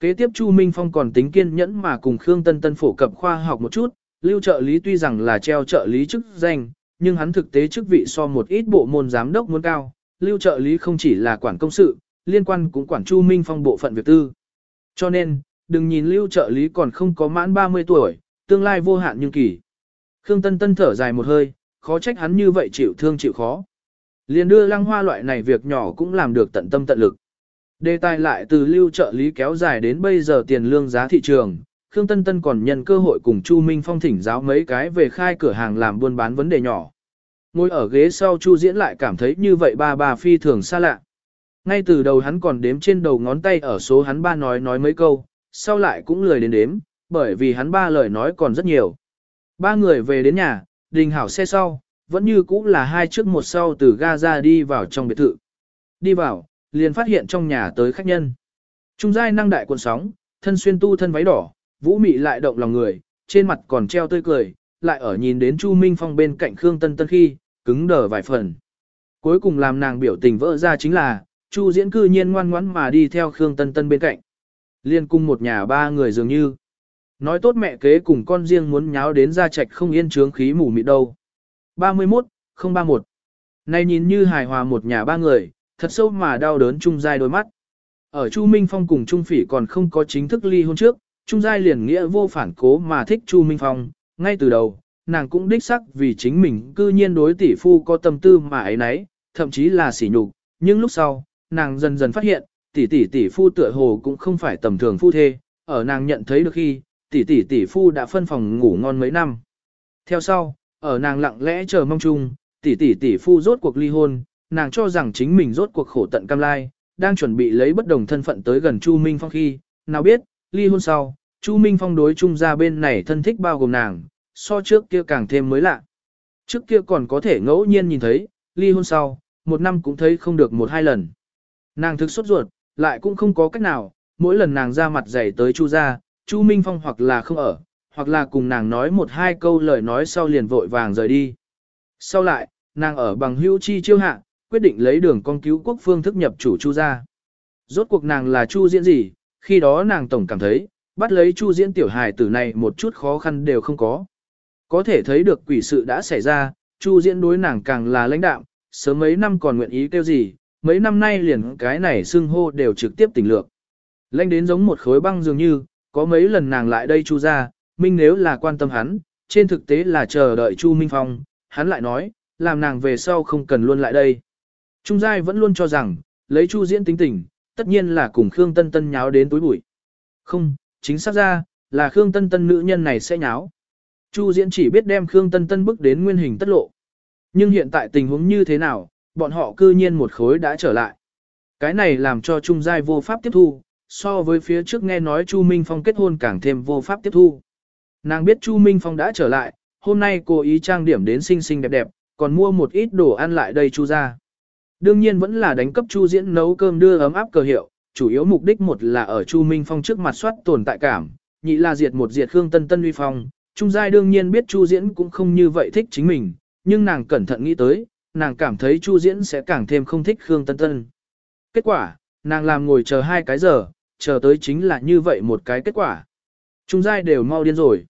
Kế tiếp Chu Minh Phong còn tính kiên nhẫn mà cùng Khương Tân Tân phổ cập khoa học một chút, lưu trợ lý tuy rằng là treo trợ lý chức danh, nhưng hắn thực tế chức vị so một ít bộ môn giám đốc muốn cao, lưu trợ lý không chỉ là quản công sự, liên quan cũng quản Chu Minh Phong bộ phận việc tư. Cho nên, đừng nhìn lưu trợ lý còn không có mãn 30 tuổi, tương lai vô hạn nhưng kỳ. Khương Tân Tân thở dài một hơi, khó trách hắn như vậy chịu thương chịu khó. Liền đưa lăng hoa loại này việc nhỏ cũng làm được tận tâm tận lực. Đề tài lại từ lưu trợ lý kéo dài đến bây giờ tiền lương giá thị trường, Khương Tân Tân còn nhận cơ hội cùng Chu Minh Phong thỉnh giáo mấy cái về khai cửa hàng làm buôn bán vấn đề nhỏ. Ngồi ở ghế sau Chu Diễn lại cảm thấy như vậy ba bà phi thường xa lạ. Ngay từ đầu hắn còn đếm trên đầu ngón tay ở số hắn ba nói nói mấy câu, sau lại cũng lười đến đếm, bởi vì hắn ba lời nói còn rất nhiều. Ba người về đến nhà, đình hảo xe sau, vẫn như cũ là hai trước một sau từ ga ra đi vào trong biệt thự. Đi vào, liền phát hiện trong nhà tới khách nhân. Trung giai năng đại cuộn sóng, thân xuyên tu thân váy đỏ, vũ mị lại động lòng người, trên mặt còn treo tươi cười, lại ở nhìn đến Chu Minh Phong bên cạnh Khương Tân Tân khi, cứng đờ vài phần. Cuối cùng làm nàng biểu tình vỡ ra chính là, Chu diễn cư nhiên ngoan ngoãn mà đi theo Khương Tân Tân bên cạnh. Liên cung một nhà ba người dường như. Nói tốt mẹ kế cùng con riêng muốn nháo đến ra trạch không yên trướng khí mù mịt đâu. 31, 031. Này nhìn như hài hòa một nhà ba người, thật sâu mà đau đớn Trung Giai đôi mắt. Ở Chu Minh Phong cùng Trung Phỉ còn không có chính thức ly hôn trước, Trung Giai liền nghĩa vô phản cố mà thích Chu Minh Phong, ngay từ đầu, nàng cũng đích sắc vì chính mình cư nhiên đối tỷ phu có tâm tư mà ấy nấy, thậm chí là sỉ nhục, nhưng lúc sau, nàng dần dần phát hiện, tỷ tỷ tỷ phu tựa hồ cũng không phải tầm thường phu thê, ở nàng nhận thấy được khi, tỷ tỷ tỷ phu đã phân phòng ngủ ngon mấy năm. Theo sau, ở nàng lặng lẽ chờ mong chung, tỷ tỷ tỷ phu rốt cuộc ly hôn, nàng cho rằng chính mình rốt cuộc khổ tận cam lai, đang chuẩn bị lấy bất đồng thân phận tới gần Chu Minh Phong khi, nào biết, ly hôn sau, Chu Minh Phong đối chung ra bên này thân thích bao gồm nàng, so trước kia càng thêm mới lạ. Trước kia còn có thể ngẫu nhiên nhìn thấy, ly hôn sau, một năm cũng thấy không được một hai lần. Nàng thực xuất ruột, lại cũng không có cách nào, mỗi lần nàng ra mặt dày tới Chu ra, Chu Minh Phong hoặc là không ở, hoặc là cùng nàng nói một hai câu lời nói sau liền vội vàng rời đi. Sau lại, nàng ở bằng hữu chi chiêu hạ, quyết định lấy đường con cứu quốc phương thức nhập chủ Chu ra. Rốt cuộc nàng là Chu diễn gì, khi đó nàng tổng cảm thấy, bắt lấy Chu diễn tiểu hài tử này một chút khó khăn đều không có. Có thể thấy được quỷ sự đã xảy ra, Chu diễn đối nàng càng là lãnh đạm, sớm mấy năm còn nguyện ý kêu gì, mấy năm nay liền cái này xưng hô đều trực tiếp tỉnh lược. Lãnh đến giống một khối băng dường như, có mấy lần nàng lại đây Chu ra, Minh nếu là quan tâm hắn, trên thực tế là chờ đợi Chu Minh Phong, hắn lại nói, làm nàng về sau không cần luôn lại đây. Trung Giai vẫn luôn cho rằng, lấy Chu Diễn tính tình, tất nhiên là cùng Khương Tân Tân nháo đến tối bụi. Không, chính xác ra, là Khương Tân Tân nữ nhân này sẽ nháo. Chu Diễn chỉ biết đem Khương Tân Tân bước đến nguyên hình tất lộ. Nhưng hiện tại tình huống như thế nào, bọn họ cư nhiên một khối đã trở lại. Cái này làm cho Trung Giai vô pháp tiếp thu, so với phía trước nghe nói Chu Minh Phong kết hôn càng thêm vô pháp tiếp thu. Nàng biết Chu Minh Phong đã trở lại, hôm nay cô ý trang điểm đến xinh xinh đẹp đẹp, còn mua một ít đồ ăn lại đây Chu ra. Đương nhiên vẫn là đánh cấp Chu Diễn nấu cơm đưa ấm áp cờ hiệu, chủ yếu mục đích một là ở Chu Minh Phong trước mặt soát tồn tại cảm, nhị là diệt một diệt Khương Tân Tân uy phong. Trung giai đương nhiên biết Chu Diễn cũng không như vậy thích chính mình, nhưng nàng cẩn thận nghĩ tới, nàng cảm thấy Chu Diễn sẽ càng thêm không thích Khương Tân Tân. Kết quả, nàng làm ngồi chờ hai cái giờ, chờ tới chính là như vậy một cái kết quả. Trung giai đều mau điên rồi.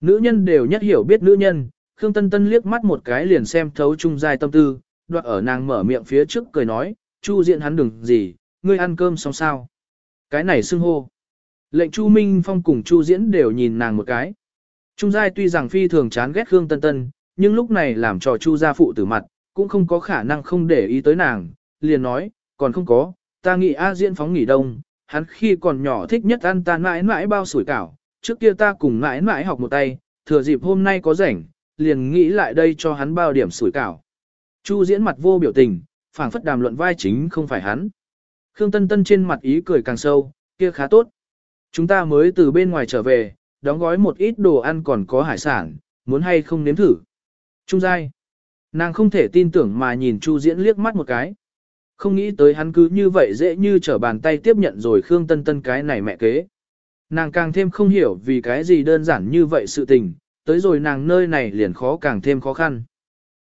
Nữ nhân đều nhất hiểu biết nữ nhân, Khương Tân Tân liếc mắt một cái liền xem thấu trung giai tâm tư, đoạn ở nàng mở miệng phía trước cười nói, Chu diện hắn đừng gì, ngươi ăn cơm xong sao. Cái này xưng hô. Lệnh Chu Minh Phong cùng Chu diễn đều nhìn nàng một cái. Trung giai tuy rằng phi thường chán ghét Khương Tân Tân, nhưng lúc này làm trò Chu gia phụ tử mặt, cũng không có khả năng không để ý tới nàng, liền nói, còn không có, ta nghĩ A diễn phóng nghỉ đông, hắn khi còn nhỏ thích nhất ăn ta mãi mãi bao sủi cảo, trước kia ta cùng mãi mãi học một tay, thừa dịp hôm nay có rảnh, liền nghĩ lại đây cho hắn bao điểm sủi cảo. Chu diễn mặt vô biểu tình, phảng phất đàm luận vai chính không phải hắn. Khương Tân Tân trên mặt ý cười càng sâu, kia khá tốt. Chúng ta mới từ bên ngoài trở về, đóng gói một ít đồ ăn còn có hải sản, muốn hay không nếm thử. Trung giai. Nàng không thể tin tưởng mà nhìn Chu diễn liếc mắt một cái. Không nghĩ tới hắn cứ như vậy dễ như trở bàn tay tiếp nhận rồi Khương Tân Tân cái này mẹ kế. Nàng càng thêm không hiểu vì cái gì đơn giản như vậy sự tình, tới rồi nàng nơi này liền khó càng thêm khó khăn.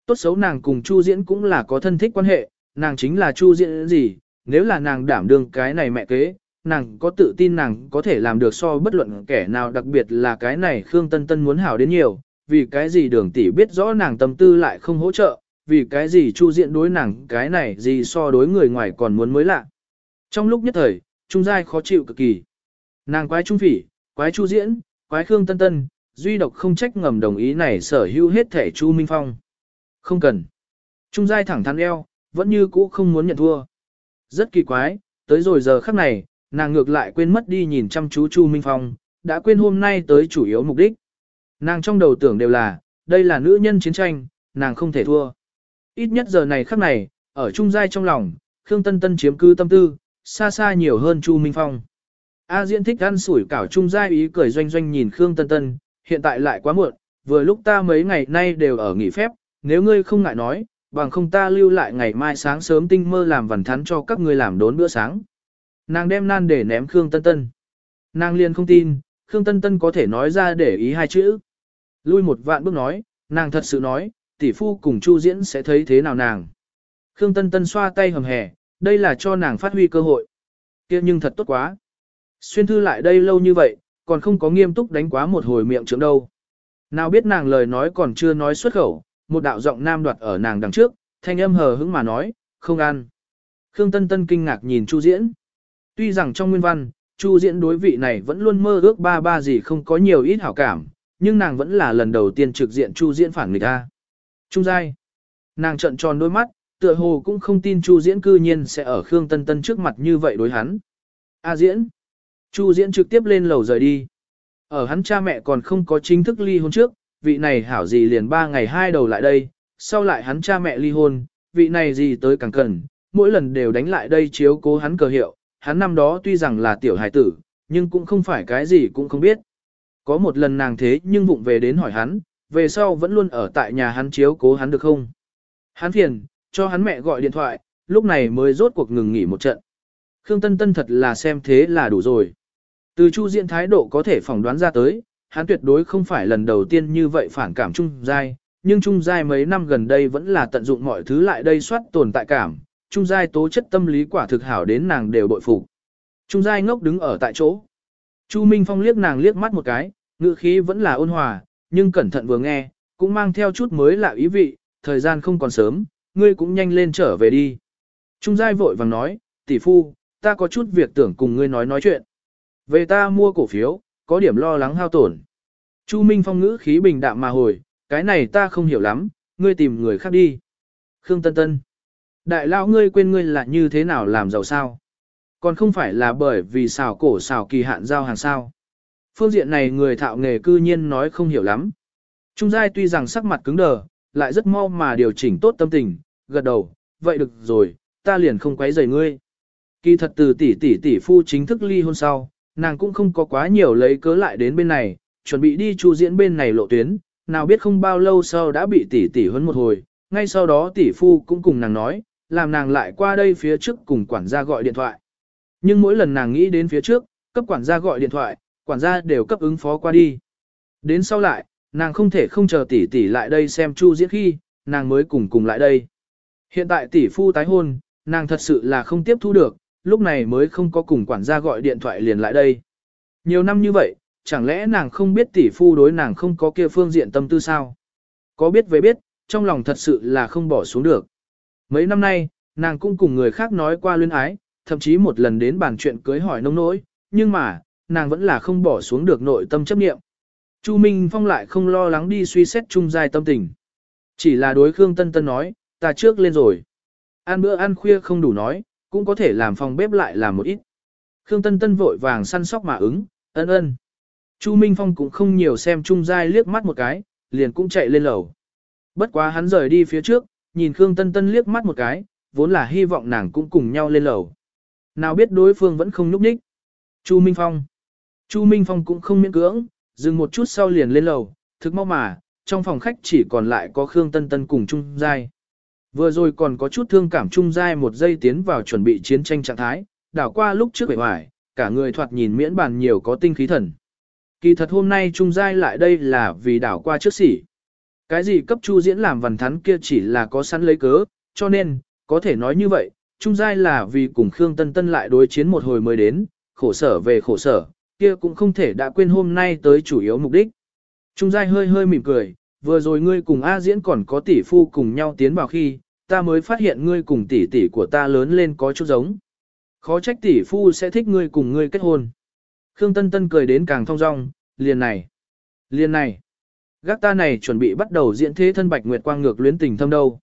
Tốt xấu nàng cùng Chu Diễn cũng là có thân thích quan hệ, nàng chính là Chu Diễn gì, nếu là nàng đảm đương cái này mẹ kế, nàng có tự tin nàng có thể làm được so bất luận kẻ nào đặc biệt là cái này Khương Tân Tân muốn hảo đến nhiều, vì cái gì đường tỷ biết rõ nàng tâm tư lại không hỗ trợ, vì cái gì chu diễn đối nàng cái này gì so đối người ngoài còn muốn mới lạ. Trong lúc nhất thời, Trung Giai khó chịu cực kỳ. Nàng quái Trung Phỉ, quái Chu Diễn, quái Khương Tân Tân, duy độc không trách ngầm đồng ý này sở hữu hết thể Chu Minh Phong. Không cần. Trung Giai thẳng thắn eo, vẫn như cũ không muốn nhận thua. Rất kỳ quái, tới rồi giờ khắc này, nàng ngược lại quên mất đi nhìn chăm chú Chu Minh Phong, đã quên hôm nay tới chủ yếu mục đích. Nàng trong đầu tưởng đều là, đây là nữ nhân chiến tranh, nàng không thể thua. Ít nhất giờ này khắc này, ở Trung Giai trong lòng, Khương Tân Tân chiếm cư tâm tư, xa xa nhiều hơn Chu Minh Phong. A Diễn thích ăn sủi cảo Trung Giai ý cười doanh doanh nhìn Khương Tân Tân, hiện tại lại quá muộn, vừa lúc ta mấy ngày nay đều ở nghỉ phép, nếu ngươi không ngại nói, bằng không ta lưu lại ngày mai sáng sớm tinh mơ làm vần thắn cho các ngươi làm đốn bữa sáng. Nàng đem nan để ném Khương Tân Tân. Nàng liền không tin, Khương Tân Tân có thể nói ra để ý hai chữ. Lui một vạn bước nói, nàng thật sự nói, tỷ phu cùng Chu Diễn sẽ thấy thế nào nàng. Khương Tân Tân xoa tay hầm hè, đây là cho nàng phát huy cơ hội. kia nhưng thật tốt quá. Xuyên thư lại đây lâu như vậy, còn không có nghiêm túc đánh quá một hồi miệng trưởng đâu. Nào biết nàng lời nói còn chưa nói xuất khẩu, một đạo giọng nam đoạt ở nàng đằng trước, thanh âm hờ hững mà nói, không ăn. Khương Tân Tân kinh ngạc nhìn Chu Diễn. Tuy rằng trong nguyên văn, Chu Diễn đối vị này vẫn luôn mơ ước ba ba gì không có nhiều ít hảo cảm, nhưng nàng vẫn là lần đầu tiên trực diện Chu Diễn phản nghịch a. Trung giai. Nàng trợn tròn đôi mắt, tựa hồ cũng không tin Chu Diễn cư nhiên sẽ ở Khương Tân Tân trước mặt như vậy đối hắn. A Diễn. Chu Diễn trực tiếp lên lầu rời đi. Ở hắn cha mẹ còn không có chính thức ly hôn trước, vị này hảo gì liền ba ngày hai đầu lại đây, sau lại hắn cha mẹ ly hôn, vị này gì tới càng cần, mỗi lần đều đánh lại đây chiếu cố hắn cờ hiệu, hắn năm đó tuy rằng là tiểu hài tử, nhưng cũng không phải cái gì cũng không biết. Có một lần nàng thế nhưng vụng về đến hỏi hắn, về sau vẫn luôn ở tại nhà hắn chiếu cố hắn được không? Hắn phiền, cho hắn mẹ gọi điện thoại, lúc này mới rốt cuộc ngừng nghỉ một trận. Khương Tân Tân thật là xem thế là đủ rồi. Từ Chu Diễn thái độ có thể phỏng đoán ra tới, hắn tuyệt đối không phải lần đầu tiên như vậy phản cảm Trung Giai, nhưng Trung Giai mấy năm gần đây vẫn là tận dụng mọi thứ lại đây soát tồn tại cảm, Trung Giai tố chất tâm lý quả thực hảo đến nàng đều bội phục. Trung Giai ngốc đứng ở tại chỗ. Chu Minh Phong liếc nàng liếc mắt một cái, ngữ khí vẫn là ôn hòa, nhưng cẩn thận vừa nghe, cũng mang theo chút mới lạ ý vị, thời gian không còn sớm, ngươi cũng nhanh lên trở về đi. Trung Giai vội vàng nói, tỷ phu, ta có chút việc tưởng cùng ngươi nói nói chuyện. Về ta mua cổ phiếu, có điểm lo lắng hao tổn. Chu Minh Phong ngữ khí bình đạm mà hồi, cái này ta không hiểu lắm, ngươi tìm người khác đi. Khương Tân Tân. Đại lão ngươi quên ngươi là như thế nào làm giàu sao? Còn không phải là bởi vì xào cổ xào kỳ hạn giao hàng sao? Phương diện này người thạo nghề cư nhiên nói không hiểu lắm. Trung giai tuy rằng sắc mặt cứng đờ, lại rất mau mà điều chỉnh tốt tâm tình, gật đầu, vậy được rồi, ta liền không quấy rầy ngươi. Kỳ thật từ tỷ tỷ tỷ phu chính thức ly hôn sau, nàng cũng không có quá nhiều lấy cớ lại đến bên này, chuẩn bị đi chu diễn bên này lộ tuyến, nào biết không bao lâu sau đã bị tỷ tỷ huấn một hồi, ngay sau đó tỷ phu cũng cùng nàng nói, làm nàng lại qua đây phía trước cùng quản gia gọi điện thoại. Nhưng mỗi lần nàng nghĩ đến phía trước, cấp quản gia gọi điện thoại, quản gia đều cấp ứng phó qua đi. Đến sau lại, nàng không thể không chờ tỷ tỷ lại đây xem chu diễn khi, nàng mới cùng cùng lại đây. Hiện tại tỷ phu tái hôn, nàng thật sự là không tiếp thu được, lúc này mới không có cùng quản gia gọi điện thoại liền lại đây. Nhiều năm như vậy, chẳng lẽ nàng không biết tỷ phu đối nàng không có kia phương diện tâm tư sao? Có biết với biết, trong lòng thật sự là không bỏ xuống được. Mấy năm nay, nàng cũng cùng người khác nói qua luyến ái, thậm chí một lần đến bàn chuyện cưới hỏi nông nỗi, nhưng mà, nàng vẫn là không bỏ xuống được nội tâm chấp niệm. Chu Minh Phong lại không lo lắng đi suy xét chung dài tâm tình. Chỉ là đối Khương Tân Tân nói, ta trước lên rồi. Ăn bữa ăn khuya không đủ nói, cũng có thể làm phòng bếp lại làm một ít. Khương Tân Tân vội vàng săn sóc mà ứng, ân ân. Chu Minh Phong cũng không nhiều xem Trung Giai liếc mắt một cái, liền cũng chạy lên lầu. Bất quá hắn rời đi phía trước, nhìn Khương Tân Tân liếc mắt một cái, vốn là hy vọng nàng cũng cùng nhau lên lầu. Nào biết đối phương vẫn không núp nhích. Chu Minh Phong. Chu Minh Phong cũng không miễn cưỡng, dừng một chút sau liền lên lầu, thực mau mà, trong phòng khách chỉ còn lại có Khương Tân Tân cùng Trung Giai. Vừa rồi còn có chút thương cảm Trung Giai một giây tiến vào chuẩn bị chiến tranh trạng thái, đảo qua lúc trước bể hoài, cả người thoạt nhìn miễn bàn nhiều có tinh khí thần. Kỳ thật hôm nay Trung Giai lại đây là vì đảo qua trước sỉ. Cái gì cấp chu diễn làm vần thắn kia chỉ là có sẵn lấy cớ, cho nên, có thể nói như vậy, Trung Giai là vì cùng Khương Tân Tân lại đối chiến một hồi mới đến, khổ sở về khổ sở, kia cũng không thể đã quên hôm nay tới chủ yếu mục đích. Trung giai hơi hơi mỉm cười, vừa rồi ngươi cùng A diễn còn có tỷ phu cùng nhau tiến vào khi, ta mới phát hiện ngươi cùng tỷ tỷ của ta lớn lên có chút giống. Khó trách tỷ phu sẽ thích ngươi cùng ngươi kết hôn. Khương Tân Tân cười đến càng thong dong, liền này, liền này. Gác ta này chuẩn bị bắt đầu diễn thế thân Bạch Nguyệt Quang ngược luyến tình thâm đâu.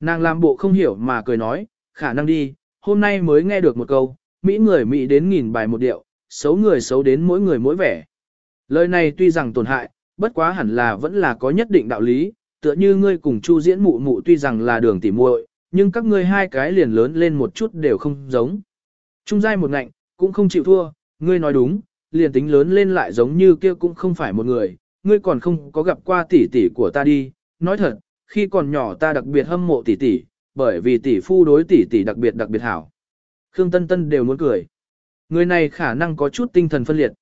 Nàng làm bộ không hiểu mà cười nói, khả năng đi, hôm nay mới nghe được một câu, Mỹ người Mỹ đến nghìn bài một điệu, xấu người xấu đến mỗi người mỗi vẻ. Lời này tuy rằng tổn hại, bất quá hẳn là vẫn là có nhất định đạo lý, tựa như ngươi cùng Chu diễn mụ mụ tuy rằng là đường tỉ muội, nhưng các ngươi hai cái liền lớn lên một chút đều không giống. Trung giai một ngạnh, cũng không chịu thua, ngươi nói đúng, liền tính lớn lên lại giống như kia cũng không phải một người, ngươi còn không có gặp qua tỷ tỷ của ta đi, nói thật, khi còn nhỏ ta đặc biệt hâm mộ tỷ tỷ, bởi vì tỷ phu đối tỷ tỷ đặc biệt đặc biệt hảo. Khương Tân Tân đều muốn cười. Người này khả năng có chút tinh thần phân liệt.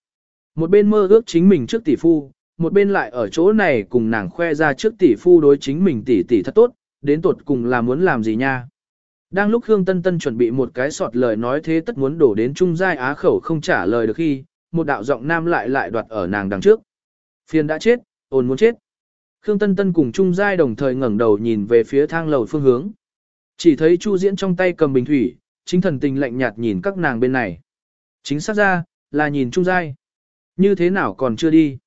Một bên mơ ước chính mình trước tỷ phu, một bên lại ở chỗ này cùng nàng khoe ra trước tỷ phu đối chính mình tỷ tỷ thật tốt, đến tột cùng là muốn làm gì nha. Đang lúc Khương Tân Tân chuẩn bị một cái sọt lời nói thế tất muốn đổ đến trung giai á khẩu không trả lời được khi, một đạo giọng nam lại lại đoạt ở nàng đằng trước. Phiền đã chết, ồn muốn chết. Khương Tân Tân cùng Trung Giai đồng thời ngẩng đầu nhìn về phía thang lầu phương hướng. Chỉ thấy Chu Diễn trong tay cầm bình thủy, chính thần tình lạnh nhạt nhìn các nàng bên này. Chính xác ra, là nhìn Trung Giai. Như thế nào còn chưa đi.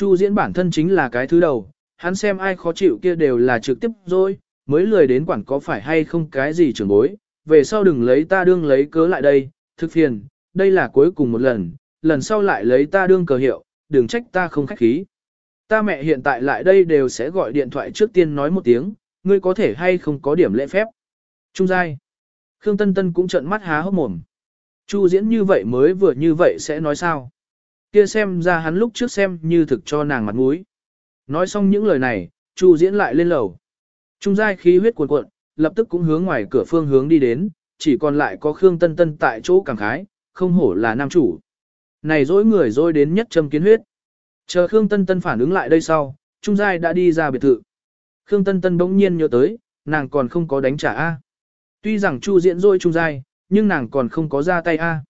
Chu Diễn bản thân chính là cái thứ đầu, hắn xem ai khó chịu kia đều là trực tiếp rồi, mới lười đến quản có phải hay không cái gì trưởng bối, về sau đừng lấy ta đương lấy cớ lại đây, thực phiền, đây là cuối cùng một lần, lần sau lại lấy ta đương cờ hiệu, đừng trách ta không khách khí. Ta mẹ hiện tại lại đây đều sẽ gọi điện thoại trước tiên nói một tiếng, ngươi có thể hay không có điểm lễ phép. Trung giai. Khương Tân Tân cũng trợn mắt há hốc mồm. Chu diễn như vậy mới vừa như vậy sẽ nói sao? Kia xem ra hắn lúc trước xem như thực cho nàng mặt mũi. Nói xong những lời này, Chu diễn lại lên lầu. Trung giai khí huyết cuồn cuộn, lập tức cũng hướng ngoài cửa phương hướng đi đến, chỉ còn lại có Khương Tân Tân tại chỗ cảm khái, không hổ là nam chủ. Này dối người dối đến nhất châm kiến huyết. Chờ Khương Tân Tân phản ứng lại đây sau, Trung Giai đã đi ra biệt thự. Khương Tân Tân bỗng nhiên nhớ tới, nàng còn không có đánh trả A. Tuy rằng Chu Diễn dối Trung Giai, nhưng nàng còn không có ra tay A.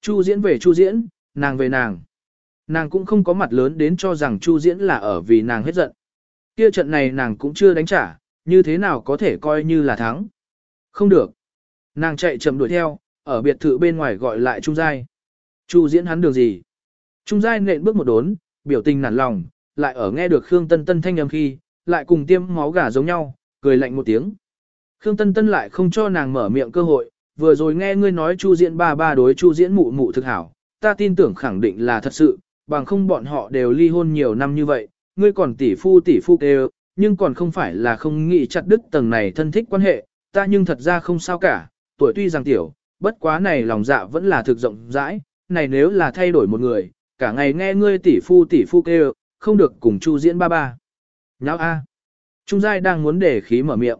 Chu Diễn về Chu Diễn, nàng về nàng. Nàng cũng không có mặt lớn đến cho rằng Chu Diễn là ở vì nàng hết giận. Kia trận này nàng cũng chưa đánh trả, như thế nào có thể coi như là thắng. Không được. Nàng chạy chậm đuổi theo, ở biệt thự bên ngoài gọi lại Trung Giai. Chu Diễn hắn đường gì? Trung Giai nện bước một đốn, biểu tình nản lòng, lại ở nghe được Khương Tân Tân thanh âm khi, lại cùng tiêm máu gà giống nhau, cười lạnh một tiếng. Khương Tân Tân lại không cho nàng mở miệng cơ hội, vừa rồi nghe ngươi nói Chu Diễn ba ba đối Chu Diễn mụ mụ thực hảo, ta tin tưởng khẳng định là thật sự, bằng không bọn họ đều ly hôn nhiều năm như vậy, ngươi còn tỷ phu tỷ phu kêu, nhưng còn không phải là không nghĩ chặt đứt tầng này thân thích quan hệ, ta nhưng thật ra không sao cả, tuổi tuy rằng tiểu, bất quá này lòng dạ vẫn là thực rộng rãi, này nếu là thay đổi một người, cả ngày nghe ngươi tỷ phu tỷ phu kêu, không được cùng Chu diễn ba ba. Nháo a. Trung giai đang muốn để khí mở miệng.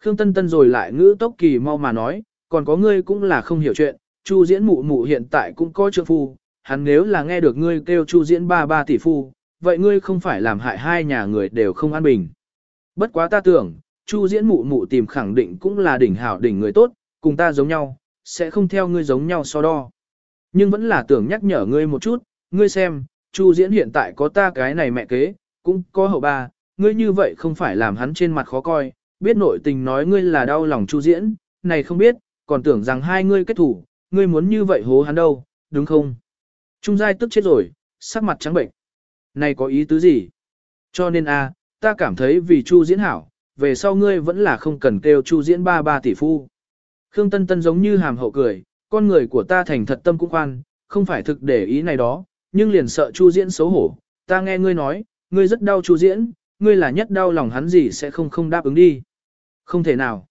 Khương Tân Tân rồi lại ngữ tốc kỳ mau mà nói, còn có ngươi cũng là không hiểu chuyện, Chu diễn mụ mụ hiện tại cũng có trượng phu, hắn nếu là nghe được ngươi kêu Chu diễn ba ba tỷ phu, vậy ngươi không phải làm hại hai nhà người đều không an bình. Bất quá ta tưởng, Chu diễn mụ mụ tìm khẳng định cũng là đỉnh hảo đỉnh người tốt, cùng ta giống nhau, sẽ không theo ngươi giống nhau so đo. Nhưng vẫn là tưởng nhắc nhở ngươi một chút, ngươi xem, Chu diễn hiện tại có ta cái này mẹ kế, cũng có hậu ba, ngươi như vậy không phải làm hắn trên mặt khó coi, biết nội tình nói ngươi là đau lòng Chu diễn, này không biết, còn tưởng rằng hai ngươi kết thủ, ngươi muốn như vậy hố hắn đâu, đúng không? Trung giai tức chết rồi, sắc mặt trắng bệnh. Này có ý tứ gì? Cho nên a, ta cảm thấy vì Chu diễn hảo, về sau ngươi vẫn là không cần kêu Chu diễn ba ba tỷ phu. Khương Tân Tân giống như hàm hậu cười, con người của ta thành thật tâm cũng khoan, không phải thực để ý này đó, nhưng liền sợ Chu Diễn xấu hổ. Ta nghe ngươi nói, ngươi rất đau Chu Diễn, ngươi là nhất đau lòng hắn gì sẽ không không đáp ứng đi. Không thể nào.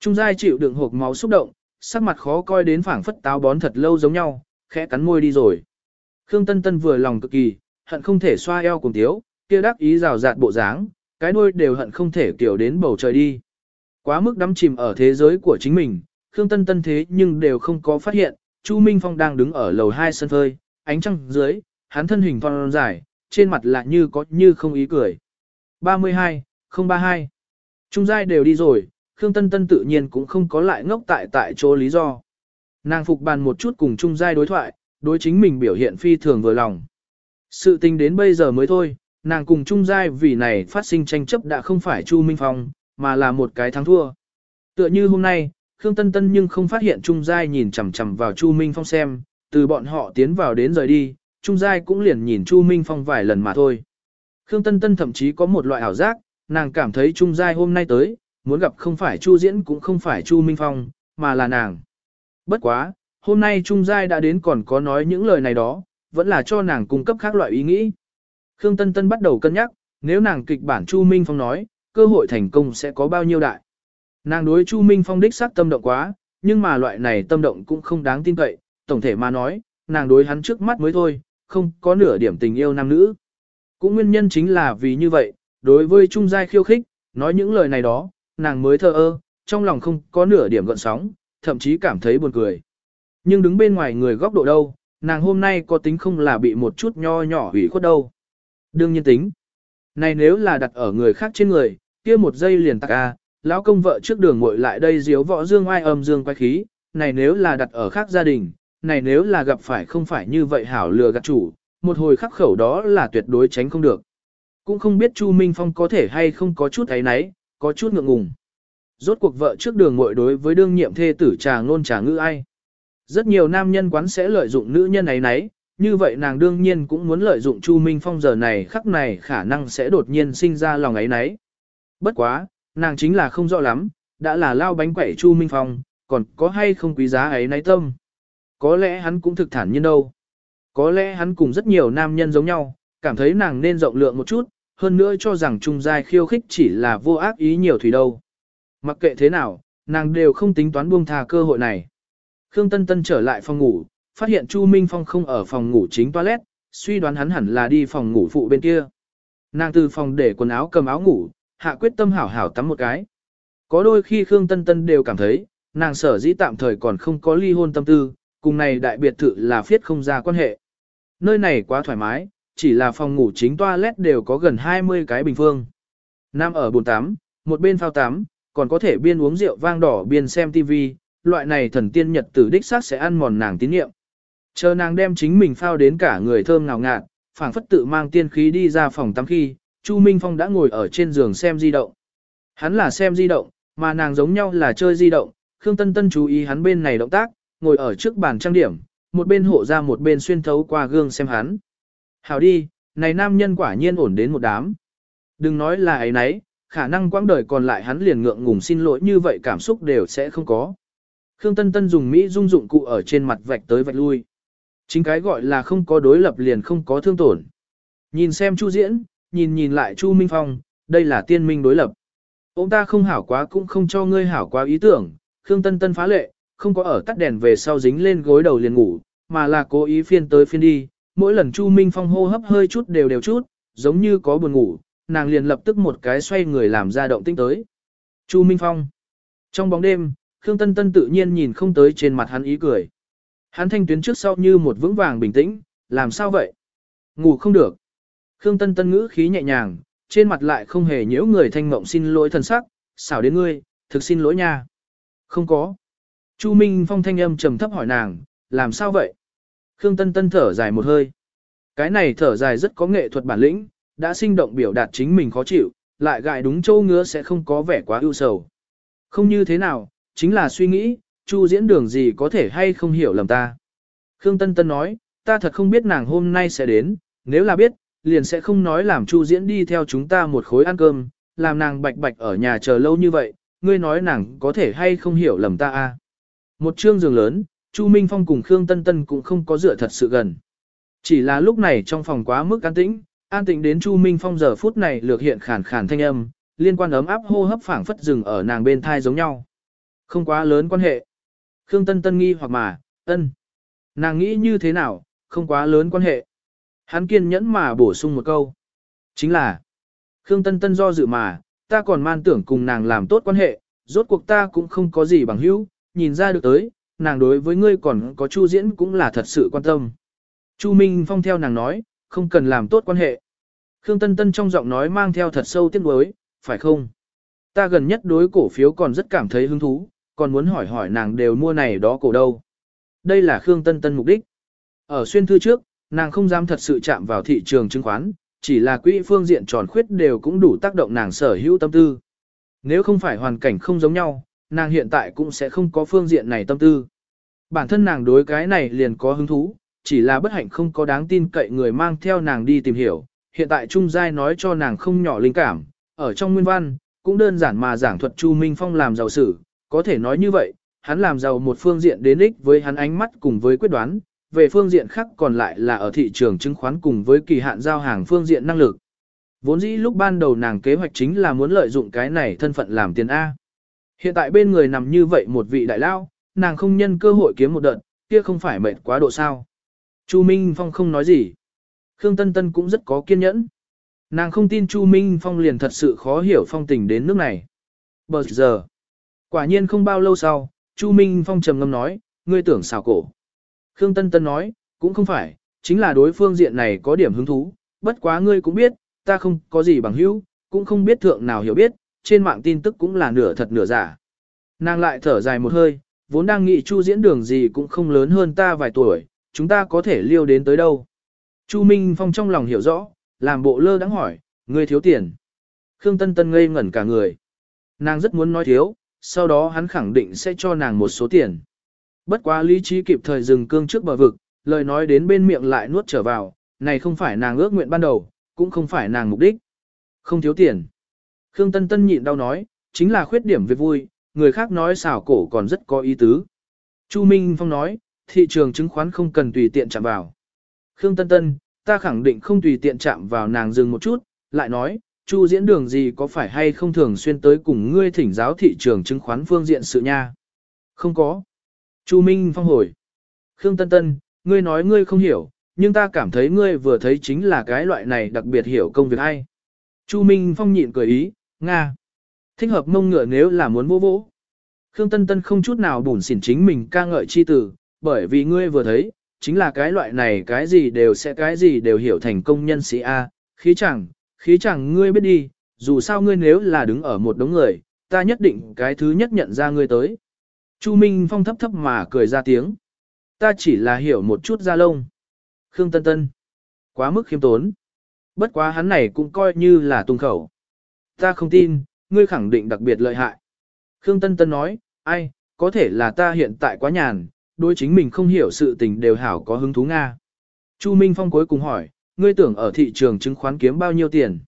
Trung giai chịu đựng hộp máu xúc động, sắc mặt khó coi đến phảng phất táo bón thật lâu giống nhau, khẽ cắn môi đi rồi. Khương Tân Tân vừa lòng cực kỳ, hận không thể xoa eo cùng tiếu, kia đắc ý rào rạt bộ dáng, cái đuôi đều hận không thể kiểu đến bầu trời đi. Quá mức đắm chìm ở thế giới của chính mình, Khương Tân Tân thế nhưng đều không có phát hiện, Chu Minh Phong đang đứng ở lầu hai sân phơi, ánh trăng dưới, hắn thân hình phong dài, trên mặt lại như có như không ý cười. 32, 032. Trung giai đều đi rồi, Khương Tân Tân tự nhiên cũng không có lại ngốc tại tại chỗ lý do. Nàng phục bàn một chút cùng Trung giai đối thoại, đối chính mình biểu hiện phi thường vừa lòng. Sự tình đến bây giờ mới thôi, nàng cùng Trung Giai vì này phát sinh tranh chấp đã không phải Chu Minh Phong, mà là một cái thắng thua. Tựa như hôm nay, Khương Tân Tân nhưng không phát hiện Trung Giai nhìn chằm chằm vào Chu Minh Phong xem, từ bọn họ tiến vào đến rời đi, Trung Giai cũng liền nhìn Chu Minh Phong vài lần mà thôi. Khương Tân Tân thậm chí có một loại ảo giác, nàng cảm thấy Trung Giai hôm nay tới, muốn gặp không phải Chu Diễn cũng không phải Chu Minh Phong, mà là nàng. Bất quá, hôm nay Trung Giai đã đến còn có nói những lời này đó, vẫn là cho nàng cung cấp khác loại ý nghĩ. Khương Tân Tân bắt đầu cân nhắc, nếu nàng kịch bản Chu Minh Phong nói, cơ hội thành công sẽ có bao nhiêu đại. Nàng đối Chu Minh Phong đích xác tâm động quá, nhưng mà loại này tâm động cũng không đáng tin cậy, tổng thể mà nói, nàng đối hắn trước mắt mới thôi, không có nửa điểm tình yêu nam nữ. Cũng nguyên nhân chính là vì như vậy, đối với Trung Giai khiêu khích, nói những lời này đó, nàng mới thờ ơ, trong lòng không có nửa điểm gợn sóng, thậm chí cảm thấy buồn cười. Nhưng đứng bên ngoài người góc độ đâu, nàng hôm nay có tính không là bị một chút nho nhỏ hủy khuất đâu. Đương nhiên tính. Này nếu là đặt ở người khác trên người, kia một giây liền tạc a, lão công vợ trước đường ngồi lại đây diếu võ dương ai âm dương quay khí, này nếu là đặt ở khác gia đình, này nếu là gặp phải không phải như vậy hảo lừa gạt chủ, một hồi khắc khẩu đó là tuyệt đối tránh không được. Cũng không biết Chu Minh Phong có thể hay không có chút ấy nấy, có chút ngượng ngùng. Rốt cuộc vợ trước đường ngồi đối với đương nhiệm thê tử trà ngôn trà ngữ ai. Rất nhiều nam nhân quán sẽ lợi dụng nữ nhân ấy nấy, như vậy nàng đương nhiên cũng muốn lợi dụng Chu Minh Phong giờ này khắc này khả năng sẽ đột nhiên sinh ra lòng ấy nấy. Bất quá, nàng chính là không rõ lắm, đã là lao bánh quẩy Chu Minh Phong, còn có hay không quý giá ấy nấy tâm. Có lẽ hắn cũng thực thản nhiên đâu. Có lẽ hắn cùng rất nhiều nam nhân giống nhau, cảm thấy nàng nên rộng lượng một chút, hơn nữa cho rằng trung giai khiêu khích chỉ là vô ác ý nhiều thủy đâu. Mặc kệ thế nào, nàng đều không tính toán buông thà cơ hội này. Khương Tân Tân trở lại phòng ngủ, phát hiện Chu Minh Phong không ở phòng ngủ chính toilet, suy đoán hắn hẳn là đi phòng ngủ phụ bên kia. Nàng từ phòng để quần áo cầm áo ngủ, hạ quyết tâm hảo hảo tắm một cái. Có đôi khi Khương Tân Tân đều cảm thấy, nàng sở dĩ tạm thời còn không có ly hôn tâm tư, cùng này đại biệt thự là phiết không ra quan hệ. Nơi này quá thoải mái, chỉ là phòng ngủ chính toilet đều có gần 20 cái bình phương. Nam ở bồn tắm, một bên phao tắm, còn có thể biên uống rượu vang đỏ biên xem TV, loại này thần tiên nhật tử đích xác sẽ ăn mòn nàng tín nhiệm. Chờ nàng đem chính mình phao đến cả người thơm ngào ngạt, phảng phất tự mang tiên khí đi ra phòng tắm khi, Chu Minh Phong đã ngồi ở trên giường xem di động. Hắn là xem di động, mà nàng giống nhau là chơi di động, Khương Tân Tân chú ý hắn bên này động tác, ngồi ở trước bàn trang điểm, một bên hộ ra một bên xuyên thấu qua gương xem hắn. Hảo đi, này nam nhân quả nhiên ổn đến một đám. Đừng nói là ấy nấy, khả năng quãng đời còn lại hắn liền ngượng ngùng xin lỗi như vậy cảm xúc đều sẽ không có. Khương Tân Tân dùng Mỹ dung dụng cụ ở trên mặt vạch tới vạch lui. Chính cái gọi là không có đối lập liền không có thương tổn. Nhìn xem Chu Diễn, nhìn nhìn lại Chu Minh Phong, đây là tiên minh đối lập. Ông ta không hảo quá cũng không cho ngươi hảo quá ý tưởng, Khương Tân Tân phá lệ, không có ở tắt đèn về sau dính lên gối đầu liền ngủ, mà là cố ý phiên tới phiên đi, mỗi lần Chu Minh Phong hô hấp hơi chút đều đều chút, giống như có buồn ngủ, nàng liền lập tức một cái xoay người làm ra động tinh tới. Chu Minh Phong. Trong bóng đêm, Khương Tân Tân tự nhiên nhìn không tới trên mặt hắn ý cười. Hắn thanh tuyến trước sau như một vững vàng bình tĩnh, làm sao vậy? Ngủ không được. Khương Tân Tân ngữ khí nhẹ nhàng, trên mặt lại không hề nhiễu người thanh mộng xin lỗi thần sắc, xảo đến ngươi, thực xin lỗi nha. Không có. Chu Minh Phong thanh âm trầm thấp hỏi nàng, làm sao vậy? Khương Tân Tân thở dài một hơi. Cái này thở dài rất có nghệ thuật bản lĩnh, đã sinh động biểu đạt chính mình khó chịu, lại gại đúng châu ngứa sẽ không có vẻ quá ưu sầu. Không như thế nào, chính là suy nghĩ, Chu diễn đường gì có thể hay không hiểu lầm ta. Khương Tân Tân nói, ta thật không biết nàng hôm nay sẽ đến, nếu là biết, liền sẽ không nói làm Chu diễn đi theo chúng ta một khối ăn cơm, làm nàng bạch bạch ở nhà chờ lâu như vậy, ngươi nói nàng có thể hay không hiểu lầm ta a? À? Một chương giường lớn, Chu Minh Phong cùng Khương Tân Tân cũng không có dựa thật sự gần. Chỉ là lúc này trong phòng quá mức an tĩnh, an tĩnh đến Chu Minh Phong giờ phút này lược hiện khàn khàn thanh âm, liên quan ấm áp hô hấp phảng phất rừng ở nàng bên thai giống nhau. Không quá lớn quan hệ. Khương Tân Tân nghi hoặc mà, ân. Nàng nghĩ như thế nào, không quá lớn quan hệ. Hắn kiên nhẫn mà bổ sung một câu. Chính là, Khương Tân Tân do dự mà, ta còn man tưởng cùng nàng làm tốt quan hệ, rốt cuộc ta cũng không có gì bằng hữu, nhìn ra được tới, nàng đối với ngươi còn có Chu Diễn cũng là thật sự quan tâm. Chu Minh Phong theo nàng nói, không cần làm tốt quan hệ. Khương Tân Tân trong giọng nói mang theo thật sâu tiếc nuối, phải không? Ta gần nhất đối cổ phiếu còn rất cảm thấy hứng thú, còn muốn hỏi hỏi nàng đều mua này đó cổ đâu. Đây là Khương Tân Tân mục đích. Ở xuyên thư trước, nàng không dám thật sự chạm vào thị trường chứng khoán, chỉ là quỹ phương diện tròn khuyết đều cũng đủ tác động nàng sở hữu tâm tư. Nếu không phải hoàn cảnh không giống nhau, nàng hiện tại cũng sẽ không có phương diện này tâm tư. Bản thân nàng đối cái này liền có hứng thú, chỉ là bất hạnh không có đáng tin cậy người mang theo nàng đi tìm hiểu. Hiện tại Trung Giai nói cho nàng không nhỏ linh cảm, ở trong nguyên văn, cũng đơn giản mà giảng thuật Chu Minh Phong làm giàu sử, có thể nói như vậy, hắn làm giàu một phương diện đến ích với hắn ánh mắt cùng với quyết đoán, về phương diện khác còn lại là ở thị trường chứng khoán cùng với kỳ hạn giao hàng phương diện năng lực. Vốn dĩ lúc ban đầu nàng kế hoạch chính là muốn lợi dụng cái này thân phận làm tiền A. Hiện tại bên người nằm như vậy một vị đại lao, nàng không nhân cơ hội kiếm một đợt, kia không phải mệt quá độ sao. Chu Minh Phong không nói gì. Khương Tân Tân cũng rất có kiên nhẫn. Nàng không tin Chu Minh Phong liền thật sự khó hiểu phong tình đến nước này. Bờ giờ, quả nhiên không bao lâu sau, Chu Minh Phong trầm ngâm nói, ngươi tưởng xào cổ. Khương Tân Tân nói, cũng không phải, chính là đối phương diện này có điểm hứng thú, bất quá ngươi cũng biết, ta không có gì bằng hữu, cũng không biết thượng nào hiểu biết, trên mạng tin tức cũng là nửa thật nửa giả. Nàng lại thở dài một hơi, vốn đang nghĩ Chu diễn đường gì cũng không lớn hơn ta vài tuổi, chúng ta có thể liêu đến tới đâu. Chu Minh Phong trong lòng hiểu rõ, làm bộ lơ đắng hỏi, ngươi thiếu tiền. Khương Tân Tân ngây ngẩn cả người. Nàng rất muốn nói thiếu, sau đó hắn khẳng định sẽ cho nàng một số tiền. Bất quá lý trí kịp thời dừng cương trước bờ vực, lời nói đến bên miệng lại nuốt trở vào, này không phải nàng ước nguyện ban đầu, cũng không phải nàng mục đích. Không thiếu tiền. Khương Tân Tân nhịn đau nói, chính là khuyết điểm việc vui, người khác nói xảo cổ còn rất có ý tứ. Chu Minh Phong nói, thị trường chứng khoán không cần tùy tiện chạm vào. Khương Tân Tân, ta khẳng định không tùy tiện chạm vào nàng dừng một chút, lại nói, Chu diễn đường gì có phải hay không thường xuyên tới cùng ngươi thỉnh giáo thị trường chứng khoán phương diện sự nha? Không có. Chu Minh Phong hồi. Khương Tân Tân, ngươi nói ngươi không hiểu, nhưng ta cảm thấy ngươi vừa thấy chính là cái loại này đặc biệt hiểu công việc hay. Chu Minh Phong nhịn cười ý, Nga. Thích hợp mông ngựa nếu là muốn vô vỗ. Khương Tân Tân không chút nào bùn xỉn chính mình ca ngợi chi tử, bởi vì ngươi vừa thấy, chính là cái loại này cái gì đều sẽ cái gì đều hiểu thành công nhân sĩ A, khí chẳng, khí chẳng ngươi biết đi, dù sao ngươi nếu là đứng ở một đống người, ta nhất định cái thứ nhất nhận ra ngươi tới. Chu Minh Phong thấp thấp mà cười ra tiếng. Ta chỉ là hiểu một chút ra lông. Khương Tân Tân. Quá mức khiêm tốn. Bất quá hắn này cũng coi như là tung khẩu. Ta không tin, ngươi khẳng định đặc biệt lợi hại. Khương Tân Tân nói, ai, có thể là ta hiện tại quá nhàn, đối chính mình không hiểu sự tình đều hảo có hứng thú Nga. Chu Minh Phong cuối cùng hỏi, ngươi tưởng ở thị trường chứng khoán kiếm bao nhiêu tiền?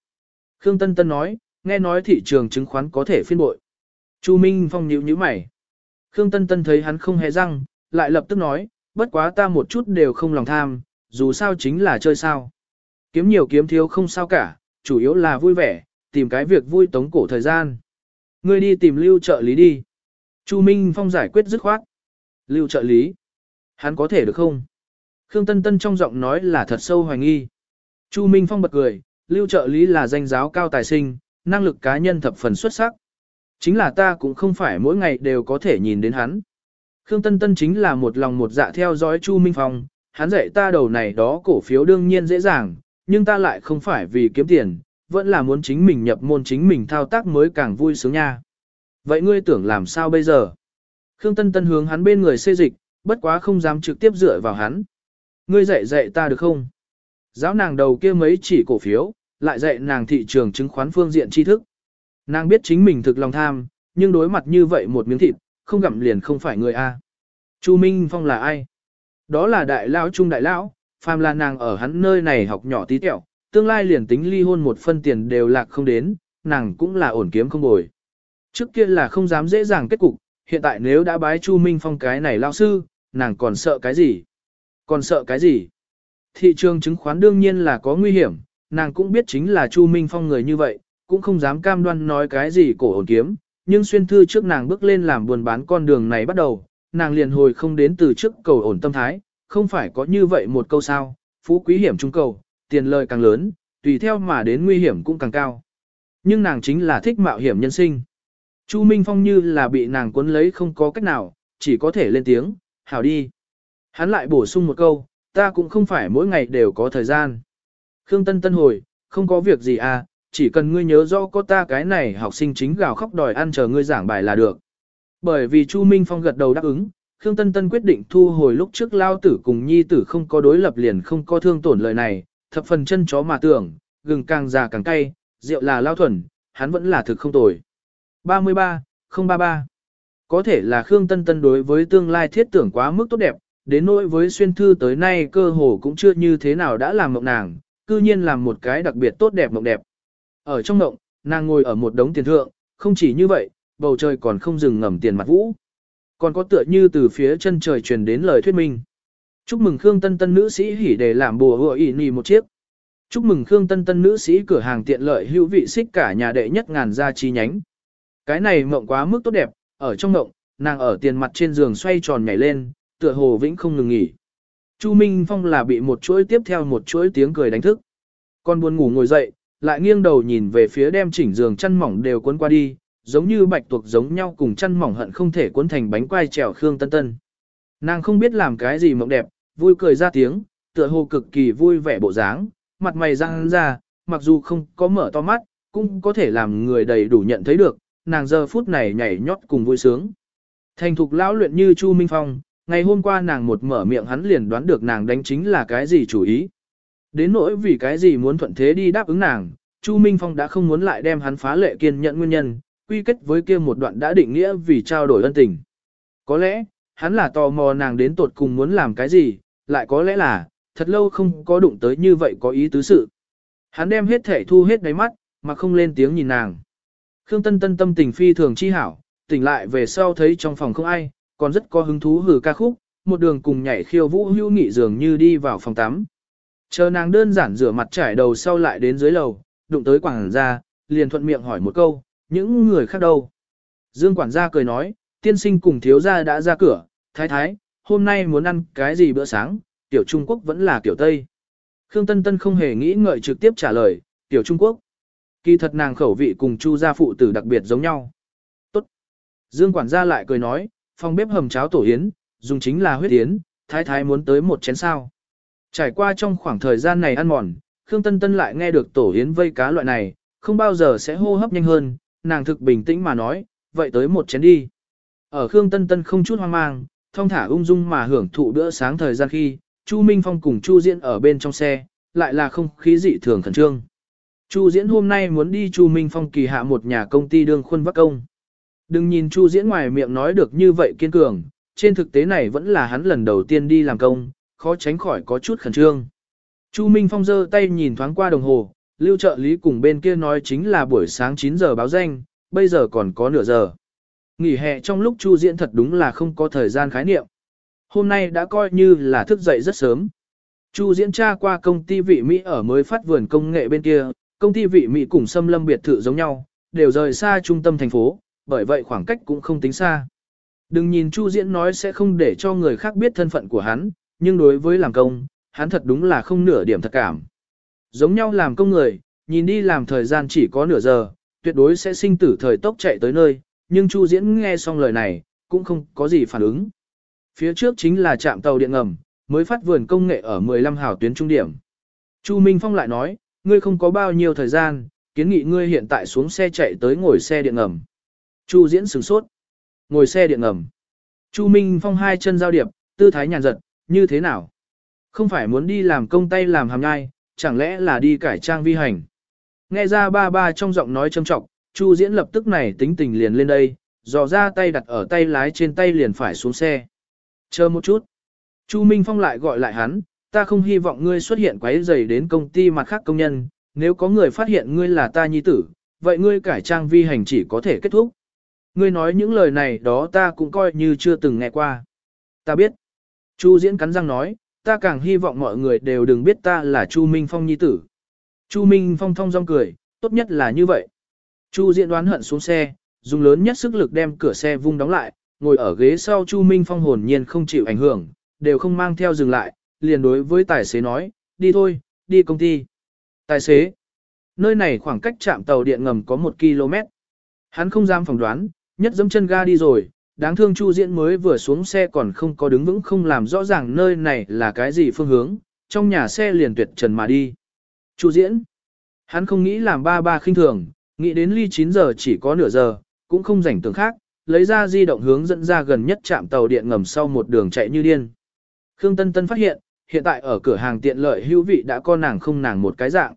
Khương Tân Tân nói, nghe nói thị trường chứng khoán có thể phiên bội. Chu Minh Phong nhíu nhíu mày. Khương Tân Tân thấy hắn không hề răng, lại lập tức nói, bất quá ta một chút đều không lòng tham, dù sao chính là chơi sao. Kiếm nhiều kiếm thiếu không sao cả, chủ yếu là vui vẻ, tìm cái việc vui tống cổ thời gian. Ngươi đi tìm lưu trợ lý đi. Chu Minh Phong giải quyết dứt khoát. Lưu trợ lý. Hắn có thể được không? Khương Tân Tân trong giọng nói là thật sâu hoài nghi. Chu Minh Phong bật cười, lưu trợ lý là danh giáo cao tài sinh, năng lực cá nhân thập phần xuất sắc. Chính là ta cũng không phải mỗi ngày đều có thể nhìn đến hắn. Khương Tân Tân chính là một lòng một dạ theo dõi Chu Minh Phong, hắn dạy ta đầu này đó cổ phiếu đương nhiên dễ dàng, nhưng ta lại không phải vì kiếm tiền, vẫn là muốn chính mình nhập môn chính mình thao tác mới càng vui sướng nha. Vậy ngươi tưởng làm sao bây giờ? Khương Tân Tân hướng hắn bên người xê dịch, bất quá không dám trực tiếp dựa vào hắn. Ngươi dạy dạy ta được không? Giáo nàng đầu kia mấy chỉ cổ phiếu, lại dạy nàng thị trường chứng khoán phương diện tri thức. Nàng biết chính mình thực lòng tham, nhưng đối mặt như vậy một miếng thịt, không gặm liền không phải người A. Chu Minh Phong là ai? Đó là đại lão trung đại lão, phàm là nàng ở hắn nơi này học nhỏ tí tẹo, tương lai liền tính ly hôn một phân tiền đều lạc không đến, nàng cũng là ổn kiếm không bồi. Trước kia là không dám dễ dàng kết cục, hiện tại nếu đã bái Chu Minh Phong cái này lao sư, nàng còn sợ cái gì? Còn sợ cái gì? Thị trường chứng khoán đương nhiên là có nguy hiểm, nàng cũng biết chính là Chu Minh Phong người như vậy, cũng không dám cam đoan nói cái gì cổ ổn kiếm, nhưng xuyên thư trước nàng bước lên làm buồn bán con đường này bắt đầu, nàng liền hồi không đến từ trước cầu ổn tâm thái, không phải có như vậy một câu sao, phú quý hiểm trung cầu, tiền lời càng lớn, tùy theo mà đến nguy hiểm cũng càng cao. Nhưng nàng chính là thích mạo hiểm nhân sinh. Chu Minh Phong như là bị nàng cuốn lấy không có cách nào, chỉ có thể lên tiếng, hảo đi. Hắn lại bổ sung một câu, ta cũng không phải mỗi ngày đều có thời gian. Khương Tân Tân hồi, không có việc gì à, chỉ cần ngươi nhớ rõ có ta cái này học sinh chính gào khóc đòi ăn chờ ngươi giảng bài là được. Bởi vì Chu Minh Phong gật đầu đáp ứng, Khương Tân Tân quyết định thu hồi lúc trước lao tử cùng nhi tử không có đối lập liền không có thương tổn lời này, thập phần chân chó mà tưởng, gừng càng già càng cay, rượu là lao thuần, hắn vẫn là thực không tồi. 33, 033 Có thể là Khương Tân Tân đối với tương lai thiết tưởng quá mức tốt đẹp, đến nỗi với xuyên thư tới nay cơ hồ cũng chưa như thế nào đã làm mộng nàng, cư nhiên làm một cái đặc biệt tốt đẹp mộng đẹp. Ở trong mộng, nàng ngồi ở một đống tiền thượng, không chỉ như vậy, bầu trời còn không dừng ngầm tiền mặt vũ. Còn có tựa như từ phía chân trời truyền đến lời thuyết minh. Chúc mừng Khương Tân Tân nữ sĩ hỉ để làm bùa hựa ỉ nì một chiếc. Chúc mừng Khương Tân Tân nữ sĩ cửa hàng tiện lợi hữu vị xích cả nhà đệ nhất ngàn gia chi nhánh. Cái này mộng quá mức tốt đẹp, ở trong mộng, nàng ở tiền mặt trên giường xoay tròn nhảy lên, tựa hồ vĩnh không ngừng nghỉ. Chu Minh Phong là bị một chuỗi tiếp theo một chuỗi tiếng cười đánh thức. Con buồn ngủ ngồi dậy, lại nghiêng đầu nhìn về phía đem chỉnh giường chăn mỏng đều cuốn qua đi, giống như bạch tuộc giống nhau cùng chăn mỏng hận không thể cuốn thành bánh quai trèo Khương Tân Tân. Nàng không biết làm cái gì mộng đẹp, vui cười ra tiếng, tựa hồ cực kỳ vui vẻ bộ dáng, mặt mày răng ra, mặc dù không có mở to mắt, cũng có thể làm người đầy đủ nhận thấy được, nàng giờ phút này nhảy nhót cùng vui sướng. Thành thục lão luyện như Chu Minh Phong, ngày hôm qua nàng một mở miệng hắn liền đoán được nàng đánh chính là cái gì chủ ý. Đến nỗi vì cái gì muốn thuận thế đi đáp ứng nàng, Chu Minh Phong đã không muốn lại đem hắn phá lệ kiên nhận nguyên nhân, quy kết với kia một đoạn đã định nghĩa vì trao đổi ân tình. Có lẽ, hắn là tò mò nàng đến tột cùng muốn làm cái gì, lại có lẽ là, thật lâu không có đụng tới như vậy có ý tứ sự. Hắn đem hết thể thu hết đáy mắt, mà không lên tiếng nhìn nàng. Khương Tân Tân tâm tình phi thường chi hảo, tỉnh lại về sau thấy trong phòng không ai, còn rất có hứng thú hử ca khúc, một đường cùng nhảy khiêu vũ hưu nghị dường như đi vào phòng tắm. Chờ nàng đơn giản rửa mặt trải đầu sau lại đến dưới lầu, đụng tới quảng gia, liền thuận miệng hỏi một câu, những người khác đâu? Dương quản gia cười nói, tiên sinh cùng thiếu gia đã ra cửa, thái thái, hôm nay muốn ăn cái gì bữa sáng, tiểu Trung Quốc vẫn là tiểu Tây. Khương Tân Tân không hề nghĩ ngợi trực tiếp trả lời, tiểu Trung Quốc. Kỳ thật nàng khẩu vị cùng Chu gia phụ tử đặc biệt giống nhau. Tốt. Dương quản gia lại cười nói, phòng bếp hầm cháo tổ yến, dùng chính là huyết yến, thái thái muốn tới một chén sao. Trải qua trong khoảng thời gian này ăn mòn, Khương Tân Tân lại nghe được tổ yến vây cá loại này, không bao giờ sẽ hô hấp nhanh hơn, nàng thực bình tĩnh mà nói, vậy tới một chén đi. Ở Khương Tân Tân không chút hoang mang, thong thả ung dung mà hưởng thụ bữa sáng thời gian khi, Chu Minh Phong cùng Chu Diễn ở bên trong xe, lại là không khí dị thường khẩn trương. Chu Diễn hôm nay muốn đi Chu Minh Phong kỳ hạ một nhà công ty đương khuôn vắc công. Đừng nhìn Chu Diễn ngoài miệng nói được như vậy kiên cường, trên thực tế này vẫn là hắn lần đầu tiên đi làm công, khó tránh khỏi có chút khẩn trương. Chu Minh Phong giơ tay nhìn thoáng qua đồng hồ, lưu trợ lý cùng bên kia nói chính là buổi sáng 9 giờ báo danh, bây giờ còn có nửa giờ. Nghỉ hè trong lúc Chu Diễn thật đúng là không có thời gian khái niệm. Hôm nay đã coi như là thức dậy rất sớm. Chu Diễn tra qua công ty vị Mỹ ở mới phát vườn công nghệ bên kia, công ty vị Mỹ cùng xâm lâm biệt thự giống nhau, đều rời xa trung tâm thành phố, bởi vậy khoảng cách cũng không tính xa. Đừng nhìn Chu Diễn nói sẽ không để cho người khác biết thân phận của hắn, nhưng đối với làm công, hắn thật đúng là không nửa điểm thật cảm. Giống nhau làm công người, nhìn đi làm thời gian chỉ có nửa giờ, tuyệt đối sẽ sinh tử thời tốc chạy tới nơi, nhưng Chu Diễn nghe xong lời này, cũng không có gì phản ứng. Phía trước chính là trạm tàu điện ngầm, mới phát vườn công nghệ ở 15 hào tuyến trung điểm. Chu Minh Phong lại nói, ngươi không có bao nhiêu thời gian, kiến nghị ngươi hiện tại xuống xe chạy tới ngồi xe điện ngầm. Chu Diễn sửng sốt. Ngồi xe điện ngầm. Chu Minh Phong hai chân giao điệp, tư thái nhàn giật, như thế nào? Không phải muốn đi làm công tay làm hàm nhai, chẳng lẽ là đi cải trang vi hành? Nghe ra ba ba trong giọng nói trầm trọng, Chu Diễn lập tức này tính tình liền lên đây, dò ra tay đặt ở tay lái trên tay liền phải xuống xe. Chờ một chút. Chu Minh Phong lại gọi lại hắn, ta không hy vọng ngươi xuất hiện quấy rầy đến công ty mặt khác công nhân, nếu có người phát hiện ngươi là ta nhi tử, vậy ngươi cải trang vi hành chỉ có thể kết thúc. Ngươi nói những lời này đó ta cũng coi như chưa từng nghe qua. Ta biết. Chu Diễn cắn răng nói, ta càng hy vọng mọi người đều đừng biết ta là Chu Minh Phong nhi tử. Chu Minh Phong thông dong cười, tốt nhất là như vậy. Chu Diễn đoán hận xuống xe, dùng lớn nhất sức lực đem cửa xe vung đóng lại, ngồi ở ghế sau Chu Minh Phong hồn nhiên không chịu ảnh hưởng, đều không mang theo dừng lại, liền đối với tài xế nói, đi thôi, đi công ty. Tài xế, nơi này khoảng cách trạm tàu điện ngầm có một km. Hắn không dám phỏng đoán, nhất dẫm chân ga đi rồi, đáng thương Chu Diễn mới vừa xuống xe còn không có đứng vững không làm rõ ràng nơi này là cái gì phương hướng, trong nhà xe liền tuyệt trần mà đi. Chu Diễn, hắn không nghĩ làm ba ba khinh thường, nghĩ đến ly 9 giờ chỉ có nửa giờ, cũng không rảnh tưởng khác, lấy ra di động hướng dẫn ra gần nhất trạm tàu điện ngầm sau một đường chạy như điên. Khương Tân Tân phát hiện, hiện tại ở cửa hàng tiện lợi hữu vị đã có nàng không nàng một cái dạng.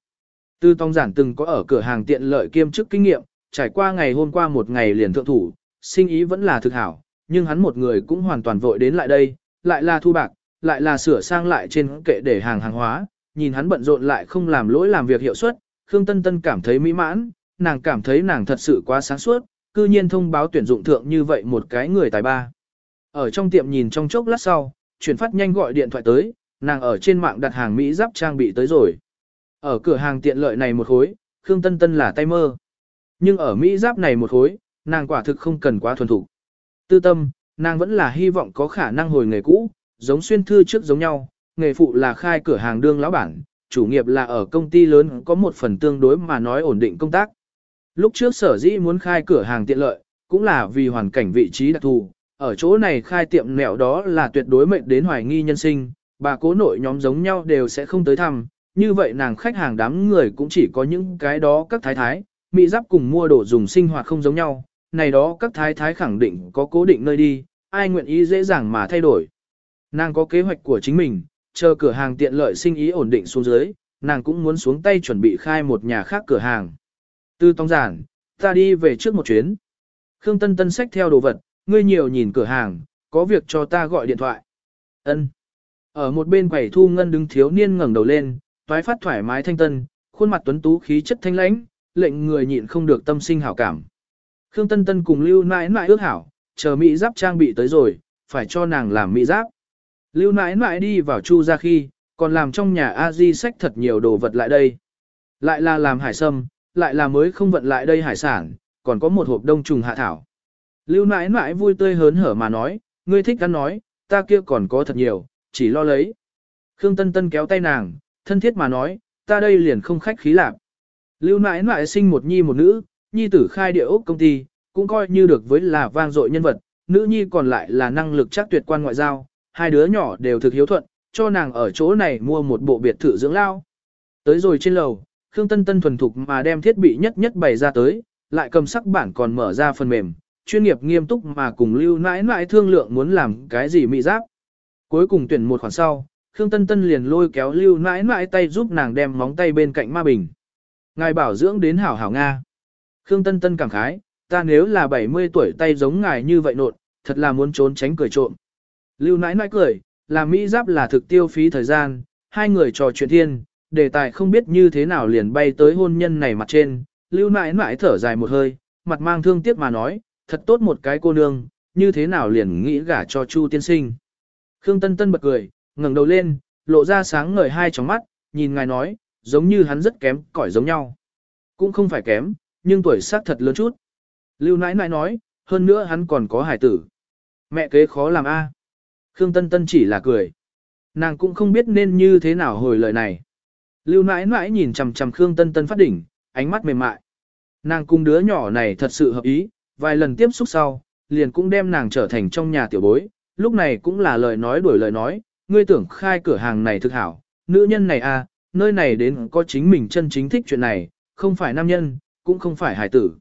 Tư Tông Giản từng có ở cửa hàng tiện lợi kiêm chức kinh nghiệm, trải qua ngày hôm qua một ngày liền thượng thủ, sinh ý vẫn là thực hảo, nhưng hắn một người cũng hoàn toàn vội đến lại đây, lại là thu bạc, lại là sửa sang lại trên kệ để hàng hàng hóa, nhìn hắn bận rộn lại không làm lỗi làm việc hiệu suất, Khương Tân Tân cảm thấy mỹ mãn, nàng cảm thấy nàng thật sự quá sáng suốt, cư nhiên thông báo tuyển dụng thượng như vậy một cái người tài ba. Ở trong tiệm nhìn trong chốc lát sau, chuyển phát nhanh gọi điện thoại tới, nàng ở trên mạng đặt hàng Mỹ giáp trang bị tới rồi. Ở cửa hàng tiện lợi này một khối, Khương Tân Tân là tay mơ. Nhưng ở Mỹ giáp này một khối, nàng quả thực không cần quá thuần thủ. Tư tâm, nàng vẫn là hy vọng có khả năng hồi nghề cũ, giống xuyên thư trước giống nhau, nghề phụ là khai cửa hàng đương lão bản, chủ nghiệp là ở công ty lớn có một phần tương đối mà nói ổn định công tác. Lúc trước sở dĩ muốn khai cửa hàng tiện lợi, cũng là vì hoàn cảnh vị trí đặc thù, ở chỗ này khai tiệm nẹo đó là tuyệt đối mệnh đến hoài nghi nhân sinh, bà cố nội nhóm giống nhau đều sẽ không tới thăm, như vậy nàng khách hàng đám người cũng chỉ có những cái đó các thái thái, mỹ giáp cùng mua đồ dùng sinh hoạt không giống nhau, này đó các thái thái khẳng định có cố định nơi đi, ai nguyện ý dễ dàng mà thay đổi. Nàng có kế hoạch của chính mình, chờ cửa hàng tiện lợi sinh ý ổn định xuống dưới, nàng cũng muốn xuống tay chuẩn bị khai một nhà khác cửa hàng. Tư tông giản, ta đi về trước một chuyến. Khương Tân Tân xách theo đồ vật, ngươi nhiều nhìn cửa hàng, có việc cho ta gọi điện thoại. Ân. Ở một bên quầy thu ngân đứng thiếu niên ngẩng đầu lên, toái phát thoải mái thanh tân, khuôn mặt tuấn tú khí chất thanh lãnh, lệnh người nhịn không được tâm sinh hảo cảm. Khương Tân Tân cùng Lưu Nãi Nãi ước hảo, chờ mỹ giáp trang bị tới rồi, phải cho nàng làm mỹ giáp. Lưu Nãi Nãi đi vào chu ra khi, còn làm trong nhà a di sách thật nhiều đồ vật lại đây. Lại là làm hải sâm, lại là mới không vận lại đây hải sản, còn có một hộp đông trùng hạ thảo. Lưu nãi nãi vui tươi hớn hở mà nói, ngươi thích ăn nói, ta kia còn có thật nhiều, chỉ lo lấy. Khương Tân Tân kéo tay nàng, thân thiết mà nói, ta đây liền không khách khí lạc. Lưu nãi nãi sinh một nhi một nữ, nhi tử khai địa ốc công ty, cũng coi như được với là vang dội nhân vật, nữ nhi còn lại là năng lực chắc tuyệt quan ngoại giao, hai đứa nhỏ đều thực hiếu thuận, cho nàng ở chỗ này mua một bộ biệt thự dưỡng lao. Tới rồi trên lầu, Khương Tân Tân thuần thục mà đem thiết bị nhất nhất bày ra tới, lại cầm sắc bản còn mở ra phần mềm, chuyên nghiệp nghiêm túc mà cùng lưu nãi nãi thương lượng muốn làm cái gì mỹ giáp. Cuối cùng tuyển một khoản sau, Khương Tân Tân liền lôi kéo lưu nãi nãi tay giúp nàng đem móng tay bên cạnh ma bình. Ngài bảo dưỡng đến hảo hảo Nga. Khương Tân Tân cảm khái, ta nếu là 70 tuổi tay giống ngài như vậy nột, thật là muốn trốn tránh cười trộm. Lưu nãi nãi cười, làm mỹ giáp là thực tiêu phí thời gian, hai người trò chuyện thiên, đề tài không biết như thế nào liền bay tới hôn nhân này mặt trên, lưu nãi nãi thở dài một hơi, mặt mang thương tiếc mà nói, thật tốt một cái cô nương, như thế nào liền nghĩ gả cho Chu tiên sinh. Khương Tân Tân bật cười, ngẩng đầu lên, lộ ra sáng ngời hai tròng mắt, nhìn ngài nói, giống như hắn rất kém, cỏi giống nhau. Cũng không phải kém, nhưng tuổi xác thật lớn chút. Lưu nãi nãi nói, hơn nữa hắn còn có hải tử. Mẹ kế khó làm a. Khương Tân Tân chỉ là cười. Nàng cũng không biết nên như thế nào hồi lời này. Lưu nãi nãi nhìn chằm chằm Khương Tân Tân phát đỉnh, ánh mắt mềm mại. Nàng cùng đứa nhỏ này thật sự hợp ý, vài lần tiếp xúc sau, liền cũng đem nàng trở thành trong nhà tiểu bối, lúc này cũng là lời nói đuổi lời nói, ngươi tưởng khai cửa hàng này thực hảo, nữ nhân này à, nơi này đến có chính mình chân chính thích chuyện này, không phải nam nhân, cũng không phải hải tử.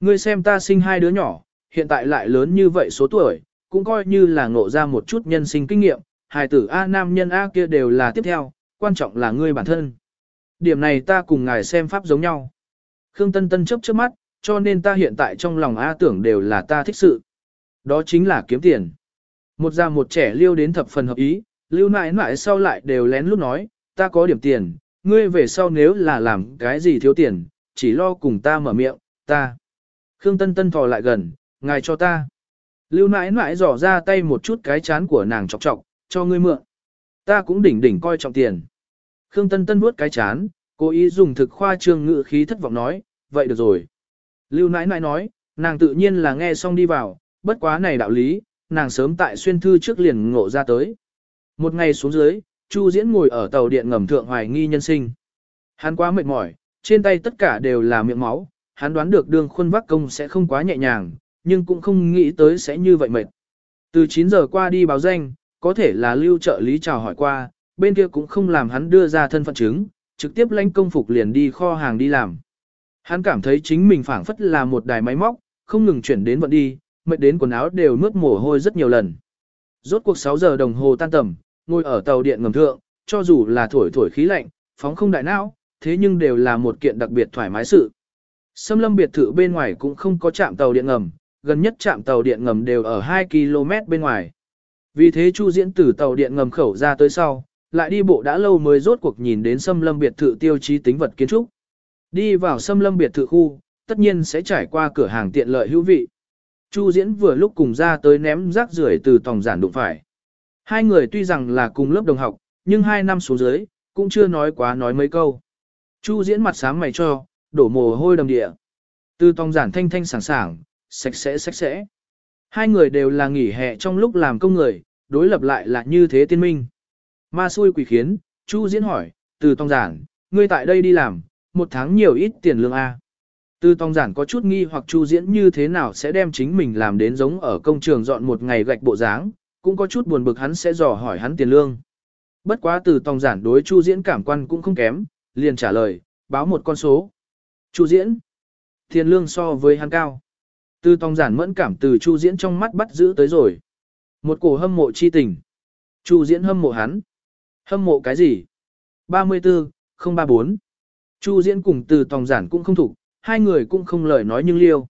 Ngươi xem ta sinh hai đứa nhỏ, hiện tại lại lớn như vậy số tuổi, cũng coi như là ngộ ra một chút nhân sinh kinh nghiệm, hải tử A nam nhân A kia đều là tiếp theo, quan trọng là ngươi bản thân. Điểm này ta cùng ngài xem pháp giống nhau. Khương Tân Tân chớp chớp mắt, cho nên ta hiện tại trong lòng A tưởng đều là ta thích sự. Đó chính là kiếm tiền. Một già một trẻ liêu đến thập phần hợp ý, lưu nại nại sau lại đều lén lút nói, ta có điểm tiền, ngươi về sau nếu là làm cái gì thiếu tiền, chỉ lo cùng ta mở miệng, ta. Khương Tân Tân thò lại gần, ngài cho ta. Lưu nãi nãi dò ra tay một chút cái chán của nàng chọc chọc, cho ngươi mượn. Ta cũng đỉnh đỉnh coi trọng tiền. Khương Tân Tân vuốt cái chán, cố ý dùng thực khoa trương ngữ khí thất vọng nói, vậy được rồi. Lưu nãi nãi nói, nàng tự nhiên là nghe xong đi vào, bất quá này đạo lý, nàng sớm tại xuyên thư trước liền ngộ ra tới. Một ngày xuống dưới, Chu Diễn ngồi ở tàu điện ngầm thượng hoài nghi nhân sinh. Hắn quá mệt mỏi, trên tay tất cả đều là miệng máu, hắn đoán được đường khuôn vác công sẽ không quá nhẹ nhàng, nhưng cũng không nghĩ tới sẽ như vậy mệt. Từ 9 giờ qua đi báo danh, có thể là lưu trợ lý chào hỏi qua, bên kia cũng không làm hắn đưa ra thân phận chứng, trực tiếp lãnh công phục liền đi kho hàng đi làm. Hắn cảm thấy chính mình phảng phất là một đài máy móc, không ngừng chuyển đến vận đi, mệt đến quần áo đều mướt mồ hôi rất nhiều lần. Rốt cuộc 6 giờ đồng hồ tan tầm, ngồi ở tàu điện ngầm thượng, cho dù là thổi thổi khí lạnh, phóng không đại não, thế nhưng đều là một kiện đặc biệt thoải mái sự. Sâm lâm biệt thự bên ngoài cũng không có trạm tàu điện ngầm, gần nhất trạm tàu điện ngầm đều ở 2 km bên ngoài. Vì thế Chu Diễn từ tàu điện ngầm khẩu ra tới sau, lại đi bộ đã lâu mới rốt cuộc nhìn đến Sâm Lâm biệt thự tiêu chí tính vật kiến trúc. Đi vào Sâm Lâm biệt thự khu, tất nhiên sẽ trải qua cửa hàng tiện lợi hữu vị. Chu Diễn vừa lúc cùng ra tới ném rác rưởi từ tòng giản đụng phải. Hai người tuy rằng là cùng lớp đồng học, nhưng hai năm xuống dưới, cũng chưa nói quá nói mấy câu. Chu Diễn mặt sáng mày cho, đổ mồ hôi đầm địa. Từ tòng giản thanh thanh sảng sảng, sạch sẽ sạch sẽ. Hai người đều là nghỉ hè trong lúc làm công người, đối lập lại là như thế tiên minh. Ma xui quỷ khiến, Chu Diễn hỏi, từ tòng giản, ngươi tại đây đi làm, một tháng nhiều ít tiền lương A. Từ tòng giản có chút nghi hoặc Chu Diễn như thế nào sẽ đem chính mình làm đến giống ở công trường dọn một ngày gạch bộ dáng, cũng có chút buồn bực hắn sẽ dò hỏi hắn tiền lương. Bất quá từ tòng giản đối Chu Diễn cảm quan cũng không kém, liền trả lời, báo một con số. Chu Diễn, tiền lương so với hắn cao. Từ tòng giản mẫn cảm từ Chu Diễn trong mắt bắt giữ tới rồi. Một cổ hâm mộ chi tình. Chu Diễn hâm mộ hắn. Hâm mộ cái gì? 34, 034. Chu Diễn cùng từ tòng giản cũng không thủ, hai người cũng không lời nói nhưng liêu.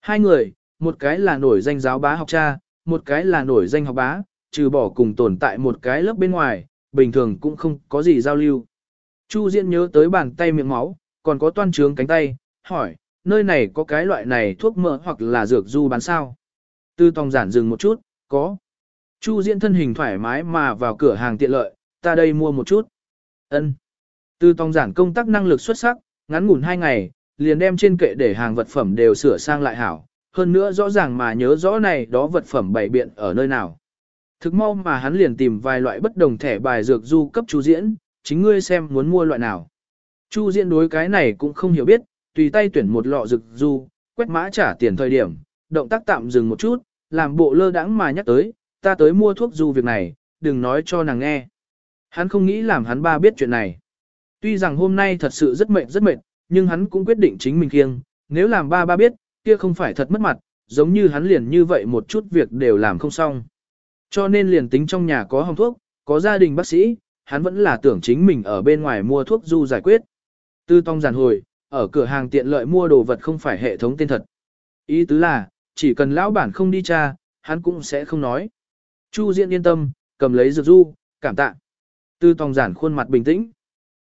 Hai người, một cái là nổi danh giáo bá học cha, một cái là nổi danh học bá, trừ bỏ cùng tồn tại một cái lớp bên ngoài, bình thường cũng không có gì giao lưu. Chu Diễn nhớ tới bàn tay miệng máu, còn có toan trướng cánh tay, hỏi, nơi này có cái loại này thuốc mỡ hoặc là dược du bán sao? Tư tòng giản dừng một chút, có. Chu Diễn thân hình thoải mái mà vào cửa hàng tiện lợi, ta đây mua một chút. Ân. Tư tòng giản công tác năng lực xuất sắc, ngắn ngủn hai ngày, liền đem trên kệ để hàng vật phẩm đều sửa sang lại hảo, hơn nữa rõ ràng mà nhớ rõ này đó vật phẩm bày biện ở nơi nào. Thực mau mà hắn liền tìm vài loại bất đồng thẻ bài dược du cấp Chu Diễn, chính ngươi xem muốn mua loại nào. Chu Diễn đối cái này cũng không hiểu biết, tùy tay tuyển một lọ dược du, quét mã trả tiền thời điểm, động tác tạm dừng một chút, làm bộ lơ đãng mà nhắc tới, ta tới mua thuốc du việc này, đừng nói cho nàng nghe. Hắn không nghĩ làm hắn ba biết chuyện này. Tuy rằng hôm nay thật sự rất mệt rất mệt, nhưng hắn cũng quyết định chính mình kiêng, nếu làm ba ba biết, kia không phải thật mất mặt, giống như hắn liền như vậy một chút việc đều làm không xong. Cho nên liền tính trong nhà có hồng thuốc, có gia đình bác sĩ, hắn vẫn là tưởng chính mình ở bên ngoài mua thuốc du giải quyết. Tư tông giản hồi, ở cửa hàng tiện lợi mua đồ vật không phải hệ thống tên thật. Ý tứ là, chỉ cần lão bản không đi tra, hắn cũng sẽ không nói. Chu Diễn yên tâm, cầm lấy dược du, cảm tạ. Tư tông giản khuôn mặt bình tĩnh.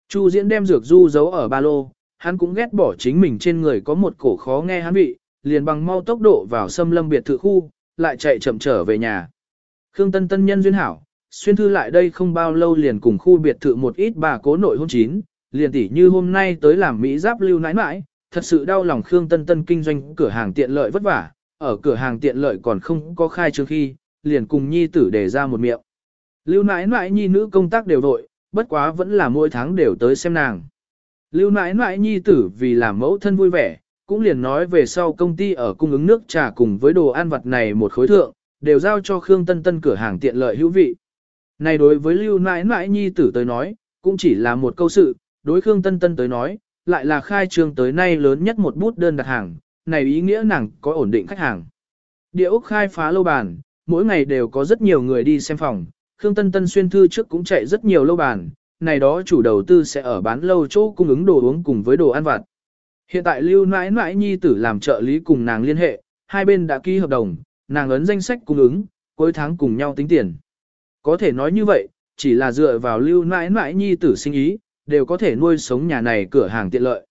Chu Diễn đem dược du giấu ở ba lô, hắn cũng ghét bỏ chính mình trên người có một cổ khó nghe hắn vị, liền bằng mau tốc độ vào xâm lâm biệt thự khu, lại chạy chậm trở về nhà. Khương Tân Tân nhân duyên hảo, xuyên thư lại đây không bao lâu liền cùng khu biệt thự một ít bà cố nội hôn chín, liền tỉ như hôm nay tới làm Mỹ giáp lưu nãi nãi, thật sự đau lòng Khương Tân Tân kinh doanh cửa hàng tiện lợi vất vả, ở cửa hàng tiện lợi còn không có khai trương khi, liền cùng nhi tử để ra một miệng. Lưu nãi nãi nhi nữ công tác đều vội, bất quá vẫn là mỗi tháng đều tới xem nàng. Lưu nãi nãi nhi tử vì làm mẫu thân vui vẻ, cũng liền nói về sau công ty ở cung ứng nước trà cùng với đồ ăn vặt này một khối thượng, đều giao cho Khương Tân Tân cửa hàng tiện lợi hữu vị. Này đối với Lưu nãi nãi nhi tử tới nói, cũng chỉ là một câu sự, đối Khương Tân Tân tới nói, lại là khai trương tới nay lớn nhất một bút đơn đặt hàng, này ý nghĩa nàng có ổn định khách hàng. Địa Úc khai phá lâu bàn, mỗi ngày đều có rất nhiều người đi xem phòng, Khương Tân Tân xuyên thư trước cũng chạy rất nhiều lâu bàn, này đó chủ đầu tư sẽ ở bán lâu chỗ cung ứng đồ uống cùng với đồ ăn vặt. Hiện tại Lưu Nãi Nãi Nhi tử làm trợ lý cùng nàng liên hệ, hai bên đã ký hợp đồng, nàng ấn danh sách cung ứng, cuối tháng cùng nhau tính tiền. Có thể nói như vậy, chỉ là dựa vào Lưu Nãi Nãi Nhi tử sinh ý, đều có thể nuôi sống nhà này cửa hàng tiện lợi.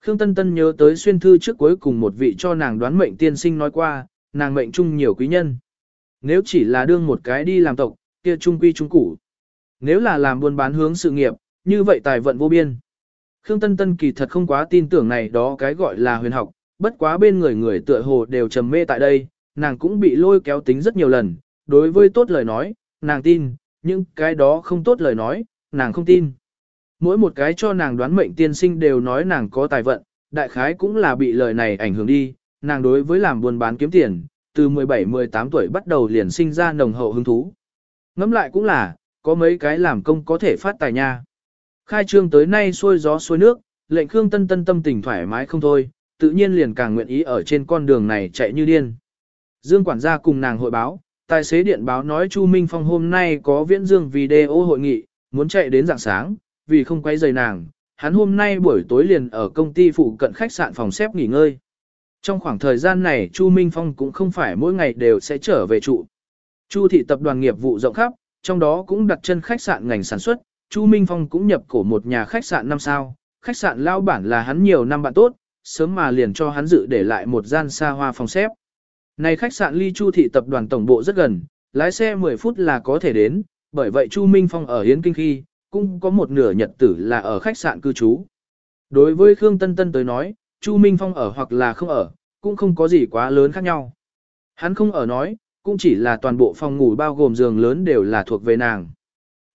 Khương Tân Tân nhớ tới xuyên thư trước cuối cùng một vị cho nàng đoán mệnh tiên sinh nói qua, nàng mệnh chung nhiều quý nhân. Nếu chỉ là đương một cái đi làm tộc, kia trung quy trung củ. Nếu là làm buôn bán hướng sự nghiệp, như vậy tài vận vô biên. Khương Tân Tân kỳ thật không quá tin tưởng này đó cái gọi là huyền học, bất quá bên người người tựa hồ đều trầm mê tại đây, nàng cũng bị lôi kéo tính rất nhiều lần, đối với tốt lời nói, nàng tin, nhưng cái đó không tốt lời nói, nàng không tin. Mỗi một cái cho nàng đoán mệnh tiên sinh đều nói nàng có tài vận, đại khái cũng là bị lời này ảnh hưởng đi, nàng đối với làm buôn bán kiếm tiền, từ 17-18 tuổi bắt đầu liền sinh ra nồng hậu hứng thú. Ngẫm lại cũng là, có mấy cái làm công có thể phát tài nha. Khai trương tới nay xuôi gió xuôi nước, lệnh Khương Tân Tân tâm tình thoải mái không thôi, tự nhiên liền càng nguyện ý ở trên con đường này chạy như điên. Dương quản gia cùng nàng hội báo, tài xế điện báo nói Chu Minh Phong hôm nay có viễn dương video hội nghị, muốn chạy đến dạng sáng, vì không quay rời nàng, hắn hôm nay buổi tối liền ở công ty phụ cận khách sạn phòng xếp nghỉ ngơi. Trong khoảng thời gian này Chu Minh Phong cũng không phải mỗi ngày đều sẽ trở về trụ. Chu thị tập đoàn nghiệp vụ rộng khắp, trong đó cũng đặt chân khách sạn ngành sản xuất, Chu Minh Phong cũng nhập cổ một nhà khách sạn năm sao, khách sạn lao bản là hắn nhiều năm bạn tốt, sớm mà liền cho hắn dự để lại một gian xa hoa phòng xếp. Này khách sạn ly Chu thị tập đoàn tổng bộ rất gần, lái xe 10 phút là có thể đến, bởi vậy Chu Minh Phong ở Hiến Kinh khi, cũng có một nửa nhật tử là ở khách sạn cư trú. Đối với Khương Tân Tân tới nói, Chu Minh Phong ở hoặc là không ở, cũng không có gì quá lớn khác nhau. Hắn không ở nói, cũng chỉ là toàn bộ phòng ngủ bao gồm giường lớn đều là thuộc về nàng.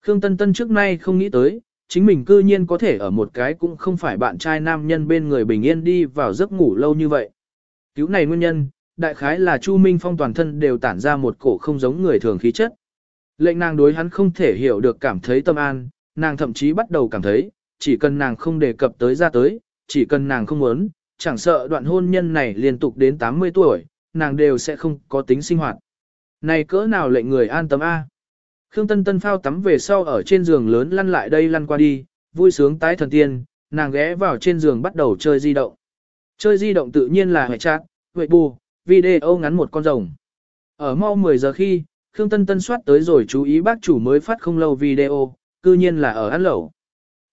Khương Tân Tân trước nay không nghĩ tới, chính mình cư nhiên có thể ở một cái cũng không phải bạn trai nam nhân bên người bình yên đi vào giấc ngủ lâu như vậy. Cứu này nguyên nhân, đại khái là Chu Minh Phong toàn thân đều tản ra một cổ không giống người thường khí chất. Lệnh nàng đối hắn không thể hiểu được cảm thấy tâm an, nàng thậm chí bắt đầu cảm thấy, chỉ cần nàng không đề cập tới ra tới, chỉ cần nàng không muốn, chẳng sợ đoạn hôn nhân này liên tục đến 80 tuổi, nàng đều sẽ không có tính sinh hoạt. Này cỡ nào lệnh người an tâm A. Khương Tân Tân phao tắm về sau ở trên giường lớn lăn lại đây lăn qua đi, vui sướng tái thần tiên, nàng ghé vào trên giường bắt đầu chơi di động. Chơi di động tự nhiên là hệ chat, huệ bù, video ngắn một con rồng. Ở mau 10 giờ khi, Khương Tân Tân soát tới rồi chú ý bác chủ mới phát không lâu video, cư nhiên là ở ăn lẩu.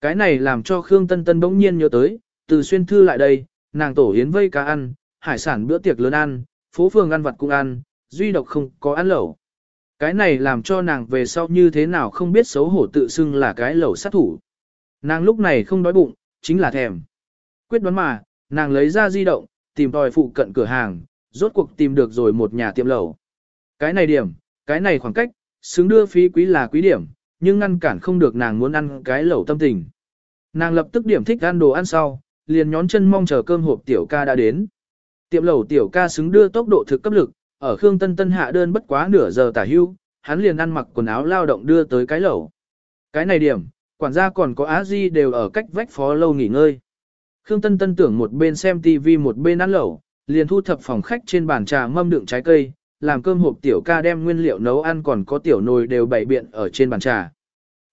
Cái này làm cho Khương Tân Tân bỗng nhiên nhớ tới, từ xuyên thư lại đây, nàng tổ hiến vây cá ăn, hải sản bữa tiệc lớn ăn, phố phường ăn vặt cũng ăn, duy độc không có ăn lẩu. Cái này làm cho nàng về sau như thế nào không biết xấu hổ tự xưng là cái lẩu sát thủ. Nàng lúc này không đói bụng, chính là thèm. Quyết đoán mà, nàng lấy ra di động, tìm tòi phụ cận cửa hàng, rốt cuộc tìm được rồi một nhà tiệm lẩu. Cái này điểm, cái này khoảng cách, xứng đưa phí quý là quý điểm, nhưng ngăn cản không được nàng muốn ăn cái lẩu tâm tình. Nàng lập tức điểm thích ăn đồ ăn sau, liền nhón chân mong chờ cơm hộp tiểu ca đã đến. Tiệm lẩu tiểu ca xứng đưa tốc độ thực cấp lực, ở Khương Tân Tân hạ đơn bất quá nửa giờ tả hưu, hắn liền ăn mặc quần áo lao động đưa tới cái lẩu. Cái này điểm, quản gia còn có á di đều ở cách vách phó lâu nghỉ ngơi. Khương Tân Tân tưởng một bên xem TV một bên ăn lẩu, liền thu thập phòng khách trên bàn trà mâm đựng trái cây, làm cơm hộp tiểu ca đem nguyên liệu nấu ăn còn có tiểu nồi đều bày biện ở trên bàn trà.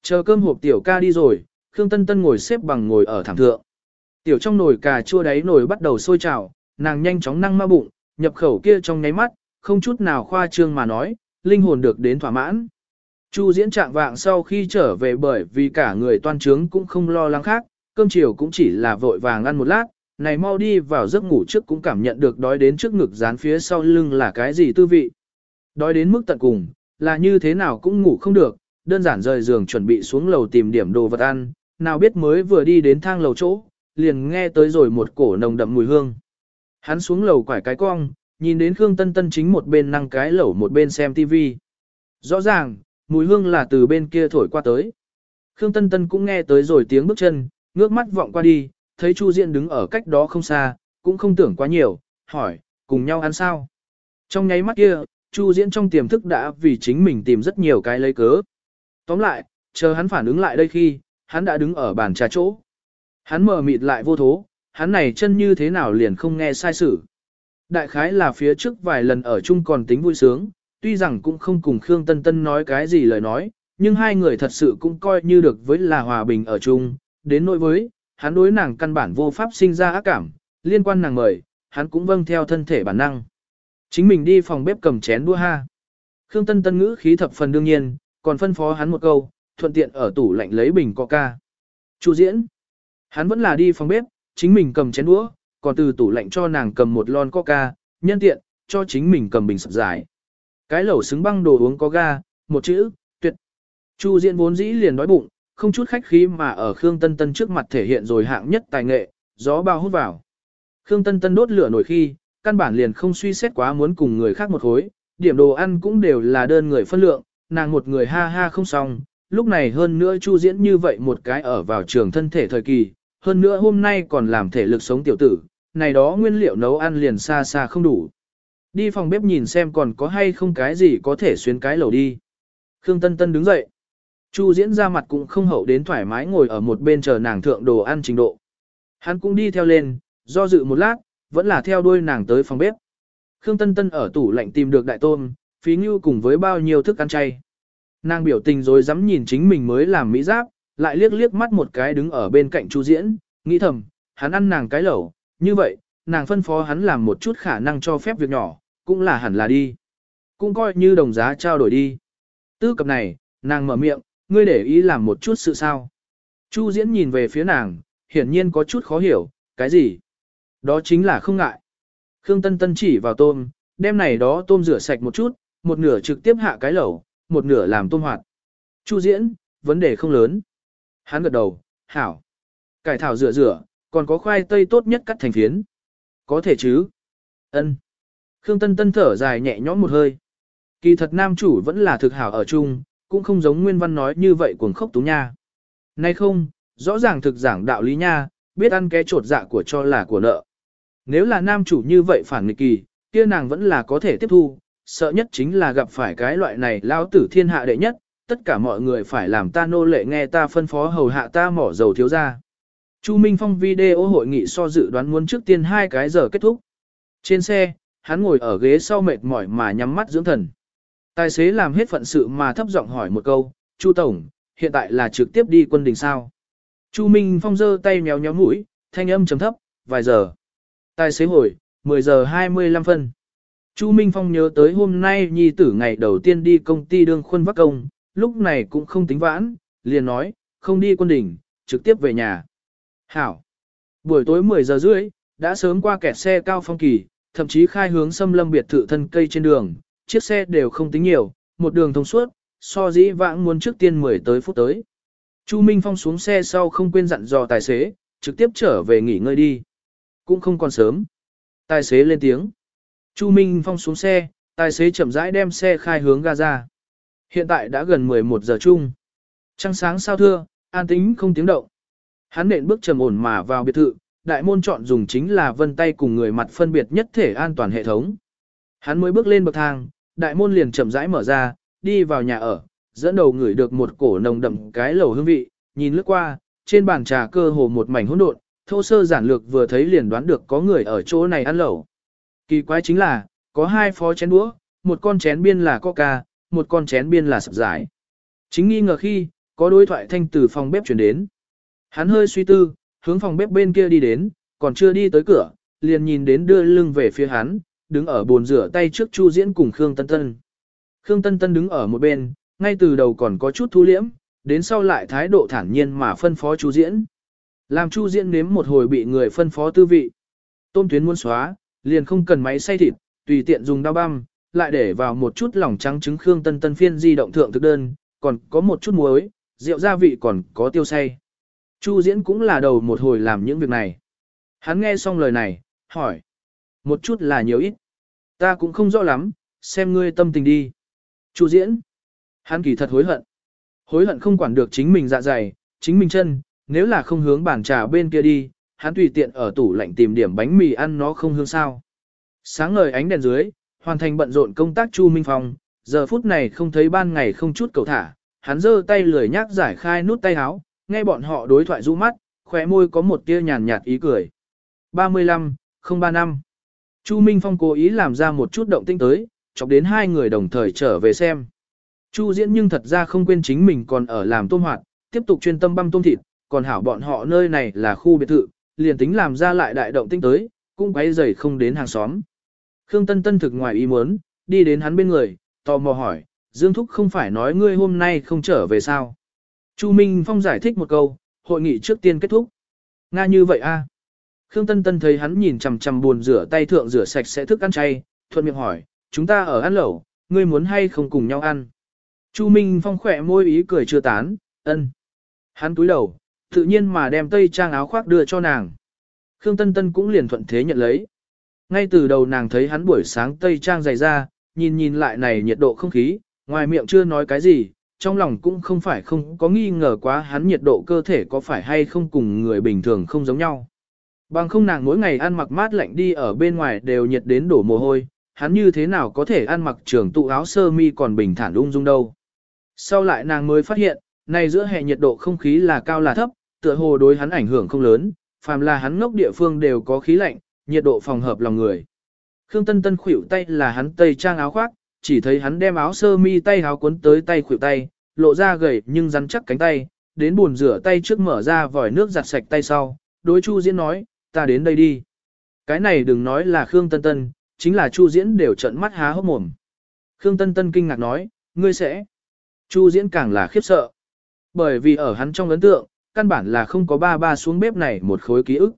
Chờ cơm hộp tiểu ca đi rồi, Khương Tân Tân ngồi xếp bằng ngồi ở thảm thượng. Tiểu trong nồi cà chua đáy nồi bắt đầu sôi trào, nàng nhanh chóng năng ma bụng, nhập khẩu kia trong nháy mắt, không chút nào khoa trương mà nói, linh hồn được đến thỏa mãn. Chu diễn trạng vạng sau khi trở về bởi vì cả người toan trướng cũng không lo lắng khác, cơm chiều cũng chỉ là vội vàng ăn một lát, này mau đi vào giấc ngủ trước cũng cảm nhận được đói đến trước ngực dán phía sau lưng là cái gì tư vị. Đói đến mức tận cùng, là như thế nào cũng ngủ không được, đơn giản rời giường chuẩn bị xuống lầu tìm điểm đồ vật ăn, nào biết mới vừa đi đến thang lầu chỗ, liền nghe tới rồi một cổ nồng đậm mùi hương. Hắn xuống lầu quải cái cong, nhìn đến Khương Tân Tân chính một bên năng cái lẩu một bên xem TV. Rõ ràng, mùi hương là từ bên kia thổi qua tới. Khương Tân Tân cũng nghe tới rồi tiếng bước chân, ngước mắt vọng qua đi, thấy Chu Diện đứng ở cách đó không xa, cũng không tưởng quá nhiều, hỏi, cùng nhau ăn sao? Trong nháy mắt kia, Chu Diễn trong tiềm thức đã vì chính mình tìm rất nhiều cái lấy cớ. Tóm lại, chờ hắn phản ứng lại đây khi, hắn đã đứng ở bàn trà chỗ. Hắn mở mịt lại vô thố, hắn này chân như thế nào liền không nghe sai sự. Đại khái là phía trước vài lần ở chung còn tính vui sướng, tuy rằng cũng không cùng Khương Tân Tân nói cái gì lời nói, nhưng hai người thật sự cũng coi như được với là hòa bình ở chung, đến nỗi với, hắn đối nàng căn bản vô pháp sinh ra ác cảm, liên quan nàng mời, hắn cũng vâng theo thân thể bản năng. Chính mình đi phòng bếp cầm chén đua ha. Khương Tân Tân ngữ khí thập phần đương nhiên, còn phân phó hắn một câu, thuận tiện ở tủ lạnh lấy bình coca. Chu diễn. Hắn vẫn là đi phòng bếp, chính mình cầm chén đũa, còn từ tủ lạnh cho nàng cầm một lon coca, nhân tiện, cho chính mình cầm bình sập giải. Cái lẩu xứng băng đồ uống có ga, một chữ, tuyệt. Chu diễn vốn dĩ liền đói bụng, không chút khách khí mà ở Khương Tân Tân trước mặt thể hiện rồi hạng nhất tài nghệ, gió bao hút vào. Khương Tân Tân đốt lửa nổi khi, căn bản liền không suy xét quá muốn cùng người khác một khối, điểm đồ ăn cũng đều là đơn người phân lượng, nàng một người ha ha không xong, lúc này hơn nữa Chu diễn như vậy một cái ở vào trường thân thể thời kỳ, hơn nữa hôm nay còn làm thể lực sống tiểu tử, này đó nguyên liệu nấu ăn liền xa xa không đủ. Đi phòng bếp nhìn xem còn có hay không cái gì có thể xuyến cái lẩu đi. Khương Tân Tân đứng dậy. Chu diễn ra mặt cũng không hậu đến thoải mái ngồi ở một bên chờ nàng thượng đồ ăn trình độ. Hắn cũng đi theo lên, do dự một lát, vẫn là theo đuôi nàng tới phòng bếp. Khương Tân Tân ở tủ lạnh tìm được đại tôm, phí ngưu cùng với bao nhiêu thức ăn chay. Nàng biểu tình rồi dám nhìn chính mình mới làm mỹ giáp, lại liếc liếc mắt một cái đứng ở bên cạnh Chu Diễn, nghĩ thầm, hắn ăn nàng cái lẩu, như vậy, nàng phân phó hắn làm một chút khả năng cho phép việc nhỏ, cũng là hẳn là đi. Cũng coi như đồng giá trao đổi đi. Tư cập này, nàng mở miệng, ngươi để ý làm một chút sự sao. Chu Diễn nhìn về phía nàng, hiển nhiên có chút khó hiểu, cái gì? Đó chính là không ngại. Khương Tân Tân chỉ vào tôm, đem này đó tôm rửa sạch một chút, một nửa trực tiếp hạ cái lẩu, một nửa làm tôm hoạt. Chu Diễn, vấn đề không lớn. Hắn gật đầu, hảo. Cải thảo rửa rửa, còn có khoai tây tốt nhất cắt thành phiến. Có thể chứ? Ân. Khương Tân Tân thở dài nhẹ nhõm một hơi. Kỳ thật nam chủ vẫn là thực hảo ở chung, cũng không giống Nguyên Văn nói như vậy cuồng khốc tú nha. Nay không, rõ ràng thực giảng đạo lý nha, biết ăn cái trột dạ của cho là của nợ. Nếu là nam chủ như vậy phản nghịch kỳ, kia nàng vẫn là có thể tiếp thu, sợ nhất chính là gặp phải cái loại này lao tử thiên hạ đệ nhất, tất cả mọi người phải làm ta nô lệ nghe ta phân phó hầu hạ ta mỏ dầu thiếu ra. Chu Minh Phong video hội nghị so dự đoán muốn trước tiên hai cái giờ kết thúc. Trên xe, hắn ngồi ở ghế sau mệt mỏi mà nhắm mắt dưỡng thần. Tài xế làm hết phận sự mà thấp giọng hỏi một câu, Chu Tổng, hiện tại là trực tiếp đi quân đình sao? Chu Minh Phong giơ tay méo nhéo mũi, thanh âm chấm thấp, vài giờ. Tài xế hồi, 10 giờ 25 phân. Chu Minh Phong nhớ tới hôm nay nhi tử ngày đầu tiên đi công ty đương khuôn vắc công, lúc này cũng không tính vãn, liền nói, không đi quân đỉnh, trực tiếp về nhà. Hảo. Buổi tối 10 giờ rưỡi, đã sớm qua kẹt xe cao phong kỳ, thậm chí khai hướng xâm lâm biệt thự thân cây trên đường, chiếc xe đều không tính nhiều, một đường thông suốt, so dĩ vãng muốn trước tiên 10 tới phút tới. Chu Minh Phong xuống xe sau không quên dặn dò tài xế, trực tiếp trở về nghỉ ngơi đi. Cũng không còn sớm. Tài xế lên tiếng. Chu Minh Phong xuống xe, tài xế chậm rãi đem xe khai hướng Gaza. Hiện tại đã gần 11 giờ chung. Trăng sáng sao thưa, an tĩnh không tiếng động. Hắn nện bước trầm ổn mà vào biệt thự, đại môn chọn dùng chính là vân tay cùng người mặt phân biệt nhất thể an toàn hệ thống. Hắn mới bước lên bậc thang, đại môn liền chậm rãi mở ra, đi vào nhà ở, dẫn đầu người được một cổ nồng đậm cái lẩu hương vị, nhìn lướt qua, trên bàn trà cơ hồ một mảnh hỗn độn, thô sơ giản lược vừa thấy liền đoán được có người ở chỗ này ăn lẩu. Kỳ quái chính là, có hai phó chén đũa, một con chén biên là coca, một con chén biên là sập giải. Chính nghi ngờ khi, có đối thoại thanh từ phòng bếp chuyển đến. Hắn hơi suy tư, hướng phòng bếp bên kia đi đến, còn chưa đi tới cửa, liền nhìn đến đưa lưng về phía hắn, đứng ở bồn rửa tay trước Chu Diễn cùng Khương Tân Tân. Khương Tân Tân đứng ở một bên, ngay từ đầu còn có chút thu liễm, đến sau lại thái độ thản nhiên mà phân phó Chu Diễn. Làm Chu Diễn nếm một hồi bị người phân phó tư vị. Tôm tuyến muốn xóa, liền không cần máy xay thịt, tùy tiện dùng dao băm, lại để vào một chút lòng trắng trứng Khương Tân Tân phiên di động thượng thực đơn, còn có một chút muối, rượu gia vị còn có tiêu xay. Chu Diễn cũng là đầu một hồi làm những việc này. Hắn nghe xong lời này, hỏi. Một chút là nhiều ít. Ta cũng không rõ lắm, xem ngươi tâm tình đi. Chu Diễn. Hắn kỳ thật hối hận. Hối hận không quản được chính mình dạ dày, chính mình chân, nếu là không hướng bàn trà bên kia đi, hắn tùy tiện ở tủ lạnh tìm điểm bánh mì ăn nó không hương sao. Sáng ngời ánh đèn dưới, hoàn thành bận rộn công tác Chu Minh Phong, giờ phút này không thấy ban ngày không chút cầu thả, hắn giơ tay lười nhác giải khai nút tay áo, nghe bọn họ đối thoại rũ mắt, khóe môi có một tia nhàn nhạt ý cười. 35, 035 Chu Minh Phong cố ý làm ra một chút động tinh tới, chọc đến hai người đồng thời trở về xem. Chu Diễn nhưng thật ra không quên chính mình còn ở làm tôm hoạt, tiếp tục chuyên tâm băm tôm thịt, còn hảo bọn họ nơi này là khu biệt thự, liền tính làm ra lại đại động tinh tới, cũng quấy rầy không đến hàng xóm. Khương Tân Tân thực ngoài ý muốn, đi đến hắn bên người, tò mò hỏi, Dương Thúc không phải nói ngươi hôm nay không trở về sao? Chu Minh Phong giải thích một câu, hội nghị trước tiên kết thúc. Nga như vậy a? Khương Tân Tân thấy hắn nhìn chằm chằm buồn rửa tay thượng rửa sạch sẽ thức ăn chay, thuận miệng hỏi, chúng ta ở ăn lẩu, ngươi muốn hay không cùng nhau ăn? Chu Minh Phong khỏe môi ý cười chưa tán, ân. Hắn túi đầu, tự nhiên mà đem tây trang áo khoác đưa cho nàng. Khương Tân Tân cũng liền thuận thế nhận lấy. Ngay từ đầu nàng thấy hắn buổi sáng tây trang dày ra, nhìn nhìn lại này nhiệt độ không khí, ngoài miệng chưa nói cái gì, trong lòng cũng không phải không có nghi ngờ quá hắn nhiệt độ cơ thể có phải hay không cùng người bình thường không giống nhau. Bằng không nàng mỗi ngày ăn mặc mát lạnh đi ở bên ngoài đều nhiệt đến đổ mồ hôi, hắn như thế nào có thể ăn mặc trường tụ áo sơ mi còn bình thản ung dung đâu. Sau lại nàng mới phát hiện, này giữa hệ nhiệt độ không khí là cao là thấp, tựa hồ đối hắn ảnh hưởng không lớn, phàm là hắn ngốc địa phương đều có khí lạnh, nhiệt độ phòng hợp lòng người. Khương Tân Tân khuỷu tay là hắn tây trang áo khoác, chỉ thấy hắn đem áo sơ mi tay áo cuốn tới tay khuỷu tay, lộ ra gầy nhưng rắn chắc cánh tay, đến buồn rửa tay trước mở ra vòi nước giặt sạch tay sau, đối Chu Diễn nói, ta đến đây đi. Cái này đừng nói là Khương Tân Tân, chính là Chu Diễn đều trợn mắt há hốc mồm. Khương Tân Tân kinh ngạc nói, ngươi sẽ. Chu Diễn càng là khiếp sợ. Bởi vì ở hắn trong ấn tượng, căn bản là không có ba ba xuống bếp này một khối ký ức.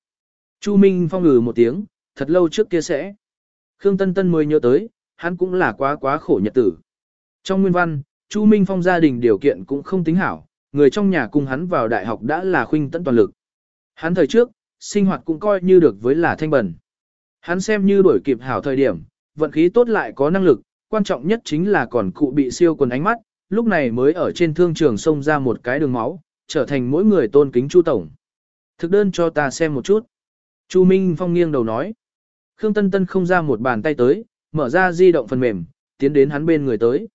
Chu Minh Phong ngừ một tiếng, thật lâu trước kia sẽ. Khương Tân Tân mới nhớ tới, hắn cũng là quá quá khổ nhật tử. Trong nguyên văn, Chu Minh Phong gia đình điều kiện cũng không tính hảo, người trong nhà cùng hắn vào đại học đã là khuynh tận toàn lực. Hắn thời trước, sinh hoạt cũng coi như được với là thanh bẩn. Hắn xem như đổi kịp hảo thời điểm, vận khí tốt lại có năng lực, quan trọng nhất chính là còn cụ bị siêu quần ánh mắt, lúc này mới ở trên thương trường xông ra một cái đường máu, trở thành mỗi người tôn kính Chu Tổng. Thực đơn cho ta xem một chút. Chu Minh Phong nghiêng đầu nói. Khương Tân Tân không ra một bàn tay tới, mở ra di động phần mềm, tiến đến hắn bên người tới.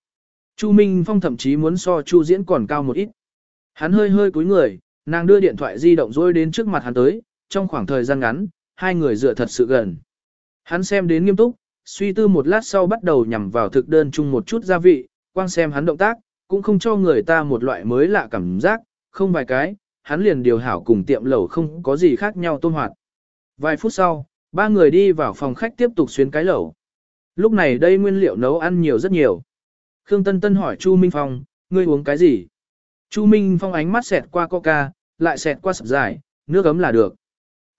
Chu Minh Phong thậm chí muốn so Chu Diễn còn cao một ít. Hắn hơi hơi cúi người, nàng đưa điện thoại di động rồi đến trước mặt hắn tới, trong khoảng thời gian ngắn, hai người dựa thật sự gần. Hắn xem đến nghiêm túc, suy tư một lát sau bắt đầu nhằm vào thực đơn chung một chút gia vị, quang xem hắn động tác, cũng không cho người ta một loại mới lạ cảm giác, không vài cái, hắn liền điều hảo cùng tiệm lẩu không có gì khác nhau tôn hoạt. Vài phút sau, ba người đi vào phòng khách tiếp tục xuyến cái lẩu. Lúc này đây nguyên liệu nấu ăn nhiều rất nhiều. Khương Tân Tân hỏi Chu Minh Phong, ngươi uống cái gì? Chu Minh Phong ánh mắt xẹt qua coca, lại xẹt qua sập dài, nước ấm là được.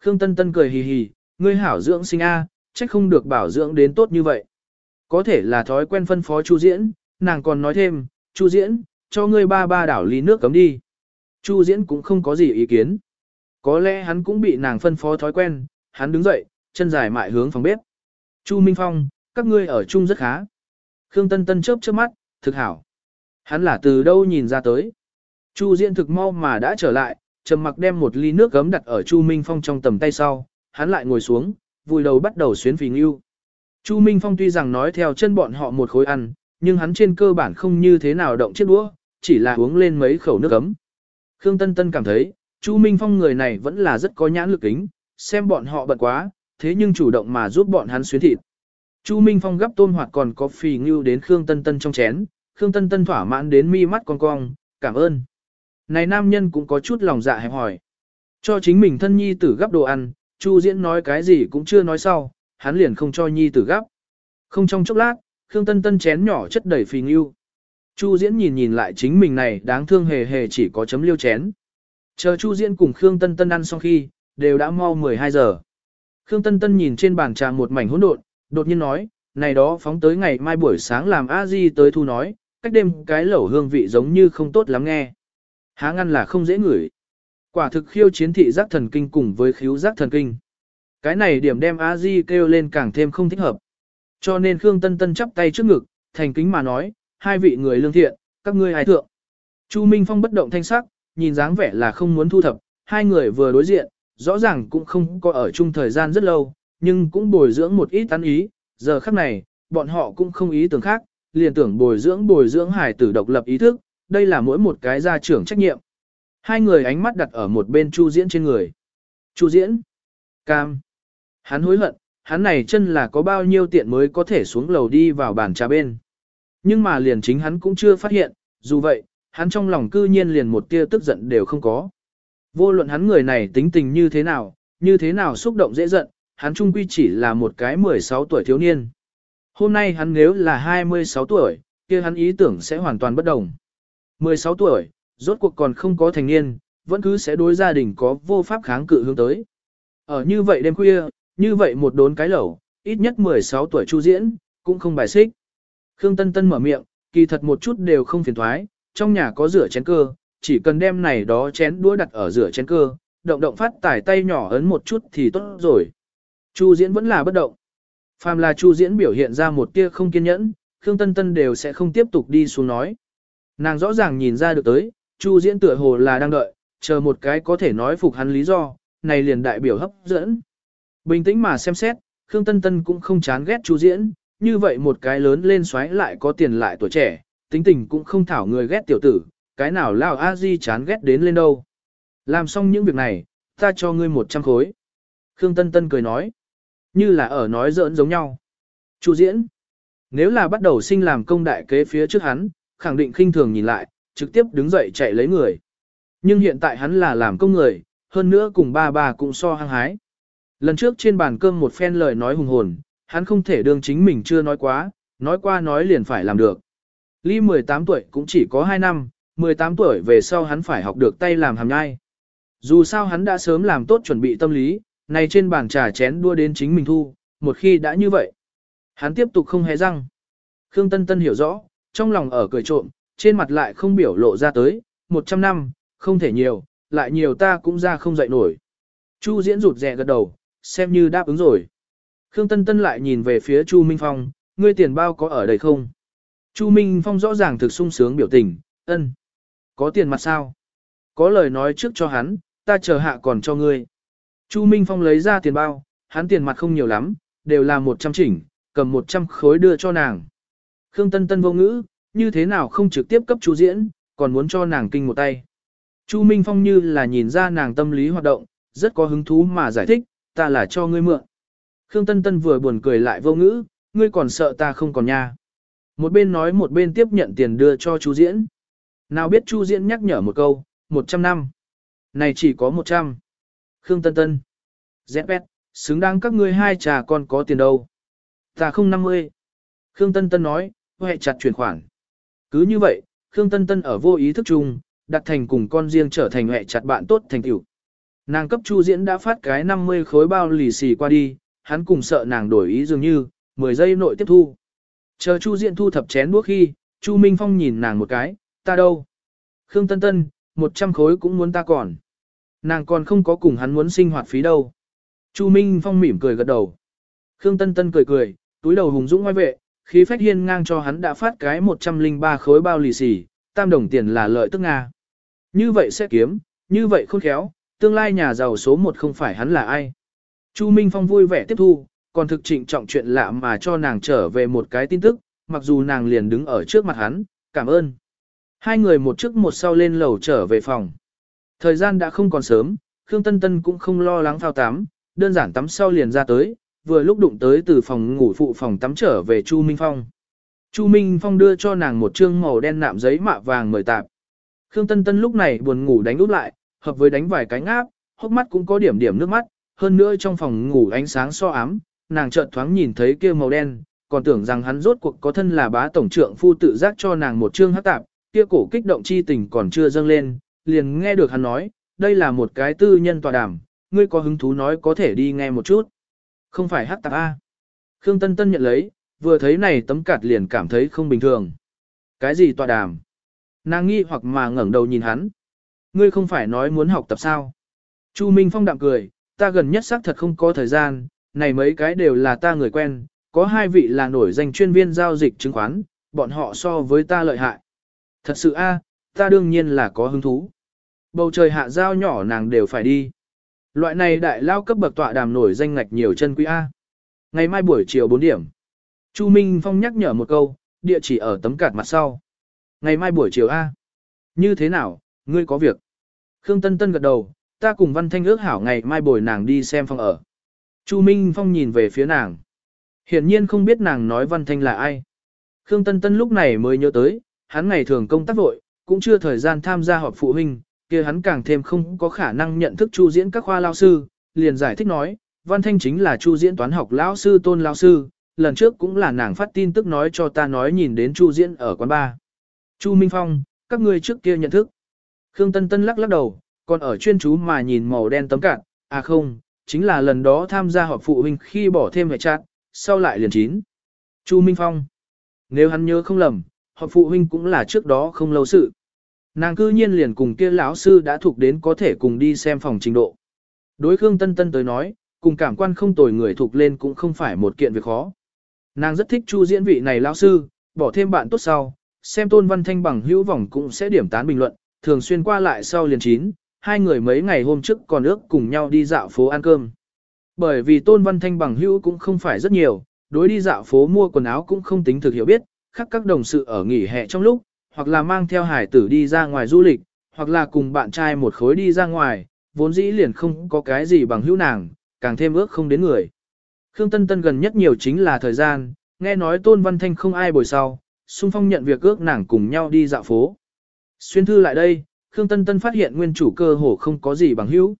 Khương Tân Tân cười hì hì, ngươi hảo dưỡng sinh A, trách không được bảo dưỡng đến tốt như vậy. Có thể là thói quen phân phó Chu Diễn, nàng còn nói thêm, Chu Diễn, cho ngươi ba ba đảo ly nước cấm đi. Chu Diễn cũng không có gì ý kiến. Có lẽ hắn cũng bị nàng phân phó thói quen, hắn đứng dậy, chân dài mại hướng phòng bếp. Chu Minh Phong, các ngươi ở chung rất khá. Khương Tân Tân chớp chớp mắt, thực hảo. Hắn là từ đâu nhìn ra tới. Chu Diễn thực mau mà đã trở lại, trầm mặc đem một ly nước gấm đặt ở Chu Minh Phong trong tầm tay sau, hắn lại ngồi xuống, vùi đầu bắt đầu xuyến phì ngưu. Chu Minh Phong tuy rằng nói theo chân bọn họ một khối ăn, nhưng hắn trên cơ bản không như thế nào động chiếc đũa, chỉ là uống lên mấy khẩu nước gấm, Khương Tân Tân cảm thấy, Chu Minh Phong người này vẫn là rất có nhãn lực kính, xem bọn họ bận quá, thế nhưng chủ động mà giúp bọn hắn xuyến thịt. Chu Minh Phong gấp tôm hoạt còn có phì ngưu đến Khương Tân Tân trong chén, Khương Tân Tân thỏa mãn đến mi mắt con cong, cảm ơn. Này nam nhân cũng có chút lòng dạ hẹp hỏi. Cho chính mình thân nhi tử gấp đồ ăn, Chu Diễn nói cái gì cũng chưa nói sau, hắn liền không cho nhi tử gấp. Không trong chốc lát, Khương Tân Tân chén nhỏ chất đầy phì ngưu. Chu Diễn nhìn nhìn lại chính mình này đáng thương hề hề chỉ có chấm liêu chén. Chờ Chu Diễn cùng Khương Tân Tân ăn xong khi, đều đã mau 12 giờ. Khương Tân Tân nhìn trên bàn trà một mảnh hỗn độn, đột nhiên nói, này đó phóng tới ngày mai buổi sáng làm a di tới thu nói, cách đêm cái lẩu hương vị giống như không tốt lắm nghe. Há ngăn là không dễ ngửi. Quả thực khiêu chiến thị giác thần kinh cùng với khiếu giác thần kinh. Cái này điểm đem a di kêu lên càng thêm không thích hợp. Cho nên Khương Tân Tân chắp tay trước ngực, thành kính mà nói, hai vị người lương thiện, các ngươi ai thượng. Chu Minh Phong bất động thanh sắc, nhìn dáng vẻ là không muốn thu thập, hai người vừa đối diện, rõ ràng cũng không có ở chung thời gian rất lâu, nhưng cũng bồi dưỡng một ít tán ý, giờ khắc này, bọn họ cũng không ý tưởng khác, liền tưởng bồi dưỡng bồi dưỡng hải tử độc lập ý thức, đây là mỗi một cái gia trưởng trách nhiệm. Hai người ánh mắt đặt ở một bên Chu Diễn trên người. Chu Diễn, cam, hắn hối hận, hắn này chân là có bao nhiêu tiện mới có thể xuống lầu đi vào bàn trà bên. Nhưng mà liền chính hắn cũng chưa phát hiện, dù vậy, hắn trong lòng cư nhiên liền một tia tức giận đều không có. Vô luận hắn người này tính tình như thế nào, như thế nào xúc động dễ giận, hắn trung quy chỉ là một cái 16 tuổi thiếu niên. Hôm nay hắn nếu là 26 tuổi, kia hắn ý tưởng sẽ hoàn toàn bất đồng. 16 tuổi, rốt cuộc còn không có thành niên, vẫn cứ sẽ đối gia đình có vô pháp kháng cự hướng tới. Ở như vậy đêm khuya, như vậy một đốn cái lẩu, ít nhất 16 tuổi chu diễn, cũng không bài xích. Khương Tân Tân mở miệng, kỳ thật một chút đều không phiền thoái, trong nhà có rửa chén cơ, chỉ cần đem này đó chén đũa đặt ở rửa chén cơ, động động phát tải tay nhỏ ấn một chút thì tốt rồi. Chu diễn vẫn là bất động. Phàm là Chu diễn biểu hiện ra một tia không kiên nhẫn, Khương Tân Tân đều sẽ không tiếp tục đi xuống nói. Nàng rõ ràng nhìn ra được tới, Chu diễn tựa hồ là đang đợi, chờ một cái có thể nói phục hắn lý do, này liền đại biểu hấp dẫn. Bình tĩnh mà xem xét, Khương Tân Tân cũng không chán ghét Chu diễn, như vậy một cái lớn lên xoáy lại có tiền lại tuổi trẻ, tính tình cũng không thảo người ghét tiểu tử, cái nào lao a di chán ghét đến lên đâu. Làm xong những việc này, ta cho ngươi một trăm khối. Khương Tân Tân cười nói, như là ở nói giỡn giống nhau. Chu diễn. Nếu là bắt đầu sinh làm công đại kế phía trước hắn, khẳng định khinh thường nhìn lại, trực tiếp đứng dậy chạy lấy người. Nhưng hiện tại hắn là làm công người, hơn nữa cùng ba bà cũng so hăng hái. Lần trước trên bàn cơm một phen lời nói hùng hồn, hắn không thể đương chính mình chưa nói quá, nói qua nói liền phải làm được. Ly 18 tuổi cũng chỉ có 2 năm, 18 tuổi về sau hắn phải học được tay làm hàm nhai. Dù sao hắn đã sớm làm tốt chuẩn bị tâm lý, này trên bàn trà chén đua đến chính mình thu, một khi đã như vậy. Hắn tiếp tục không hé răng. Khương Tân Tân hiểu rõ, trong lòng ở cười trộm, trên mặt lại không biểu lộ ra tới, 100 năm, không thể nhiều, lại nhiều ta cũng ra không dậy nổi. Chu diễn rụt rè gật đầu, xem như đáp ứng rồi. Khương Tân Tân lại nhìn về phía Chu Minh Phong, ngươi tiền bao có ở đây không? Chu Minh Phong rõ ràng thực sung sướng biểu tình, ân. Có tiền mặt sao? Có lời nói trước cho hắn, ta chờ hạ còn cho ngươi. Chu Minh Phong lấy ra tiền bao, hắn tiền mặt không nhiều lắm, đều là 100 chỉnh, cầm 100 khối đưa cho nàng. Khương Tân Tân vô ngữ, như thế nào không trực tiếp cấp Chu diễn, còn muốn cho nàng kinh một tay. Chu Minh Phong như là nhìn ra nàng tâm lý hoạt động, rất có hứng thú mà giải thích, ta là cho ngươi mượn. Khương Tân Tân vừa buồn cười lại vô ngữ, ngươi còn sợ ta không còn nha. Một bên nói một bên tiếp nhận tiền đưa cho Chu Diễn. Nào biết Chu Diễn nhắc nhở một câu, 100 năm. Này chỉ có 100. Khương Tân Tân. Zpet, xứng đáng các ngươi hai trà con có tiền đâu. Ta không 50. Khương Tân Tân nói, hệ chặt chuyển khoản. Cứ như vậy, Khương Tân Tân ở vô ý thức chung, đặt thành cùng con riêng trở thành hệ chặt bạn tốt thành tiểu. Nàng cấp Chu Diễn đã phát cái 50 khối bao lì xì qua đi, hắn cùng sợ nàng đổi ý dường như, 10 giây nội tiếp thu. Chờ Chu Diễn thu thập chén đuốc khi, Chu Minh Phong nhìn nàng một cái, ta đâu? Khương Tân Tân, 100 khối cũng muốn ta còn. Nàng còn không có cùng hắn muốn sinh hoạt phí đâu. Chu Minh Phong mỉm cười gật đầu. Khương Tân Tân cười cười, túi đầu hùng dũng ngoài vệ, khí phách hiên ngang cho hắn đã phát cái 103 khối bao lì xì, tam đồng tiền là lợi tức Nga. Như vậy sẽ kiếm, như vậy khôn khéo, tương lai nhà giàu số một không phải hắn là ai. Chu Minh Phong vui vẻ tiếp thu, còn thực trịnh trọng chuyện lạ mà cho nàng trở về một cái tin tức, mặc dù nàng liền đứng ở trước mặt hắn, cảm ơn. Hai người một trước một sau lên lầu trở về phòng. Thời gian đã không còn sớm, Khương Tân Tân cũng không lo lắng thao tắm, đơn giản tắm sau liền ra tới, vừa lúc đụng tới từ phòng ngủ phụ phòng tắm trở về Chu Minh Phong. Chu Minh Phong đưa cho nàng một trương màu đen nạm giấy mạ vàng mời tạp. Khương Tân Tân lúc này buồn ngủ đánh úp lại, hợp với đánh vài cái ngáp, hốc mắt cũng có điểm điểm nước mắt, hơn nữa trong phòng ngủ ánh sáng so ám, nàng chợt thoáng nhìn thấy kia màu đen, còn tưởng rằng hắn rốt cuộc có thân là bá tổng trưởng phu tự giác cho nàng một trương hắc tạp, kia cổ kích động chi tình còn chưa dâng lên, liền nghe được hắn nói, đây là một cái tư nhân tòa đàm, ngươi có hứng thú nói có thể đi nghe một chút. Không phải hắc tạp A. Khương Tân Tân nhận lấy, vừa thấy này tấm cạt liền cảm thấy không bình thường. Cái gì tòa đàm? Nàng nghi hoặc mà ngẩng đầu nhìn hắn. Ngươi không phải nói muốn học tập sao? Chu Minh Phong đạm cười, ta gần nhất xác thật không có thời gian, này mấy cái đều là ta người quen, có hai vị là nổi danh chuyên viên giao dịch chứng khoán, bọn họ so với ta lợi hại. Thật sự a, ta đương nhiên là có hứng thú. Bầu trời hạ giao nhỏ nàng đều phải đi. Loại này đại lao cấp bậc tọa đàm nổi danh ngạch nhiều chân quý A. Ngày mai buổi chiều 4 điểm. Chu Minh Phong nhắc nhở một câu, địa chỉ ở tấm cạt mặt sau. Ngày mai buổi chiều A. Như thế nào, ngươi có việc? Khương Tân Tân gật đầu, ta cùng Văn Thanh ước hảo ngày mai bồi nàng đi xem phòng ở. Chu Minh Phong nhìn về phía nàng. Hiển nhiên không biết nàng nói Văn Thanh là ai. Khương Tân Tân lúc này mới nhớ tới, hắn ngày thường công tác vội, cũng chưa thời gian tham gia họp phụ huynh, kia hắn càng thêm không có khả năng nhận thức Chu diễn các khoa lao sư, liền giải thích nói, Văn Thanh chính là Chu diễn toán học lão sư tôn lao sư, lần trước cũng là nàng phát tin tức nói cho ta nói nhìn đến Chu diễn ở quán ba Chu Minh Phong, các ngươi trước kia nhận thức. Khương Tân Tân lắc lắc đầu, còn ở chuyên chú mà nhìn màu đen tấm cạn, à không, chính là lần đó tham gia họp phụ huynh khi bỏ thêm hệ chặt, sau lại liền chín. Chu Minh Phong. Nếu hắn nhớ không lầm, họp phụ huynh cũng là trước đó không lâu sự. Nàng cư nhiên liền cùng kia lão sư đã thuộc đến có thể cùng đi xem phòng trình độ. Đối Khương Tân Tân tới nói, cùng cảm quan không tồi người thuộc lên cũng không phải một kiện việc khó. Nàng rất thích chu diễn vị này lão sư, bỏ thêm bạn tốt sau, xem tôn văn thanh bằng hữu vọng cũng sẽ điểm tán bình luận, thường xuyên qua lại sau liền chín, hai người mấy ngày hôm trước còn ước cùng nhau đi dạo phố ăn cơm. Bởi vì tôn văn thanh bằng hữu cũng không phải rất nhiều, đối đi dạo phố mua quần áo cũng không tính thực hiểu biết, khác các đồng sự ở nghỉ hè trong lúc, hoặc là mang theo hải tử đi ra ngoài du lịch, hoặc là cùng bạn trai một khối đi ra ngoài, vốn dĩ liền không có cái gì bằng hữu nàng, càng thêm ước không đến người. Khương Tân Tân gần nhất nhiều chính là thời gian, nghe nói Tôn Văn Thanh không ai bồi sau, xung phong nhận việc ước nàng cùng nhau đi dạo phố. Xuyên thư lại đây, Khương Tân Tân phát hiện nguyên chủ cơ hồ không có gì bằng hữu.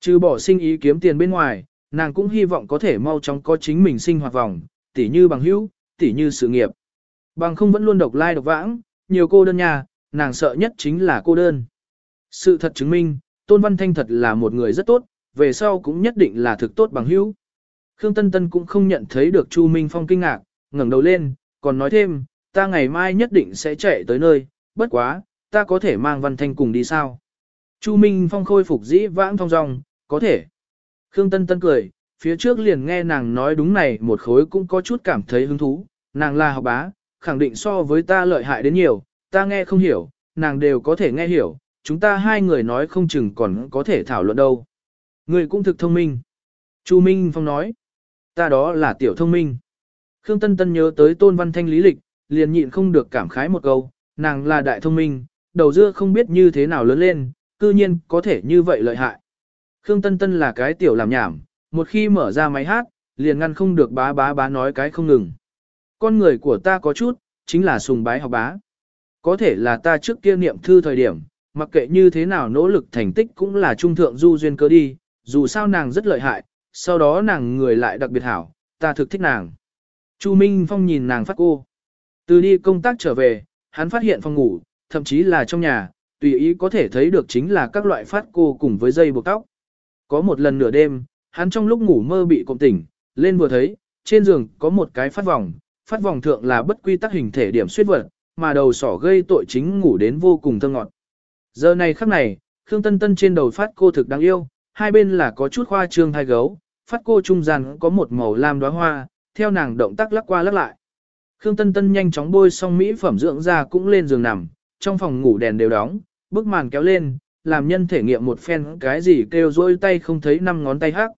Trừ bỏ sinh ý kiếm tiền bên ngoài, nàng cũng hy vọng có thể mau chóng có chính mình sinh hoạt vòng, tỉ như bằng hữu, tỉ như sự nghiệp. Bằng không vẫn luôn độc lai độc vãng, nhiều cô đơn nhà, nàng sợ nhất chính là cô đơn. Sự thật chứng minh, Tôn Văn Thanh thật là một người rất tốt, về sau cũng nhất định là thực tốt bằng hữu. Khương Tân Tân cũng không nhận thấy được Chu Minh Phong kinh ngạc, ngẩng đầu lên, còn nói thêm, ta ngày mai nhất định sẽ chạy tới nơi, bất quá, ta có thể mang Văn Thanh cùng đi sao? Chu Minh Phong khôi phục dĩ vãng thong dong, có thể. Khương Tân Tân cười, phía trước liền nghe nàng nói đúng này một khối cũng có chút cảm thấy hứng thú, nàng là học bá, khẳng định so với ta lợi hại đến nhiều, ta nghe không hiểu, nàng đều có thể nghe hiểu, chúng ta hai người nói không chừng còn có thể thảo luận đâu. Người cũng thực thông minh. Chu Minh Phong nói, ta đó là tiểu thông minh. Khương Tân Tân nhớ tới tôn văn thanh lý lịch, liền nhịn không được cảm khái một câu, nàng là đại thông minh, đầu dưa không biết như thế nào lớn lên, cư nhiên có thể như vậy lợi hại. Khương Tân Tân là cái tiểu làm nhảm, một khi mở ra máy hát, liền ngăn không được bá bá bá nói cái không ngừng. Con người của ta có chút, chính là sùng bái học bá. Có thể là ta trước kia niệm thư thời điểm, mặc kệ như thế nào nỗ lực thành tích cũng là trung thượng du duyên cơ đi, dù sao nàng rất lợi hại, sau đó nàng người lại đặc biệt hảo, ta thực thích nàng. Chu Minh Phong nhìn nàng phát cô. Từ đi công tác trở về, hắn phát hiện phòng ngủ, thậm chí là trong nhà, tùy ý có thể thấy được chính là các loại phát cô cùng với dây buộc tóc. Có một lần nửa đêm, hắn trong lúc ngủ mơ bị cộng tỉnh, lên vừa thấy, trên giường có một cái phát vòng, phát vòng thượng là bất quy tắc hình thể điểm suyết vật, mà đầu sỏ gây tội chính ngủ đến vô cùng thơ ngọt. Giờ này khắc này, Khương Tân Tân trên đầu phát cô thực đáng yêu, hai bên là có chút khoa trương hai gấu, phát cô trung gian có một màu lam đóa hoa, theo nàng động tác lắc qua lắc lại. Khương Tân Tân nhanh chóng bôi xong mỹ phẩm dưỡng da cũng lên giường nằm, trong phòng ngủ đèn đều đóng, bức màn kéo lên, làm nhân thể nghiệm một phen cái gì kêu rôi tay không thấy năm ngón tay hắc.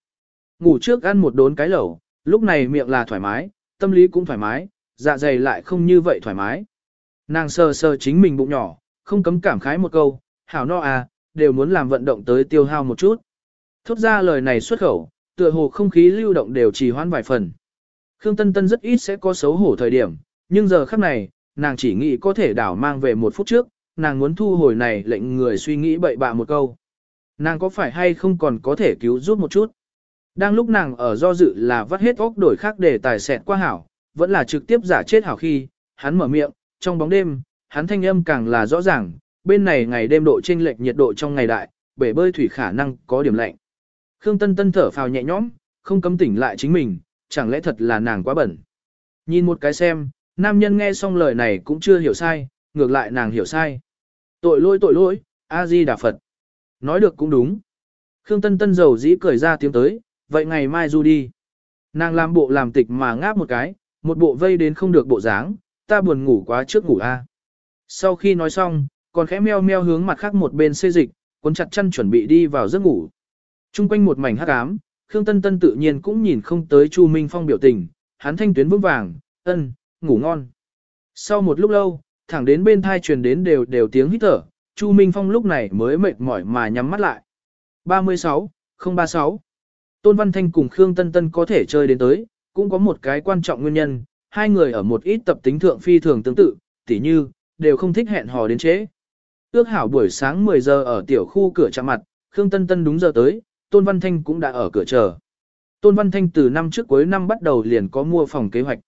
Ngủ trước ăn một đốn cái lẩu, lúc này miệng là thoải mái, tâm lý cũng thoải mái, dạ dày lại không như vậy thoải mái. Nàng sờ sờ chính mình bụng nhỏ, không cấm cảm khái một câu, hảo no à, đều muốn làm vận động tới tiêu hao một chút. Thốt ra lời này xuất khẩu, tựa hồ không khí lưu động đều trì hoãn vài phần. Khương Tân Tân rất ít sẽ có xấu hổ thời điểm, nhưng giờ khắc này, nàng chỉ nghĩ có thể đảo mang về một phút trước, nàng muốn thu hồi này lệnh người suy nghĩ bậy bạ một câu. Nàng có phải hay không còn có thể cứu giúp một chút? Đang lúc nàng ở do dự là vắt hết óc đổi khác để tài xẹt qua hảo, vẫn là trực tiếp giả chết hảo khi, hắn mở miệng, trong bóng đêm, hắn thanh âm càng là rõ ràng, bên này ngày đêm độ chênh lệch nhiệt độ trong ngày đại, bể bơi thủy khả năng có điểm lạnh. Khương Tân Tân thở phào nhẹ nhõm, không cấm tỉnh lại chính mình, chẳng lẽ thật là nàng quá bẩn. Nhìn một cái xem, nam nhân nghe xong lời này cũng chưa hiểu sai, ngược lại nàng hiểu sai. Tội lỗi tội lỗi, A-di Đà Phật. Nói được cũng đúng. Khương Tân Tân dầu dĩ cười ra tiếng tới, vậy ngày mai du đi. Nàng làm bộ làm tịch mà ngáp một cái, một bộ vây đến không được bộ dáng, ta buồn ngủ quá trước ngủ a. Sau khi nói xong, còn khẽ meo meo hướng mặt khác một bên xê dịch, cuốn chặt chân chuẩn bị đi vào giấc ngủ. Trung quanh một mảnh hắc ám, Khương Tân Tân tự nhiên cũng nhìn không tới Chu Minh Phong biểu tình, hắn thanh tuyến vững vàng, ân, ngủ ngon. Sau một lúc lâu, thẳng đến bên thai truyền đến đều đều tiếng hít thở, Chu Minh Phong lúc này mới mệt mỏi mà nhắm mắt lại. 36, 036 Tôn Văn Thanh cùng Khương Tân Tân có thể chơi đến tới, cũng có một cái quan trọng nguyên nhân, hai người ở một ít tập tính thượng phi thường tương tự, tỉ như, đều không thích hẹn hò đến chế. Ước hảo buổi sáng 10 giờ ở tiểu khu cửa chạm mặt, Khương Tân Tân đúng giờ tới, Tôn Văn Thanh cũng đã ở cửa chờ. Tôn Văn Thanh từ năm trước cuối năm bắt đầu liền có mua phòng kế hoạch.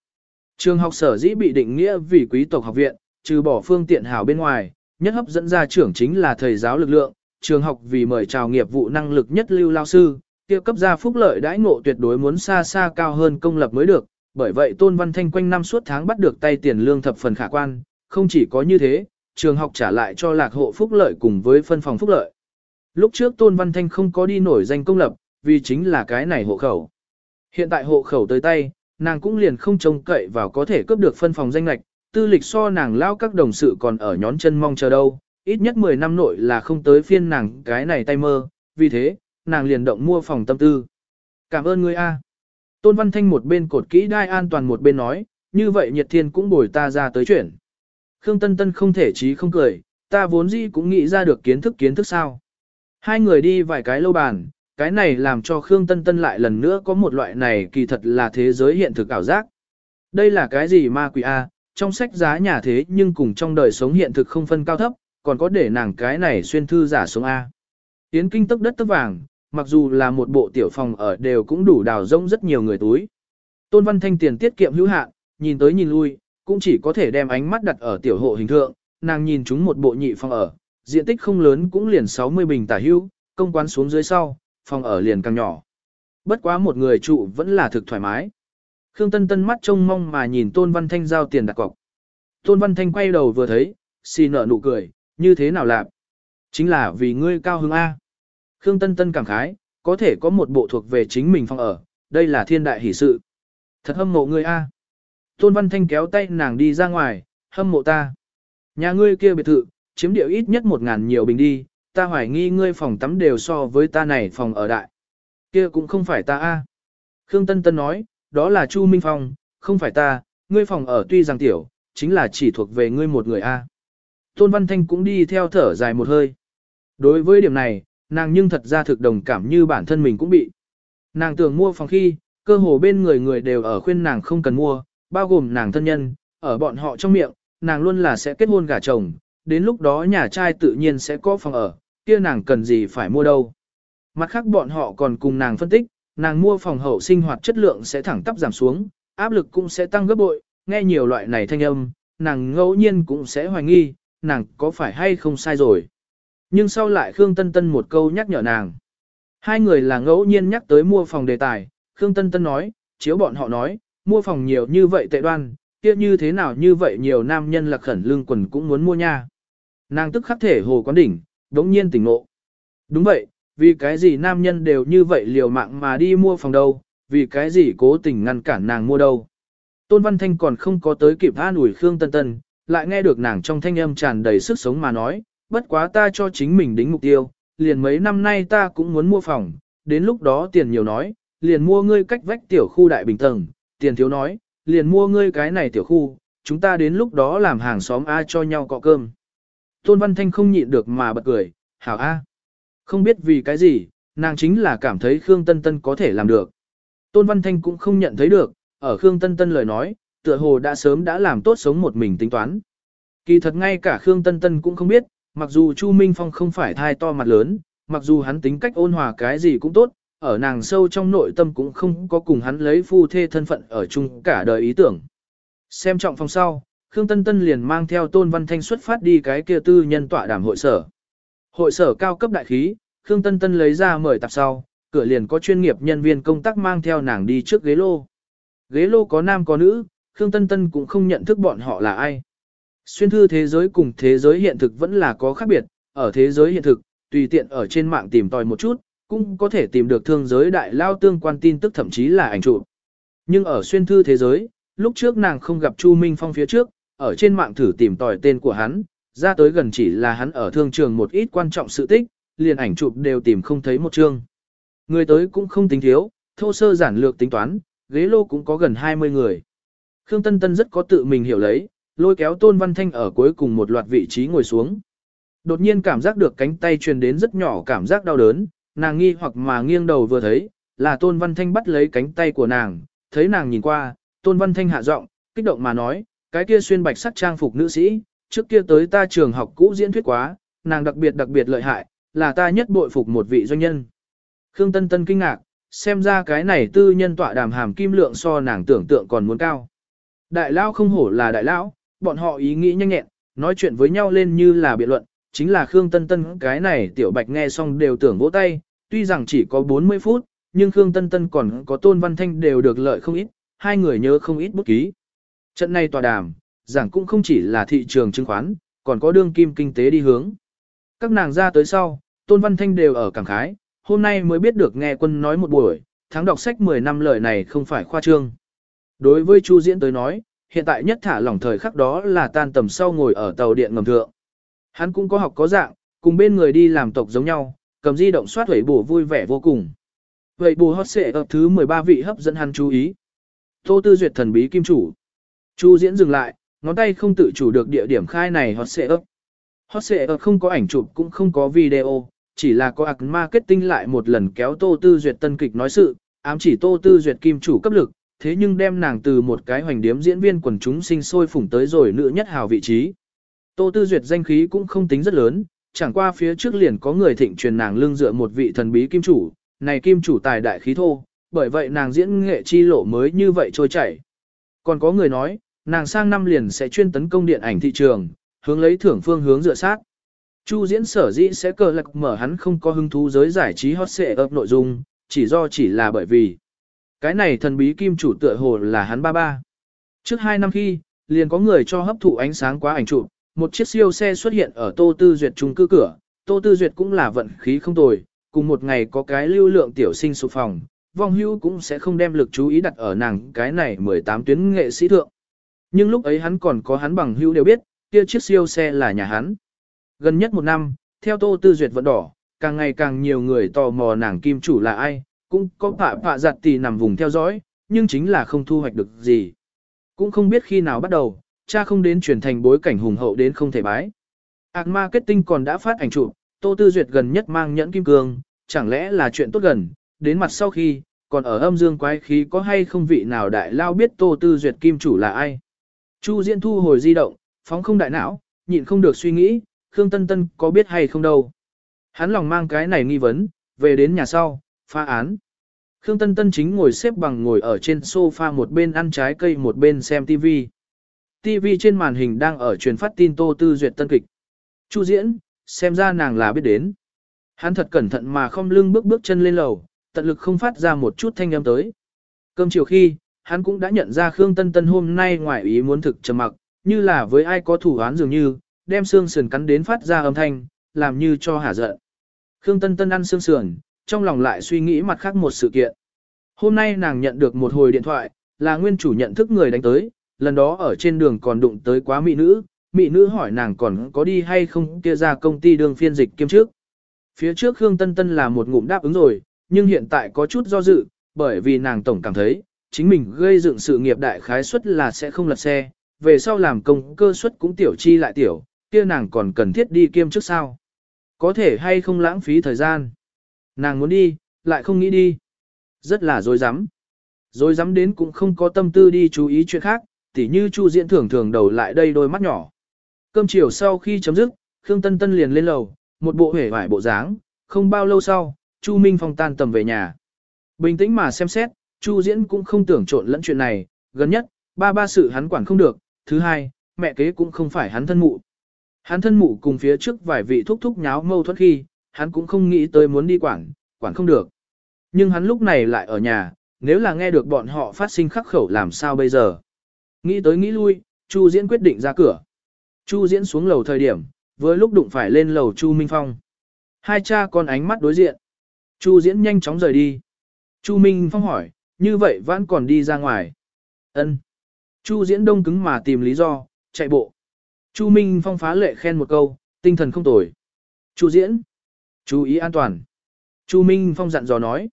Trường học sở dĩ bị định nghĩa vì quý tộc học viện, trừ bỏ phương tiện hảo bên ngoài, nhất hấp dẫn ra trưởng chính là thầy giáo lực lượng, trường học vì mời chào nghiệp vụ năng lực nhất lưu lao sư, kia cấp gia phúc lợi đãi ngộ tuyệt đối muốn xa xa cao hơn công lập mới được, bởi vậy Tôn Văn Thanh quanh năm suốt tháng bắt được tay tiền lương thập phần khả quan, không chỉ có như thế, trường học trả lại cho lạc hộ phúc lợi cùng với phân phòng phúc lợi. Lúc trước Tôn Văn Thanh không có đi nổi danh công lập, vì chính là cái này hộ khẩu. Hiện tại hộ khẩu tới tay, nàng cũng liền không trông cậy vào có thể cướp được phân phòng danh lạch, tư lịch so nàng lao các đồng sự còn ở nhón chân mong chờ đâu, ít nhất 10 năm nội là không tới phiên nàng cái này tay mơ, vì thế, nàng liền động mua phòng tâm tư. Cảm ơn ngươi a. Tôn Văn Thanh một bên cột kỹ đai an toàn một bên nói, như vậy nhiệt thiên cũng bồi ta ra tới chuyển. Khương Tân Tân không thể chí không cười, ta vốn dĩ cũng nghĩ ra được kiến thức kiến thức sao. Hai người đi vài cái lâu bàn, cái này làm cho Khương Tân Tân lại lần nữa có một loại này kỳ thật là thế giới hiện thực ảo giác. Đây là cái gì ma quỷ a? trong sách giá nhà thế nhưng cùng trong đời sống hiện thực không phân cao thấp, còn có để nàng cái này xuyên thư giả sống A. Tiến kinh tức đất tức vàng, mặc dù là một bộ tiểu phòng ở đều cũng đủ đào rông rất nhiều người túi. Tôn Văn Thanh tiền tiết kiệm hữu hạn, nhìn tới nhìn lui, cũng chỉ có thể đem ánh mắt đặt ở tiểu hộ hình thượng, nàng nhìn chúng một bộ nhị phòng ở, diện tích không lớn cũng liền 60 bình tả hữu, công quán xuống dưới sau, phòng ở liền càng nhỏ. Bất quá một người trụ vẫn là thực thoải mái. Khương Tân Tân mắt trông mong mà nhìn Tôn Văn Thanh giao tiền đặt cọc. Tôn Văn Thanh quay đầu vừa thấy, xì nở nụ cười, như thế nào làm? Chính là vì ngươi cao hứng A. Khương Tân Tân cảm khái, có thể có một bộ thuộc về chính mình phòng ở, đây là thiên đại hỷ sự. Thật hâm mộ ngươi A. Tôn Văn Thanh kéo tay nàng đi ra ngoài, hâm mộ ta. Nhà ngươi kia biệt thự, chiếm địa ít nhất một ngàn nhiều bình đi, ta hoài nghi ngươi phòng tắm đều so với ta này phòng ở đại. Kia cũng không phải ta A. Khương Tân Tân nói, đó là Chu Minh Phong, không phải ta, ngươi phòng ở tuy rằng tiểu, chính là chỉ thuộc về ngươi một người A. Tôn Văn Thanh cũng đi theo thở dài một hơi. Đối với điểm này, nàng nhưng thật ra thực đồng cảm như bản thân mình cũng bị. Nàng tưởng mua phòng khi, cơ hồ bên người người đều ở khuyên nàng không cần mua, bao gồm nàng thân nhân, ở bọn họ trong miệng, nàng luôn là sẽ kết hôn gả chồng, đến lúc đó nhà trai tự nhiên sẽ có phòng ở, kia nàng cần gì phải mua đâu. Mặt khác bọn họ còn cùng nàng phân tích, nàng mua phòng hậu sinh hoạt chất lượng sẽ thẳng tắp giảm xuống, áp lực cũng sẽ tăng gấp bội, nghe nhiều loại này thanh âm, nàng ngẫu nhiên cũng sẽ hoài nghi, nàng có phải hay không sai rồi. Nhưng sau lại Khương Tân Tân một câu nhắc nhở nàng. Hai người là ngẫu nhiên nhắc tới mua phòng đề tài, Khương Tân Tân nói, chiếu bọn họ nói, mua phòng nhiều như vậy tệ đoan, kia như thế nào như vậy nhiều nam nhân lạc khẩn lương quần cũng muốn mua nha. Nàng tức khắc thể hồ quán đỉnh, đống nhiên tỉnh ngộ. Đúng vậy, vì cái gì nam nhân đều như vậy liều mạng mà đi mua phòng đâu, vì cái gì cố tình ngăn cản nàng mua đâu. Tôn Văn Thanh còn không có tới kịp an ủi Khương Tân Tân, lại nghe được nàng trong thanh âm tràn đầy sức sống mà nói, bất quá ta cho chính mình đính mục tiêu, liền mấy năm nay ta cũng muốn mua phòng, đến lúc đó tiền nhiều nói, liền mua ngươi cách vách tiểu khu đại bình tầng, tiền thiếu nói, liền mua ngươi cái này tiểu khu, chúng ta đến lúc đó làm hàng xóm A cho nhau cọ cơm. Tôn Văn Thanh không nhịn được mà bật cười, hảo A. Không biết vì cái gì, nàng chính là cảm thấy Khương Tân Tân có thể làm được. Tôn Văn Thanh cũng không nhận thấy được, ở Khương Tân Tân lời nói, tựa hồ đã sớm đã làm tốt sống một mình tính toán. Kỳ thật ngay cả Khương Tân Tân cũng không biết, mặc dù Chu Minh Phong không phải thai to mặt lớn, mặc dù hắn tính cách ôn hòa cái gì cũng tốt, ở nàng sâu trong nội tâm cũng không có cùng hắn lấy phu thê thân phận ở chung cả đời ý tưởng. Xem trọng phòng sau, Khương Tân Tân liền mang theo Tôn Văn Thanh xuất phát đi cái kia tư nhân tọa đàm hội sở. Hội sở cao cấp đại khí, Khương Tân Tân lấy ra mời tập sau, cửa liền có chuyên nghiệp nhân viên công tác mang theo nàng đi trước ghế lô. Ghế lô có nam có nữ, Khương Tân Tân cũng không nhận thức bọn họ là ai. Xuyên thư thế giới cùng thế giới hiện thực vẫn là có khác biệt, ở thế giới hiện thực, tùy tiện ở trên mạng tìm tòi một chút, cũng có thể tìm được thương giới đại lao tương quan tin tức thậm chí là ảnh chụp. Nhưng ở xuyên thư thế giới, lúc trước nàng không gặp Chu Minh Phong phía trước, ở trên mạng thử tìm tòi tên của hắn, ra tới gần chỉ là hắn ở thương trường một ít quan trọng sự tích, liền ảnh chụp đều tìm không thấy một chương. Người tới cũng không tính thiếu, thô sơ giản lược tính toán, ghế lô cũng có gần 20 người. Khương Tân Tân rất có tự mình hiểu lấy, lôi kéo Tôn Văn Thanh ở cuối cùng một loạt vị trí ngồi xuống. Đột nhiên cảm giác được cánh tay truyền đến rất nhỏ cảm giác đau đớn, nàng nghi hoặc mà nghiêng đầu vừa thấy, là Tôn Văn Thanh bắt lấy cánh tay của nàng, thấy nàng nhìn qua, Tôn Văn Thanh hạ giọng, kích động mà nói, cái kia xuyên bạch sắc trang phục nữ sĩ, trước kia tới ta trường học cũ diễn thuyết quá, nàng đặc biệt đặc biệt lợi hại, là ta nhất bội phục một vị doanh nhân. Khương Tân Tân kinh ngạc, xem ra cái này tư nhân tọa đàm hàm kim lượng so nàng tưởng tượng còn muốn cao. Đại lão không hổ là đại lão, bọn họ ý nghĩ nhanh nhẹn, nói chuyện với nhau lên như là biện luận, chính là Khương Tân Tân cái này tiểu bạch nghe xong đều tưởng vỗ tay, tuy rằng chỉ có 40 phút, nhưng Khương Tân Tân còn có Tôn Văn Thanh đều được lợi không ít, hai người nhớ không ít bút ký. Trận này tòa đàm, giảng cũng không chỉ là thị trường chứng khoán, còn có đương kim kinh tế đi hướng. Các nàng ra tới sau, Tôn Văn Thanh đều ở cảm khái, hôm nay mới biết được nghe quân nói một buổi, tháng đọc sách 10 năm lời này không phải khoa trương. Đối với Chu Diễn tới nói, hiện tại nhất thả lỏng thời khắc đó là tan tầm sau ngồi ở tàu điện ngầm thượng. Hắn cũng có học có dạng, cùng bên người đi làm tộc giống nhau, cầm di động soát hủy bổ vui vẻ vô cùng. Vậy bù hot xệ ở thứ 13 vị hấp dẫn hắn chú ý. Tô Tư Duyệt thần bí kim chủ. Chu Diễn dừng lại, ngón tay không tự chủ được địa điểm khai này hot xệ ấp. Hot xệ ấp không có ảnh chụp cũng không có video, chỉ là có ạc marketing lại một lần kéo Tô Tư Duyệt tân kịch nói sự, ám chỉ Tô Tư Duyệt kim chủ cấp lực, thế nhưng đem nàng từ một cái hoành điếm diễn viên quần chúng sinh sôi phủng tới rồi nữ nhất hào vị trí. Tô Tư Duyệt danh khí cũng không tính rất lớn, chẳng qua phía trước liền có người thịnh truyền nàng lương dựa một vị thần bí kim chủ, này kim chủ tài đại khí thô, bởi vậy nàng diễn nghệ chi lộ mới như vậy trôi chảy. Còn có người nói, nàng sang năm liền sẽ chuyên tấn công điện ảnh thị trường, hướng lấy thưởng phương hướng dựa sát. Chu diễn sở dĩ sẽ cờ lạc mở hắn không có hứng thú giới giải trí hot xệ ấp nội dung, chỉ do chỉ là bởi vì cái này thần bí kim chủ tựa hồ là hắn ba ba. Trước hai năm khi, liền có người cho hấp thụ ánh sáng quá ảnh chụp, một chiếc siêu xe xuất hiện ở Tô Tư Duyệt trung cư cửa, Tô Tư Duyệt cũng là vận khí không tồi, cùng một ngày có cái lưu lượng tiểu sinh sụp phòng, vong hưu cũng sẽ không đem lực chú ý đặt ở nàng cái này 18 tuyến nghệ sĩ thượng. Nhưng lúc ấy hắn còn có hắn bằng hưu đều biết, kia chiếc siêu xe là nhà hắn. Gần nhất một năm, theo Tô Tư Duyệt vận đỏ, càng ngày càng nhiều người tò mò nàng kim chủ là ai, cũng có phạ phạ giặt tỷ nằm vùng theo dõi, nhưng chính là không thu hoạch được gì. Cũng không biết khi nào bắt đầu, cha không đến chuyển thành bối cảnh hùng hậu đến không thể bái. Ác marketing còn đã phát ảnh chụp, Tô Tư Duyệt gần nhất mang nhẫn kim cương, chẳng lẽ là chuyện tốt gần, đến mặt sau khi, còn ở âm dương quái khí có hay không vị nào đại lao biết Tô Tư Duyệt kim chủ là ai. Chu Diễn thu hồi di động, phóng không đại não, nhịn không được suy nghĩ, Khương Tân Tân có biết hay không đâu. Hắn lòng mang cái này nghi vấn, về đến nhà sau, pha án. Khương Tân Tân chính ngồi xếp bằng ngồi ở trên sofa một bên ăn trái cây một bên xem TV. TV trên màn hình đang ở truyền phát tin Tô Tư Duyệt tân kịch. Chu diễn, xem ra nàng là biết đến. Hắn thật cẩn thận mà không lưng bước bước chân lên lầu, tận lực không phát ra một chút thanh âm tới. Cơm chiều khi, hắn cũng đã nhận ra Khương Tân Tân hôm nay ngoài ý muốn thực trầm mặc, như là với ai có thủ án dường như, đem xương sườn cắn đến phát ra âm thanh, làm như cho hả giận. Khương Tân Tân ăn xương sườn, trong lòng lại suy nghĩ mặt khác một sự kiện. Hôm nay nàng nhận được một hồi điện thoại, là nguyên chủ nhận thức người đánh tới, lần đó ở trên đường còn đụng tới quá mỹ nữ, mỹ nữ hỏi nàng còn có đi hay không kia ra công ty đường phiên dịch kiêm trước. Phía trước Khương Tân Tân là một ngụm đáp ứng rồi, nhưng hiện tại có chút do dự, bởi vì nàng tổng cảm thấy, chính mình gây dựng sự nghiệp đại khái suất là sẽ không lật xe, về sau làm công cơ suất cũng tiểu chi lại tiểu, kia nàng còn cần thiết đi kiêm trước sao. Có thể hay không lãng phí thời gian. Nàng muốn đi, lại không nghĩ đi. Rất là dối rắm Dối rắm đến cũng không có tâm tư đi chú ý chuyện khác, tỉ như Chu Diễn thường thường đầu lại đây đôi mắt nhỏ. Cơm chiều sau khi chấm dứt, Khương Tân Tân liền lên lầu, một bộ hể vải bộ dáng, không bao lâu sau, Chu Minh Phong tan tầm về nhà. Bình tĩnh mà xem xét, Chu Diễn cũng không tưởng trộn lẫn chuyện này, gần nhất, ba ba sự hắn quản không được, thứ hai, mẹ kế cũng không phải hắn thân mụ. Hắn thân mụ cùng phía trước vài vị thúc thúc nháo mâu thuẫn khi, hắn cũng không nghĩ tới muốn đi quản, quản không được. Nhưng hắn lúc này lại ở nhà, nếu là nghe được bọn họ phát sinh khắc khẩu làm sao bây giờ. Nghĩ tới nghĩ lui, Chu Diễn quyết định ra cửa. Chu Diễn xuống lầu thời điểm, với lúc đụng phải lên lầu Chu Minh Phong. Hai cha con ánh mắt đối diện. Chu Diễn nhanh chóng rời đi. Chu Minh Phong hỏi, như vậy vẫn còn đi ra ngoài. Ân. Chu Diễn đông cứng mà tìm lý do, chạy bộ. Chu Minh Phong phá lệ khen một câu, tinh thần không tồi. Chu Diễn. Chú ý an toàn. Chu Minh Phong dặn dò nói.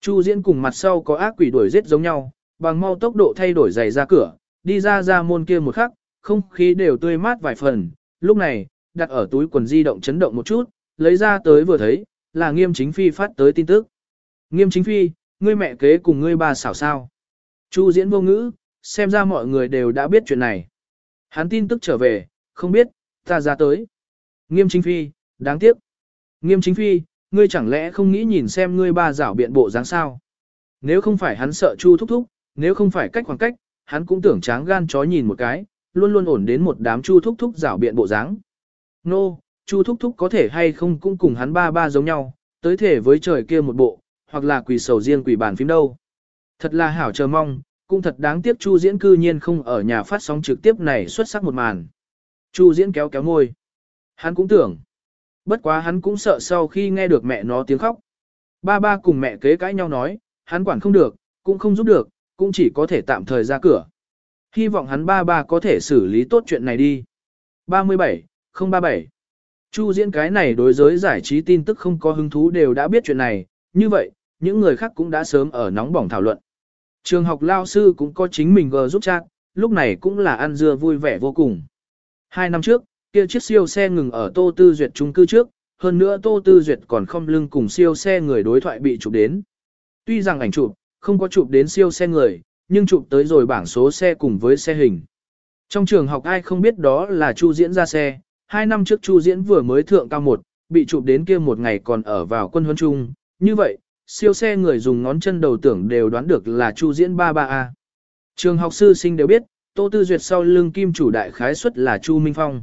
Chu Diễn cùng mặt sau có ác quỷ đuổi giết giống nhau, bằng mau tốc độ thay đổi giày ra cửa, đi ra ra môn kia một khắc, không khí đều tươi mát vài phần. Lúc này, đặt ở túi quần di động chấn động một chút, lấy ra tới vừa thấy, là nghiêm chính phi phát tới tin tức. Nghiêm chính phi, ngươi mẹ kế cùng ngươi bà xảo sao. Chu diễn vô ngữ, xem ra mọi người đều đã biết chuyện này. Hắn tin tức trở về, không biết, ta ra tới. Nghiêm chính phi, đáng tiếc. Nghiêm chính phi, ngươi chẳng lẽ không nghĩ nhìn xem ngươi ba rảo biện bộ dáng sao? Nếu không phải hắn sợ Chu thúc thúc, nếu không phải cách khoảng cách, hắn cũng tưởng tráng gan chó nhìn một cái, luôn luôn ổn đến một đám Chu thúc thúc rảo biện bộ dáng. Nô, no, Chu thúc thúc có thể hay không cũng cùng hắn ba ba giống nhau, tới thể với trời kia một bộ, hoặc là quỳ sầu riêng quỳ bàn phím đâu. Thật là hảo chờ mong, cũng thật đáng tiếc Chu diễn cư nhiên không ở nhà phát sóng trực tiếp này xuất sắc một màn. Chu diễn kéo kéo môi. Hắn cũng tưởng. Bất quá hắn cũng sợ sau khi nghe được mẹ nó tiếng khóc. Ba ba cùng mẹ kế cãi nhau nói, hắn quản không được, cũng không giúp được, cũng chỉ có thể tạm thời ra cửa. Hy vọng hắn ba ba có thể xử lý tốt chuyện này đi. 37, 037 Chu diễn cái này đối giới giải trí tin tức không có hứng thú đều đã biết chuyện này, như vậy, những người khác cũng đã sớm ở nóng bỏng thảo luận. Trường học lao sư cũng có chính mình gờ giúp chat, lúc này cũng là ăn dưa vui vẻ vô cùng. Hai năm trước, kia chiếc siêu xe ngừng ở Tô Tư Duyệt trung cư trước, hơn nữa Tô Tư Duyệt còn không lưng cùng siêu xe người đối thoại bị chụp đến. Tuy rằng ảnh chụp, không có chụp đến siêu xe người, nhưng chụp tới rồi bảng số xe cùng với xe hình. Trong trường học ai không biết đó là Chu Diễn ra xe, hai năm trước Chu Diễn vừa mới thượng cao một, bị chụp đến kia một ngày còn ở vào quân huấn trung, như vậy, siêu xe người dùng ngón chân đầu tưởng đều đoán được là Chu Diễn 33A. Trường học sư sinh đều biết, Tô Tư Duyệt sau lưng kim chủ đại khái suất là Chu Minh Phong.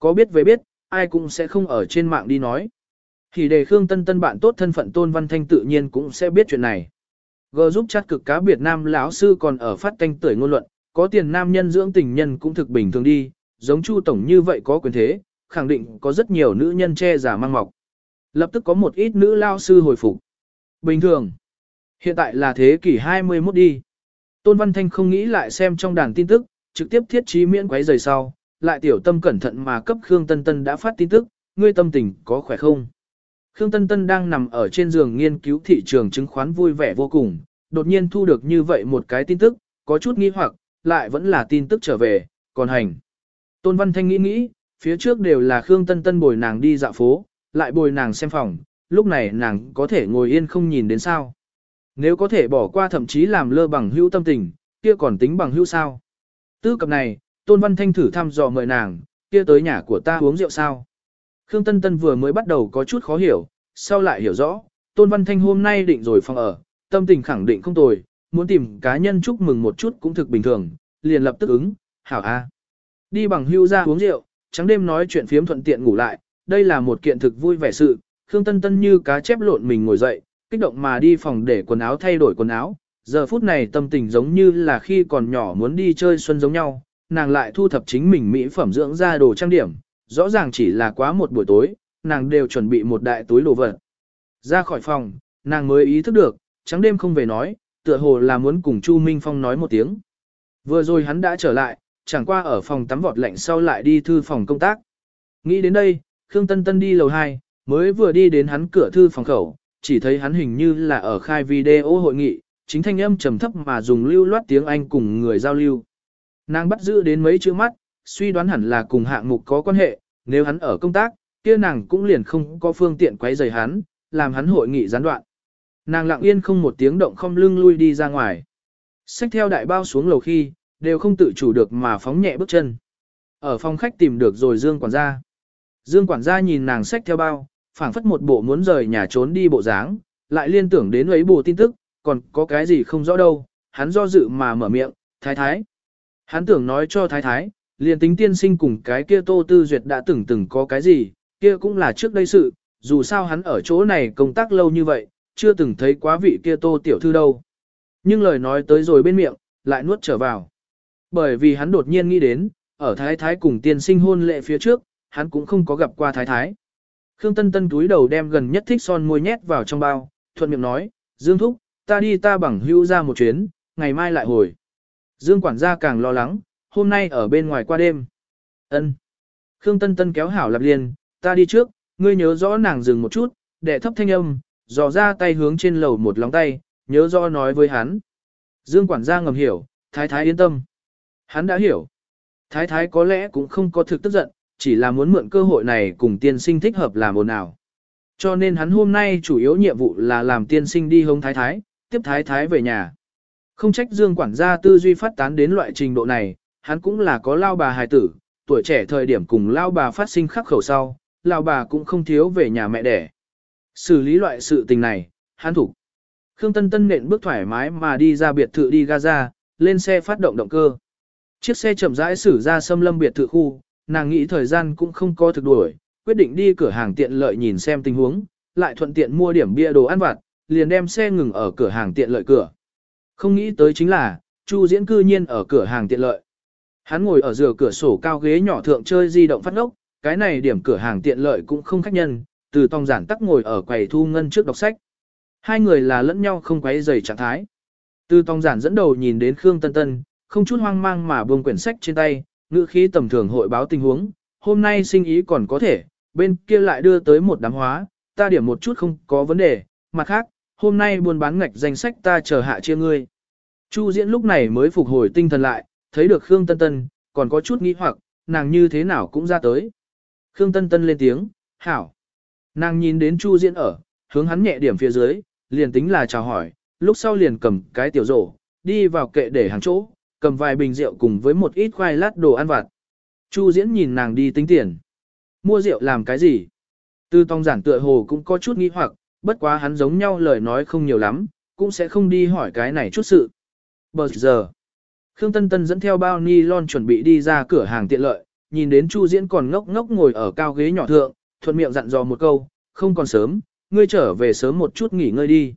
Có biết về biết, ai cũng sẽ không ở trên mạng đi nói. Thì để Khương Tân Tân bạn tốt thân phận Tôn Văn Thanh tự nhiên cũng sẽ biết chuyện này. G giúp chat cực cá Việt Nam lão sư còn ở phát canh tuổi ngôn luận, có tiền nam nhân dưỡng tình nhân cũng thực bình thường đi, giống Chu Tổng như vậy có quyền thế, khẳng định có rất nhiều nữ nhân che giả mang mọc. Lập tức có một ít nữ lao sư hồi phục. Bình thường. Hiện tại là thế kỷ 21 đi. Tôn Văn Thanh không nghĩ lại xem trong đàn tin tức, trực tiếp thiết trí miễn quấy rời sau, lại tiểu tâm cẩn thận mà cấp Khương Tân Tân đã phát tin tức, ngươi tâm tình có khỏe không? Khương Tân Tân đang nằm ở trên giường nghiên cứu thị trường chứng khoán vui vẻ vô cùng, đột nhiên thu được như vậy một cái tin tức, có chút nghi hoặc, lại vẫn là tin tức trở về, còn hành. Tôn Văn Thanh nghĩ nghĩ, phía trước đều là Khương Tân Tân bồi nàng đi dạo phố, lại bồi nàng xem phòng, lúc này nàng có thể ngồi yên không nhìn đến sao. Nếu có thể bỏ qua thậm chí làm lơ bằng hữu tâm tình, kia còn tính bằng hữu sao. Tư cập này, Tôn Văn Thanh thử thăm dò mời nàng, kia tới nhà của ta uống rượu sao. Khương Tân Tân vừa mới bắt đầu có chút khó hiểu, sau lại hiểu rõ, Tôn Văn Thanh hôm nay định rồi phòng ở, tâm tình khẳng định không tồi, muốn tìm cá nhân chúc mừng một chút cũng thực bình thường, liền lập tức ứng, hảo a. Đi bằng hưu ra uống rượu, trắng đêm nói chuyện phiếm thuận tiện ngủ lại, đây là một kiện thực vui vẻ sự, Khương Tân Tân như cá chép lộn mình ngồi dậy, kích động mà đi phòng để quần áo thay đổi quần áo, giờ phút này tâm tình giống như là khi còn nhỏ muốn đi chơi xuân giống nhau, nàng lại thu thập chính mình mỹ phẩm dưỡng da đồ trang điểm, rõ ràng chỉ là quá một buổi tối, nàng đều chuẩn bị một đại túi đồ vật. Ra khỏi phòng, nàng mới ý thức được, trắng đêm không về nói, tựa hồ là muốn cùng Chu Minh Phong nói một tiếng. Vừa rồi hắn đã trở lại, chẳng qua ở phòng tắm vọt lạnh sau lại đi thư phòng công tác. Nghĩ đến đây, Khương Tân Tân đi lầu 2, mới vừa đi đến hắn cửa thư phòng khẩu, chỉ thấy hắn hình như là ở khai video hội nghị, chính thanh âm trầm thấp mà dùng lưu loát tiếng Anh cùng người giao lưu. Nàng bắt giữ đến mấy chữ mắt, suy đoán hẳn là cùng hạng mục có quan hệ, nếu hắn ở công tác, kia nàng cũng liền không có phương tiện quấy rầy hắn, làm hắn hội nghị gián đoạn. Nàng lặng yên không một tiếng động không lưng lui đi ra ngoài. Xách theo đại bao xuống lầu khi, đều không tự chủ được mà phóng nhẹ bước chân. Ở phòng khách tìm được rồi Dương quản gia. Dương quản gia nhìn nàng xách theo bao, phảng phất một bộ muốn rời nhà trốn đi bộ dáng, lại liên tưởng đến ấy bộ tin tức, còn có cái gì không rõ đâu, hắn do dự mà mở miệng, thái thái. Hắn tưởng nói cho thái thái, liền tính tiên sinh cùng cái kia tô tư duyệt đã từng từng có cái gì, kia cũng là trước đây sự, dù sao hắn ở chỗ này công tác lâu như vậy, chưa từng thấy quá vị kia tô tiểu thư đâu. Nhưng lời nói tới rồi bên miệng, lại nuốt trở vào. Bởi vì hắn đột nhiên nghĩ đến, ở thái thái cùng tiên sinh hôn lệ phía trước, hắn cũng không có gặp qua thái thái. Khương Tân Tân túi đầu đem gần nhất thích son môi nhét vào trong bao, thuận miệng nói, Dương Thúc, ta đi ta bằng hữu ra một chuyến, ngày mai lại hồi. Dương quản gia càng lo lắng, hôm nay ở bên ngoài qua đêm. Ân. Khương Tân Tân kéo hảo lạp liền, ta đi trước, ngươi nhớ rõ nàng dừng một chút, để thấp thanh âm, dò ra tay hướng trên lầu một lóng tay, nhớ rõ nói với hắn. Dương quản gia ngầm hiểu, thái thái yên tâm. Hắn đã hiểu. Thái thái có lẽ cũng không có thực tức giận, chỉ là muốn mượn cơ hội này cùng tiên sinh thích hợp làm ồn ào. Cho nên hắn hôm nay chủ yếu nhiệm vụ là làm tiên sinh đi hống thái thái, tiếp thái thái về nhà. Không trách Dương quản gia tư duy phát tán đến loại trình độ này, hắn cũng là có lao bà hài tử, tuổi trẻ thời điểm cùng lao bà phát sinh khắc khẩu sau, lao bà cũng không thiếu về nhà mẹ đẻ. Xử lý loại sự tình này, hắn thủ. Khương Tân Tân nện bước thoải mái mà đi ra biệt thự đi Gaza, lên xe phát động động cơ. Chiếc xe chậm rãi xử ra xâm lâm biệt thự khu, nàng nghĩ thời gian cũng không có thực đuổi, quyết định đi cửa hàng tiện lợi nhìn xem tình huống, lại thuận tiện mua điểm bia đồ ăn vặt, liền đem xe ngừng ở cửa hàng tiện lợi cửa. Không nghĩ tới chính là, Chu Diễn cư nhiên ở cửa hàng tiện lợi. Hắn ngồi ở giữa cửa sổ cao ghế nhỏ thượng chơi di động phát ngốc, cái này điểm cửa hàng tiện lợi cũng không khách nhân, từ tòng giản tắc ngồi ở quầy thu ngân trước đọc sách. Hai người là lẫn nhau không quấy dày trạng thái. Từ tòng giản dẫn đầu nhìn đến Khương Tân Tân, không chút hoang mang mà buông quyển sách trên tay, ngữ khí tầm thường hội báo tình huống, hôm nay sinh ý còn có thể, bên kia lại đưa tới một đám hóa, ta điểm một chút không có vấn đề, mặt khác, hôm nay buôn bán ngạch danh sách ta chờ hạ chia ngươi. Chu Diễn lúc này mới phục hồi tinh thần lại, thấy được Khương Tân Tân, còn có chút nghi hoặc, nàng như thế nào cũng ra tới. Khương Tân Tân lên tiếng, hảo. Nàng nhìn đến Chu Diễn ở, hướng hắn nhẹ điểm phía dưới, liền tính là chào hỏi, lúc sau liền cầm cái tiểu rổ, đi vào kệ để hàng chỗ, cầm vài bình rượu cùng với một ít khoai lát đồ ăn vặt. Chu diễn nhìn nàng đi tính tiền. Mua rượu làm cái gì? Tư tông giản tựa hồ cũng có chút nghi hoặc, bất quá hắn giống nhau lời nói không nhiều lắm, cũng sẽ không đi hỏi cái này chút sự. Bờ giờ, Khương Tân Tân dẫn theo bao ni lon chuẩn bị đi ra cửa hàng tiện lợi, nhìn đến Chu Diễn còn ngốc ngốc ngồi ở cao ghế nhỏ thượng, thuận miệng dặn dò một câu, không còn sớm, ngươi trở về sớm một chút nghỉ ngơi đi.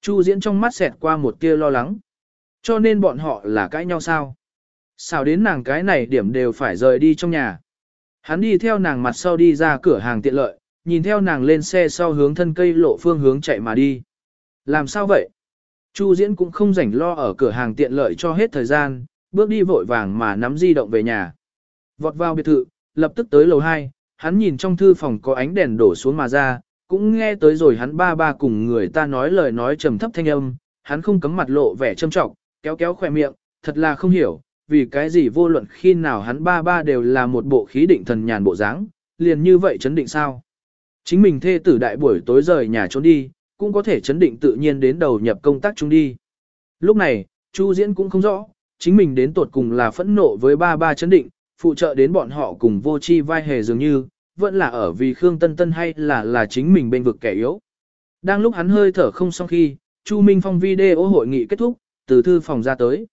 Chu Diễn trong mắt xẹt qua một tia lo lắng. Cho nên bọn họ là cãi nhau sao? Sao đến nàng cái này điểm đều phải rời đi trong nhà. Hắn đi theo nàng mặt sau đi ra cửa hàng tiện lợi, nhìn theo nàng lên xe sau hướng thân cây lộ phương hướng chạy mà đi. Làm sao vậy? Chu Diễn cũng không rảnh lo ở cửa hàng tiện lợi cho hết thời gian, bước đi vội vàng mà nắm di động về nhà. Vọt vào biệt thự, lập tức tới lầu 2, hắn nhìn trong thư phòng có ánh đèn đổ xuống mà ra, cũng nghe tới rồi hắn ba ba cùng người ta nói lời nói trầm thấp thanh âm, hắn không cấm mặt lộ vẻ châm trọng, kéo kéo khỏe miệng, thật là không hiểu, vì cái gì vô luận khi nào hắn ba ba đều là một bộ khí định thần nhàn bộ dáng, liền như vậy chấn định sao. Chính mình thê tử đại buổi tối rời nhà trốn đi, cũng có thể chấn định tự nhiên đến đầu nhập công tác chúng đi. Lúc này, Chu Diễn cũng không rõ, chính mình đến tột cùng là phẫn nộ với ba ba chấn định, phụ trợ đến bọn họ cùng vô chi vai hề dường như, vẫn là ở vì Khương Tân Tân hay là là chính mình bên vực kẻ yếu. Đang lúc hắn hơi thở không xong khi, Chu Minh Phong video hội nghị kết thúc, từ thư phòng ra tới.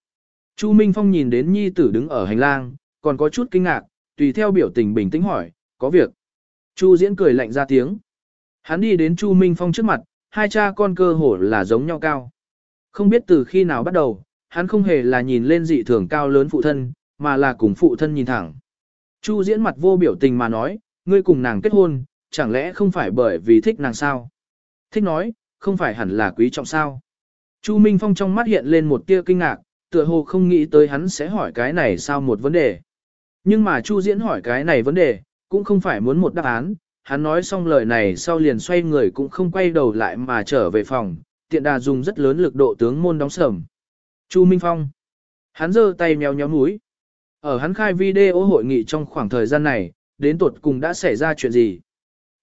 Chu Minh Phong nhìn đến nhi tử đứng ở hành lang, còn có chút kinh ngạc, tùy theo biểu tình bình tĩnh hỏi, có việc. Chu Diễn cười lạnh ra tiếng. Hắn đi đến Chu Minh Phong trước mặt, hai cha con cơ hồ là giống nhau cao. Không biết từ khi nào bắt đầu, hắn không hề là nhìn lên dị thường cao lớn phụ thân, mà là cùng phụ thân nhìn thẳng. Chu Diễn mặt vô biểu tình mà nói, ngươi cùng nàng kết hôn, chẳng lẽ không phải bởi vì thích nàng sao? Thích nói, không phải hẳn là quý trọng sao? Chu Minh Phong trong mắt hiện lên một tia kinh ngạc, tựa hồ không nghĩ tới hắn sẽ hỏi cái này sao một vấn đề. Nhưng mà Chu Diễn hỏi cái này vấn đề, cũng không phải muốn một đáp án, hắn nói xong lời này sau liền xoay người cũng không quay đầu lại mà trở về phòng, tiện đà dùng rất lớn lực độ tướng môn đóng sầm. Chu Minh Phong. Hắn giơ tay mèo nhéo mũi. Ở hắn khai video hội nghị trong khoảng thời gian này, đến tuột cùng đã xảy ra chuyện gì.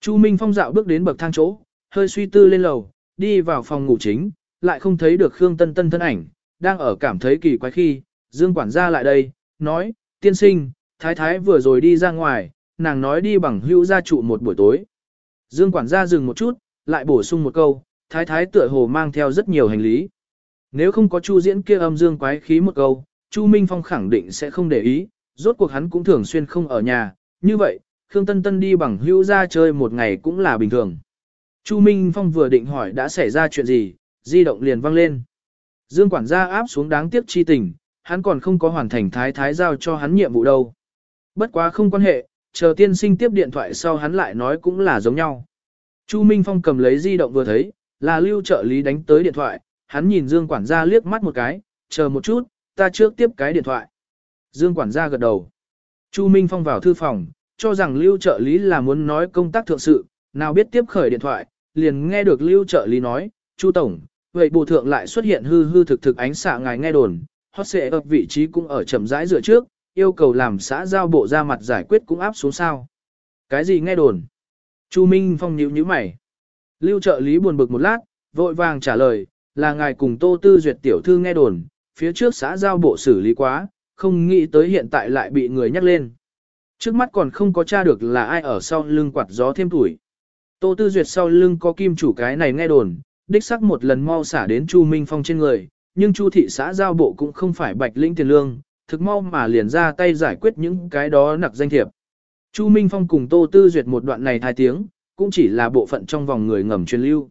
Chu Minh Phong dạo bước đến bậc thang chỗ, hơi suy tư lên lầu, đi vào phòng ngủ chính, lại không thấy được Khương Tân Tân thân ảnh, đang ở cảm thấy kỳ quái khi, Dương quản gia lại đây, nói, tiên sinh, thái thái vừa rồi đi ra ngoài, nàng nói đi bằng hữu gia trụ một buổi tối. Dương quản gia dừng một chút, lại bổ sung một câu, thái thái tựa hồ mang theo rất nhiều hành lý. Nếu không có Chu diễn kia âm dương quái khí một câu, Chu Minh Phong khẳng định sẽ không để ý, rốt cuộc hắn cũng thường xuyên không ở nhà, như vậy, Khương Tân Tân đi bằng hữu ra chơi một ngày cũng là bình thường. Chu Minh Phong vừa định hỏi đã xảy ra chuyện gì, di động liền vang lên. Dương quản gia áp xuống đáng tiếc chi tình, hắn còn không có hoàn thành thái thái giao cho hắn nhiệm vụ đâu. Bất quá không quan hệ, chờ tiên sinh tiếp điện thoại sau hắn lại nói cũng là giống nhau. Chu Minh Phong cầm lấy di động vừa thấy, là lưu trợ lý đánh tới điện thoại, hắn nhìn Dương quản gia liếc mắt một cái, chờ một chút, ta trước tiếp cái điện thoại. Dương quản gia gật đầu. Chu Minh Phong vào thư phòng, cho rằng lưu trợ lý là muốn nói công tác thượng sự, nào biết tiếp khởi điện thoại, liền nghe được lưu trợ lý nói, Chu Tổng, vậy bộ thượng lại xuất hiện hư hư thực thực ánh xạ ngài nghe đồn, hot xệ ập vị trí cũng ở chậm rãi rửa trước, yêu cầu làm xã giao bộ ra mặt giải quyết cũng áp xuống sao. Cái gì nghe đồn? Chu Minh Phong nhíu nhíu mày. Lưu trợ lý buồn bực một lát, vội vàng trả lời, là ngài cùng Tô Tư Duyệt tiểu thư nghe đồn, phía trước xã giao bộ xử lý quá, không nghĩ tới hiện tại lại bị người nhắc lên. Trước mắt còn không có tra được là ai ở sau lưng quạt gió thêm tuổi. Tô Tư Duyệt sau lưng có kim chủ cái này nghe đồn, đích sắc một lần mau xả đến Chu Minh Phong trên người, nhưng Chu thị xã giao bộ cũng không phải bạch lĩnh tiền lương, thực mau mà liền ra tay giải quyết những cái đó nặc danh thiệp. Chu Minh Phong cùng Tô Tư Duyệt một đoạn này thai tiếng, cũng chỉ là bộ phận trong vòng người ngầm truyền lưu.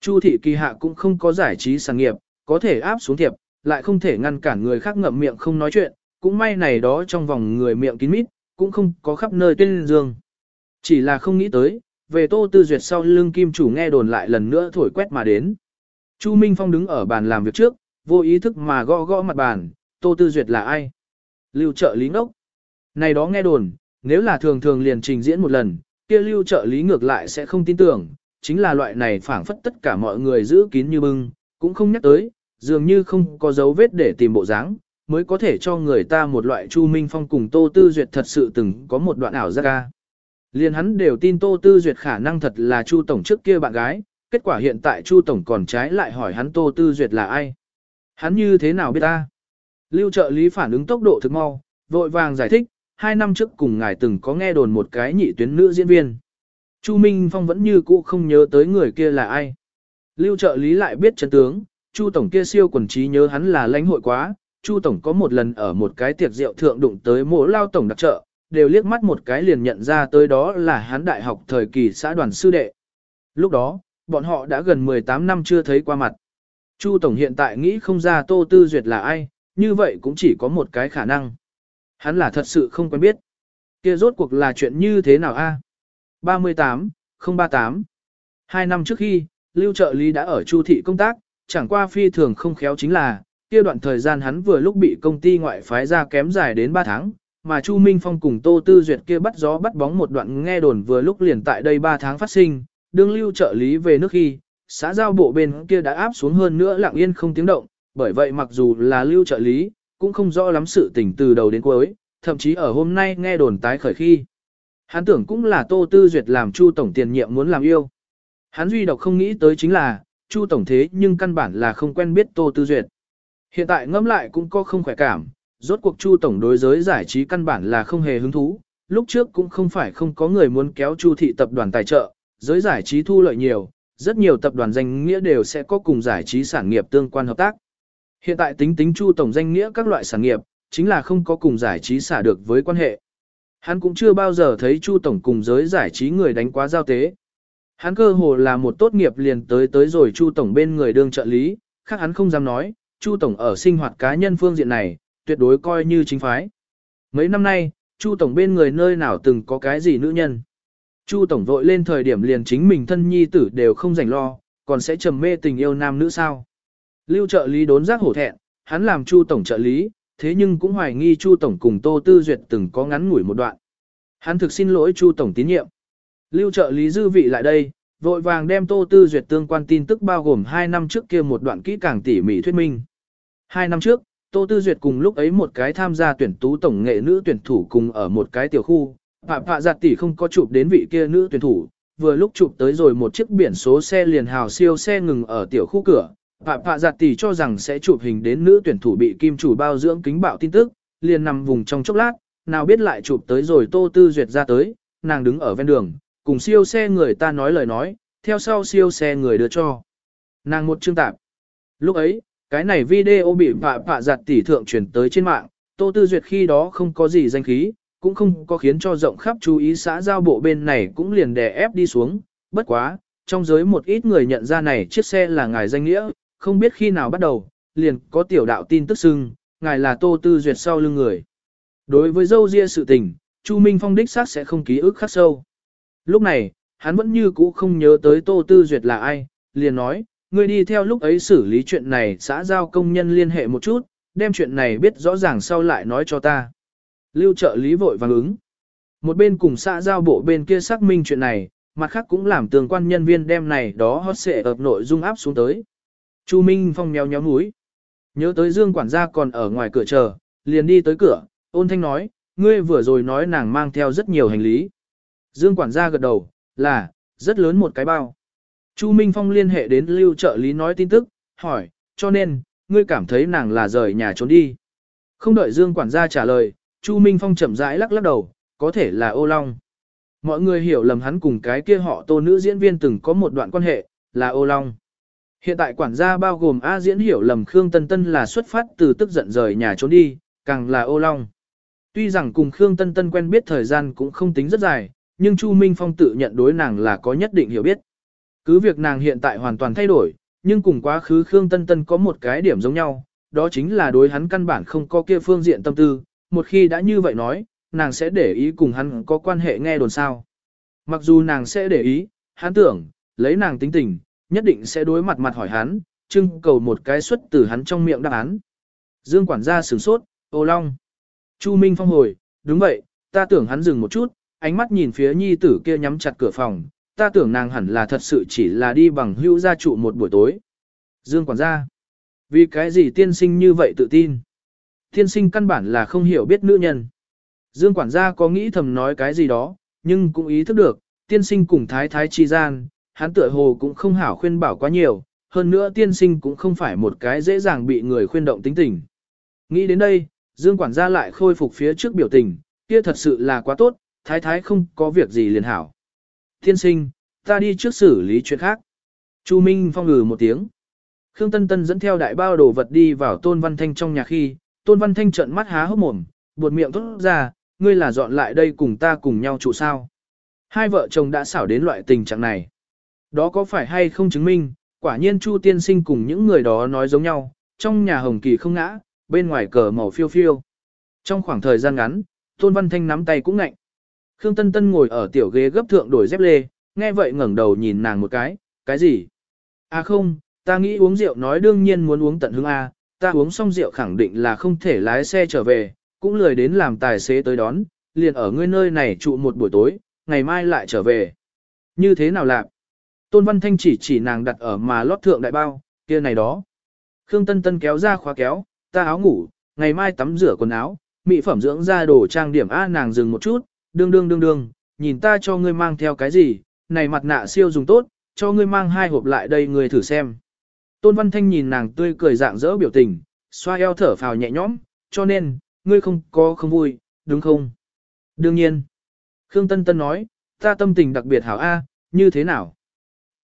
Chu thị kỳ hạ cũng không có giải trí sản nghiệp, có thể áp xuống thiệp, lại không thể ngăn cản người khác ngậm miệng không nói chuyện, cũng may này đó trong vòng người miệng kín mít, cũng không có khắp nơi tên dương. Chỉ là không nghĩ tới, về Tô Tư Duyệt sau lưng kim chủ nghe đồn lại lần nữa thổi quét mà đến. Chu Minh Phong đứng ở bàn làm việc trước, vô ý thức mà gõ gõ mặt bàn, Tô Tư Duyệt là ai? Lưu trợ lý ngốc. Này đó nghe đồn, nếu là thường thường liền trình diễn một lần, kia lưu trợ lý ngược lại sẽ không tin tưởng, chính là loại này phảng phất tất cả mọi người giữ kín như bưng, cũng không nhắc tới, dường như không có dấu vết để tìm bộ dáng, mới có thể cho người ta một loại Chu Minh Phong cùng Tô Tư Duyệt thật sự từng có một đoạn ảo giác ca. Liên hắn đều tin Tô Tư Duyệt khả năng thật là Chu Tổng trước kia bạn gái, kết quả hiện tại Chu Tổng còn trái lại hỏi hắn Tô Tư Duyệt là ai. Hắn như thế nào biết ta? Lưu trợ lý phản ứng tốc độ thực mau, vội vàng giải thích, hai năm trước cùng ngài từng có nghe đồn một cái nhị tuyến nữ diễn viên. Chu Minh Phong vẫn như cũ không nhớ tới người kia là ai. Lưu trợ lý lại biết chân tướng, Chu tổng kia siêu quần trí nhớ hắn là lãnh hội quá, Chu tổng có một lần ở một cái tiệc rượu thượng đụng tới mỗ lao tổng đặc trợ, đều liếc mắt một cái liền nhận ra tới đó là hắn đại học thời kỳ xã đoàn sư đệ. Lúc đó, bọn họ đã gần 18 năm chưa thấy qua mặt. Chu tổng hiện tại nghĩ không ra Tô Tư Duyệt là ai, như vậy cũng chỉ có một cái khả năng. Hắn là thật sự không quen biết. Kia rốt cuộc là chuyện như thế nào a? À? 38, 038. Hai năm trước khi, Lưu trợ lý đã ở Chu thị công tác, chẳng qua phi thường không khéo chính là, kia đoạn thời gian hắn vừa lúc bị công ty ngoại phái ra kém dài đến 3 tháng, mà Chu Minh Phong cùng Tô Tư Duyệt kia bắt gió bắt bóng một đoạn nghe đồn vừa lúc liền tại đây 3 tháng phát sinh, đương lưu trợ lý về nước khi, xã giao bộ bên kia đã áp xuống hơn nữa lặng yên không tiếng động, bởi vậy mặc dù là lưu trợ lý, cũng không rõ lắm sự tình từ đầu đến cuối, thậm chí ở hôm nay nghe đồn tái khởi khi. Hắn tưởng cũng là Tô Tư Duyệt làm Chu Tổng tiền nhiệm muốn làm yêu. Hắn duy độc không nghĩ tới chính là, Chu Tổng thế nhưng căn bản là không quen biết Tô Tư Duyệt. Hiện tại ngẫm lại cũng có không khỏe cảm, rốt cuộc Chu Tổng đối giới giải trí căn bản là không hề hứng thú, lúc trước cũng không phải không có người muốn kéo Chu thị tập đoàn tài trợ, giới giải trí thu lợi nhiều, rất nhiều tập đoàn danh nghĩa đều sẽ có cùng giải trí sản nghiệp tương quan hợp tác. Hiện tại tính tính Chu Tổng danh nghĩa các loại sản nghiệp, chính là không có cùng giải trí xả được với quan hệ. Hắn cũng chưa bao giờ thấy Chu Tổng cùng giới giải trí người đánh quá giao tế. Hắn cơ hồ là một tốt nghiệp liền tới tới rồi Chu Tổng bên người đương trợ lý, khác hắn không dám nói, Chu Tổng ở sinh hoạt cá nhân phương diện này, tuyệt đối coi như chính phái. Mấy năm nay, Chu Tổng bên người nơi nào từng có cái gì nữ nhân. Chu Tổng vội lên thời điểm liền chính mình thân nhi tử đều không rảnh lo, còn sẽ trầm mê tình yêu nam nữ sao. Lưu trợ lý đốn giác hổ thẹn, hắn làm Chu Tổng trợ lý, thế nhưng cũng hoài nghi Chu Tổng cùng Tô Tư Duyệt từng có ngắn ngủi một đoạn. Hắn thực xin lỗi Chu Tổng tín nhiệm. Lưu trợ lý dư vị lại đây, vội vàng đem Tô Tư Duyệt tương quan tin tức bao gồm 2 năm trước kia một đoạn kỹ càng tỉ mỉ thuyết minh. 2 năm trước, Tô Tư Duyệt cùng lúc ấy một cái tham gia tuyển tú tổng nghệ nữ tuyển thủ cùng ở một cái tiểu khu, Phạm Phạ Giạt tỷ không có chụp đến vị kia nữ tuyển thủ, vừa lúc chụp tới rồi một chiếc biển số xe liền hào siêu xe ngừng ở tiểu khu cửa. Phạm Phạ Giạt tỷ cho rằng sẽ chụp hình đến nữ tuyển thủ bị kim chủ bao dưỡng kính bạo tin tức, liền nằm vùng trong chốc lát, nào biết lại chụp tới rồi Tô Tư Duyệt ra tới, nàng đứng ở ven đường, cùng siêu xe người ta nói lời nói, theo sau siêu xe người đưa cho. Nàng một chương tạp. Lúc ấy, cái này video bị phạ phạ giặt tỷ thượng truyền tới trên mạng, Tô Tư Duyệt khi đó không có gì danh khí, cũng không có khiến cho rộng khắp chú ý xã giao bộ bên này cũng liền đè ép đi xuống, bất quá, trong giới một ít người nhận ra này chiếc xe là ngài danh nghĩa, không biết khi nào bắt đầu, liền có tiểu đạo tin tức xưng, ngài là Tô Tư Duyệt sau lưng người. Đối với dâu ria sự tình, Chu Minh Phong đích xác sẽ không ký ức khắc sâu. Lúc này, hắn vẫn như cũ không nhớ tới Tô Tư Duyệt là ai, liền nói, ngươi đi theo lúc ấy xử lý chuyện này xã giao công nhân liên hệ một chút, đem chuyện này biết rõ ràng sau lại nói cho ta. Lưu trợ lý vội vàng ứng. Một bên cùng xã giao bộ bên kia xác minh chuyện này, mặt khác cũng làm tường quan nhân viên đem này đó hót xệ ập nội dung áp xuống tới. Chu Minh Phong mèo nhéo núi. Nhớ tới Dương quản gia còn ở ngoài cửa chờ, liền đi tới cửa, ôn thanh nói, ngươi vừa rồi nói nàng mang theo rất nhiều hành lý. Dương quản gia gật đầu, là, rất lớn một cái bao. Chu Minh Phong liên hệ đến lưu trợ lý nói tin tức, hỏi, cho nên, ngươi cảm thấy nàng là rời nhà trốn đi. Không đợi Dương quản gia trả lời, Chu Minh Phong chậm rãi lắc lắc đầu, có thể là ô long. Mọi người hiểu lầm hắn cùng cái kia họ tô nữ diễn viên từng có một đoạn quan hệ, là ô long. Hiện tại quản gia bao gồm A diễn hiểu lầm Khương Tân Tân là xuất phát từ tức giận rời nhà trốn đi, càng là ô long. Tuy rằng cùng Khương Tân Tân quen biết thời gian cũng không tính rất dài, nhưng Chu Minh Phong tự nhận đối nàng là có nhất định hiểu biết. Cứ việc nàng hiện tại hoàn toàn thay đổi, nhưng cùng quá khứ Khương Tân Tân có một cái điểm giống nhau, đó chính là đối hắn căn bản không có kia phương diện tâm tư, một khi đã như vậy nói, nàng sẽ để ý cùng hắn có quan hệ nghe đồn sao. Mặc dù nàng sẽ để ý, hắn tưởng, lấy nàng tính tình, nhất định sẽ đối mặt mặt hỏi hắn, trưng cầu một cái xuất từ hắn trong miệng đáp án. Dương quản gia sửng sốt, ô long. Chu Minh Phong hồi, đúng vậy, ta tưởng hắn dừng một chút, ánh mắt nhìn phía nhi tử kia nhắm chặt cửa phòng, ta tưởng nàng hẳn là thật sự chỉ là đi bằng hữu gia trụ một buổi tối. Dương quản gia, vì cái gì tiên sinh như vậy tự tin? Tiên sinh căn bản là không hiểu biết nữ nhân. Dương quản gia có nghĩ thầm nói cái gì đó, nhưng cũng ý thức được, tiên sinh cùng thái thái chi gian, hắn tựa hồ cũng không hảo khuyên bảo quá nhiều, hơn nữa tiên sinh cũng không phải một cái dễ dàng bị người khuyên động tính tình. Nghĩ đến đây, Dương quản gia lại khôi phục phía trước biểu tình, kia thật sự là quá tốt, thái thái không có việc gì liền hảo. Tiên sinh, ta đi trước xử lý chuyện khác. Chu Minh phong ngừ một tiếng. Khương Tân Tân dẫn theo đại bao đồ vật đi vào Tôn Văn Thanh trong nhà khi, Tôn Văn Thanh trợn mắt há hốc mồm, buột miệng thốt ra, ngươi là dọn lại đây cùng ta cùng nhau trụ sao. Hai vợ chồng đã xảo đến loại tình trạng này. Đó có phải hay không chứng minh, quả nhiên Chu tiên sinh cùng những người đó nói giống nhau, trong nhà hồng kỳ không ngã, bên ngoài cờ màu phiêu phiêu. Trong khoảng thời gian ngắn, Tôn Văn Thanh nắm tay cũng ngạnh. Khương Tân Tân ngồi ở tiểu ghế gấp thượng đổi dép lê, nghe vậy ngẩng đầu nhìn nàng một cái, cái gì? À không, ta nghĩ uống rượu nói đương nhiên muốn uống tận hương A, ta uống xong rượu khẳng định là không thể lái xe trở về, cũng lười đến làm tài xế tới đón, liền ở ngươi nơi này trụ một buổi tối, ngày mai lại trở về. Như thế nào lạc? Tôn Văn Thanh chỉ chỉ nàng đặt ở mà lót thượng đại bao, kia này đó. Khương Tân Tân kéo ra khóa kéo, ta áo ngủ, ngày mai tắm rửa quần áo, mỹ phẩm dưỡng da đồ trang điểm A nàng dừng một chút, đương đương đương đương, nhìn ta cho ngươi mang theo cái gì, này mặt nạ siêu dùng tốt, cho ngươi mang hai hộp lại đây ngươi thử xem. Tôn Văn Thanh nhìn nàng tươi cười dạng dỡ biểu tình, xoa eo thở phào nhẹ nhõm, cho nên, ngươi không có không vui, đúng không? Đương nhiên. Khương Tân Tân nói, ta tâm tình đặc biệt hảo A, như thế nào?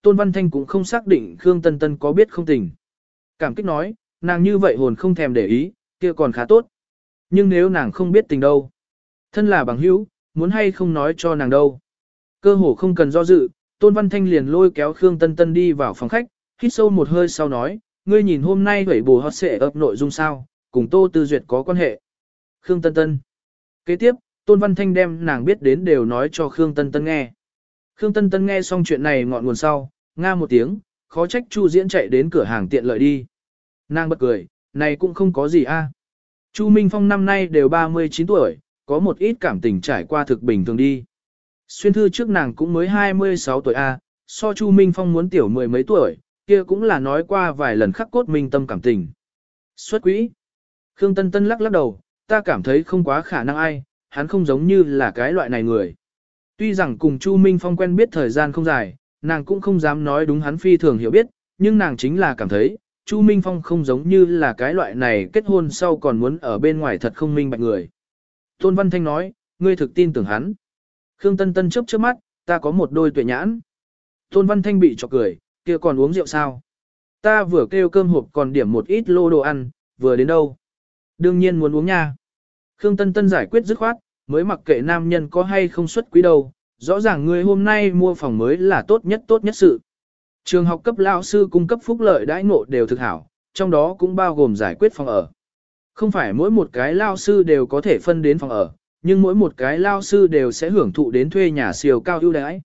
Tôn Văn Thanh cũng không xác định Khương Tân Tân có biết không tình. Cảm kích nói, nàng như vậy hồn không thèm để ý, kia còn khá tốt. Nhưng nếu nàng không biết tình đâu, thân là bằng hữu, muốn hay không nói cho nàng đâu. Cơ hồ không cần do dự, Tôn Văn Thanh liền lôi kéo Khương Tân Tân đi vào phòng khách, hít sâu một hơi sau nói, ngươi nhìn hôm nay hủy bù hót sẽ ấp nội dung sao, cùng Tô Tư Duyệt có quan hệ. Khương Tân Tân. Kế tiếp, Tôn Văn Thanh đem nàng biết đến đều nói cho Khương Tân Tân nghe. Khương Tân Tân nghe xong chuyện này ngọn nguồn sau, nga một tiếng, khó trách Chu Diễn chạy đến cửa hàng tiện lợi đi. Nàng bật cười, này cũng không có gì a. Chu Minh Phong năm nay đều 39 tuổi, có một ít cảm tình trải qua thực bình thường đi. Xuyên thư trước nàng cũng mới 26 tuổi a, so Chu Minh Phong muốn tiểu mười mấy tuổi, kia cũng là nói qua vài lần khắc cốt minh tâm cảm tình. Xuất quỹ. Khương Tân Tân lắc lắc đầu, ta cảm thấy không quá khả năng ai, hắn không giống như là cái loại này người. Tuy rằng cùng Chu Minh Phong quen biết thời gian không dài, nàng cũng không dám nói đúng hắn phi thường hiểu biết, nhưng nàng chính là cảm thấy, Chu Minh Phong không giống như là cái loại này kết hôn sau còn muốn ở bên ngoài thật không minh bạch người. Tôn Văn Thanh nói, ngươi thực tin tưởng hắn. Khương Tân Tân chớp chớp mắt, ta có một đôi tuệ nhãn. Tôn Văn Thanh bị chọc cười, kia còn uống rượu sao? Ta vừa kêu cơm hộp còn điểm một ít lô đồ ăn, vừa đến đâu? Đương nhiên muốn uống nha. Khương Tân Tân giải quyết dứt khoát, mới mặc kệ nam nhân có hay không xuất quý đâu, rõ ràng người hôm nay mua phòng mới là tốt nhất tốt nhất sự. Trường học cấp lao sư cung cấp phúc lợi đãi ngộ đều thực hảo, trong đó cũng bao gồm giải quyết phòng ở. Không phải mỗi một cái lao sư đều có thể phân đến phòng ở, nhưng mỗi một cái lao sư đều sẽ hưởng thụ đến thuê nhà siêu cao ưu đãi.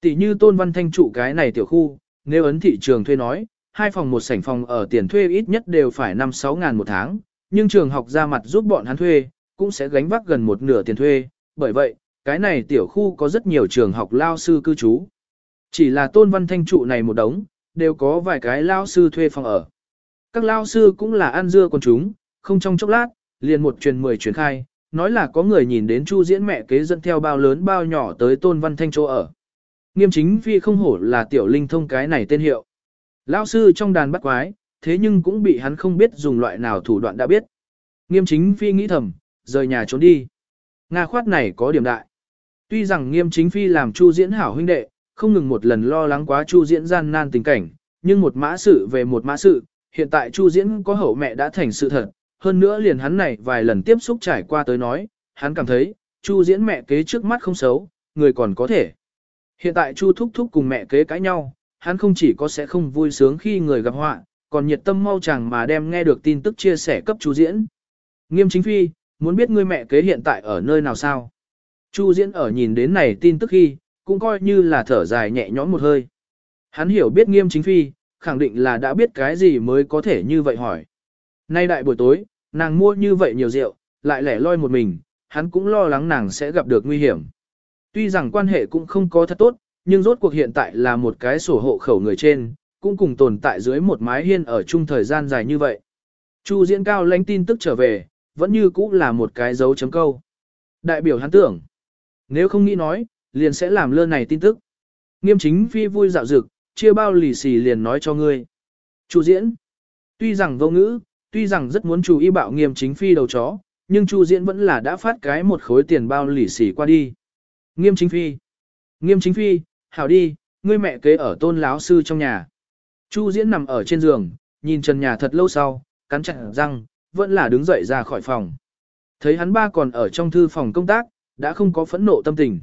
Tỷ như Tôn Văn Thanh trụ cái này tiểu khu, nếu ấn thị trường thuê nói, hai phòng một sảnh phòng ở tiền thuê ít nhất đều phải 5-6 ngàn một tháng, nhưng trường học ra mặt giúp bọn hắn thuê, cũng sẽ gánh vác gần một nửa tiền thuê, bởi vậy, cái này tiểu khu có rất nhiều trường học lao sư cư trú. Chỉ là tôn văn thanh trụ này một đống, đều có vài cái lao sư thuê phòng ở. Các lao sư cũng là ăn dưa con chúng, không trong chốc lát, liền một truyền mười truyền khai, nói là có người nhìn đến chu diễn mẹ kế dẫn theo bao lớn bao nhỏ tới tôn văn thanh chỗ ở. Nghiêm chính phi không hổ là tiểu linh thông cái này tên hiệu. Lao sư trong đàn bắt quái, thế nhưng cũng bị hắn không biết dùng loại nào thủ đoạn đã biết. Nghiêm chính phi nghĩ thầm, rời nhà trốn đi. Nga khoát này có điểm đại. Tuy rằng nghiêm chính phi làm chu diễn hảo huynh đệ, không ngừng một lần lo lắng quá chu diễn gian nan tình cảnh, nhưng một mã sự về một mã sự, hiện tại chu diễn có hậu mẹ đã thành sự thật, hơn nữa liền hắn này vài lần tiếp xúc trải qua tới nói, hắn cảm thấy, chu diễn mẹ kế trước mắt không xấu, người còn có thể. Hiện tại chu thúc thúc cùng mẹ kế cãi nhau, hắn không chỉ có sẽ không vui sướng khi người gặp họa, còn nhiệt tâm mau chàng mà đem nghe được tin tức chia sẻ cấp chu diễn. Nghiêm chính phi, muốn biết ngươi mẹ kế hiện tại ở nơi nào sao? Chu diễn ở nhìn đến này tin tức khi, cũng coi như là thở dài nhẹ nhõm một hơi. Hắn hiểu biết nghiêm chính phi, khẳng định là đã biết cái gì mới có thể như vậy hỏi. Nay đại buổi tối, nàng mua như vậy nhiều rượu, lại lẻ loi một mình, hắn cũng lo lắng nàng sẽ gặp được nguy hiểm. Tuy rằng quan hệ cũng không có thật tốt, nhưng rốt cuộc hiện tại là một cái sổ hộ khẩu người trên, cũng cùng tồn tại dưới một mái hiên ở chung thời gian dài như vậy. Chu diễn cao lãnh tin tức trở về, vẫn như cũ là một cái dấu chấm câu. Đại biểu hắn tưởng, nếu không nghĩ nói, liền sẽ làm lơ này tin tức. Nghiêm chính phi vui dạo dực, chia bao lì xì liền nói cho ngươi. Chu diễn. Tuy rằng vô ngữ, tuy rằng rất muốn chú ý bạo nghiêm chính phi đầu chó, nhưng Chu diễn vẫn là đã phát cái một khối tiền bao lì xì qua đi. Nghiêm chính phi. Nghiêm chính phi, hảo đi, ngươi mẹ kế ở tôn láo sư trong nhà. Chu diễn nằm ở trên giường, nhìn trần nhà thật lâu sau, cắn chặt răng, vẫn là đứng dậy ra khỏi phòng. Thấy hắn ba còn ở trong thư phòng công tác, đã không có phẫn nộ tâm tình.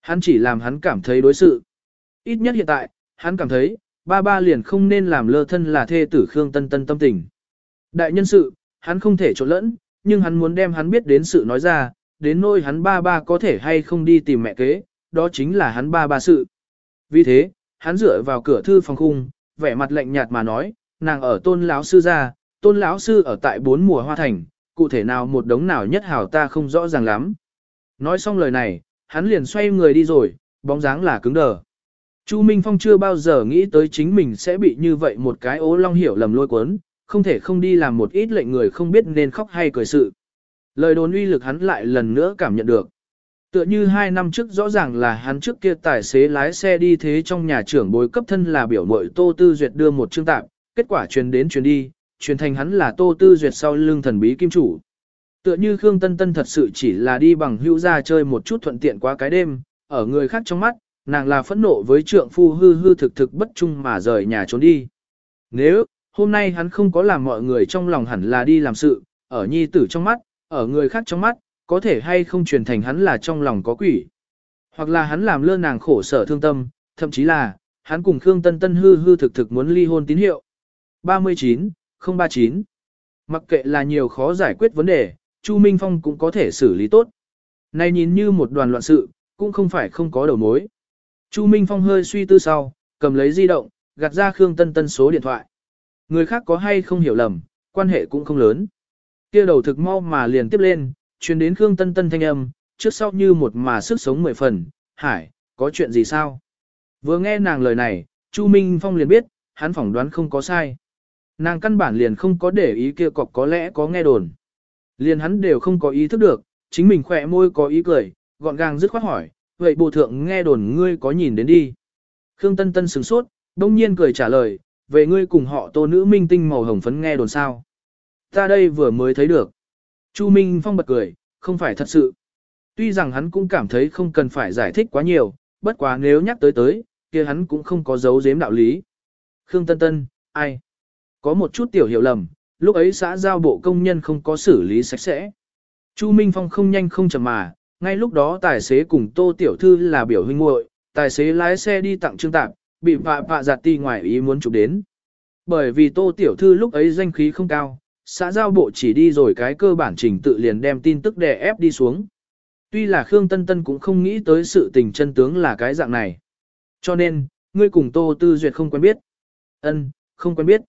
Hắn chỉ làm hắn cảm thấy đối sự. Ít nhất hiện tại, hắn cảm thấy, ba ba liền không nên làm lơ thân là thê tử Khương Tân Tân tâm tình. Đại nhân sự, hắn không thể trộn lẫn, nhưng hắn muốn đem hắn biết đến sự nói ra, đến nỗi hắn ba ba có thể hay không đi tìm mẹ kế, đó chính là hắn ba ba sự. Vì thế, hắn dựa vào cửa thư phòng khung, vẻ mặt lạnh nhạt mà nói, nàng ở tôn lão sư ra, tôn lão sư ở tại bốn mùa hoa thành, cụ thể nào một đống nào nhất hảo ta không rõ ràng lắm. Nói xong lời này, hắn liền xoay người đi rồi, bóng dáng là cứng đờ. Chu Minh Phong chưa bao giờ nghĩ tới chính mình sẽ bị như vậy một cái ố long hiểu lầm lôi cuốn, không thể không đi làm một ít lệnh người không biết nên khóc hay cười sự. Lời đồn uy lực hắn lại lần nữa cảm nhận được. Tựa như hai năm trước rõ ràng là hắn trước kia tài xế lái xe đi thế trong nhà trưởng bối cấp thân là biểu mội Tô Tư Duyệt đưa một chương tạp, kết quả truyền đến truyền đi, truyền thành hắn là Tô Tư Duyệt sau lưng thần bí kim chủ. Tựa như Khương Tân Tân thật sự chỉ là đi bằng hữu ra chơi một chút thuận tiện quá cái đêm, ở người khác trong mắt, nàng là phẫn nộ với trượng phu hư hư thực thực bất trung mà rời nhà trốn đi. Nếu, hôm nay hắn không có làm mọi người trong lòng hẳn là đi làm sự, ở nhi tử trong mắt, ở người khác trong mắt, có thể hay không truyền thành hắn là trong lòng có quỷ. Hoặc là hắn làm lơ nàng khổ sở thương tâm, thậm chí là, hắn cùng Khương Tân Tân hư hư thực thực muốn ly hôn tín hiệu. 39, 039 Mặc kệ là nhiều khó giải quyết vấn đề, Chu Minh Phong cũng có thể xử lý tốt. Này nhìn như một đoàn loạn sự, cũng không phải không có đầu mối. Chu Minh Phong hơi suy tư sau, cầm lấy di động, gạt ra Khương Tân Tân số điện thoại. Người khác có hay không hiểu lầm, quan hệ cũng không lớn. Kia đầu thực mau mà liền tiếp lên, truyền đến Khương Tân Tân thanh âm, trước sau như một mà sức sống mười phần, hải, có chuyện gì sao? Vừa nghe nàng lời này, Chu Minh Phong liền biết, hắn phỏng đoán không có sai. Nàng căn bản liền không có để ý kia cọc có lẽ có nghe đồn. Liền hắn đều không có ý thức được, chính mình khỏe môi có ý cười, gọn gàng dứt khoát hỏi, vậy bộ thượng nghe đồn ngươi có nhìn đến đi. Khương Tân Tân sửng sốt, đông nhiên cười trả lời, về ngươi cùng họ tô nữ minh tinh màu hồng phấn nghe đồn sao. Ta đây vừa mới thấy được. Chu Minh Phong bật cười, không phải thật sự. Tuy rằng hắn cũng cảm thấy không cần phải giải thích quá nhiều, bất quá nếu nhắc tới tới, kia hắn cũng không có giấu giếm đạo lý. Khương Tân Tân, ai? Có một chút tiểu hiểu lầm, lúc ấy xã giao bộ công nhân không có xử lý sạch sẽ. Chu Minh Phong không nhanh không chậm mà, ngay lúc đó tài xế cùng Tô Tiểu Thư là biểu huynh muội, tài xế lái xe đi tặng trương tạm, bị vạ vạ giặt ti ngoài ý muốn chụp đến. Bởi vì Tô Tiểu Thư lúc ấy danh khí không cao, xã giao bộ chỉ đi rồi cái cơ bản trình tự liền đem tin tức đè ép đi xuống. Tuy là Khương Tân Tân cũng không nghĩ tới sự tình chân tướng là cái dạng này. Cho nên, ngươi cùng Tô Tư Duyệt không quen biết. Ân, không quen biết.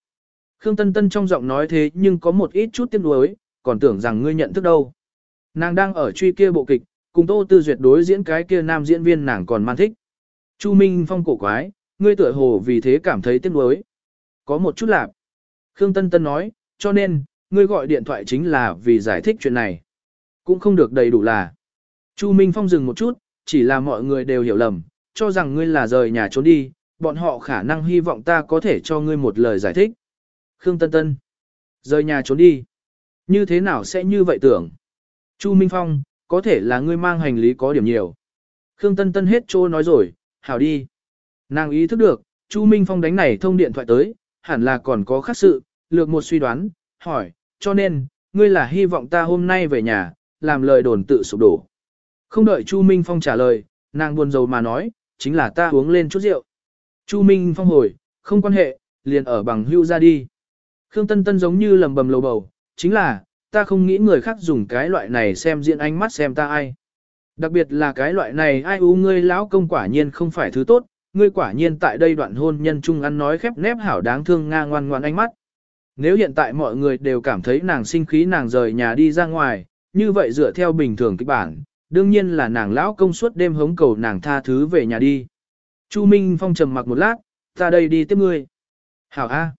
Khương Tân Tân trong giọng nói thế nhưng có một ít chút tiếc nuối, còn tưởng rằng ngươi nhận thức đâu. Nàng đang ở truy kia bộ kịch, cùng Tô Tư Duyệt đối diễn cái kia nam diễn viên nàng còn man thích. Chu Minh Phong cổ quái, ngươi tựa hồ vì thế cảm thấy tiếc nuối. Có một chút lạc. Khương Tân Tân nói, cho nên, ngươi gọi điện thoại chính là vì giải thích chuyện này. Cũng không được đầy đủ là. Chu Minh Phong dừng một chút, chỉ là mọi người đều hiểu lầm, cho rằng ngươi là rời nhà trốn đi, bọn họ khả năng hy vọng ta có thể cho ngươi một lời giải thích. Khương Tân Tân. Rời nhà trốn đi. Như thế nào sẽ như vậy tưởng? Chu Minh Phong, có thể là ngươi mang hành lý có điểm nhiều. Khương Tân Tân hết trô nói rồi, hảo đi. Nàng ý thức được, Chu Minh Phong đánh này thông điện thoại tới, hẳn là còn có khác sự, lược một suy đoán, hỏi, cho nên, ngươi là hy vọng ta hôm nay về nhà, làm lời đồn tự sụp đổ. Không đợi Chu Minh Phong trả lời, nàng buồn rầu mà nói, chính là ta uống lên chút rượu. Chu Minh Phong hồi, không quan hệ, liền ở bằng hưu ra đi. Khương Tân Tân giống như lầm bầm lầu bầu, chính là, ta không nghĩ người khác dùng cái loại này xem diện ánh mắt xem ta ai. Đặc biệt là cái loại này ai u ngươi lão công quả nhiên không phải thứ tốt, ngươi quả nhiên tại đây đoạn hôn nhân chung ăn nói khép nép hảo đáng thương nga ngoan ngoan ánh mắt. Nếu hiện tại mọi người đều cảm thấy nàng sinh khí nàng rời nhà đi ra ngoài, như vậy dựa theo bình thường kịch bản, đương nhiên là nàng lão công suốt đêm hống cầu nàng tha thứ về nhà đi. Chu Minh Phong trầm mặc một lát, ta đây đi tiếp ngươi. Hảo A.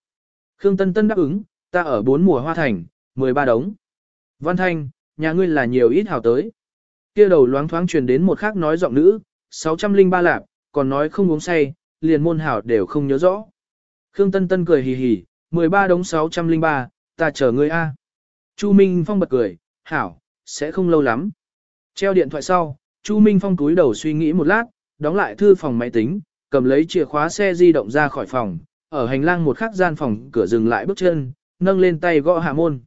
Khương Tân Tân đáp ứng, ta ở bốn mùa hoa thành, 13 đống. Văn Thanh, nhà ngươi là nhiều ít hảo tới. Kia đầu loáng thoáng truyền đến một khác nói giọng nữ, 603 lạp, còn nói không uống say, liền môn hảo đều không nhớ rõ. Khương Tân Tân cười hì hì, 13 đống 603, ta chờ ngươi a. Chu Minh Phong bật cười, hảo, sẽ không lâu lắm. Treo điện thoại sau, Chu Minh Phong túi đầu suy nghĩ một lát, đóng lại thư phòng máy tính, cầm lấy chìa khóa xe di động ra khỏi phòng, ở hành lang một khắc gian phòng cửa dừng lại bước chân, nâng lên tay gõ hạ môn.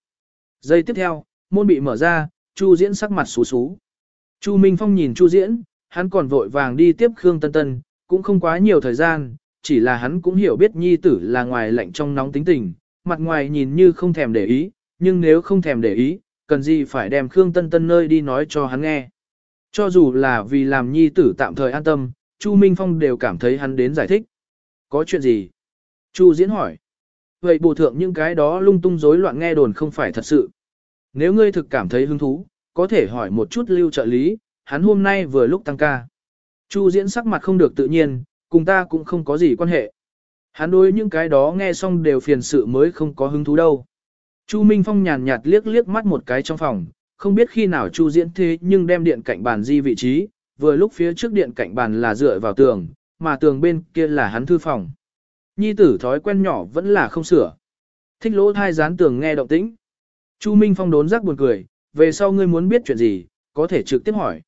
Giây tiếp theo, môn bị mở ra, Chu Diễn sắc mặt xú xú. Chu Minh Phong nhìn Chu Diễn, hắn còn vội vàng đi tiếp Khương Tân Tân, cũng không quá nhiều thời gian, chỉ là hắn cũng hiểu biết nhi tử là ngoài lạnh trong nóng tính tình, mặt ngoài nhìn như không thèm để ý, nhưng nếu không thèm để ý, cần gì phải đem Khương Tân Tân nơi đi nói cho hắn nghe. Cho dù là vì làm nhi tử tạm thời an tâm, Chu Minh Phong đều cảm thấy hắn đến giải thích. Có chuyện gì? Chu Diễn hỏi. Vậy bổ thượng những cái đó lung tung rối loạn nghe đồn không phải thật sự. Nếu ngươi thực cảm thấy hứng thú, có thể hỏi một chút lưu trợ lý, hắn hôm nay vừa lúc tăng ca. Chu Diễn sắc mặt không được tự nhiên, cùng ta cũng không có gì quan hệ. Hắn đối những cái đó nghe xong đều phiền sự mới không có hứng thú đâu. Chu Minh Phong nhàn nhạt liếc liếc mắt một cái trong phòng, không biết khi nào Chu Diễn thế nhưng đem điện cạnh bàn di vị trí, vừa lúc phía trước điện cạnh bàn là dựa vào tường, mà tường bên kia là hắn thư phòng. Nhi tử thói quen nhỏ vẫn là không sửa. Thích lỗ thai dán tường nghe động tĩnh. Chu Minh Phong đốn rắc buồn cười, về sau ngươi muốn biết chuyện gì, có thể trực tiếp hỏi.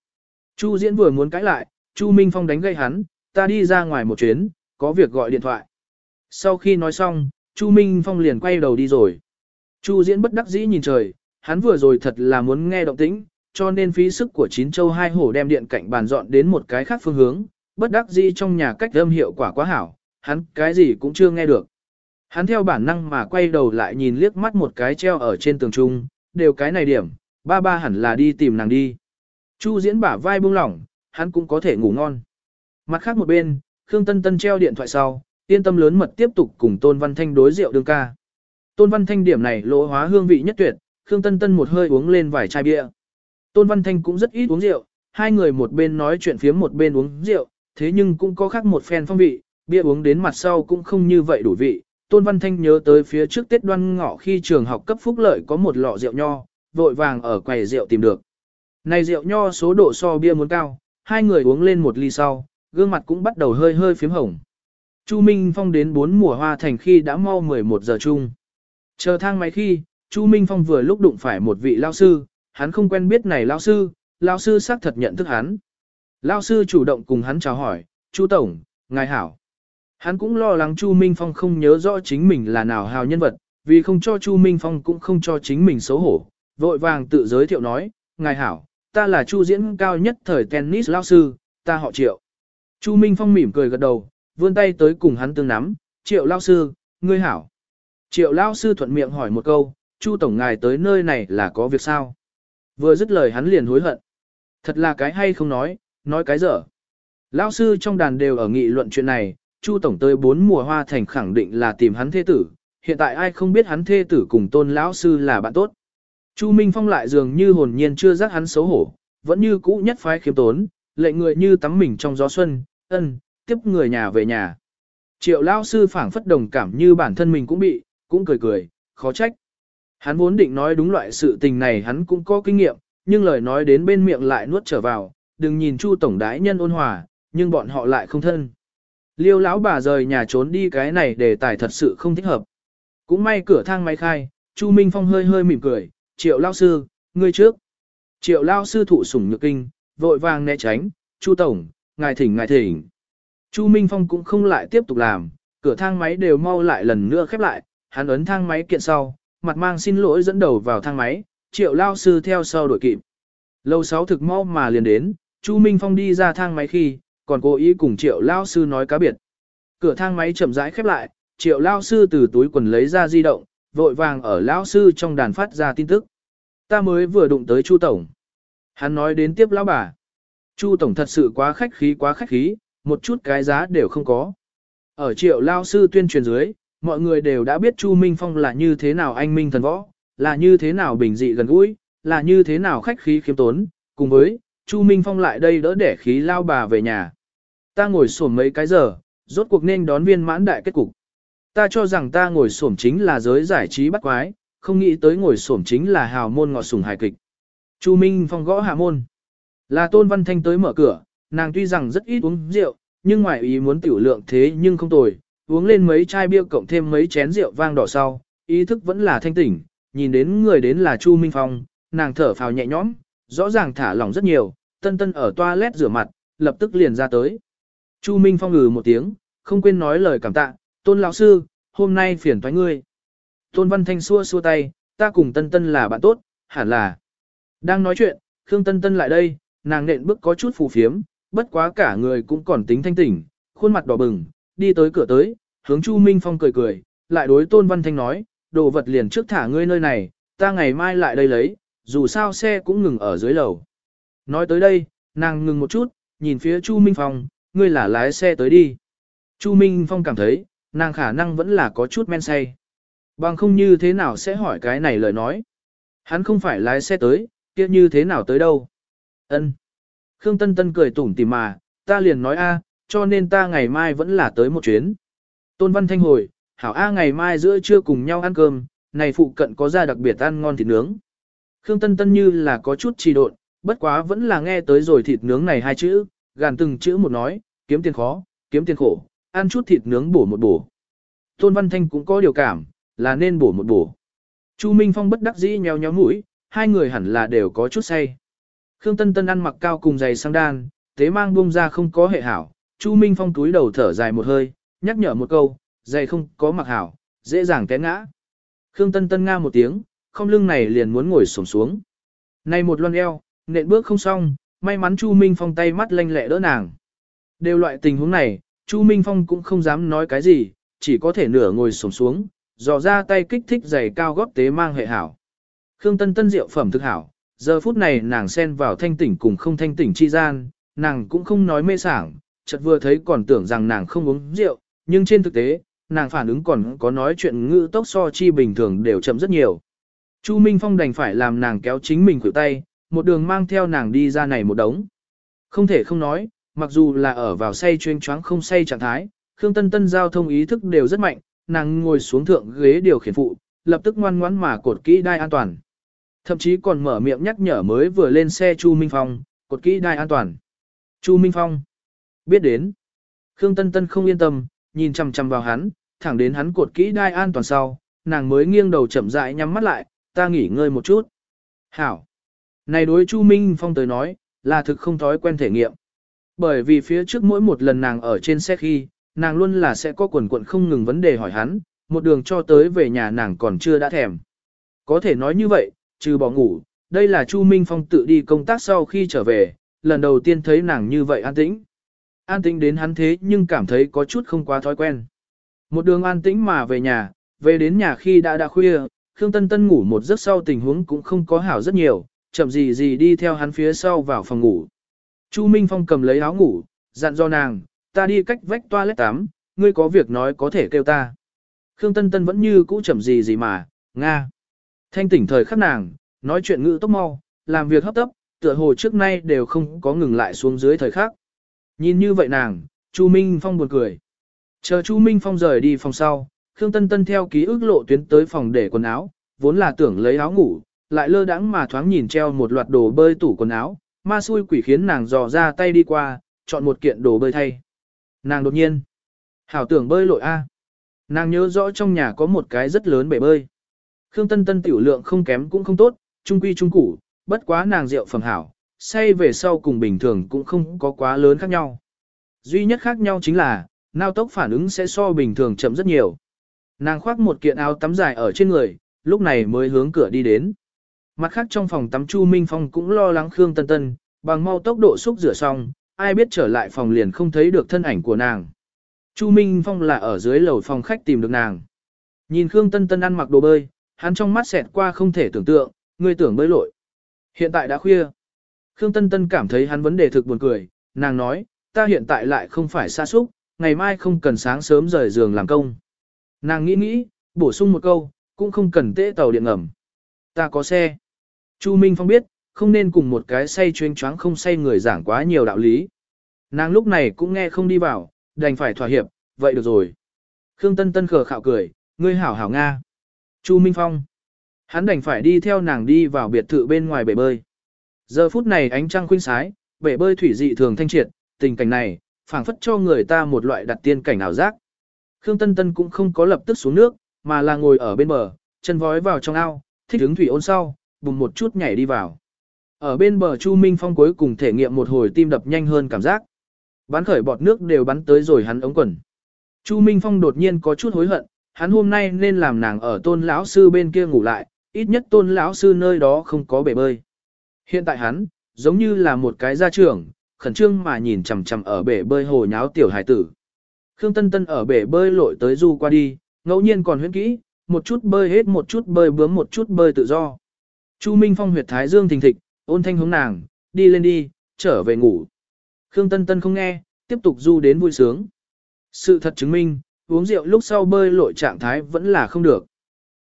Chu Diễn vừa muốn cãi lại, Chu Minh Phong đánh gây hắn, ta đi ra ngoài một chuyến, có việc gọi điện thoại. Sau khi nói xong, Chu Minh Phong liền quay đầu đi rồi. Chu Diễn bất đắc dĩ nhìn trời, hắn vừa rồi thật là muốn nghe động tĩnh, cho nên phí sức của chín châu hai hổ đem điện cạnh bàn dọn đến một cái khác phương hướng, bất đắc dĩ trong nhà cách âm hiệu quả quá hảo, hắn cái gì cũng chưa nghe được. Hắn theo bản năng mà quay đầu lại nhìn liếc mắt một cái treo ở trên tường trung, đều cái này điểm, ba ba hẳn là đi tìm nàng đi. Chu diễn bả vai buông lỏng, hắn cũng có thể ngủ ngon. Mặt khác một bên, Khương Tân Tân treo điện thoại sau, yên tâm lớn mật tiếp tục cùng Tôn Văn Thanh đối rượu đương ca. Tôn Văn Thanh điểm này lỗ hóa hương vị nhất tuyệt, Khương Tân Tân một hơi uống lên vài chai bia. Tôn Văn Thanh cũng rất ít uống rượu, hai người một bên nói chuyện phiếm một bên uống rượu, thế nhưng cũng có khác một phen phong vị, bia uống đến mặt sau cũng không như vậy đủ vị. Tôn Văn Thanh nhớ tới phía trước Tết đoan ngọ khi trường học cấp phúc lợi có một lọ rượu nho, vội vàng ở quầy rượu tìm được. Này rượu nho số độ so bia muốn cao, hai người uống lên một ly sau, gương mặt cũng bắt đầu hơi hơi phím hồng. Chu Minh Phong đến bốn mùa hoa thành khi đã mau 11 giờ chung. Chờ thang máy khi, Chu Minh Phong vừa lúc đụng phải một vị lao sư, hắn không quen biết này lao sư, lao sư xác thật nhận thức hắn. Lao sư chủ động cùng hắn chào hỏi, Chu Tổng, ngài hảo. Hắn cũng lo lắng Chu Minh Phong không nhớ rõ chính mình là nào hào nhân vật, vì không cho Chu Minh Phong cũng không cho chính mình xấu hổ, vội vàng tự giới thiệu nói, ngài hảo, ta là Chu diễn cao nhất thời tennis lao sư, ta họ Triệu. Chu Minh Phong mỉm cười gật đầu, vươn tay tới cùng hắn tương nắm, Triệu lao sư, ngươi hảo. Triệu lao sư thuận miệng hỏi một câu, Chu tổng ngài tới nơi này là có việc sao? Vừa dứt lời hắn liền hối hận. Thật là cái hay không nói, nói cái dở. Lão sư trong đàn đều ở nghị luận chuyện này, Chu tổng tới bốn mùa hoa thành khẳng định là tìm hắn thế tử, hiện tại ai không biết hắn thê tử cùng tôn lão sư là bạn tốt. Chu Minh Phong lại dường như hồn nhiên chưa giác hắn xấu hổ, vẫn như cũ nhất phái khiêm tốn, lệ người như tắm mình trong gió xuân, ân, tiếp người nhà về nhà. Triệu lão sư phảng phất đồng cảm như bản thân mình cũng bị, cũng cười cười, khó trách. Hắn vốn định nói đúng loại sự tình này hắn cũng có kinh nghiệm, nhưng lời nói đến bên miệng lại nuốt trở vào, đừng nhìn Chu tổng đái nhân ôn hòa, nhưng bọn họ lại không thân. Liêu lão bà rời nhà trốn đi cái này để tài thật sự không thích hợp. Cũng may cửa thang máy khai, Chu Minh Phong hơi hơi mỉm cười, triệu lão sư, ngươi trước. Triệu lão sư thụ sủng nhược kinh, vội vàng né tránh, Chu Tổng, ngài thỉnh ngài thỉnh. Chu Minh Phong cũng không lại tiếp tục làm, cửa thang máy đều mau lại lần nữa khép lại, hắn ấn thang máy kiện sau, mặt mang xin lỗi dẫn đầu vào thang máy, triệu lão sư theo sau đuổi kịp. Lâu sáu thực mau mà liền đến, Chu Minh Phong đi ra thang máy khi, còn cố ý cùng triệu lao sư nói cá biệt. Cửa thang máy chậm rãi khép lại, triệu lao sư từ túi quần lấy ra di động, vội vàng ở lao sư trong đàn phát ra tin tức. Ta mới vừa đụng tới Chu Tổng. Hắn nói đến tiếp lão bà. Chu Tổng thật sự quá khách khí quá khách khí, một chút cái giá đều không có. Ở triệu lao sư tuyên truyền dưới, mọi người đều đã biết Chu Minh Phong là như thế nào anh minh thần võ, là như thế nào bình dị gần gũi, là như thế nào khách khí khiêm tốn, cùng với, Chu Minh Phong lại đây đỡ để khí lao bà về nhà. Ta ngồi sổm mấy cái giờ, rốt cuộc nên đón viên mãn đại kết cục. Ta cho rằng ta ngồi sổm chính là giới giải trí bắt quái, không nghĩ tới ngồi sổm chính là hào môn ngọt sùng hài kịch. Chu Minh Phong gõ hạ môn. Là Tôn Văn Thanh tới mở cửa, nàng tuy rằng rất ít uống rượu, nhưng ngoài ý muốn tiểu lượng thế nhưng không tồi, uống lên mấy chai bia cộng thêm mấy chén rượu vang đỏ sau, ý thức vẫn là thanh tỉnh, nhìn đến người đến là Chu Minh Phong, nàng thở phào nhẹ nhõm, rõ ràng thả lỏng rất nhiều, tân tân ở toilet rửa mặt, lập tức liền ra tới. Chu Minh Phong ngừ một tiếng, không quên nói lời cảm tạ, tôn lão sư, hôm nay phiền thoái ngươi. Tôn Văn Thanh xua xua tay, ta cùng tân tân là bạn tốt, hẳn là. Đang nói chuyện, Khương Tân Tân lại đây, nàng nện bước có chút phù phiếm, bất quá cả người cũng còn tính thanh tỉnh, khuôn mặt đỏ bừng, đi tới cửa tới, hướng Chu Minh Phong cười cười, lại đối Tôn Văn Thanh nói, đồ vật liền trước thả ngươi nơi này, ta ngày mai lại đây lấy, dù sao xe cũng ngừng ở dưới lầu. Nói tới đây, nàng ngừng một chút, nhìn phía Chu Minh Phong, ngươi là lái xe tới đi. Chu Minh Phong cảm thấy, nàng khả năng vẫn là có chút men say. Bằng không như thế nào sẽ hỏi cái này lời nói. Hắn không phải lái xe tới, kia như thế nào tới đâu. Ân. Khương Tân Tân cười tủm tỉm mà, ta liền nói a, cho nên ta ngày mai vẫn là tới một chuyến. Tôn Văn Thanh hồi, hảo a ngày mai giữa trưa cùng nhau ăn cơm, này phụ cận có ra đặc biệt ăn ngon thịt nướng. Khương Tân Tân như là có chút trì độn, bất quá vẫn là nghe tới rồi thịt nướng này hai chữ, gàn từng chữ một nói, kiếm tiền khó, kiếm tiền khổ, ăn chút thịt nướng bổ một bổ. Tôn Văn Thanh cũng có điều cảm, là nên bổ một bổ. Chu Minh Phong bất đắc dĩ nheo nhéo mũi, hai người hẳn là đều có chút say. Khương Tân Tân ăn mặc cao cùng giày sang đan, tế mang bông ra không có hệ hảo, Chu Minh Phong túi đầu thở dài một hơi, nhắc nhở một câu, giày không có mặc hảo, dễ dàng té ngã. Khương Tân Tân nga một tiếng, không lưng này liền muốn ngồi xổm xuống. Này một loan eo, nện bước không xong, may mắn Chu Minh Phong tay mắt lanh lẹ đỡ nàng. Đều loại tình huống này, Chu Minh Phong cũng không dám nói cái gì, chỉ có thể nửa ngồi xổm xuống, dò ra tay kích thích giày cao góp tế mang hệ hảo. Khương Tân Tân rượu phẩm thực hảo, giờ phút này nàng xen vào thanh tỉnh cùng không thanh tỉnh chi gian, nàng cũng không nói mê sảng, chợt vừa thấy còn tưởng rằng nàng không uống rượu, nhưng trên thực tế, nàng phản ứng còn có nói chuyện ngữ tốc so chi bình thường đều chậm rất nhiều. Chu Minh Phong đành phải làm nàng kéo chính mình khuỷu tay, một đường mang theo nàng đi ra này một đống. Không thể không nói, mặc dù là ở vào say chuyên choáng không say trạng thái, Khương Tân Tân giao thông ý thức đều rất mạnh, nàng ngồi xuống thượng ghế điều khiển phụ, lập tức ngoan ngoãn mà cột kỹ đai an toàn. Thậm chí còn mở miệng nhắc nhở mới vừa lên xe Chu Minh Phong, cột kỹ đai an toàn. Chu Minh Phong. Biết đến. Khương Tân Tân không yên tâm, nhìn chằm chằm vào hắn, thẳng đến hắn cột kỹ đai an toàn sau, nàng mới nghiêng đầu chậm rãi nhắm mắt lại, ta nghỉ ngơi một chút. Hảo. Này đối Chu Minh Phong tới nói, là thực không thói quen thể nghiệm. Bởi vì phía trước mỗi một lần nàng ở trên xe khi, nàng luôn là sẽ có quần quận không ngừng vấn đề hỏi hắn, một đường cho tới về nhà nàng còn chưa đã thèm. Có thể nói như vậy, trừ bỏ ngủ, đây là Chu Minh Phong tự đi công tác sau khi trở về, lần đầu tiên thấy nàng như vậy an tĩnh. An tĩnh đến hắn thế nhưng cảm thấy có chút không quá thói quen. Một đường an tĩnh mà về nhà, về đến nhà khi đã đã khuya, Khương Tân Tân ngủ một giấc sau tình huống cũng không có hảo rất nhiều, chậm gì gì đi theo hắn phía sau vào phòng ngủ. Chu Minh Phong cầm lấy áo ngủ, dặn do nàng, ta đi cách vách toilet tắm, ngươi có việc nói có thể kêu ta. Khương Tân Tân vẫn như cũ chậm gì gì mà, Nga. Thanh tỉnh thời khắc nàng, nói chuyện ngữ tốc mau, làm việc hấp tấp, tựa hồ trước nay đều không có ngừng lại xuống dưới thời khắc. Nhìn như vậy nàng, Chu Minh Phong buồn cười. Chờ Chu Minh Phong rời đi phòng sau, Khương Tân Tân theo ký ức lộ tuyến tới phòng để quần áo, vốn là tưởng lấy áo ngủ, lại lơ đãng mà thoáng nhìn treo một loạt đồ bơi tủ quần áo, ma xui quỷ khiến nàng dò ra tay đi qua, chọn một kiện đồ bơi thay. Nàng đột nhiên, hảo tưởng bơi lội A. Nàng nhớ rõ trong nhà có một cái rất lớn bể bơi. Khương Tân Tân tiểu lượng không kém cũng không tốt, trung quy trung củ, bất quá nàng rượu phẩm hảo, say về sau cùng bình thường cũng không có quá lớn khác nhau. Duy nhất khác nhau chính là, nao tốc phản ứng sẽ so bình thường chậm rất nhiều. Nàng khoác một kiện áo tắm dài ở trên người, lúc này mới hướng cửa đi đến. Mặt khác trong phòng tắm Chu Minh Phong cũng lo lắng Khương Tân Tân, bằng mau tốc độ xúc rửa xong, ai biết trở lại phòng liền không thấy được thân ảnh của nàng. Chu Minh Phong là ở dưới lầu phòng khách tìm được nàng. Nhìn Khương Tân Tân ăn mặc đồ bơi, hắn trong mắt xẹt qua không thể tưởng tượng, người tưởng bơi lội. Hiện tại đã khuya. Khương Tân Tân cảm thấy hắn vấn đề thực buồn cười, nàng nói, ta hiện tại lại không phải xa xúc, ngày mai không cần sáng sớm rời giường làm công. Nàng nghĩ nghĩ, bổ sung một câu, cũng không cần tễ tàu điện ngầm. Ta có xe. Chu Minh Phong biết, không nên cùng một cái say chuyên choáng không say người giảng quá nhiều đạo lý. Nàng lúc này cũng nghe không đi vào, đành phải thỏa hiệp, vậy được rồi. Khương Tân Tân khờ khạo cười, ngươi hảo hảo Nga. Chu Minh Phong. Hắn đành phải đi theo nàng đi vào biệt thự bên ngoài bể bơi. Giờ phút này ánh trăng khuynh sái, bể bơi thủy dị thường thanh triệt, tình cảnh này, phảng phất cho người ta một loại đặt tiên cảnh ảo giác. Khương Tân Tân cũng không có lập tức xuống nước, mà là ngồi ở bên bờ, chân vói vào trong ao, thích ứng thủy ôn sau, bùng một chút nhảy đi vào. Ở bên bờ Chu Minh Phong cuối cùng thể nghiệm một hồi tim đập nhanh hơn cảm giác. Bắn khởi bọt nước đều bắn tới rồi hắn ống quần. Chu Minh Phong đột nhiên có chút hối hận, hắn hôm nay nên làm nàng ở tôn lão sư bên kia ngủ lại, ít nhất tôn lão sư nơi đó không có bể bơi. Hiện tại hắn, giống như là một cái gia trưởng, khẩn trương mà nhìn chằm chằm ở bể bơi hồ nháo tiểu hải tử. Khương Tân Tân ở bể bơi lội tới du qua đi, ngẫu nhiên còn huyễn kỹ, một chút bơi hết một chút bơi bướm một chút bơi tự do. Chu Minh Phong huyệt thái dương thình thịch, ôn thanh hướng nàng, đi lên đi, trở về ngủ. Khương Tân Tân không nghe, tiếp tục du đến vui sướng. Sự thật chứng minh, uống rượu lúc sau bơi lội trạng thái vẫn là không được.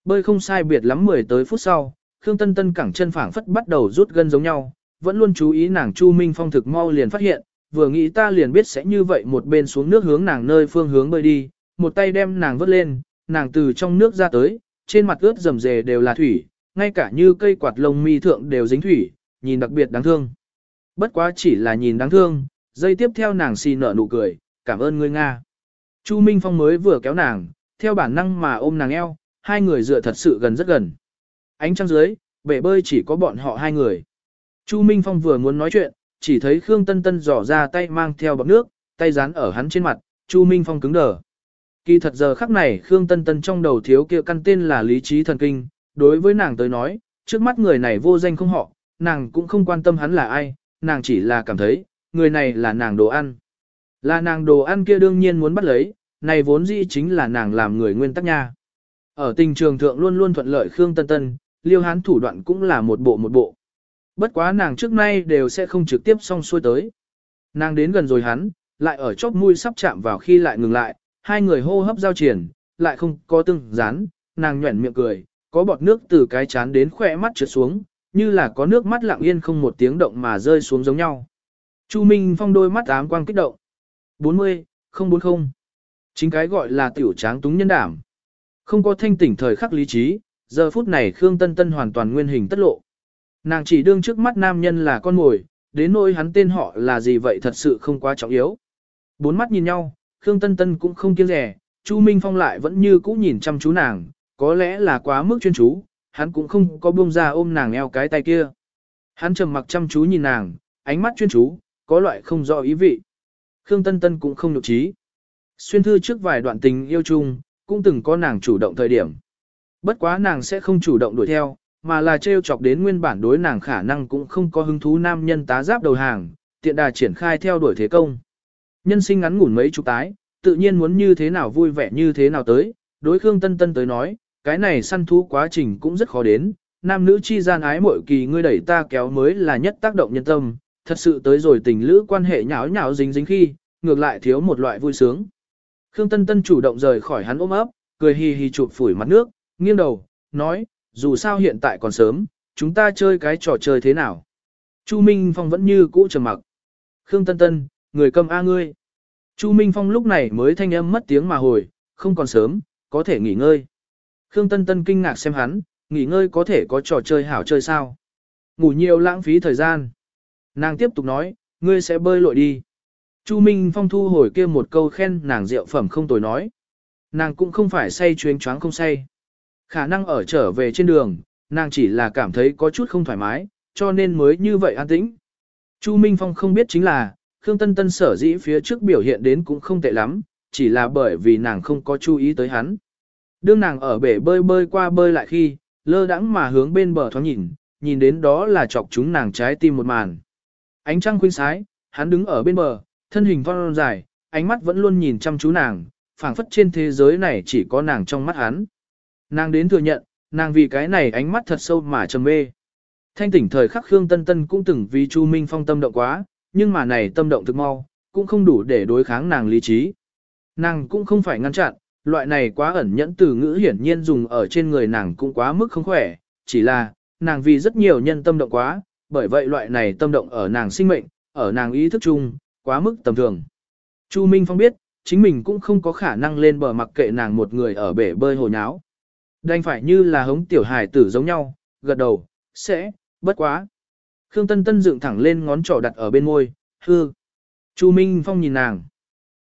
Bơi không sai biệt lắm 10 tới phút sau, Khương Tân Tân cẳng chân phảng phất bắt đầu rút gân giống nhau, vẫn luôn chú ý nàng Chu Minh Phong thực mau liền phát hiện, vừa nghĩ ta liền biết sẽ như vậy một bên xuống nước hướng nàng nơi phương hướng bơi đi, một tay đem nàng vớt lên, nàng từ trong nước ra tới, trên mặt ướt rầm rề đều là thủy, ngay cả như cây quạt lông mi thượng đều dính thủy, nhìn đặc biệt đáng thương. Bất quá chỉ là nhìn đáng thương, dây tiếp theo nàng xì nở nụ cười, cảm ơn ngươi Nga. Chu Minh Phong mới vừa kéo nàng, theo bản năng mà ôm nàng eo, hai người dựa thật sự gần rất gần. Ánh trăng dưới, bể bơi chỉ có bọn họ hai người. Chu Minh Phong vừa muốn nói chuyện, chỉ thấy Khương Tân Tân dò ra tay mang theo bọc nước, tay dán ở hắn trên mặt, Chu Minh Phong cứng đờ. Kỳ thật giờ khắc này Khương Tân Tân trong đầu thiếu kia căn tên là lý trí thần kinh, đối với nàng tới nói, trước mắt người này vô danh không họ, nàng cũng không quan tâm hắn là ai, nàng chỉ là cảm thấy, người này là nàng đồ ăn. Là nàng đồ ăn kia đương nhiên muốn bắt lấy, này vốn dĩ chính là nàng làm người nguyên tắc nha. Ở tình trường thượng luôn luôn thuận lợi Khương Tân Tân, liêu hán thủ đoạn cũng là một bộ một bộ. Bất quá nàng trước nay đều sẽ không trực tiếp xong xuôi tới. Nàng đến gần rồi hắn, lại ở chóp mũi sắp chạm vào khi lại ngừng lại, hai người hô hấp giao triển, lại không có tương dán, nàng nhuẩn miệng cười, có bọt nước từ cái chán đến khỏe mắt trượt xuống, như là có nước mắt lặng yên không một tiếng động mà rơi xuống giống nhau. Chu Minh Phong đôi mắt ám quang kích động. 40, 040. Chính cái gọi là tiểu tráng túng nhân đảm. Không có thanh tỉnh thời khắc lý trí, giờ phút này Khương Tân Tân hoàn toàn nguyên hình tất lộ. Nàng chỉ đương trước mắt nam nhân là con mồi, đến nỗi hắn tên họ là gì vậy thật sự không quá trọng yếu. Bốn mắt nhìn nhau, Khương Tân Tân cũng không kiêng rẻ, Chu Minh Phong lại vẫn như cũ nhìn chăm chú nàng, có lẽ là quá mức chuyên chú, hắn cũng không có buông ra ôm nàng eo cái tay kia. Hắn trầm mặc chăm chú nhìn nàng, ánh mắt chuyên chú, có loại không rõ ý vị. Khương Tân Tân cũng không nhục trí. Xuyên thư trước vài đoạn tình yêu chung, cũng từng có nàng chủ động thời điểm. Bất quá nàng sẽ không chủ động đuổi theo, mà là trêu chọc đến nguyên bản đối nàng khả năng cũng không có hứng thú nam nhân tá giáp đầu hàng, tiện đà triển khai theo đuổi thế công. Nhân sinh ngắn ngủn mấy chục tái, tự nhiên muốn như thế nào vui vẻ như thế nào tới, đối Khương Tân Tân tới nói, cái này săn thú quá trình cũng rất khó đến, nam nữ chi gian ái mỗi kỳ ngươi đẩy ta kéo mới là nhất tác động nhân tâm, thật sự tới rồi tình lữ quan hệ nháo nháo dính dính khi, ngược lại thiếu một loại vui sướng. Khương Tân Tân chủ động rời khỏi hắn ôm ấp, cười hì hì chụp phủi mặt nước, nghiêng đầu, nói, dù sao hiện tại còn sớm, chúng ta chơi cái trò chơi thế nào. Chu Minh Phong vẫn như cũ trầm mặc. Khương Tân Tân, người cầm A ngươi. Chu Minh Phong lúc này mới thanh âm mất tiếng mà hồi, không còn sớm, có thể nghỉ ngơi. Khương Tân Tân kinh ngạc xem hắn, nghỉ ngơi có thể có trò chơi hảo chơi sao. Ngủ nhiều lãng phí thời gian. Nàng tiếp tục nói, ngươi sẽ bơi lội đi. Chu Minh Phong thu hồi kia một câu khen nàng rượu phẩm không tồi nói. Nàng cũng không phải say chuyến choáng không say. Khả năng ở trở về trên đường, nàng chỉ là cảm thấy có chút không thoải mái, cho nên mới như vậy an tĩnh. Chu Minh Phong không biết chính là, Khương Tân Tân sở dĩ phía trước biểu hiện đến cũng không tệ lắm, chỉ là bởi vì nàng không có chú ý tới hắn. Đương nàng ở bể bơi bơi qua bơi lại khi, lơ đãng mà hướng bên bờ thoáng nhìn, nhìn đến đó là chọc chúng nàng trái tim một màn. Ánh trăng khuynh sái, hắn đứng ở bên bờ, thân hình thon dài, ánh mắt vẫn luôn nhìn chăm chú nàng, phảng phất trên thế giới này chỉ có nàng trong mắt hắn. Nàng đến thừa nhận, nàng vì cái này ánh mắt thật sâu mà trầm mê. Thanh tỉnh thời khắc Khương Tân Tân cũng từng vì Chu Minh Phong tâm động quá, nhưng mà này tâm động thực mau, cũng không đủ để đối kháng nàng lý trí. Nàng cũng không phải ngăn chặn, loại này quá ẩn nhẫn từ ngữ hiển nhiên dùng ở trên người nàng cũng quá mức không khỏe, chỉ là, nàng vì rất nhiều nhân tâm động quá, bởi vậy loại này tâm động ở nàng sinh mệnh, ở nàng ý thức chung, quá mức tầm thường. Chu Minh Phong biết, chính mình cũng không có khả năng lên bờ mặc kệ nàng một người ở bể bơi hồ nháo. Đành phải như là hống tiểu hài tử giống nhau, gật đầu, sẽ, bất quá. Khương Tân Tân dựng thẳng lên ngón trỏ đặt ở bên môi, hư. Chu Minh Phong nhìn nàng.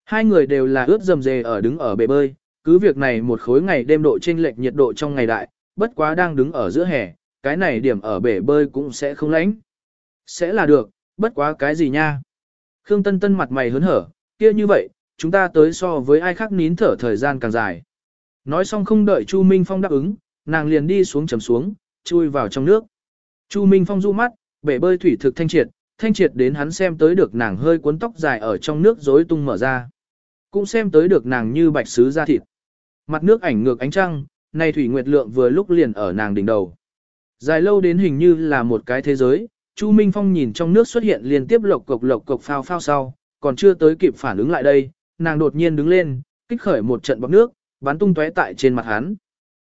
Hai người đều là ướt dầm dề ở đứng ở bể bơi, cứ việc này một khối ngày đêm độ chênh lệch nhiệt độ trong ngày đại, bất quá đang đứng ở giữa hè, cái này điểm ở bể bơi cũng sẽ không lạnh. Sẽ là được, bất quá cái gì nha. Khương Tân Tân mặt mày hớn hở, kia như vậy, chúng ta tới so với ai khác nín thở thời gian càng dài. Nói xong không đợi Chu Minh Phong đáp ứng, nàng liền đi xuống chầm xuống, chui vào trong nước. Chu Minh Phong du mắt, bể bơi thủy thực thanh triệt, thanh triệt đến hắn xem tới được nàng hơi cuốn tóc dài ở trong nước rối tung mở ra. Cũng xem tới được nàng như bạch sứ da thịt. Mặt nước ảnh ngược ánh trăng, này thủy nguyệt lượng vừa lúc liền ở nàng đỉnh đầu. Dài lâu đến hình như là một cái thế giới, Chu Minh Phong nhìn trong nước xuất hiện liên tiếp lộc cộc lộc cộc phao phao sau, còn chưa tới kịp phản ứng lại đây, nàng đột nhiên đứng lên, kích khởi một trận bọc nước, bắn tung tóe tại trên mặt hắn.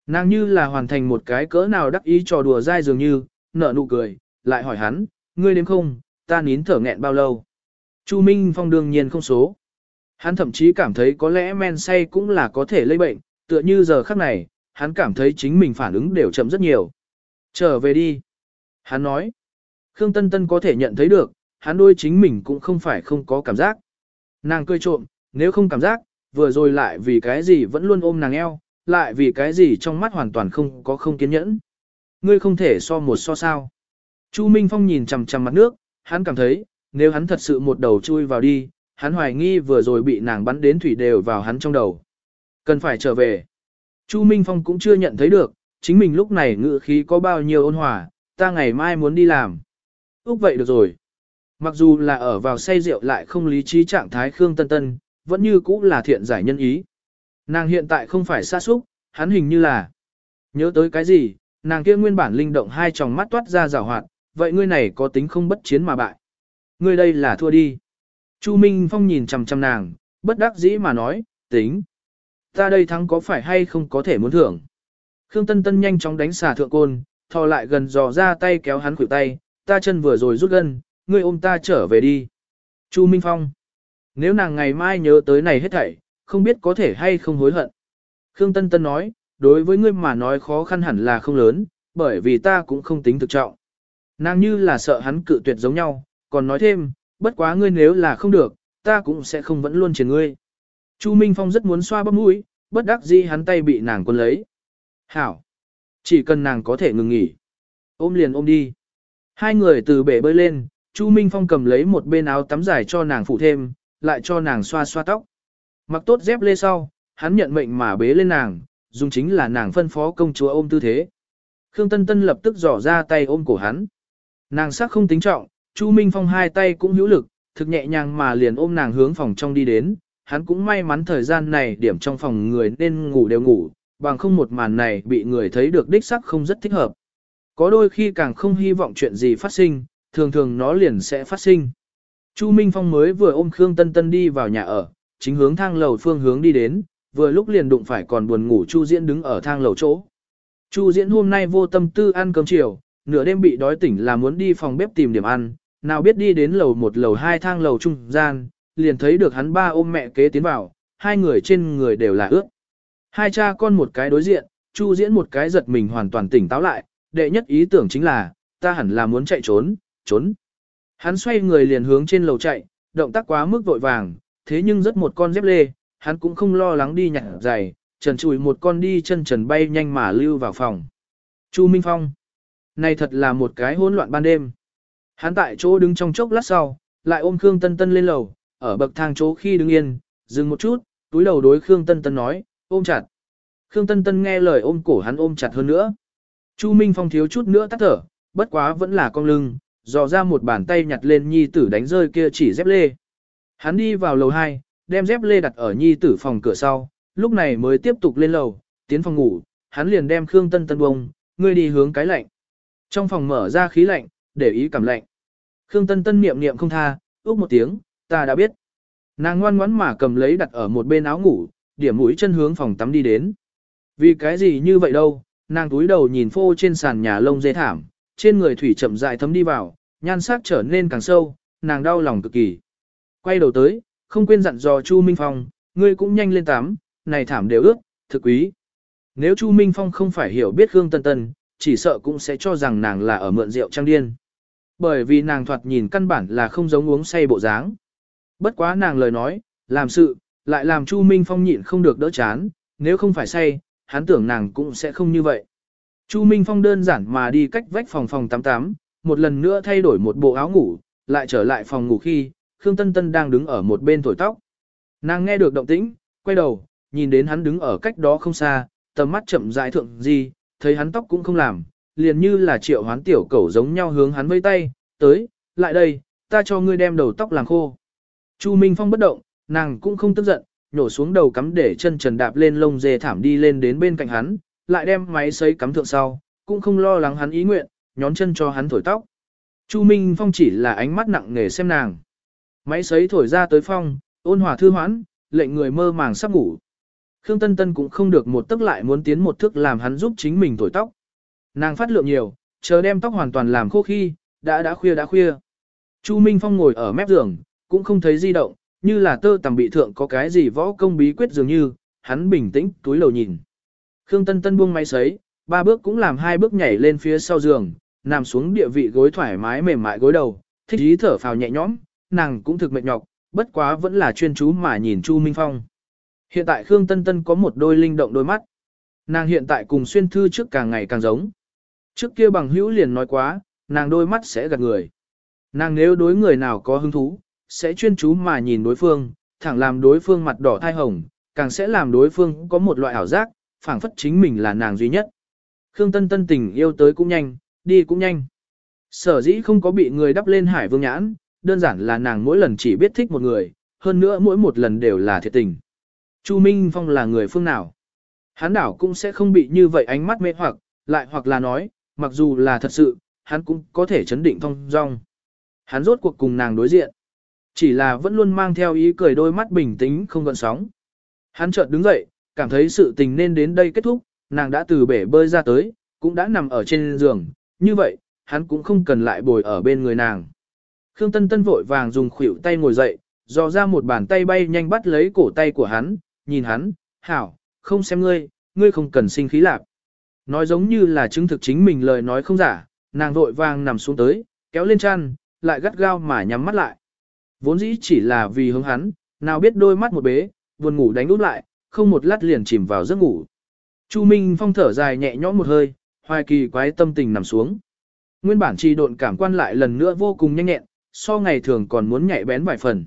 Nàng như là hoàn thành một cái cỡ nào đắc ý trò đùa dai dường như, nở nụ cười, lại hỏi hắn, ngươi đếm không, ta nín thở nghẹn bao lâu. Chu Minh Phong đương nhiên không số. Hắn thậm chí cảm thấy có lẽ men say cũng là có thể lây bệnh, tựa như giờ khắc này, hắn cảm thấy chính mình phản ứng đều chậm rất nhiều. Trở về đi. Hắn nói. Khương Tân Tân có thể nhận thấy được, hắn đôi chính mình cũng không phải không có cảm giác. Nàng cười trộm, nếu không cảm giác, vừa rồi lại vì cái gì vẫn luôn ôm nàng eo, lại vì cái gì trong mắt hoàn toàn không có không kiên nhẫn. Ngươi không thể so một so sao. Chu Minh Phong nhìn chằm chằm mặt nước, hắn cảm thấy, nếu hắn thật sự một đầu chui vào đi, hắn hoài nghi vừa rồi bị nàng bắn đến thủy đều vào hắn trong đầu. Cần phải trở về. Chu Minh Phong cũng chưa nhận thấy được, chính mình lúc này ngự khí có bao nhiêu ôn hòa, ta ngày mai muốn đi làm. Úc vậy được rồi. Mặc dù là ở vào say rượu lại không lý trí trạng thái Khương Tân Tân, vẫn như cũ là thiện giải nhân ý. Nàng hiện tại không phải xa xúc, hắn hình như là nhớ tới cái gì, nàng kia nguyên bản linh động hai tròng mắt toát ra rào hoạt, vậy ngươi này có tính không bất chiến mà bại. Ngươi đây là thua đi. Chu Minh Phong nhìn chằm chằm nàng, bất đắc dĩ mà nói, tính. Ta đây thắng có phải hay không có thể muốn thưởng. Khương Tân Tân nhanh chóng đánh xả thượng côn, thò lại gần dò ra tay kéo hắn khuỷu tay, ta chân vừa rồi rút gân, ngươi ôm ta trở về đi. Chu Minh Phong. Nếu nàng ngày mai nhớ tới này hết thảy, không biết có thể hay không hối hận. Khương Tân Tân nói, đối với ngươi mà nói khó khăn hẳn là không lớn, bởi vì ta cũng không tính thực trọng. Nàng như là sợ hắn cự tuyệt giống nhau, còn nói thêm, bất quá ngươi nếu là không được, ta cũng sẽ không vẫn luôn triển ngươi. Chu Minh Phong rất muốn xoa bắp mũi, bất đắc dĩ hắn tay bị nàng quân lấy. Hảo! Chỉ cần nàng có thể ngừng nghỉ. Ôm liền ôm đi. Hai người từ bể bơi lên, Chu Minh Phong cầm lấy một bên áo tắm dài cho nàng phụ thêm, lại cho nàng xoa xoa tóc. Mặc tốt dép lê sau, hắn nhận mệnh mà bế lên nàng, dùng chính là nàng phân phó công chúa ôm tư thế. Khương Tân Tân lập tức dò ra tay ôm cổ hắn. Nàng sắc không tính trọng, Chu Minh Phong hai tay cũng hữu lực, thực nhẹ nhàng mà liền ôm nàng hướng phòng trong đi đến. Hắn cũng may mắn thời gian này điểm trong phòng người nên ngủ đều ngủ, bằng không một màn này bị người thấy được đích sắc không rất thích hợp. Có đôi khi càng không hy vọng chuyện gì phát sinh, thường thường nó liền sẽ phát sinh. Chu Minh Phong mới vừa ôm Khương Tân Tân đi vào nhà ở, chính hướng thang lầu phương hướng đi đến, vừa lúc liền đụng phải còn buồn ngủ Chu Diễn đứng ở thang lầu chỗ. Chu Diễn hôm nay vô tâm tư ăn cơm chiều, nửa đêm bị đói tỉnh là muốn đi phòng bếp tìm điểm ăn, nào biết đi đến lầu một lầu hai thang lầu trung gian, liền thấy được hắn ba ôm mẹ kế tiến vào, hai người trên người đều là ướt. Hai cha con một cái đối diện, Chu Diễn một cái giật mình hoàn toàn tỉnh táo lại, đệ nhất ý tưởng chính là, ta hẳn là muốn chạy trốn, trốn. Hắn xoay người liền hướng trên lầu chạy, động tác quá mức vội vàng, thế nhưng rất một con dép lê, hắn cũng không lo lắng đi nhặt giày, trần chùi một con đi chân trần bay nhanh mà lưu vào phòng. Chu Minh Phong. Này thật là một cái hỗn loạn ban đêm. Hắn tại chỗ đứng trong chốc lát sau, lại ôm Khương Tân Tân lên lầu, ở bậc thang chỗ khi đứng yên, dừng một chút, túi đầu đối Khương Tân Tân nói, ôm chặt. Khương Tân Tân nghe lời ôm cổ hắn ôm chặt hơn nữa. Chu Minh Phong thiếu chút nữa tắt thở, bất quá vẫn là con lưng, dò ra một bàn tay nhặt lên nhi tử đánh rơi kia chỉ dép lê. Hắn đi vào lầu 2, đem dép lê đặt ở nhi tử phòng cửa sau, lúc này mới tiếp tục lên lầu, tiến phòng ngủ, hắn liền đem Khương Tân Tân bông, ngươi đi hướng cái lạnh. Trong phòng mở ra khí lạnh, để ý cảm lạnh. Khương Tân Tân niệm niệm không tha, ước một tiếng, ta đã biết. Nàng ngoan ngoãn mà cầm lấy đặt ở một bên áo ngủ, điểm mũi chân hướng phòng tắm đi đến. Vì cái gì như vậy đâu, nàng túi đầu nhìn phô trên sàn nhà lông dê thảm, trên người thủy chậm dại thấm đi vào, nhan sắc trở nên càng sâu, nàng đau lòng cực kỳ. Quay đầu tới, không quên dặn dò Chu Minh Phong, ngươi cũng nhanh lên tắm, này thảm đều ướt, thực quý. Nếu Chu Minh Phong không phải hiểu biết Khương Tân Tân, chỉ sợ cũng sẽ cho rằng nàng là ở mượn rượu trang điên. Bởi vì nàng thoạt nhìn căn bản là không giống uống say bộ dáng. Bất quá nàng lời nói, làm sự, lại làm Chu Minh Phong nhịn không được đỡ chán, nếu không phải say, hắn tưởng nàng cũng sẽ không như vậy. Chu Minh Phong đơn giản mà đi cách vách phòng phòng 88, một lần nữa thay đổi một bộ áo ngủ, lại trở lại phòng ngủ khi, Khương Tân Tân đang đứng ở một bên thổi tóc. Nàng nghe được động tĩnh, quay đầu, nhìn đến hắn đứng ở cách đó không xa, tầm mắt chậm rãi thượng gì, thấy hắn tóc cũng không làm, liền như là triệu hoán tiểu cẩu giống nhau hướng hắn vây tay, tới, lại đây, ta cho ngươi đem đầu tóc làm khô. Chu Minh Phong bất động, nàng cũng không tức giận, nhổ xuống đầu cắm để chân trần đạp lên lông dê thảm đi lên đến bên cạnh hắn, lại đem máy sấy cắm thượng sau, cũng không lo lắng hắn ý nguyện, nhón chân cho hắn thổi tóc. Chu Minh Phong chỉ là ánh mắt nặng nề xem nàng. Máy sấy thổi ra tới phong, ôn hòa thư hoãn, lệnh người mơ màng sắp ngủ. Khương Tân Tân cũng không được một tức lại muốn tiến một thước làm hắn giúp chính mình thổi tóc. Nàng phát lượng nhiều, chờ đem tóc hoàn toàn làm khô khi, đã đã khuya đã khuya. Chu Minh Phong ngồi ở mép giường, cũng không thấy di động, như là tơ tằm bị thượng có cái gì võ công bí quyết dường như, hắn bình tĩnh túi lầu nhìn. Khương Tân Tân buông máy sấy, ba bước cũng làm hai bước nhảy lên phía sau giường, nằm xuống địa vị gối thoải mái mềm mại gối đầu, thích ý thở phào nhẹ nhõm, nàng cũng thực mệt nhọc, bất quá vẫn là chuyên chú mà nhìn Chu Minh Phong. Hiện tại Khương Tân Tân có một đôi linh động đôi mắt. Nàng hiện tại cùng xuyên thư trước càng ngày càng giống. Trước kia bằng hữu liền nói quá, nàng đôi mắt sẽ gạt người. Nàng nếu đối người nào có hứng thú, sẽ chuyên chú mà nhìn đối phương, thẳng làm đối phương mặt đỏ thai hồng, càng sẽ làm đối phương có một loại ảo giác, phảng phất chính mình là nàng duy nhất. Khương Tân Tân tình yêu tới cũng nhanh, đi cũng nhanh. Sở dĩ không có bị người đắp lên hải vương nhãn, đơn giản là nàng mỗi lần chỉ biết thích một người, hơn nữa mỗi một lần đều là thiệt tình. Chu Minh Phong là người phương nào? Hắn đảo cũng sẽ không bị như vậy ánh mắt mê hoặc, lại hoặc là nói, mặc dù là thật sự, hắn cũng có thể chấn định thông dong. Hắn rốt cuộc cùng nàng đối diện. Chỉ là vẫn luôn mang theo ý cười đôi mắt bình tĩnh không gợn sóng. Hắn chợt đứng dậy, cảm thấy sự tình nên đến đây kết thúc, nàng đã từ bể bơi ra tới, cũng đã nằm ở trên giường, như vậy, hắn cũng không cần lại bồi ở bên người nàng. Khương Tân Tân vội vàng dùng khuỷu tay ngồi dậy, dò ra một bàn tay bay nhanh bắt lấy cổ tay của hắn, nhìn hắn, hảo, không xem ngươi, ngươi không cần sinh khí lạc. Nói giống như là chứng thực chính mình lời nói không giả, nàng vội vàng nằm xuống tới, kéo lên chăn, lại gắt gao mà nhắm mắt lại. Vốn dĩ chỉ là vì hướng hắn, nào biết đôi mắt một bế, buồn ngủ đánh út lại, không một lát liền chìm vào giấc ngủ. Chu Minh Phong thở dài nhẹ nhõm một hơi, hoài kỳ quái tâm tình nằm xuống. Nguyên bản trì độn cảm quan lại lần nữa vô cùng nhanh nhẹn, so ngày thường còn muốn nhạy bén vài phần.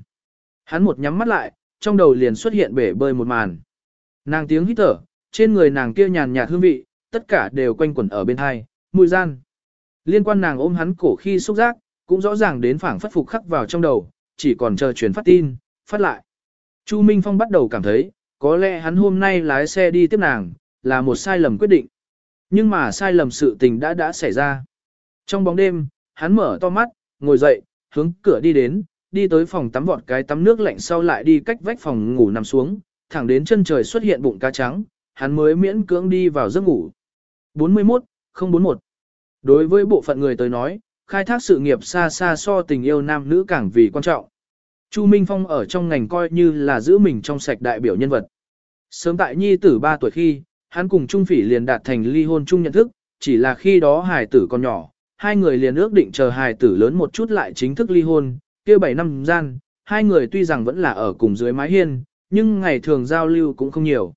Hắn một nhắm mắt lại, trong đầu liền xuất hiện bể bơi một màn. Nàng tiếng hít thở, trên người nàng kia nhàn nhạt hương vị, tất cả đều quanh quẩn ở bên hai, mùi gian. Liên quan nàng ôm hắn cổ khi xúc giác, cũng rõ ràng đến phảng phất phục khắc vào trong đầu, chỉ còn chờ chuyển phát tin, phát lại. Chu Minh Phong bắt đầu cảm thấy, có lẽ hắn hôm nay lái xe đi tiếp nàng, là một sai lầm quyết định. Nhưng mà sai lầm sự tình đã đã xảy ra. Trong bóng đêm, hắn mở to mắt, ngồi dậy, hướng cửa đi đến, đi tới phòng tắm vọt cái tắm nước lạnh sau lại đi cách vách phòng ngủ nằm xuống, thẳng đến chân trời xuất hiện bụng cá trắng, hắn mới miễn cưỡng đi vào giấc ngủ. 41, 041 Đối với bộ phận người tới nói, khai thác sự nghiệp xa xa so tình yêu nam nữ càng vì quan trọng. Chu Minh Phong ở trong ngành coi như là giữ mình trong sạch đại biểu nhân vật. Sớm tại nhi tử 3 tuổi khi, hắn cùng Trung Phỉ liền đạt thành ly hôn chung nhận thức, chỉ là khi đó hài tử còn nhỏ, hai người liền ước định chờ hài tử lớn một chút lại chính thức ly hôn, kia 7 năm gian, hai người tuy rằng vẫn là ở cùng dưới mái hiên, nhưng ngày thường giao lưu cũng không nhiều.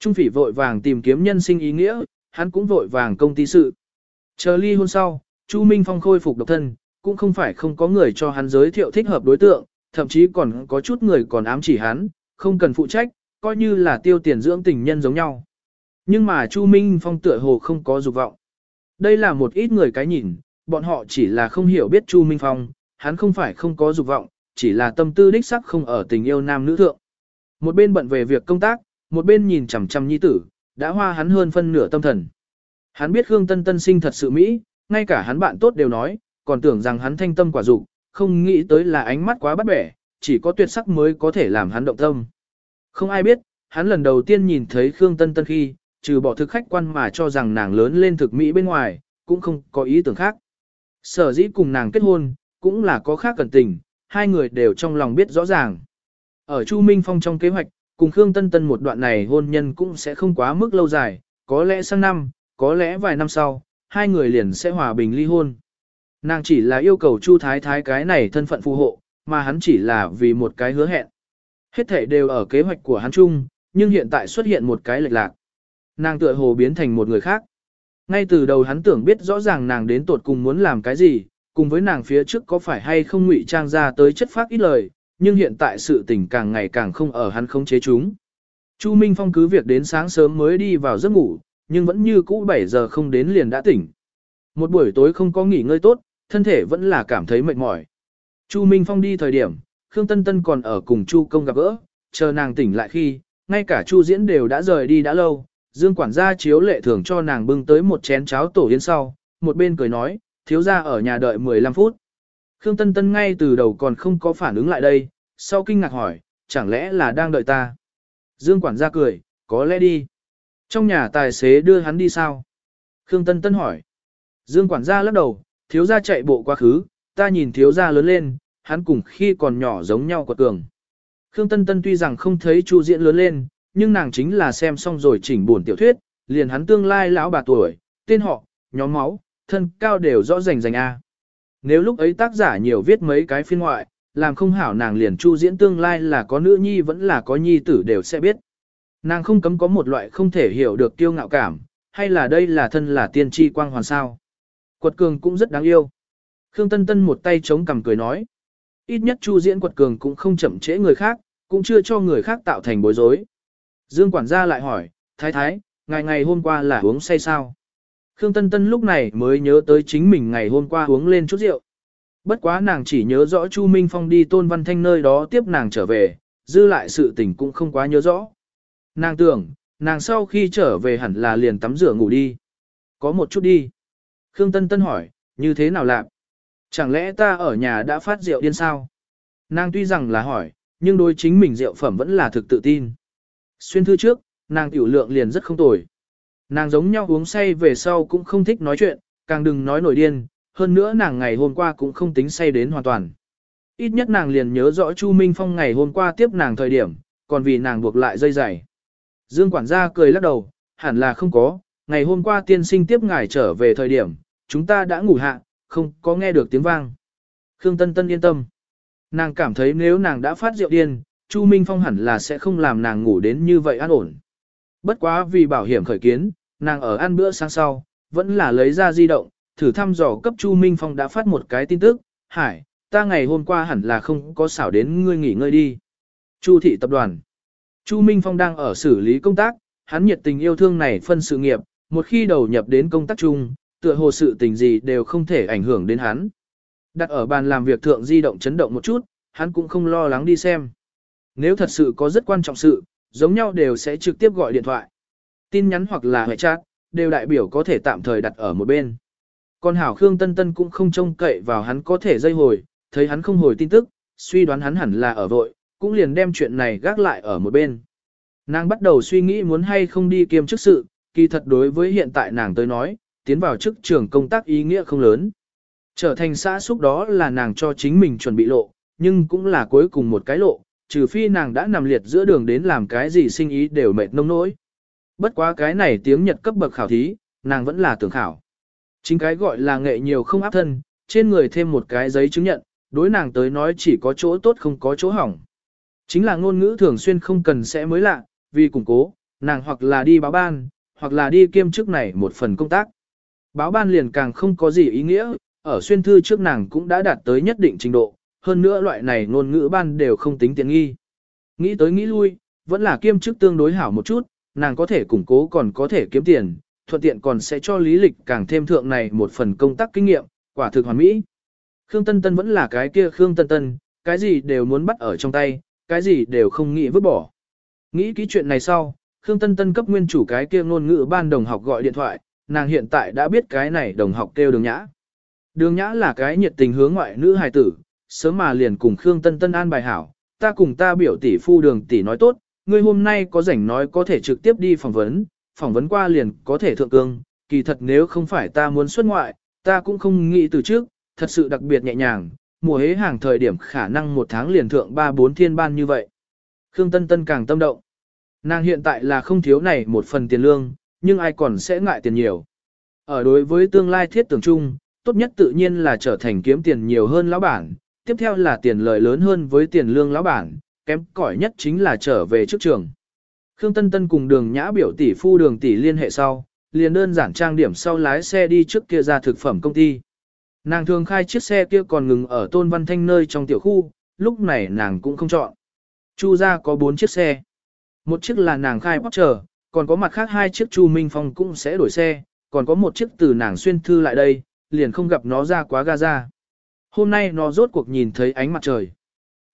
Trung Phỉ vội vàng tìm kiếm nhân sinh ý nghĩa, hắn cũng vội vàng công ty sự. Chờ ly hôn sau, Chu Minh Phong khôi phục độc thân, cũng không phải không có người cho hắn giới thiệu thích hợp đối tượng, thậm chí còn có chút người còn ám chỉ hắn, không cần phụ trách, coi như là tiêu tiền dưỡng tình nhân giống nhau. Nhưng mà Chu Minh Phong tựa hồ không có dục vọng. Đây là một ít người cái nhìn, bọn họ chỉ là không hiểu biết Chu Minh Phong, hắn không phải không có dục vọng, chỉ là tâm tư đích sắc không ở tình yêu nam nữ thượng. Một bên bận về việc công tác, một bên nhìn chằm chằm nhi tử, đã hoa hắn hơn phân nửa tâm thần. Hắn biết Khương Tân Tân sinh thật sự mỹ, ngay cả hắn bạn tốt đều nói, còn tưởng rằng hắn thanh tâm quả dục, không nghĩ tới là ánh mắt quá bắt bẻ, chỉ có tuyệt sắc mới có thể làm hắn động tâm. Không ai biết, hắn lần đầu tiên nhìn thấy Khương Tân Tân khi, trừ bỏ thực khách quan mà cho rằng nàng lớn lên thực mỹ bên ngoài, cũng không có ý tưởng khác. Sở dĩ cùng nàng kết hôn, cũng là có khác cẩn tình, hai người đều trong lòng biết rõ ràng. Ở Chu Minh Phong trong kế hoạch, cùng Khương Tân Tân một đoạn này hôn nhân cũng sẽ không quá mức lâu dài, có lẽ sang năm, có lẽ vài năm sau, hai người liền sẽ hòa bình ly hôn. Nàng chỉ là yêu cầu Chu Thái Thái cái này thân phận phù hộ, mà hắn chỉ là vì một cái hứa hẹn. Hết thể đều ở kế hoạch của hắn chung, nhưng hiện tại xuất hiện một cái lệch lạc. Nàng tựa hồ biến thành một người khác. Ngay từ đầu hắn tưởng biết rõ ràng nàng đến tột cùng muốn làm cái gì, cùng với nàng phía trước có phải hay không ngụy trang ra tới chất phác ít lời, nhưng hiện tại sự tình càng ngày càng không ở hắn không chế chúng. Chu Minh Phong cứ việc đến sáng sớm mới đi vào giấc ngủ, nhưng vẫn như cũ 7 giờ không đến liền đã tỉnh. Một buổi tối không có nghỉ ngơi tốt, thân thể vẫn là cảm thấy mệt mỏi. Chu Minh Phong đi thời điểm, Khương Tân Tân còn ở cùng Chu Công gặp gỡ, chờ nàng tỉnh lại khi, ngay cả Chu Diễn đều đã rời đi đã lâu, Dương quản gia chiếu lệ thường cho nàng bưng tới một chén cháo tổ yến sau, một bên cười nói, thiếu gia ở nhà đợi 15 phút. Khương Tân Tân ngay từ đầu còn không có phản ứng lại đây, sau kinh ngạc hỏi, chẳng lẽ là đang đợi ta? Dương quản gia cười, có lẽ đi. Trong nhà tài xế đưa hắn đi sao? Khương Tân Tân hỏi. Dương quản gia lắc đầu, thiếu gia chạy bộ quá khứ, ta nhìn thiếu gia lớn lên, hắn cùng khi còn nhỏ giống nhau quật cường. Khương Tân Tân tuy rằng không thấy Chu Diễn lớn lên, nhưng nàng chính là xem xong rồi chỉnh buồn tiểu thuyết, liền hắn tương lai lão bà tuổi, tên họ, nhóm máu, thân cao đều rõ rành rành A. Nếu lúc ấy tác giả nhiều viết mấy cái phiên ngoại, làm không hảo nàng liền chu diễn tương lai là có nữ nhi vẫn là có nhi tử đều sẽ biết. Nàng không cấm có một loại không thể hiểu được kiêu ngạo cảm, hay là đây là thân là tiên tri quang hoàn sao. Quật cường cũng rất đáng yêu. Khương Tân Tân một tay chống cằm cười nói. Ít nhất chu diễn quật cường cũng không chậm trễ người khác, cũng chưa cho người khác tạo thành bối rối. Dương quản gia lại hỏi, thái thái, ngày ngày hôm qua là uống say sao? Khương Tân Tân lúc này mới nhớ tới chính mình ngày hôm qua uống lên chút rượu. Bất quá nàng chỉ nhớ rõ Chu Minh Phong đi Tôn Văn Thanh nơi đó tiếp nàng trở về, dư lại sự tình cũng không quá nhớ rõ. Nàng tưởng, nàng sau khi trở về hẳn là liền tắm rửa ngủ đi. Có một chút đi. Khương Tân Tân hỏi, như thế nào làm? Chẳng lẽ ta ở nhà đã phát rượu điên sao? Nàng tuy rằng là hỏi, nhưng đối chính mình rượu phẩm vẫn là thực tự tin. Xuyên thư trước, nàng tiểu lượng liền rất không tồi. Nàng giống nhau uống say về sau cũng không thích nói chuyện, càng đừng nói nổi điên, hơn nữa nàng ngày hôm qua cũng không tính say đến hoàn toàn. Ít nhất nàng liền nhớ rõ Chu Minh Phong ngày hôm qua tiếp nàng thời điểm, còn vì nàng buộc lại dây dày. Dương quản gia cười lắc đầu, hẳn là không có, ngày hôm qua tiên sinh tiếp ngài trở về thời điểm, chúng ta đã ngủ hạ, không có nghe được tiếng vang. Khương Tân Tân yên tâm. Nàng cảm thấy nếu nàng đã phát rượu điên, Chu Minh Phong hẳn là sẽ không làm nàng ngủ đến như vậy an ổn. Bất quá vì bảo hiểm khởi kiến, nàng ở ăn bữa sáng sau, vẫn là lấy ra di động, thử thăm dò cấp Chu Minh Phong đã phát một cái tin tức, Hải, ta ngày hôm qua hẳn là không có xảo đến ngươi nghỉ ngơi đi. Chu thị tập đoàn. Chu Minh Phong đang ở xử lý công tác, hắn nhiệt tình yêu thương này phân sự nghiệp, một khi đầu nhập đến công tác chung, tựa hồ sự tình gì đều không thể ảnh hưởng đến hắn. Đặt ở bàn làm việc thượng di động chấn động một chút, hắn cũng không lo lắng đi xem. Nếu thật sự có rất quan trọng sự, giống nhau đều sẽ trực tiếp gọi điện thoại. Tin nhắn hoặc là hệ chat, đều đại biểu có thể tạm thời đặt ở một bên. Còn Hảo Khương Tân Tân cũng không trông cậy vào hắn có thể dây hồi, thấy hắn không hồi tin tức, suy đoán hắn hẳn là ở vội, cũng liền đem chuyện này gác lại ở một bên. Nàng bắt đầu suy nghĩ muốn hay không đi kiêm chức sự, kỳ thật đối với hiện tại nàng tới nói, tiến vào chức trường công tác ý nghĩa không lớn. Trở thành xã xúc đó là nàng cho chính mình chuẩn bị lộ, nhưng cũng là cuối cùng một cái lộ, trừ phi nàng đã nằm liệt giữa đường đến làm cái gì sinh ý đều mệt nông nỗi. Bất quá cái này tiếng Nhật cấp bậc khảo thí, nàng vẫn là tưởng khảo. Chính cái gọi là nghệ nhiều không áp thân, trên người thêm một cái giấy chứng nhận, đối nàng tới nói chỉ có chỗ tốt không có chỗ hỏng. Chính là ngôn ngữ thường xuyên không cần sẽ mới lạ, vì củng cố, nàng hoặc là đi báo ban, hoặc là đi kiêm chức này một phần công tác. Báo ban liền càng không có gì ý nghĩa, ở xuyên thư trước nàng cũng đã đạt tới nhất định trình độ, hơn nữa loại này ngôn ngữ ban đều không tính tiện nghi. Nghĩ tới nghĩ lui, vẫn là kiêm chức tương đối hảo một chút, nàng có thể củng cố còn có thể kiếm tiền, thuận tiện còn sẽ cho lý lịch càng thêm thượng này một phần công tác kinh nghiệm, quả thực hoàn mỹ. Khương Tân Tân vẫn là cái kia Khương Tân Tân, cái gì đều muốn bắt ở trong tay, cái gì đều không nghĩ vứt bỏ. Nghĩ kỹ chuyện này sau, Khương Tân Tân cấp nguyên chủ cái kia ngôn ngữ ban đồng học gọi điện thoại, nàng hiện tại đã biết cái này đồng học kêu đường nhã. Đường nhã là cái nhiệt tình hướng ngoại nữ hài tử, sớm mà liền cùng Khương Tân Tân an bài hảo, ta cùng ta biểu tỷ phu đường tỷ nói tốt, ngươi hôm nay có rảnh nói có thể trực tiếp đi phỏng vấn, phỏng vấn qua liền có thể thượng cương, kỳ thật nếu không phải ta muốn xuất ngoại, ta cũng không nghĩ từ trước, thật sự đặc biệt nhẹ nhàng, mùa hế hàng thời điểm khả năng một tháng liền thượng 3-4 thiên ban như vậy. Khương Tân Tân càng tâm động. Nàng hiện tại là không thiếu này một phần tiền lương, nhưng ai còn sẽ ngại tiền nhiều. Ở đối với tương lai thiết tưởng chung, tốt nhất tự nhiên là trở thành kiếm tiền nhiều hơn lão bản, tiếp theo là tiền lợi lớn hơn với tiền lương lão bản, kém cỏi nhất chính là trở về trước trường. Khương Tân Tân cùng đường nhã biểu tỷ phu đường tỷ liên hệ sau, liền đơn giản trang điểm sau lái xe đi trước kia ra thực phẩm công ty. Nàng thường khai chiếc xe kia còn ngừng ở Tôn Văn Thanh nơi trong tiểu khu, lúc này nàng cũng không chọn. Chu ra có 4 chiếc xe. Một chiếc là nàng khai bóc chờ, còn có mặt khác hai chiếc Chu Minh Phong cũng sẽ đổi xe, còn có một chiếc từ nàng xuyên thư lại đây, liền không gặp nó ra quá ga ra. Hôm nay nó rốt cuộc nhìn thấy ánh mặt trời.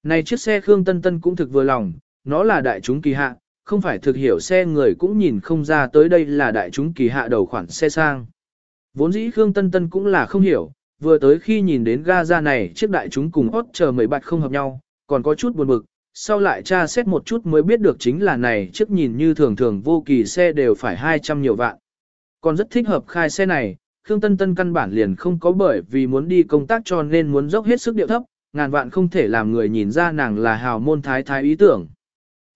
Này chiếc xe Khương Tân Tân cũng thực vừa lòng, nó là đại chúng kỳ hạ, không phải thực hiểu xe người cũng nhìn không ra tới đây là đại chúng kỳ hạ đầu khoản xe sang. Vốn dĩ Khương Tân Tân cũng là không hiểu, vừa tới khi nhìn đến ga ra này chiếc đại chúng cùng hốt chờ mấy bạch không hợp nhau, còn có chút buồn bực, sau lại tra xét một chút mới biết được chính là này chiếc nhìn như thường thường vô kỳ xe đều phải 200 nhiều vạn. Còn rất thích hợp khai xe này, Khương Tân Tân căn bản liền không có bởi vì muốn đi công tác cho nên muốn dốc hết sức điệu thấp, ngàn vạn không thể làm người nhìn ra nàng là hào môn thái thái ý tưởng.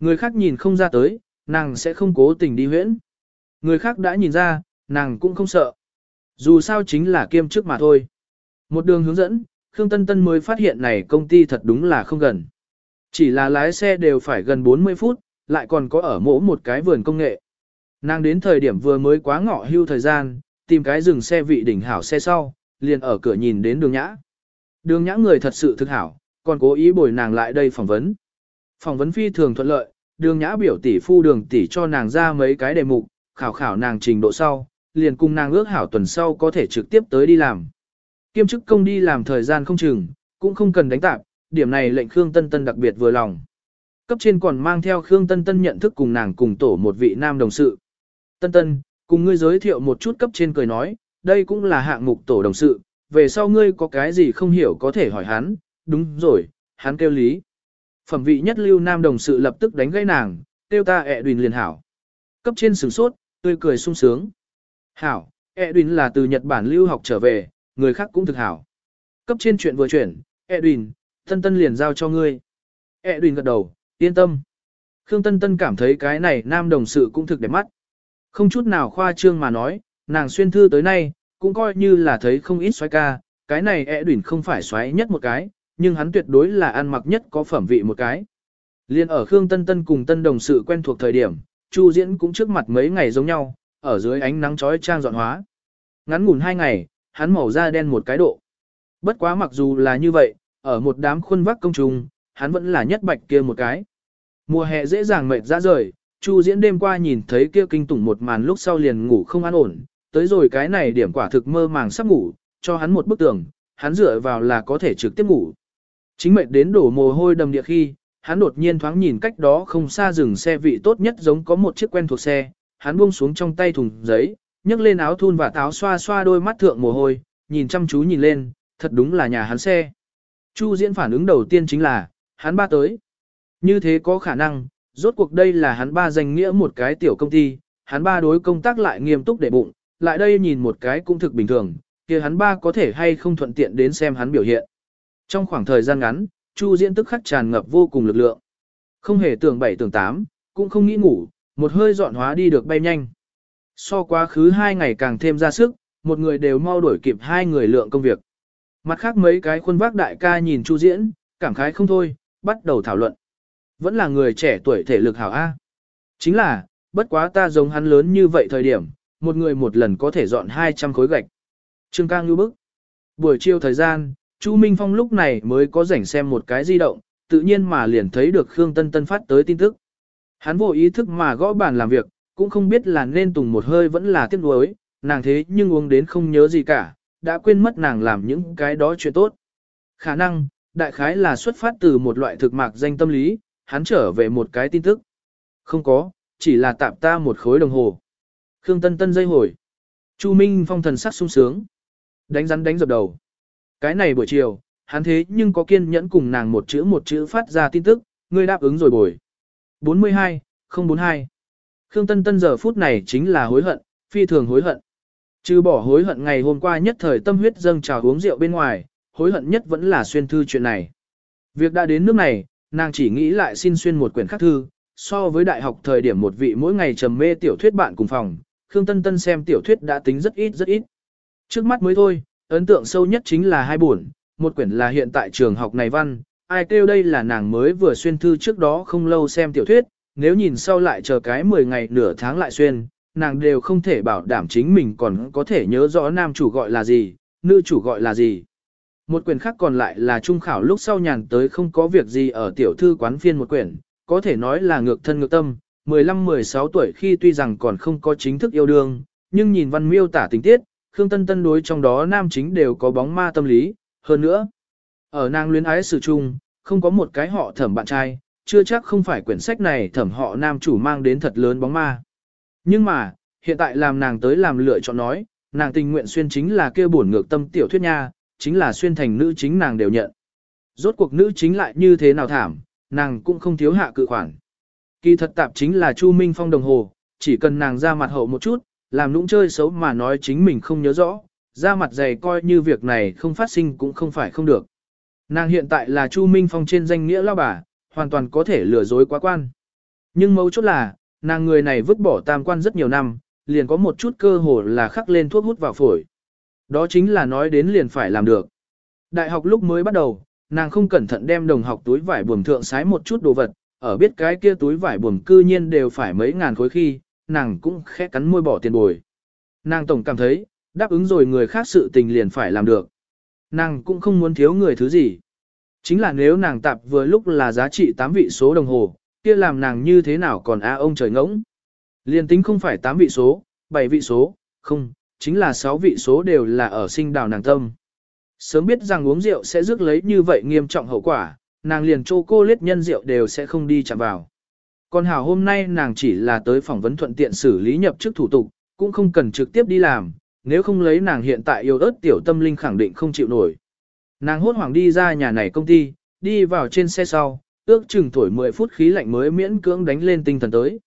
Người khác nhìn không ra tới, nàng sẽ không cố tình đi huyễn. Người khác đã nhìn ra, nàng cũng không sợ. Dù sao chính là kiêm chức mà thôi. Một đường hướng dẫn, Khương Tân Tân mới phát hiện này công ty thật đúng là không gần. Chỉ là lái xe đều phải gần 40 phút, lại còn có ở mỗ một cái vườn công nghệ. Nàng đến thời điểm vừa mới quá ngọ hưu thời gian, tìm cái dừng xe vị đỉnh hảo xe sau, liền ở cửa nhìn đến đường nhã. Đường nhã người thật sự thực hảo, còn cố ý bồi nàng lại đây phỏng vấn. Phỏng vấn phi thường thuận lợi, đường nhã biểu tỷ phu đường tỷ cho nàng ra mấy cái đề mục, khảo khảo nàng trình độ sau, liền cùng nàng ước hảo tuần sau có thể trực tiếp tới đi làm. Kiêm chức công đi làm thời gian không chừng, cũng không cần đánh tạp, điểm này lệnh Khương Tân Tân đặc biệt vừa lòng. Cấp trên còn mang theo Khương Tân Tân nhận thức cùng nàng cùng tổ một vị nam đồng sự. Tân Tân, cùng ngươi giới thiệu một chút cấp trên cười nói, đây cũng là hạng mục tổ đồng sự, về sau ngươi có cái gì không hiểu có thể hỏi hắn, đúng rồi, hắn kêu lý. Phẩm vị nhất lưu nam đồng sự lập tức đánh gãy nàng, kêu ta ẹ đùn liền hảo. Cấp trên sửng sốt, tươi cười sung sướng. Hảo, ẹ đùn là từ Nhật Bản lưu học trở về, người khác cũng thực hảo. Cấp trên chuyện vừa chuyển, ẹ đùn, tân tân liền giao cho ngươi. ẹ đùn gật đầu, yên tâm. Khương Tân Tân cảm thấy cái này nam đồng sự cũng thực đẹp mắt. Không chút nào khoa trương mà nói, nàng xuyên thư tới nay, cũng coi như là thấy không ít xoái ca, cái này ẹ đùn không phải xoáy nhất một cái, nhưng hắn tuyệt đối là ăn mặc nhất có phẩm vị một cái. Liên ở Khương Tân Tân cùng tân đồng sự quen thuộc thời điểm, Chu Diễn cũng trước mặt mấy ngày giống nhau, ở dưới ánh nắng chói trang dọn hóa. Ngắn ngủn hai ngày, hắn màu da đen một cái độ. Bất quá mặc dù là như vậy, ở một đám khuôn vác công trùng, hắn vẫn là nhất bạch kia một cái. Mùa hè dễ dàng mệt ra rời, Chu Diễn đêm qua nhìn thấy kia kinh tủng một màn lúc sau liền ngủ không an ổn, tới rồi cái này điểm quả thực mơ màng sắp ngủ, cho hắn một bức tường, hắn dựa vào là có thể trực tiếp ngủ. Chính mệnh đến đổ mồ hôi đầm địa khi, hắn đột nhiên thoáng nhìn cách đó không xa dừng xe vị tốt nhất giống có một chiếc quen thuộc xe, hắn buông xuống trong tay thùng giấy, nhấc lên áo thun và táo xoa xoa đôi mắt thượng mồ hôi, nhìn chăm chú nhìn lên, thật đúng là nhà hắn xe. Chu diễn phản ứng đầu tiên chính là, hắn ba tới. Như thế có khả năng, rốt cuộc đây là hắn ba danh nghĩa một cái tiểu công ty, hắn ba đối công tác lại nghiêm túc để bụng, lại đây nhìn một cái cũng thực bình thường, kia hắn ba có thể hay không thuận tiện đến xem hắn biểu hiện. Trong khoảng thời gian ngắn, Chu Diễn tức khắc tràn ngập vô cùng lực lượng. Không hề tưởng bảy tưởng tám, cũng không nghĩ ngủ, một hơi dọn hóa đi được bay nhanh. So quá khứ hai ngày càng thêm ra sức, một người đều mau đuổi kịp hai người lượng công việc. Mặt khác mấy cái khuôn vác đại ca nhìn Chu Diễn, cảm khái không thôi, bắt đầu thảo luận. Vẫn là người trẻ tuổi thể lực hảo A. Chính là, bất quá ta giống hắn lớn như vậy thời điểm, một người một lần có thể dọn 200 khối gạch. Trương Cang như bức. Buổi chiều thời gian, Chu Minh Phong lúc này mới có rảnh xem một cái di động, tự nhiên mà liền thấy được Khương Tân Tân phát tới tin tức. Hắn vô ý thức mà gõ bàn làm việc, cũng không biết là nên tùng một hơi vẫn là tiếc nuối, nàng thế nhưng uống đến không nhớ gì cả, đã quên mất nàng làm những cái đó chuyện tốt. Khả năng, đại khái là xuất phát từ một loại thực mạc danh tâm lý, hắn trở về một cái tin tức. Không có, chỉ là tạm ta một khối đồng hồ. Khương Tân Tân dây hồi. Chu Minh Phong thần sắc sung sướng. Đánh rắn đánh dập đầu. Cái này buổi chiều, hắn thế nhưng có kiên nhẫn cùng nàng một chữ một chữ phát ra tin tức, ngươi đáp ứng rồi bồi. 42, 042. Khương Tân Tân giờ phút này chính là hối hận, phi thường hối hận. Trừ bỏ hối hận ngày hôm qua nhất thời tâm huyết dâng trào uống rượu bên ngoài, hối hận nhất vẫn là xuyên thư chuyện này. Việc đã đến nước này, nàng chỉ nghĩ lại xin xuyên một quyển khắc thư, so với đại học thời điểm một vị mỗi ngày trầm mê tiểu thuyết bạn cùng phòng, Khương Tân Tân xem tiểu thuyết đã tính rất ít rất ít. Trước mắt mới thôi, ấn tượng sâu nhất chính là hai buồn, một quyển là hiện tại trường học này văn, ai kêu đây là nàng mới vừa xuyên thư trước đó không lâu xem tiểu thuyết, nếu nhìn sau lại chờ cái 10 ngày nửa tháng lại xuyên, nàng đều không thể bảo đảm chính mình còn có thể nhớ rõ nam chủ gọi là gì, nữ chủ gọi là gì. Một quyển khác còn lại là trung khảo lúc sau nhàn tới không có việc gì ở tiểu thư quán phiên một quyển, có thể nói là ngược thân ngược tâm, 15-16 tuổi khi tuy rằng còn không có chính thức yêu đương, nhưng nhìn văn miêu tả tình tiết, Khương Tân Tân đối trong đó nam chính đều có bóng ma tâm lý, hơn nữa. Ở nàng luyến ái sự chung, không có một cái họ thẩm bạn trai, chưa chắc không phải quyển sách này thẩm họ nam chủ mang đến thật lớn bóng ma. Nhưng mà, hiện tại làm nàng tới làm lựa chọn nói, nàng tình nguyện xuyên chính là kia buồn ngược tâm tiểu thuyết nha, chính là xuyên thành nữ chính nàng đều nhận. Rốt cuộc nữ chính lại như thế nào thảm, nàng cũng không thiếu hạ cự khoản. Kỳ thật tạp chính là Chu Minh Phong đồng hồ, chỉ cần nàng ra mặt hậu một chút, làm nũng chơi xấu mà nói chính mình không nhớ rõ, ra mặt dày coi như việc này không phát sinh cũng không phải không được. Nàng hiện tại là Chu Minh Phong trên danh nghĩa lao bà, hoàn toàn có thể lừa dối quá quan. Nhưng mấu chốt là, nàng người này vứt bỏ tam quan rất nhiều năm, liền có một chút cơ hồ là khắc lên thuốc hút vào phổi. Đó chính là nói đến liền phải làm được. Đại học lúc mới bắt đầu, nàng không cẩn thận đem đồng học túi vải buồm thượng sái một chút đồ vật, ở biết cái kia túi vải buồm cư nhiên đều phải mấy ngàn khối khi, nàng cũng khẽ cắn môi bỏ tiền bồi. Nàng tổng cảm thấy, đáp ứng rồi người khác sự tình liền phải làm được. Nàng cũng không muốn thiếu người thứ gì. Chính là nếu nàng tạp vừa lúc là giá trị 8 vị số đồng hồ, kia làm nàng như thế nào còn a ông trời ngỗng. Liên tính không phải 8 vị số, 7 vị số, không, chính là 6 vị số đều là ở sinh đào nàng tâm. Sớm biết rằng uống rượu sẽ rước lấy như vậy nghiêm trọng hậu quả, nàng liền chô cô lết nhân rượu đều sẽ không đi chạm vào. Còn hảo hôm nay nàng chỉ là tới phỏng vấn thuận tiện xử lý nhập chức thủ tục, cũng không cần trực tiếp đi làm, nếu không lấy nàng hiện tại yêu ớt tiểu tâm linh khẳng định không chịu nổi. Nàng hốt hoảng đi ra nhà này công ty, đi vào trên xe sau, ước chừng thổi 10 phút khí lạnh mới miễn cưỡng đánh lên tinh thần tới.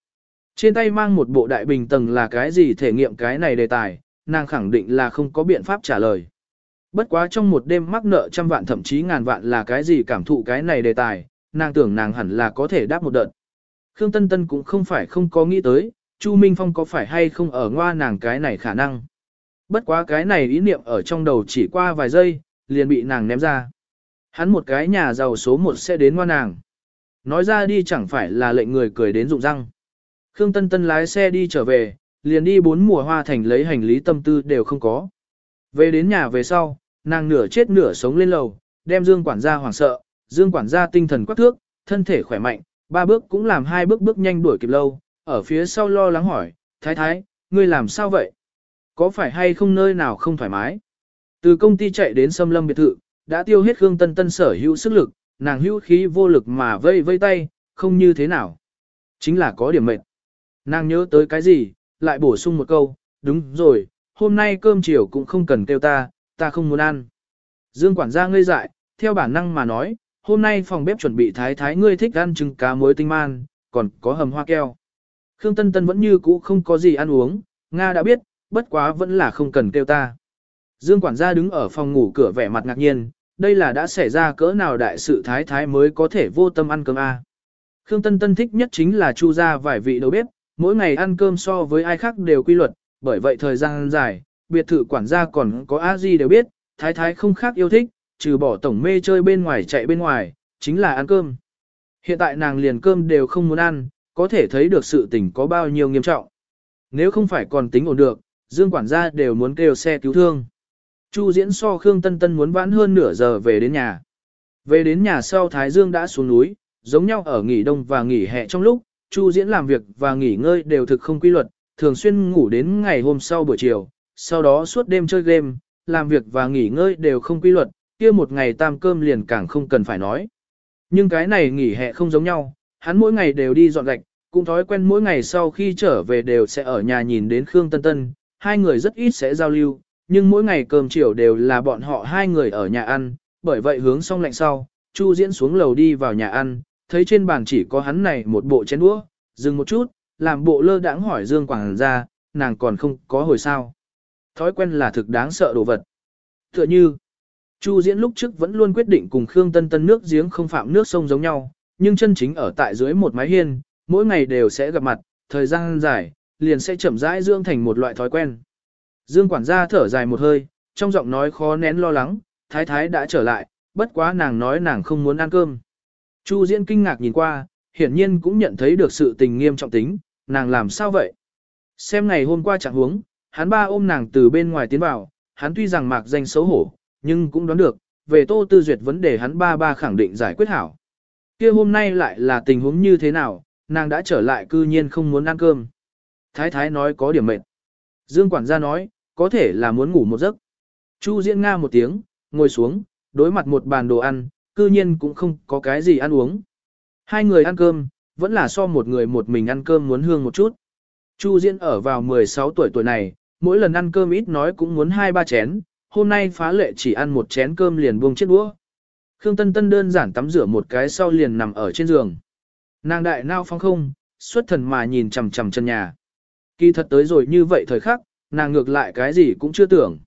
Trên tay mang một bộ đại bình tầng là cái gì thể nghiệm cái này đề tài, nàng khẳng định là không có biện pháp trả lời. Bất quá trong một đêm mắc nợ trăm vạn thậm chí ngàn vạn là cái gì cảm thụ cái này đề tài, nàng tưởng nàng hẳn là có thể đáp một đợt. Khương Tân Tân cũng không phải không có nghĩ tới, Chu Minh Phong có phải hay không ở ngoa nàng cái này khả năng. Bất quá cái này ý niệm ở trong đầu chỉ qua vài giây, liền bị nàng ném ra. Hắn một cái nhà giàu số một sẽ đến ngoa nàng. Nói ra đi chẳng phải là lệnh người cười đến rụng răng. Khương Tân Tân lái xe đi trở về, liền đi bốn mùa hoa thành lấy hành lý tâm tư đều không có. Về đến nhà về sau, nàng nửa chết nửa sống lên lầu, đem Dương quản gia hoảng sợ, Dương quản gia tinh thần quắc thước, thân thể khỏe mạnh, ba bước cũng làm hai bước bước nhanh đuổi kịp lâu, ở phía sau lo lắng hỏi, thái thái, ngươi làm sao vậy? Có phải hay không nơi nào không thoải mái? Từ công ty chạy đến xâm lâm biệt thự, đã tiêu hết Khương Tân Tân sở hữu sức lực, nàng hữu khí vô lực mà vây vây tay, không như thế nào. Chính là có điểm mệt. Nàng nhớ tới cái gì, lại bổ sung một câu, đúng rồi, hôm nay cơm chiều cũng không cần kêu ta, ta không muốn ăn. Dương quản gia ngây dại, theo bản năng mà nói, hôm nay phòng bếp chuẩn bị thái thái ngươi thích ăn trứng cá muối tinh man, còn có hầm hoa keo. Khương Tân Tân vẫn như cũ không có gì ăn uống, Nga đã biết, bất quá vẫn là không cần kêu ta. Dương quản gia đứng ở phòng ngủ cửa vẻ mặt ngạc nhiên, đây là đã xảy ra cỡ nào đại sự thái thái mới có thể vô tâm ăn cơm a. Khương Tân Tân thích nhất chính là chu ra vài vị đầu bếp, mỗi ngày ăn cơm so với ai khác đều quy luật, bởi vậy thời gian dài, biệt thự quản gia còn có a di đều biết, thái thái không khác yêu thích, trừ bỏ tổng mê chơi bên ngoài chạy bên ngoài, chính là ăn cơm. Hiện tại nàng liền cơm đều không muốn ăn, có thể thấy được sự tình có bao nhiêu nghiêm trọng. Nếu không phải còn tính ổn được, Dương quản gia đều muốn kêu xe cứu thương. Chu diễn so Khương Tân Tân muốn vãn hơn nửa giờ về đến nhà. Về đến nhà sau Thái Dương đã xuống núi, giống nhau ở nghỉ đông và nghỉ hè trong lúc, Chu diễn làm việc và nghỉ ngơi đều thực không quy luật, thường xuyên ngủ đến ngày hôm sau buổi chiều, sau đó suốt đêm chơi game, làm việc và nghỉ ngơi đều không quy luật, kia một ngày tam cơm liền càng không cần phải nói. Nhưng cái này nghỉ hè không giống nhau, hắn mỗi ngày đều đi dọn gạch, cũng thói quen mỗi ngày sau khi trở về đều sẽ ở nhà nhìn đến Khương Tân Tân, hai người rất ít sẽ giao lưu, nhưng mỗi ngày cơm chiều đều là bọn họ hai người ở nhà ăn, bởi vậy hướng xong lạnh sau, Chu Diễn xuống lầu đi vào nhà ăn, thấy trên bàn chỉ có hắn này một bộ chén đũa, dừng một chút, làm bộ lơ đãng hỏi Dương Quảng ra, nàng còn không có hồi sao. Thói quen là thực đáng sợ đồ vật. Tựa như, Chu Diễn lúc trước vẫn luôn quyết định cùng Khương Tân Tân nước giếng không phạm nước sông giống nhau, nhưng chân chính ở tại dưới một mái hiên, mỗi ngày đều sẽ gặp mặt, thời gian dài, liền sẽ chậm rãi dưỡng thành một loại thói quen. Dương quản gia thở dài một hơi, trong giọng nói khó nén lo lắng, thái thái đã trở lại, bất quá nàng nói nàng không muốn ăn cơm. Chu Diễn kinh ngạc nhìn qua, hiển nhiên cũng nhận thấy được sự tình nghiêm trọng tính, nàng làm sao vậy? Xem ngày hôm qua chẳng huống, hắn ba ôm nàng từ bên ngoài tiến vào, hắn tuy rằng mạc danh xấu hổ, nhưng cũng đoán được, về tô tư duyệt vấn đề hắn ba ba khẳng định giải quyết hảo. kia hôm nay lại là tình huống như thế nào, nàng đã trở lại cư nhiên không muốn ăn cơm. Thái thái nói có điểm mệt. Dương quản gia nói, có thể là muốn ngủ một giấc. Chu Diễn Nga một tiếng, ngồi xuống, đối mặt một bàn đồ ăn, cư nhiên cũng không có cái gì ăn uống. Hai người ăn cơm, vẫn là so một người một mình ăn cơm muốn hương một chút. Chu Diễn ở vào 16 tuổi tuổi này, mỗi lần ăn cơm ít nói cũng muốn hai ba chén, hôm nay phá lệ chỉ ăn một chén cơm liền buông chiếc đũa. Khương Tân Tân đơn giản tắm rửa một cái sau liền nằm ở trên giường. Nàng đại nao phong không, xuất thần mà nhìn chằm chằm chân nhà. Kỳ thật tới rồi như vậy thời khắc, nàng ngược lại cái gì cũng chưa tưởng.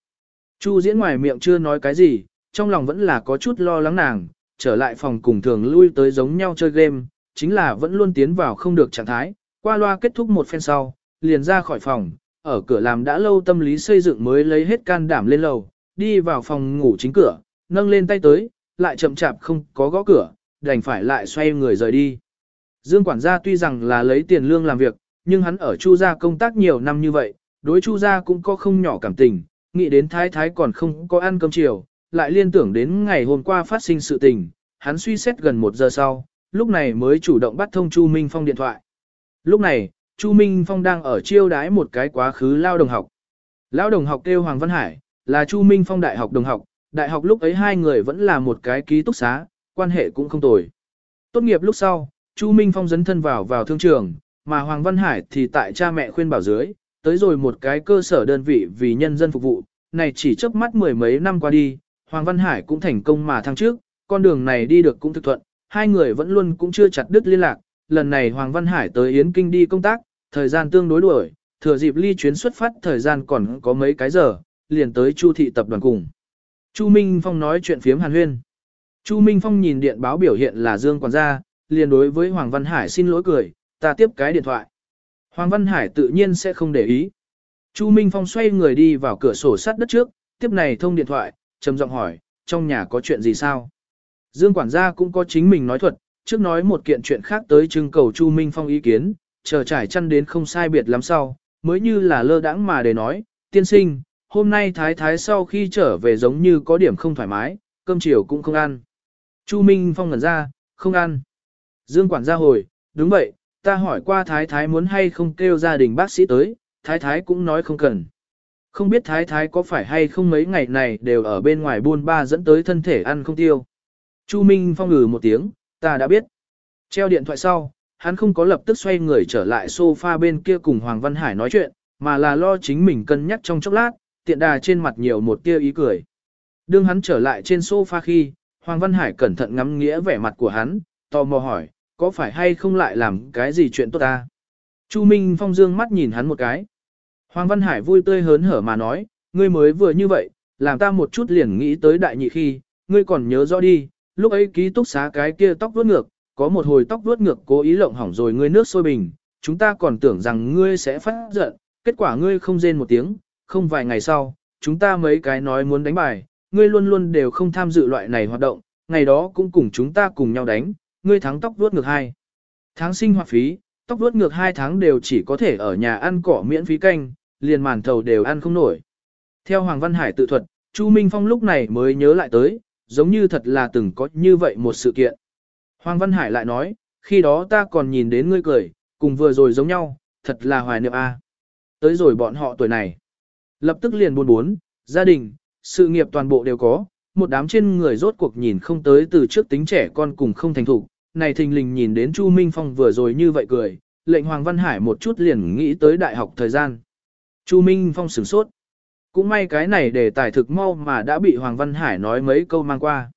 Chu diễn ngoài miệng chưa nói cái gì, trong lòng vẫn là có chút lo lắng nàng, trở lại phòng cùng thường lui tới giống nhau chơi game, chính là vẫn luôn tiến vào không được trạng thái, qua loa kết thúc một phen sau, liền ra khỏi phòng, ở cửa làm đã lâu tâm lý xây dựng mới lấy hết can đảm lên lầu, đi vào phòng ngủ chính cửa, nâng lên tay tới, lại chậm chạp không có gõ cửa, đành phải lại xoay người rời đi. Dương quản gia tuy rằng là lấy tiền lương làm việc, nhưng hắn ở Chu gia công tác nhiều năm như vậy, đối Chu gia cũng có không nhỏ cảm tình, nghĩ đến thái thái còn không có ăn cơm chiều, lại liên tưởng đến ngày hôm qua phát sinh sự tình, hắn suy xét gần một giờ sau, lúc này mới chủ động bắt thông Chu Minh Phong điện thoại. Lúc này, Chu Minh Phong đang ở chiêu đái một cái quá khứ lao đồng học. Lao đồng học kêu Hoàng Văn Hải, là Chu Minh Phong đại học đồng học, đại học lúc ấy hai người vẫn là một cái ký túc xá, quan hệ cũng không tồi. Tốt nghiệp lúc sau, Chu Minh Phong dấn thân vào vào thương trường, mà Hoàng Văn Hải thì tại cha mẹ khuyên bảo dưới, tới rồi một cái cơ sở đơn vị vì nhân dân phục vụ, này chỉ chớp mắt mười mấy năm qua đi, Hoàng Văn Hải cũng thành công mà thăng trước, con đường này đi được cũng thực thuận, hai người vẫn luôn cũng chưa chặt đứt liên lạc, lần này Hoàng Văn Hải tới Yến Kinh đi công tác, thời gian tương đối đuổi, thừa dịp ly chuyến xuất phát thời gian còn có mấy cái giờ, liền tới Chu thị tập đoàn cùng. Chu Minh Phong nói chuyện phiếm hàn huyên. Chu Minh Phong nhìn điện báo biểu hiện là Dương quản gia, liền đối với Hoàng Văn Hải xin lỗi cười, ta tiếp cái điện thoại. Hoàng Văn Hải tự nhiên sẽ không để ý. Chu Minh Phong xoay người đi vào cửa sổ sắt đất trước, tiếp này thông điện thoại, trầm giọng hỏi, trong nhà có chuyện gì sao? Dương quản gia cũng có chính mình nói thuật, trước nói một kiện chuyện khác tới trưng cầu Chu Minh Phong ý kiến, chờ trải chăn đến không sai biệt lắm sau, mới như là lơ đãng mà để nói, tiên sinh, hôm nay thái thái sau khi trở về giống như có điểm không thoải mái, cơm chiều cũng không ăn. Chu Minh Phong ngẩn ra, không ăn. Dương quản gia hồi, đúng vậy, ta hỏi qua thái thái muốn hay không kêu gia đình bác sĩ tới, thái thái cũng nói không cần. Không biết thái thái có phải hay không mấy ngày này đều ở bên ngoài buôn ba dẫn tới thân thể ăn không tiêu. Chu Minh Phong ngừ một tiếng, ta đã biết. Treo điện thoại sau, hắn không có lập tức xoay người trở lại sofa bên kia cùng Hoàng Văn Hải nói chuyện, mà là lo chính mình cân nhắc trong chốc lát, tiện đà trên mặt nhiều một tia ý cười. Đương hắn trở lại trên sofa khi, Hoàng Văn Hải cẩn thận ngắm nghĩa vẻ mặt của hắn, tò mò hỏi, có phải hay không lại làm cái gì chuyện tốt ta? Chu Minh Phong dương mắt nhìn hắn một cái. Hoàng Văn Hải vui tươi hớn hở mà nói, ngươi mới vừa như vậy, làm ta một chút liền nghĩ tới đại nhị khi, ngươi còn nhớ rõ đi, lúc ấy ký túc xá cái kia tóc vuốt ngược, có một hồi tóc vuốt ngược cố ý lộng hỏng rồi ngươi nước sôi bình, chúng ta còn tưởng rằng ngươi sẽ phát giận, kết quả ngươi không rên một tiếng, không vài ngày sau, chúng ta mấy cái nói muốn đánh bài, ngươi luôn luôn đều không tham dự loại này hoạt động, ngày đó cũng cùng chúng ta cùng nhau đánh, ngươi thắng tóc vuốt ngược hai. Tháng sinh hoạt phí, tóc vuốt ngược hai tháng đều chỉ có thể ở nhà ăn cỏ miễn phí canh, liền màn thầu đều ăn không nổi. Theo Hoàng Văn Hải tự thuật, Chu Minh Phong lúc này mới nhớ lại tới, giống như thật là từng có như vậy một sự kiện. Hoàng Văn Hải lại nói, khi đó ta còn nhìn đến ngươi cười, cùng vừa rồi giống nhau, thật là hoài niệm a. À. Tới rồi bọn họ tuổi này. Lập tức liền buồn bốn, gia đình, sự nghiệp toàn bộ đều có, một đám trên người rốt cuộc nhìn không tới từ trước tính trẻ con cùng không thành thủ. Này thình lình nhìn đến Chu Minh Phong vừa rồi như vậy cười, lệnh Hoàng Văn Hải một chút liền nghĩ tới đại học thời gian. Chu Minh Phong sửng sốt. Cũng may cái này để tài thực mau mà đã bị Hoàng Văn Hải nói mấy câu mang qua.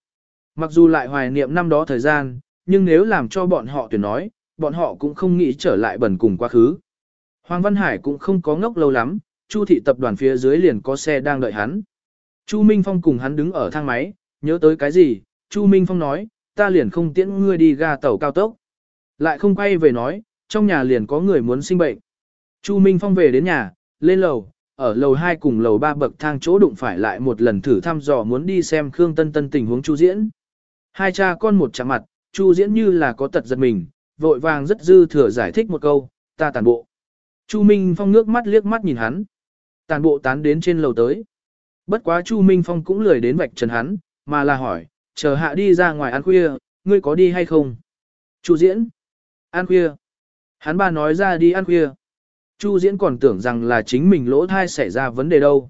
Mặc dù lại hoài niệm năm đó thời gian, nhưng nếu làm cho bọn họ tuyển nói, bọn họ cũng không nghĩ trở lại bẩn cùng quá khứ. Hoàng Văn Hải cũng không có ngốc lâu lắm, Chu thị tập đoàn phía dưới liền có xe đang đợi hắn. Chu Minh Phong cùng hắn đứng ở thang máy, nhớ tới cái gì, Chu Minh Phong nói, ta liền không tiễn ngươi đi ga tàu cao tốc. Lại không quay về nói, trong nhà liền có người muốn sinh bệnh. Chu Minh Phong về đến nhà, lên lầu, ở lầu 2 cùng lầu 3 bậc thang chỗ đụng phải lại một lần thử thăm dò muốn đi xem Khương Tân Tân tình huống Chu Diễn. Hai cha con một chạm mặt, Chu Diễn như là có tật giật mình, vội vàng rất dư thừa giải thích một câu, ta tàn bộ. Chu Minh Phong nước mắt liếc mắt nhìn hắn. Tàn bộ tán đến trên lầu tới. Bất quá Chu Minh Phong cũng lười đến vạch trần hắn, mà là hỏi, chờ hạ đi ra ngoài ăn khuya, ngươi có đi hay không? Chu Diễn. Ăn khuya. Hắn ba nói ra đi ăn khuya. Chu Diễn còn tưởng rằng là chính mình lỗ thai xảy ra vấn đề đâu.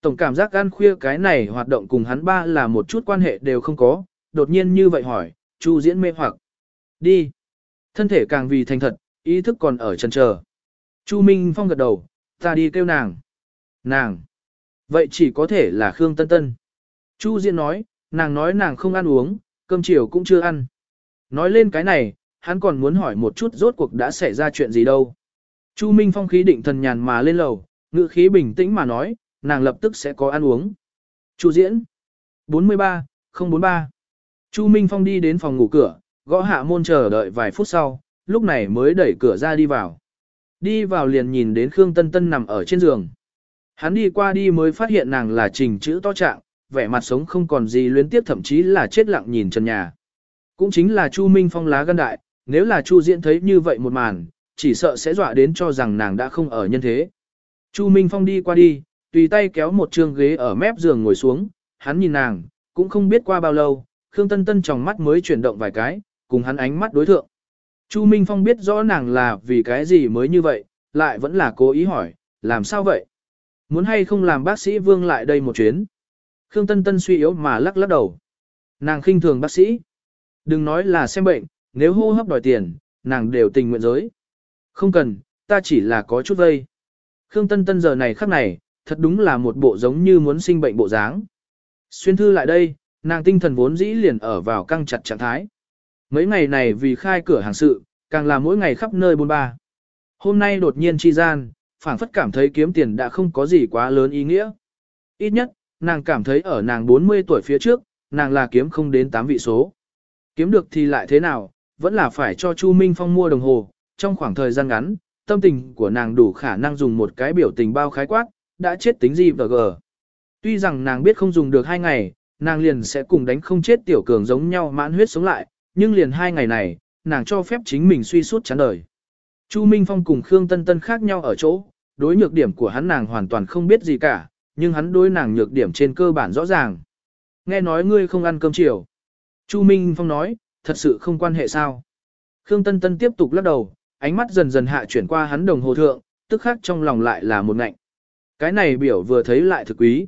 Tổng cảm giác ăn khuya cái này hoạt động cùng hắn ba là một chút quan hệ đều không có, đột nhiên như vậy hỏi, Chu Diễn mê hoặc. Đi. Thân thể càng vì thành thật, ý thức còn ở chân chờ. Chu Minh Phong gật đầu, ta đi kêu nàng. Nàng. Vậy chỉ có thể là Khương Tân Tân. Chu Diễn nói, nàng nói nàng không ăn uống, cơm chiều cũng chưa ăn. Nói lên cái này, hắn còn muốn hỏi một chút rốt cuộc đã xảy ra chuyện gì đâu. Chu Minh Phong khí định thần nhàn mà lên lầu, ngữ khí bình tĩnh mà nói, nàng lập tức sẽ có ăn uống. Chu Diễn. 43, 043. Chu Minh Phong đi đến phòng ngủ cửa, gõ hạ môn chờ đợi vài phút sau, lúc này mới đẩy cửa ra đi vào. Đi vào liền nhìn đến Khương Tân Tân nằm ở trên giường. Hắn đi qua đi mới phát hiện nàng là trình chữ to trạng, vẻ mặt sống không còn gì luyến tiếp thậm chí là chết lặng nhìn trần nhà. Cũng chính là Chu Minh Phong lá gan đại, nếu là Chu Diễn thấy như vậy một màn, chỉ sợ sẽ dọa đến cho rằng nàng đã không ở nhân thế. Chu Minh Phong đi qua đi, tùy tay kéo một trường ghế ở mép giường ngồi xuống, hắn nhìn nàng, cũng không biết qua bao lâu, Khương Tân Tân trong mắt mới chuyển động vài cái, cùng hắn ánh mắt đối thượng. Chu Minh Phong biết rõ nàng là vì cái gì mới như vậy, lại vẫn là cố ý hỏi, làm sao vậy? Muốn hay không làm bác sĩ Vương lại đây một chuyến? Khương Tân Tân suy yếu mà lắc lắc đầu. Nàng khinh thường bác sĩ. Đừng nói là xem bệnh, nếu hô hấp đòi tiền, nàng đều tình nguyện giới. Không cần, ta chỉ là có chút vây. Khương Tân Tân giờ này khắc này, thật đúng là một bộ giống như muốn sinh bệnh bộ dáng. Xuyên thư lại đây, nàng tinh thần vốn dĩ liền ở vào căng chặt trạng thái. Mấy ngày này vì khai cửa hàng sự, càng là mỗi ngày khắp nơi bôn ba. Hôm nay đột nhiên chi gian, phảng phất cảm thấy kiếm tiền đã không có gì quá lớn ý nghĩa. Ít nhất, nàng cảm thấy ở nàng 40 tuổi phía trước, nàng là kiếm không đến 8 vị số. Kiếm được thì lại thế nào, vẫn là phải cho Chu Minh Phong mua đồng hồ, trong khoảng thời gian ngắn, tâm tình của nàng đủ khả năng dùng một cái biểu tình bao khái quát, đã chết tính gì và gờ. Tuy rằng nàng biết không dùng được hai ngày, nàng liền sẽ cùng đánh không chết tiểu cường giống nhau mãn huyết sống lại, nhưng liền hai ngày này, nàng cho phép chính mình suy suốt chán đời. Chu Minh Phong cùng Khương Tân Tân khác nhau ở chỗ, đối nhược điểm của hắn nàng hoàn toàn không biết gì cả, nhưng hắn đối nàng nhược điểm trên cơ bản rõ ràng. Nghe nói ngươi không ăn cơm chiều. Chu Minh Phong nói, thật sự không quan hệ sao. Khương Tân Tân tiếp tục lắc đầu, ánh mắt dần dần hạ chuyển qua hắn đồng hồ thượng, tức khác trong lòng lại là một ngạnh. Cái này biểu vừa thấy lại thực quý.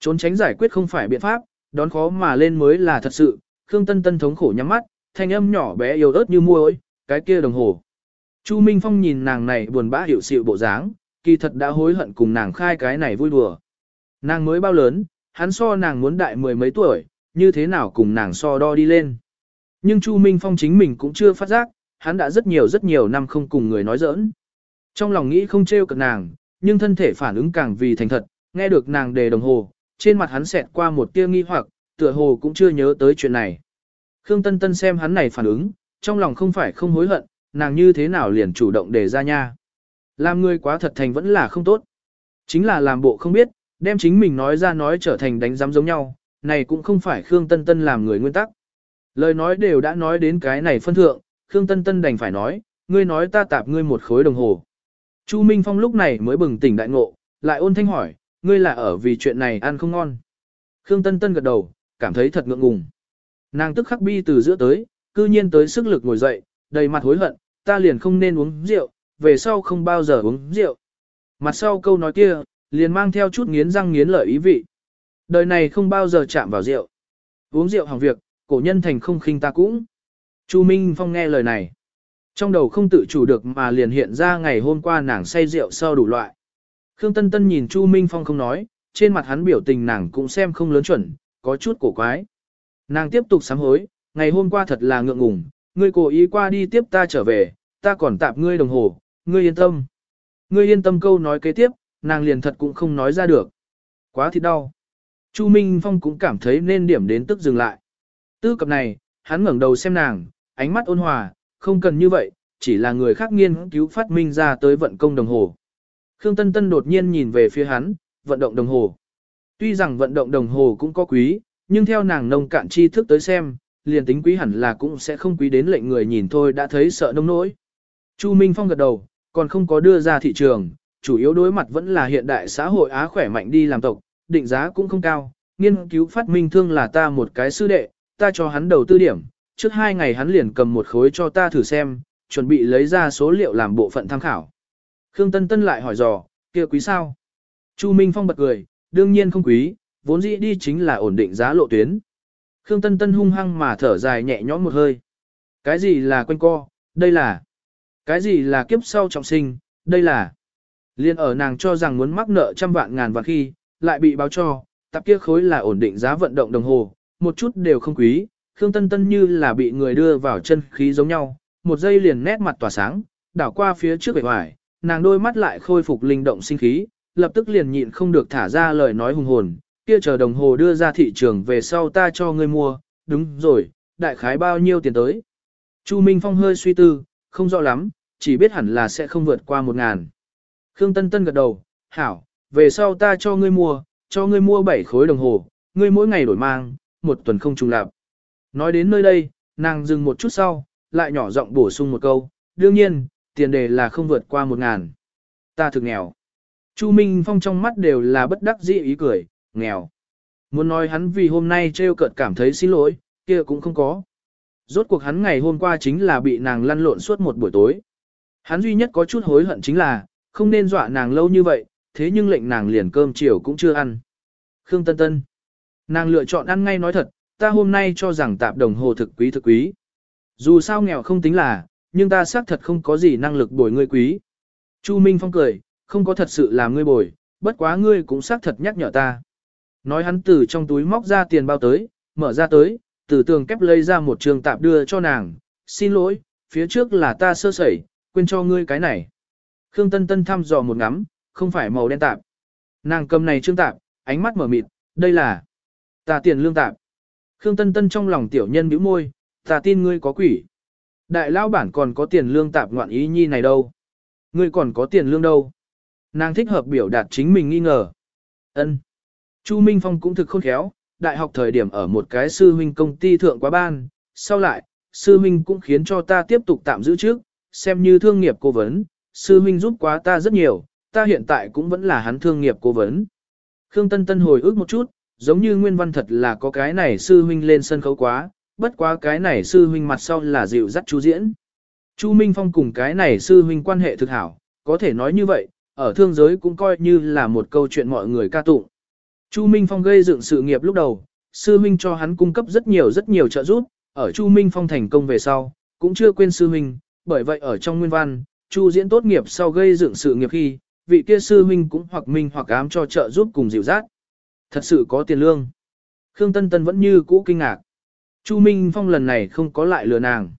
Trốn tránh giải quyết không phải biện pháp, đón khó mà lên mới là thật sự. Khương Tân Tân thống khổ nhắm mắt, thanh âm nhỏ bé yếu ớt như muối, cái kia đồng hồ. Chu Minh Phong nhìn nàng này buồn bã hiểu xịu bộ dáng, kỳ thật đã hối hận cùng nàng khai cái này vui đùa. Nàng mới bao lớn, hắn so nàng muốn đại mười mấy tuổi, như thế nào cùng nàng so đo đi lên. Nhưng Chu Minh Phong chính mình cũng chưa phát giác, hắn đã rất nhiều rất nhiều năm không cùng người nói giỡn. Trong lòng nghĩ không trêu cợt nàng, nhưng thân thể phản ứng càng vì thành thật, nghe được nàng đề đồng hồ, trên mặt hắn xẹt qua một tia nghi hoặc, tựa hồ cũng chưa nhớ tới chuyện này. Khương Tân Tân xem hắn này phản ứng, trong lòng không phải không hối hận, nàng như thế nào liền chủ động đề ra nha. Làm người quá thật thành vẫn là không tốt. Chính là làm bộ không biết, đem chính mình nói ra nói trở thành đánh giám giống nhau, này cũng không phải Khương Tân Tân làm người nguyên tắc. Lời nói đều đã nói đến cái này phân thượng, Khương Tân Tân đành phải nói, ngươi nói ta tạp ngươi một khối đồng hồ. Chu Minh Phong lúc này mới bừng tỉnh đại ngộ, lại ôn thanh hỏi, ngươi là ở vì chuyện này ăn không ngon. Khương Tân Tân gật đầu, cảm thấy thật ngượng ngùng. Nàng tức khắc bi từ giữa tới, cư nhiên tới sức lực ngồi dậy, đầy mặt hối hận, ta liền không nên uống rượu, về sau không bao giờ uống rượu. Mặt sau câu nói kia, liền mang theo chút nghiến răng nghiến lợi ý vị. Đời này không bao giờ chạm vào rượu. Uống rượu hỏng việc, cổ nhân thành không khinh ta cũng. Chu Minh Phong nghe lời này. Trong đầu không tự chủ được mà liền hiện ra ngày hôm qua nàng say rượu sau đủ loại. Khương Tân Tân nhìn Chu Minh Phong không nói, trên mặt hắn biểu tình nàng cũng xem không lớn chuẩn, có chút cổ quái. Nàng tiếp tục sám hối, ngày hôm qua thật là ngượng ngùng, ngươi cố ý qua đi tiếp ta trở về, ta còn tạp ngươi đồng hồ, ngươi yên tâm. Ngươi yên tâm câu nói kế tiếp, nàng liền thật cũng không nói ra được. Quá thịt đau. Chu Minh Phong cũng cảm thấy nên điểm đến tức dừng lại. Tư cập này, hắn ngẩng đầu xem nàng, ánh mắt ôn hòa, không cần như vậy, chỉ là người khác nghiên cứu phát minh ra tới vận công đồng hồ. Khương Tân Tân đột nhiên nhìn về phía hắn, vận động đồng hồ. Tuy rằng vận động đồng hồ cũng có quý, nhưng theo nàng nông cạn tri thức tới xem, liền tính quý hẳn là cũng sẽ không quý đến lệnh người nhìn thôi đã thấy sợ nông nỗi. Chu Minh Phong gật đầu, còn không có đưa ra thị trường, chủ yếu đối mặt vẫn là hiện đại xã hội Á khỏe mạnh đi làm tộc, định giá cũng không cao, nghiên cứu phát minh thương là ta một cái sư đệ, ta cho hắn đầu tư điểm, trước hai ngày hắn liền cầm một khối cho ta thử xem, chuẩn bị lấy ra số liệu làm bộ phận tham khảo. Khương Tân Tân lại hỏi dò, kia quý sao? Chu Minh Phong bật cười, đương nhiên không quý, vốn dĩ đi chính là ổn định giá lộ tuyến. Khương Tân Tân hung hăng mà thở dài nhẹ nhõm một hơi. Cái gì là quanh co, đây là. Cái gì là kiếp sau trọng sinh, đây là. Liên ở nàng cho rằng muốn mắc nợ trăm vạn ngàn vạn khi, lại bị báo cho, tập kia khối là ổn định giá vận động đồng hồ, một chút đều không quý, Khương Tân Tân như là bị người đưa vào chân khí giống nhau, một giây liền nét mặt tỏa sáng, đảo qua phía trước vẻ ngoài, nàng đôi mắt lại khôi phục linh động sinh khí, lập tức liền nhịn không được thả ra lời nói hùng hồn, kia chờ đồng hồ đưa ra thị trường về sau ta cho ngươi mua, đúng rồi, đại khái bao nhiêu tiền tới. Chu Minh Phong hơi suy tư, không rõ lắm, chỉ biết hẳn là sẽ không vượt qua một ngàn. Khương Tân Tân gật đầu, hảo, về sau ta cho ngươi mua, cho ngươi mua 7 khối đồng hồ, ngươi mỗi ngày đổi mang, một tuần không trùng lạp. Nói đến nơi đây, nàng dừng một chút sau, lại nhỏ giọng bổ sung một câu, đương nhiên, tiền đề là không vượt qua một ngàn. Ta thực nghèo. Chu Minh Phong trong mắt đều là bất đắc dĩ ý cười, nghèo. Muốn nói hắn vì hôm nay trêu cợt cảm thấy xin lỗi, kia cũng không có. Rốt cuộc hắn ngày hôm qua chính là bị nàng lăn lộn suốt một buổi tối. Hắn duy nhất có chút hối hận chính là, không nên dọa nàng lâu như vậy, thế nhưng lệnh nàng liền cơm chiều cũng chưa ăn. Khương Tân Tân. Nàng lựa chọn ăn ngay nói thật, ta hôm nay cho rằng tạp đồng hồ thực quý thực quý. Dù sao nghèo không tính là, nhưng ta xác thật không có gì năng lực bồi ngươi quý. Chu Minh Phong cười, không có thật sự làm ngươi bồi, bất quá ngươi cũng xác thật nhắc nhở ta. Nói hắn từ trong túi móc ra tiền bao tới, mở ra tới, từ tường kép lấy ra một trường tạp đưa cho nàng, xin lỗi, phía trước là ta sơ sẩy, quên cho ngươi cái này. Khương Tân Tân thăm dò một ngắm, không phải màu đen tạp. Nàng cầm này trương tạp, ánh mắt mở mịt, đây là ta tiền lương tạp. Khương Tân Tân trong lòng tiểu nhân bĩu môi, ta tin ngươi có quỷ. Đại lao bản còn có tiền lương tạp ngoạn ý nhi này đâu. Ngươi còn có tiền lương đâu. Nàng thích hợp biểu đạt chính mình nghi ngờ. Ân. Chu Minh Phong cũng thực khôn khéo, đại học thời điểm ở một cái sư huynh công ty thượng quá ban, sau lại, sư huynh cũng khiến cho ta tiếp tục tạm giữ trước, xem như thương nghiệp cố vấn, sư huynh giúp quá ta rất nhiều, ta hiện tại cũng vẫn là hắn thương nghiệp cố vấn. Khương Tân Tân hồi ức một chút, giống như nguyên văn thật là có cái này sư huynh lên sân khấu quá, bất quá cái này sư huynh mặt sau là dịu dắt chú diễn. Chu Minh Phong cùng cái này sư huynh quan hệ thực hảo, có thể nói như vậy, ở thương giới cũng coi như là một câu chuyện mọi người ca tụng. Chu Minh Phong gây dựng sự nghiệp lúc đầu, sư huynh cho hắn cung cấp rất nhiều rất nhiều trợ giúp, ở Chu Minh Phong thành công về sau, cũng chưa quên sư huynh, bởi vậy ở trong nguyên văn, Chu diễn tốt nghiệp sau gây dựng sự nghiệp khi, vị kia sư huynh cũng hoặc minh hoặc ám cho trợ giúp cùng dịu dắt. Thật sự có tiền lương. Khương Tân Tân vẫn như cũ kinh ngạc. Chu Minh Phong lần này không có lại lừa nàng.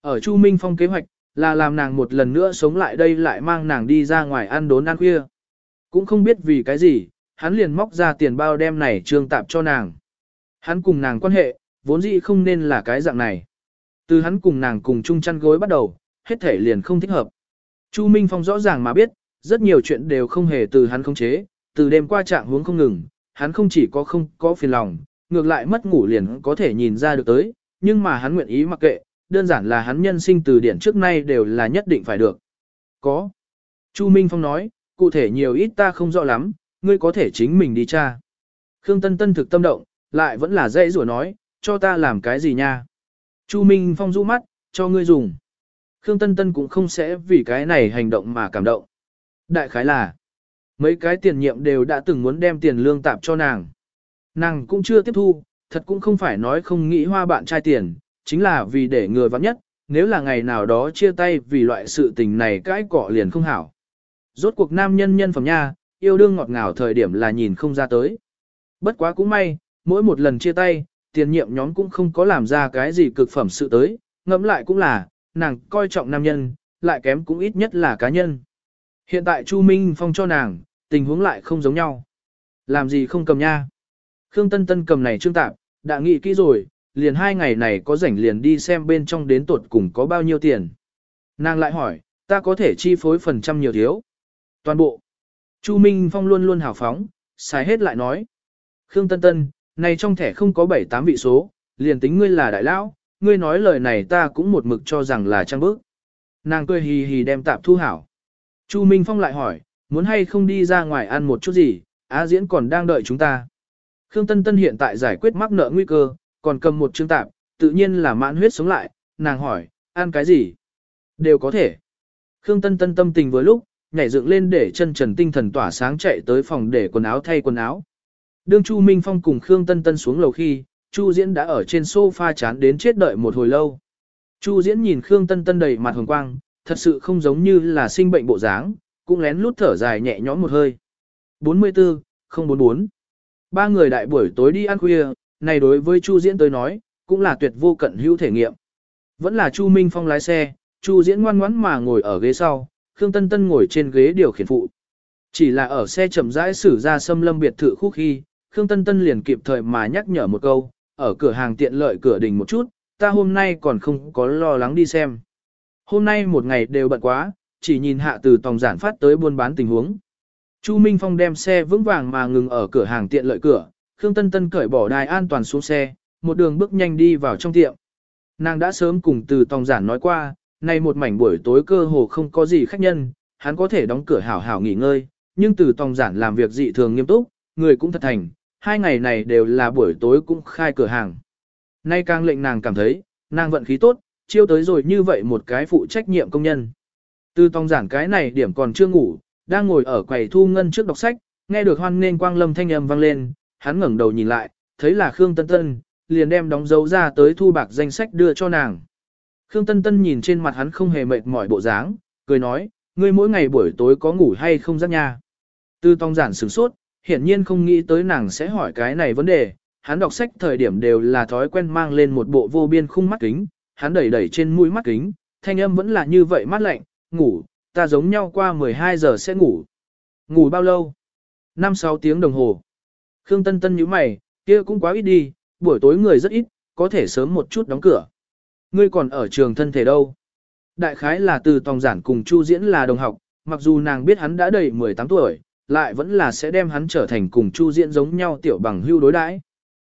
Ở Chu Minh Phong kế hoạch, là làm nàng một lần nữa sống lại đây lại mang nàng đi ra ngoài ăn đốn ăn khuya. Cũng không biết vì cái gì, hắn liền móc ra tiền bao đem này trương tạp cho nàng. Hắn cùng nàng quan hệ, vốn dĩ không nên là cái dạng này. Từ hắn cùng nàng cùng chung chăn gối bắt đầu, hết thể liền không thích hợp. Chu Minh Phong rõ ràng mà biết, rất nhiều chuyện đều không hề từ hắn khống chế, từ đêm qua trạng huống không ngừng, hắn không chỉ có không có phiền lòng, ngược lại mất ngủ liền có thể nhìn ra được tới, nhưng mà hắn nguyện ý mặc kệ, đơn giản là hắn nhân sinh từ điển trước nay đều là nhất định phải được. Có. Chu Minh Phong nói, cụ thể nhiều ít ta không rõ lắm, ngươi có thể chính mình đi tra. Khương Tân Tân thực tâm động, lại vẫn là dễ rủa nói, cho ta làm cái gì nha. Chu Minh Phong rũ mắt, cho ngươi dùng. Khương Tân Tân cũng không sẽ vì cái này hành động mà cảm động. Đại khái là, mấy cái tiền nhiệm đều đã từng muốn đem tiền lương tạp cho nàng. Nàng cũng chưa tiếp thu, thật cũng không phải nói không nghĩ hoa bạn trai tiền, chính là vì để người vắng nhất, nếu là ngày nào đó chia tay vì loại sự tình này cái cọ liền không hảo. Rốt cuộc nam nhân nhân phẩm nha, yêu đương ngọt ngào thời điểm là nhìn không ra tới. Bất quá cũng may, mỗi một lần chia tay, tiền nhiệm nhóm cũng không có làm ra cái gì cực phẩm sự tới, ngẫm lại cũng là, nàng coi trọng nam nhân, lại kém cũng ít nhất là cá nhân. Hiện tại Chu Minh Phong cho nàng, tình huống lại không giống nhau. Làm gì không cầm nha. Khương Tân Tân cầm này trương tạp, đã nghĩ kỹ rồi, liền hai ngày này có rảnh liền đi xem bên trong đến tuột cùng có bao nhiêu tiền. Nàng lại hỏi, ta có thể chi phối phần trăm nhiều thiếu. Toàn bộ. Chu Minh Phong luôn luôn hào phóng, xài hết lại nói. Khương Tân Tân, này trong thẻ không có 7-8 vị số, liền tính ngươi là đại lão, ngươi nói lời này ta cũng một mực cho rằng là trang bức. Nàng cười hì hì đem tạp thu hảo. Chu Minh Phong lại hỏi, muốn hay không đi ra ngoài ăn một chút gì, Á Diễn còn đang đợi chúng ta. Khương Tân Tân hiện tại giải quyết mắc nợ nguy cơ, còn cầm một chương tạp, tự nhiên là mãn huyết sống lại, nàng hỏi, ăn cái gì? Đều có thể. Khương Tân Tân tâm tình vừa lúc, nhảy dựng lên để chân trần tinh thần tỏa sáng chạy tới phòng để quần áo thay quần áo. Đương Chu Minh Phong cùng Khương Tân Tân xuống lầu khi, Chu Diễn đã ở trên sofa chán đến chết đợi một hồi lâu. Chu Diễn nhìn Khương Tân Tân đầy mặt hồng quang, thật sự không giống như là sinh bệnh bộ dáng, cũng lén lút thở dài nhẹ nhõm một hơi. 44, 044. Ba người đại buổi tối đi ăn khuya, này đối với Chu Diễn tới nói, cũng là tuyệt vô cận hữu thể nghiệm. Vẫn là Chu Minh Phong lái xe, Chu Diễn ngoan ngoãn mà ngồi ở ghế sau, Khương Tân Tân ngồi trên ghế điều khiển phụ. Chỉ là ở xe chậm rãi xử ra xâm lâm biệt thự khúc khi, Khương Tân Tân liền kịp thời mà nhắc nhở một câu, ở cửa hàng tiện lợi cửa đình một chút, ta hôm nay còn không có lo lắng đi xem. Hôm nay một ngày đều bận quá, chỉ nhìn hạ từ tòng giản phát tới buôn bán tình huống. Chu Minh Phong đem xe vững vàng mà ngừng ở cửa hàng tiện lợi cửa, Khương Tân Tân cởi bỏ đài an toàn xuống xe, một đường bước nhanh đi vào trong tiệm. Nàng đã sớm cùng từ tòng giản nói qua, nay một mảnh buổi tối cơ hồ không có gì khách nhân, hắn có thể đóng cửa hảo hảo nghỉ ngơi, nhưng từ tòng giản làm việc dị thường nghiêm túc, người cũng thật thành, hai ngày này đều là buổi tối cũng khai cửa hàng. Nay càng lệnh nàng cảm thấy, nàng vận khí tốt, chiêu tới rồi như vậy một cái phụ trách nhiệm công nhân. Từ tòng giản cái này điểm còn chưa ngủ, đang ngồi ở quầy thu ngân trước đọc sách, nghe được hoan nên quang lâm thanh âm vang lên, hắn ngẩng đầu nhìn lại, thấy là Khương Tân Tân, liền đem đóng dấu ra tới thu bạc danh sách đưa cho nàng. Khương Tân Tân nhìn trên mặt hắn không hề mệt mỏi bộ dáng, cười nói, ngươi mỗi ngày buổi tối có ngủ hay không giấc nha. Từ tòng giản sửng sốt, hiển nhiên không nghĩ tới nàng sẽ hỏi cái này vấn đề, hắn đọc sách thời điểm đều là thói quen mang lên một bộ vô biên khung mắt kính, hắn đẩy đẩy trên mũi mắt kính, thanh âm vẫn là như vậy mắt lạnh, ngủ, ta giống nhau qua 12 giờ sẽ ngủ. Ngủ bao lâu? 5-6 tiếng đồng hồ. Khương Tân Tân nhíu mày, kia cũng quá ít đi, buổi tối người rất ít, có thể sớm một chút đóng cửa. Ngươi còn ở trường thân thể đâu? Đại khái là từ tòng giản cùng Chu Diễn là đồng học, mặc dù nàng biết hắn đã đầy 18 tuổi, lại vẫn là sẽ đem hắn trở thành cùng Chu Diễn giống nhau tiểu bằng hưu đối đãi.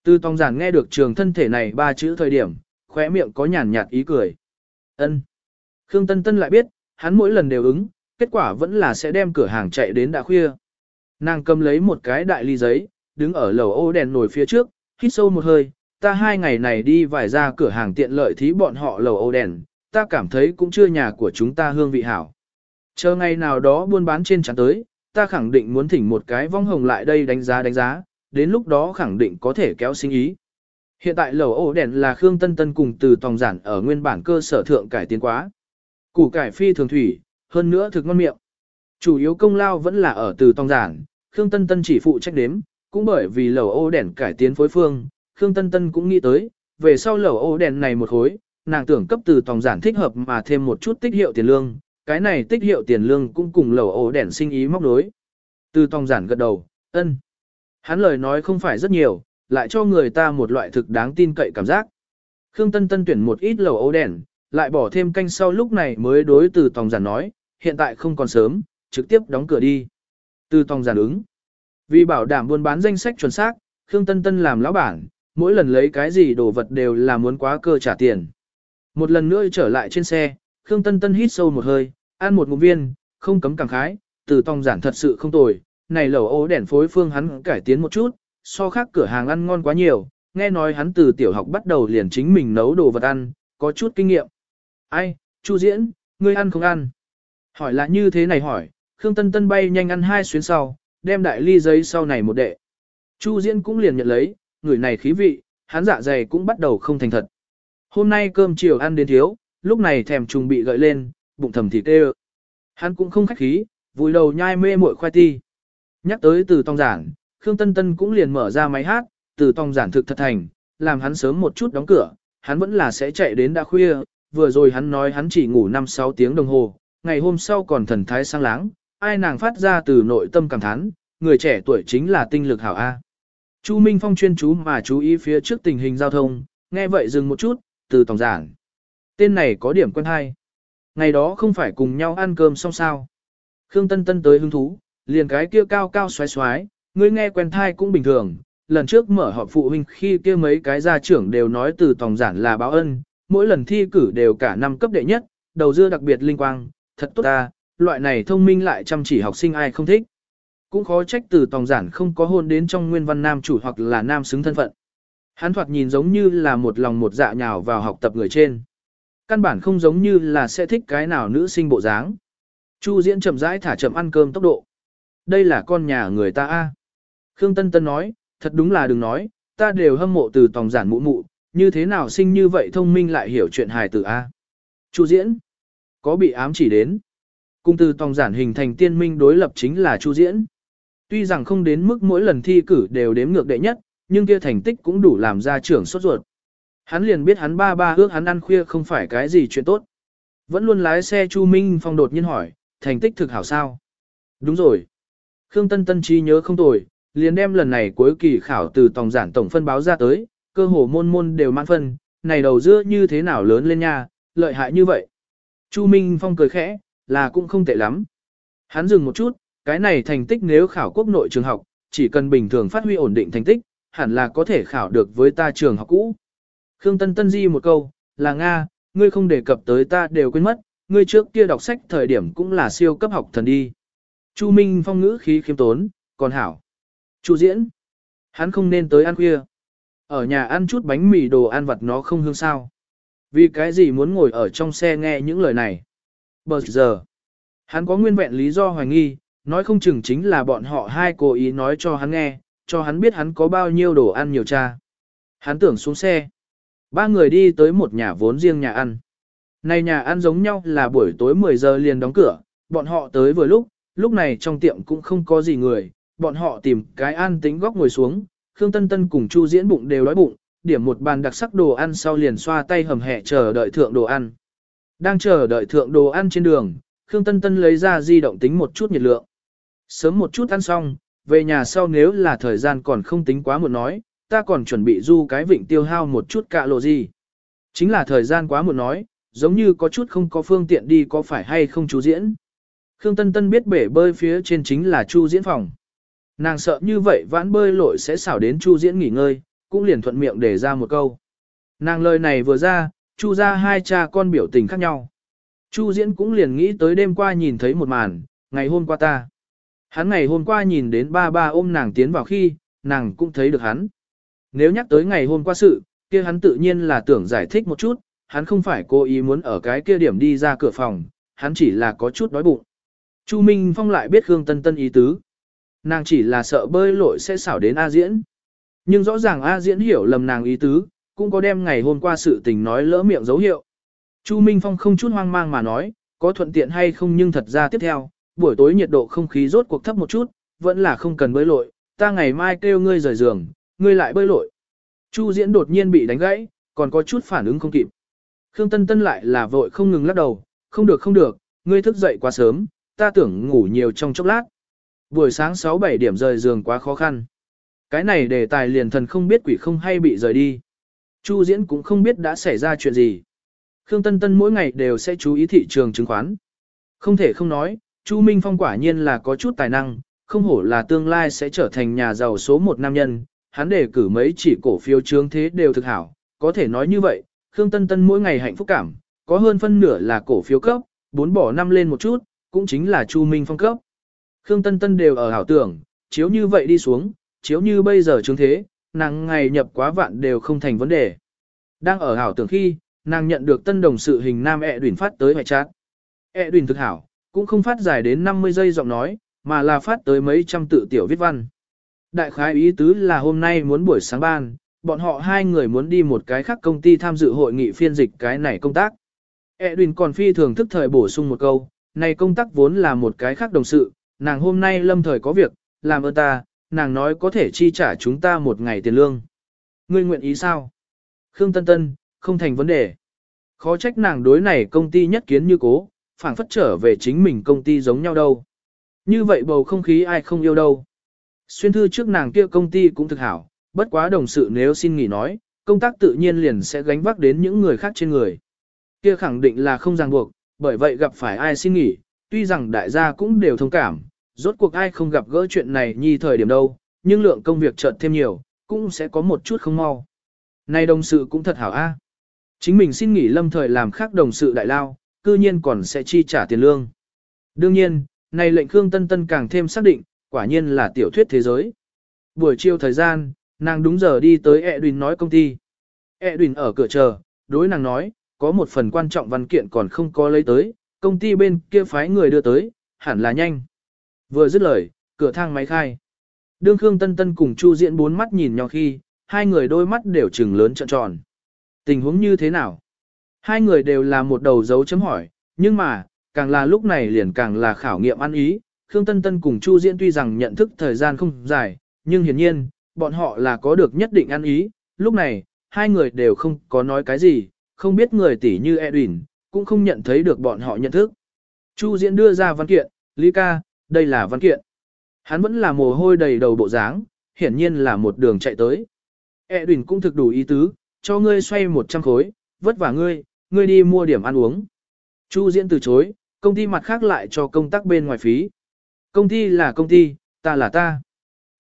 Từ tòng giản nghe được trường thân thể này ba chữ thời điểm, khóe miệng có nhàn nhạt ý cười. Ân. Khương Tân Tân lại biết, hắn mỗi lần đều ứng, kết quả vẫn là sẽ đem cửa hàng chạy đến đã khuya. Nàng cầm lấy một cái đại ly giấy, đứng ở lầu ô đèn nổi phía trước, hít sâu một hơi, ta hai ngày này đi vài ra cửa hàng tiện lợi thí bọn họ lầu ô đèn, ta cảm thấy cũng chưa nhà của chúng ta hương vị hảo. Chờ ngày nào đó buôn bán trên chắn tới, ta khẳng định muốn thỉnh một cái vong hồng lại đây đánh giá đánh giá, đến lúc đó khẳng định có thể kéo sinh ý. Hiện tại lầu ô đèn là Khương Tân Tân cùng từ tòng giản ở nguyên bản cơ sở thượng cải tiến quá. Củ cải phi thường thủy, hơn nữa thực ngon miệng. Chủ yếu công lao vẫn là ở từ tòng giản, Khương Tân Tân chỉ phụ trách đếm, cũng bởi vì lầu ô đèn cải tiến phối phương, Khương Tân Tân cũng nghĩ tới, về sau lầu ô đèn này một khối, nàng tưởng cấp từ tòng giản thích hợp mà thêm một chút tích hiệu tiền lương, cái này tích hiệu tiền lương cũng cùng lầu ô đèn sinh ý móc đối. Từ tòng giản gật đầu, ân. Hắn lời nói không phải rất nhiều, lại cho người ta một loại thực đáng tin cậy cảm giác. Khương Tân Tân tuyển một ít lầu ô đèn, lại bỏ thêm canh sau lúc này mới đối từ tòng giản nói, hiện tại không còn sớm, trực tiếp đóng cửa đi. Từ tòng giản ứng. Vì bảo đảm buôn bán danh sách chuẩn xác, Khương Tân Tân làm lão bản, mỗi lần lấy cái gì đồ vật đều là muốn quá cơ trả tiền. Một lần nữa trở lại trên xe, Khương Tân Tân hít sâu một hơi, ăn một ngụm viên, không cấm cảm khái, từ tòng giản thật sự không tồi, này lẩu ố đèn phối phương hắn cải tiến một chút, so khác cửa hàng ăn ngon quá nhiều, nghe nói hắn từ tiểu học bắt đầu liền chính mình nấu đồ vật ăn, có chút kinh nghiệm. Ai, Chu Diễn, ngươi ăn không ăn? Hỏi là như thế này hỏi, Khương Tân Tân bay nhanh ăn hai xuyến sau, đem đại ly giấy sau này một đệ. Chu Diễn cũng liền nhận lấy, người này khí vị, hắn dạ dày cũng bắt đầu không thành thật. Hôm nay cơm chiều ăn đến thiếu, lúc này thèm trùng bị gợi lên, bụng thầm thịt tê Hắn cũng không khách khí, vùi đầu nhai mê muội khoai ti. Nhắc tới từ tòng giản, Khương Tân Tân cũng liền mở ra máy hát, từ tòng giản thực thật thành, làm hắn sớm một chút đóng cửa, hắn vẫn là sẽ chạy đến đã khuya, vừa rồi hắn nói hắn chỉ ngủ 5-6 tiếng đồng hồ, ngày hôm sau còn thần thái sang láng, ai nàng phát ra từ nội tâm cảm thán, người trẻ tuổi chính là tinh lực hảo A. Chu Minh Phong chuyên chú mà chú ý phía trước tình hình giao thông, nghe vậy dừng một chút, từ tổng giản. Tên này có điểm quen hay. Ngày đó không phải cùng nhau ăn cơm xong sao. Khương Tân Tân tới hứng thú, liền cái kia cao cao xoái xoái, người nghe quen thai cũng bình thường, lần trước mở họp phụ huynh khi kia mấy cái gia trưởng đều nói từ tòng giản là báo ân, mỗi lần thi cử đều cả năm cấp đệ nhất, đầu dưa đặc biệt linh quang, thật tốt ta, loại này thông minh lại chăm chỉ học sinh ai không thích. Cũng khó trách từ tòng giản không có hôn đến trong nguyên văn nam chủ hoặc là nam xứng thân phận. Hắn thoạt nhìn giống như là một lòng một dạ nhào vào học tập người trên. Căn bản không giống như là sẽ thích cái nào nữ sinh bộ dáng. Chu diễn chậm rãi thả chậm ăn cơm tốc độ. Đây là con nhà người ta a. Khương Tân Tân nói, thật đúng là đừng nói, ta đều hâm mộ từ tòng giản mụ mụ, như thế nào sinh như vậy thông minh lại hiểu chuyện hài tử a. Chu diễn, có bị ám chỉ đến. Cung từ tòng giản hình thành tiên minh đối lập chính là Chu diễn. Tuy rằng không đến mức mỗi lần thi cử đều đếm ngược đệ nhất, nhưng kia thành tích cũng đủ làm ra trưởng sốt ruột. Hắn liền biết hắn ba ba ước hắn ăn khuya không phải cái gì chuyện tốt. Vẫn luôn lái xe Chu Minh Phong đột nhiên hỏi, thành tích thực hảo sao? Đúng rồi. Khương Tân Tân trí nhớ không tồi, liền đem lần này cuối kỳ khảo từ Tòng giản tổng phân báo ra tới, cơ hồ môn môn đều mãn phân, này đầu dưa như thế nào lớn lên nha, lợi hại như vậy. Chu Minh Phong cười khẽ, là cũng không tệ lắm. Hắn dừng một chút, cái này thành tích nếu khảo quốc nội trường học, chỉ cần bình thường phát huy ổn định thành tích, hẳn là có thể khảo được với ta trường học cũ. Khương Tân Tân di một câu, là Nga, ngươi không đề cập tới ta đều quên mất, ngươi trước kia đọc sách thời điểm cũng là siêu cấp học thần đi. Chu Minh Phong ngữ khí khiêm tốn, còn hảo. Chu diễn, hắn không nên tới ăn khuya. Ở nhà ăn chút bánh mì đồ ăn vặt nó không hương sao. Vì cái gì muốn ngồi ở trong xe nghe những lời này. Bờ giờ, hắn có nguyên vẹn lý do hoài nghi, nói không chừng chính là bọn họ hai cố ý nói cho hắn nghe, cho hắn biết hắn có bao nhiêu đồ ăn nhiều cha. Hắn tưởng xuống xe. Ba người đi tới một nhà vốn riêng nhà ăn. Này nhà ăn giống nhau là buổi tối 10 giờ liền đóng cửa, bọn họ tới vừa lúc, lúc này trong tiệm cũng không có gì người, bọn họ tìm cái an tính góc ngồi xuống, Khương Tân Tân cùng Chu Diễn bụng đều đói bụng, điểm một bàn đặc sắc đồ ăn sau liền xoa tay hầm hẹ chờ đợi thượng đồ ăn. Đang chờ đợi thượng đồ ăn trên đường, Khương Tân Tân lấy ra di động tính một chút nhiệt lượng. Sớm một chút ăn xong, về nhà sau nếu là thời gian còn không tính quá muộn nói, ta còn chuẩn bị du cái vịnh tiêu hao một chút cạ lộ gì. Chính là thời gian quá muộn nói, giống như có chút không có phương tiện đi có phải hay không chú diễn. Khương Tân Tân biết bể bơi phía trên chính là Chu diễn phòng. Nàng sợ như vậy vãn bơi lội sẽ xảo đến Chu diễn nghỉ ngơi, cũng liền thuận miệng để ra một câu. Nàng lời này vừa ra, Chu ra hai cha con biểu tình khác nhau. Chu diễn cũng liền nghĩ tới đêm qua nhìn thấy một màn, ngày hôm qua ta. Hắn ngày hôm qua nhìn đến ba ba ôm nàng tiến vào khi, nàng cũng thấy được hắn. Nếu nhắc tới ngày hôm qua sự, kia hắn tự nhiên là tưởng giải thích một chút, hắn không phải cố ý muốn ở cái kia điểm đi ra cửa phòng, hắn chỉ là có chút đói bụng. Chu Minh Phong lại biết Khương Tân Tân ý tứ. Nàng chỉ là sợ bơi lội sẽ xảo đến A Diễn. Nhưng rõ ràng A Diễn hiểu lầm nàng ý tứ, cũng có đem ngày hôm qua sự tình nói lỡ miệng dấu hiệu. Chu Minh Phong không chút hoang mang mà nói, có thuận tiện hay không nhưng thật ra tiếp theo, buổi tối nhiệt độ không khí rốt cuộc thấp một chút, vẫn là không cần bơi lội, ta ngày mai kêu ngươi rời giường, ngươi lại bơi lội. Chu Diễn đột nhiên bị đánh gãy, còn có chút phản ứng không kịp. Khương Tân Tân lại là vội không ngừng lắc đầu, không được không được, ngươi thức dậy quá sớm, ta tưởng ngủ nhiều trong chốc lát. Buổi sáng 6-7 điểm rời giường quá khó khăn. Cái này đề tài liền thần không biết quỷ không hay bị rời đi. Chu Diễn cũng không biết đã xảy ra chuyện gì. Khương Tân Tân mỗi ngày đều sẽ chú ý thị trường chứng khoán. Không thể không nói, Chu Minh Phong quả nhiên là có chút tài năng, không hổ là tương lai sẽ trở thành nhà giàu số một nam nhân, hắn đề cử mấy chỉ cổ phiếu trướng thế đều thực hảo, có thể nói như vậy, Khương Tân Tân mỗi ngày hạnh phúc cảm, có hơn phân nửa là cổ phiếu cấp, bốn bỏ năm lên một chút, cũng chính là Chu Minh Phong cấp. Khương Tân Tân đều ở hảo tưởng, chiếu như vậy đi xuống, chiếu như bây giờ chứng thế, nàng ngày nhập quá vạn đều không thành vấn đề. Đang ở hảo tưởng khi, nàng nhận được tân đồng sự hình nam ẹ đuyển phát tới hệ chat. ẹ đuyển thực hảo, cũng không phát dài đến 50 giây giọng nói, mà là phát tới mấy trăm tự tiểu viết văn. Đại khái ý tứ là hôm nay muốn buổi sáng ban, bọn họ hai người muốn đi một cái khác công ty tham dự hội nghị phiên dịch cái này công tác. Edwin còn phi thường thức thời bổ sung một câu, này công tác vốn là một cái khác đồng sự, nàng hôm nay lâm thời có việc, làm ơn ta, nàng nói có thể chi trả chúng ta một ngày tiền lương. Ngươi nguyện ý sao? Khương Tân Tân, không thành vấn đề. Khó trách nàng đối này công ty nhất kiến như cố, phảng phất trở về chính mình công ty giống nhau đâu. Như vậy bầu không khí ai không yêu đâu. Xuyên thư trước nàng kia công ty cũng thực hảo, bất quá đồng sự nếu xin nghỉ nói, công tác tự nhiên liền sẽ gánh vác đến những người khác trên người. Kia khẳng định là không ràng buộc, bởi vậy gặp phải ai xin nghỉ, tuy rằng đại gia cũng đều thông cảm, rốt cuộc ai không gặp gỡ chuyện này nhi thời điểm đâu, nhưng lượng công việc chợt thêm nhiều, cũng sẽ có một chút không mau. Này đồng sự cũng thật hảo a. Chính mình xin nghỉ lâm thời làm khác đồng sự đại lao, cư nhiên còn sẽ chi trả tiền lương. Đương nhiên, này lệnh Khương Tân Tân càng thêm xác định, quả nhiên là tiểu thuyết thế giới. Buổi chiều thời gian, nàng đúng giờ đi tới Edwin nói công ty. Edwin ở cửa chờ, đối nàng nói, có một phần quan trọng văn kiện còn không có lấy tới, công ty bên kia phái người đưa tới, hẳn là nhanh. Vừa dứt lời, cửa thang máy khai. Đương Khương Tân Tân cùng Chu Diễn bốn mắt nhìn nhau khi, hai người đôi mắt đều trừng lớn trợn tròn. Tình huống như thế nào? Hai người đều là một đầu dấu chấm hỏi, nhưng mà, càng là lúc này liền càng là khảo nghiệm ăn ý. Khương Tân Tân cùng Chu Diễn tuy rằng nhận thức thời gian không dài, nhưng hiển nhiên, bọn họ là có được nhất định ăn ý. Lúc này, hai người đều không có nói cái gì, không biết người tỷ như Edwin, cũng không nhận thấy được bọn họ nhận thức. Chu Diễn đưa ra văn kiện, Lý ca, đây là văn kiện. Hắn vẫn là mồ hôi đầy đầu bộ dáng, hiển nhiên là một đường chạy tới. e đùn cũng thực đủ ý tứ, cho ngươi xoay 100 khối, vất vả ngươi, ngươi đi mua điểm ăn uống. Chu Diễn từ chối, công ty mặt khác lại cho công tác bên ngoài phí. Công ty là công ty, ta là ta.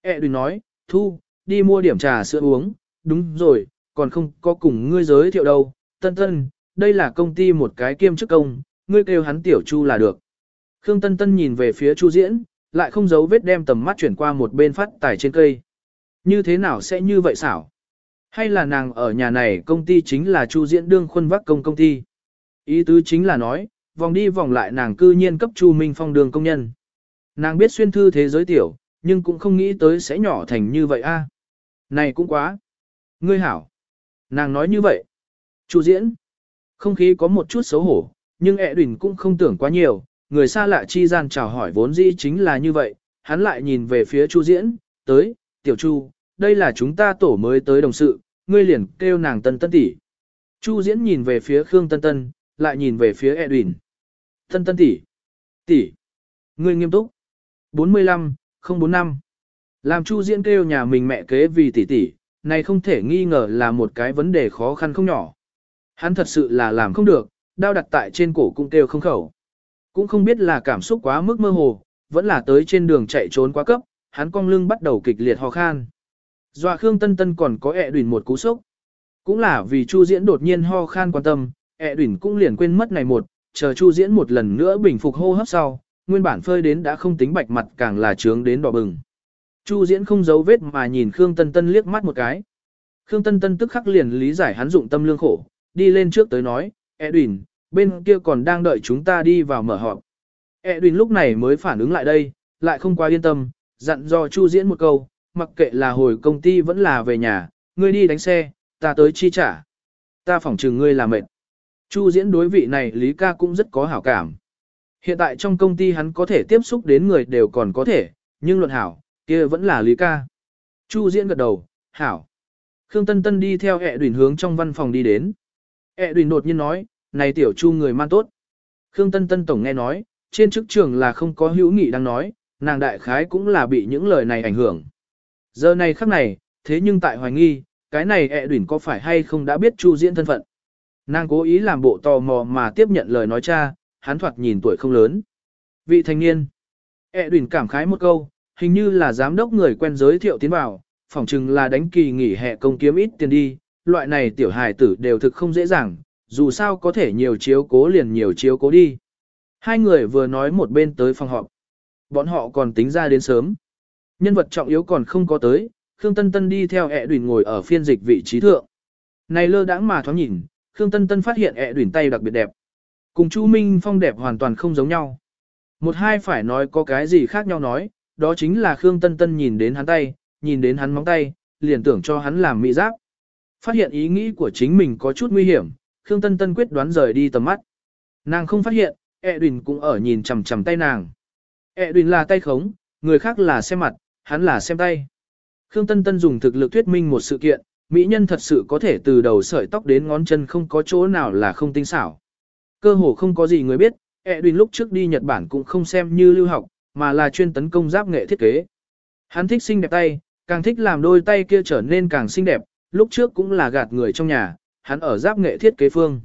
e đùn nói, thu, đi mua điểm trà sữa uống, đúng rồi, còn không có cùng ngươi giới thiệu đâu, tân tân, đây là công ty một cái kiêm chức công, ngươi kêu hắn tiểu chu là được. Khương Tân Tân nhìn về phía Chu Diễn, lại không giấu vết đem tầm mắt chuyển qua một bên phát tài trên cây. Như thế nào sẽ như vậy xảo? Hay là nàng ở nhà này công ty chính là Chu Diễn đương khuôn vác công công ty? Ý tứ chính là nói, vòng đi vòng lại nàng cư nhiên cấp Chu Minh Phong đường công nhân. Nàng biết xuyên thư thế giới tiểu, nhưng cũng không nghĩ tới sẽ nhỏ thành như vậy a. Này cũng quá. Ngươi hảo. Nàng nói như vậy. Chu Diễn. Không khí có một chút xấu hổ, nhưng ẹ đỉnh cũng không tưởng quá nhiều, người xa lạ chi gian chào hỏi vốn dĩ chính là như vậy, hắn lại nhìn về phía Chu Diễn, tới, tiểu Chu, đây là chúng ta tổ mới tới đồng sự, ngươi liền kêu nàng tân tân tỷ. Chu Diễn nhìn về phía Khương Tân Tân, lại nhìn về phía Edwin. Tân tân tỷ, tỷ, ngươi nghiêm túc. 45, 045. Làm Chu Diễn kêu nhà mình mẹ kế vì tỷ tỷ, này không thể nghi ngờ là một cái vấn đề khó khăn không nhỏ. Hắn thật sự là làm không được, đao đặt tại trên cổ cũng kêu không khẩu. Cũng không biết là cảm xúc quá mức mơ hồ, vẫn là tới trên đường chạy trốn quá cấp, hắn cong lưng bắt đầu kịch liệt ho khan. Dọa Khương Tân Tân còn có ẹ đùn một cú sốc. Cũng là vì Chu Diễn đột nhiên ho khan quan tâm, ẹ đùn cũng liền quên mất này một, chờ Chu Diễn một lần nữa bình phục hô hấp sau, nguyên bản phơi đến đã không tính bạch mặt càng là trướng đến đỏ bừng. Chu Diễn không giấu vết mà nhìn Khương Tân Tân liếc mắt một cái. Khương Tân Tân tức khắc liền lý giải hắn dụng tâm lương khổ, đi lên trước tới nói, Edwin, bên kia còn đang đợi chúng ta đi vào mở họp. Edwin lúc này mới phản ứng lại đây, lại không quá yên tâm, dặn dò Chu Diễn một câu, mặc kệ là hồi công ty vẫn là về nhà, ngươi đi đánh xe, ta tới chi trả. Ta phỏng trừng ngươi là mệt. Chu Diễn đối vị này Lý ca cũng rất có hảo cảm. Hiện tại trong công ty hắn có thể tiếp xúc đến người đều còn có thể, nhưng luận hảo, kia vẫn là Lý ca. Chu Diễn gật đầu, hảo. Khương Tân Tân đi theo ẹ đùn hướng trong văn phòng đi đến. ẹ đùn đột nhiên nói, này tiểu chu người man tốt. Khương Tân Tân Tổng nghe nói, trên chức trường là không có hữu nghị đang nói, nàng đại khái cũng là bị những lời này ảnh hưởng. Giờ này khắc này, thế nhưng tại hoài nghi, cái này ẹ đùn có phải hay không đã biết chu diễn thân phận. Nàng cố ý làm bộ tò mò mà tiếp nhận lời nói cha, hắn thoạt nhìn tuổi không lớn. Vị thanh niên. ẹ đùn cảm khái một câu, hình như là giám đốc người quen giới thiệu tiến vào, phỏng chừng là đánh kỳ nghỉ hè công kiếm ít tiền đi, loại này tiểu hài tử đều thực không dễ dàng, dù sao có thể nhiều chiếu cố liền nhiều chiếu cố đi. Hai người vừa nói một bên tới phòng họp. Bọn họ còn tính ra đến sớm. Nhân vật trọng yếu còn không có tới, Khương Tân Tân đi theo ẹ đùn ngồi ở phiên dịch vị trí thượng. Này lơ đãng mà thoáng nhìn, Khương Tân Tân phát hiện ẹ đùn tay đặc biệt đẹp. Cùng Chu Minh Phong đẹp hoàn toàn không giống nhau. Một hai phải nói có cái gì khác nhau nói, đó chính là Khương Tân Tân nhìn đến hắn tay, nhìn đến hắn móng tay, liền tưởng cho hắn làm mỹ giáp. Phát hiện ý nghĩ của chính mình có chút nguy hiểm, Khương Tân Tân quyết đoán rời đi tầm mắt. Nàng không phát hiện, Edwin cũng ở nhìn chằm chằm tay nàng. Edwin là tay khống, người khác là xem mặt, hắn là xem tay. Khương Tân Tân dùng thực lực thuyết minh một sự kiện, mỹ nhân thật sự có thể từ đầu sợi tóc đến ngón chân không có chỗ nào là không tinh xảo. Cơ hồ không có gì người biết, Edwin lúc trước đi Nhật Bản cũng không xem như lưu học, mà là chuyên tấn công giáp nghệ thiết kế. Hắn thích xinh đẹp tay, càng thích làm đôi tay kia trở nên càng xinh đẹp, lúc trước cũng là gạt người trong nhà, hắn ở giáp nghệ thiết kế phương.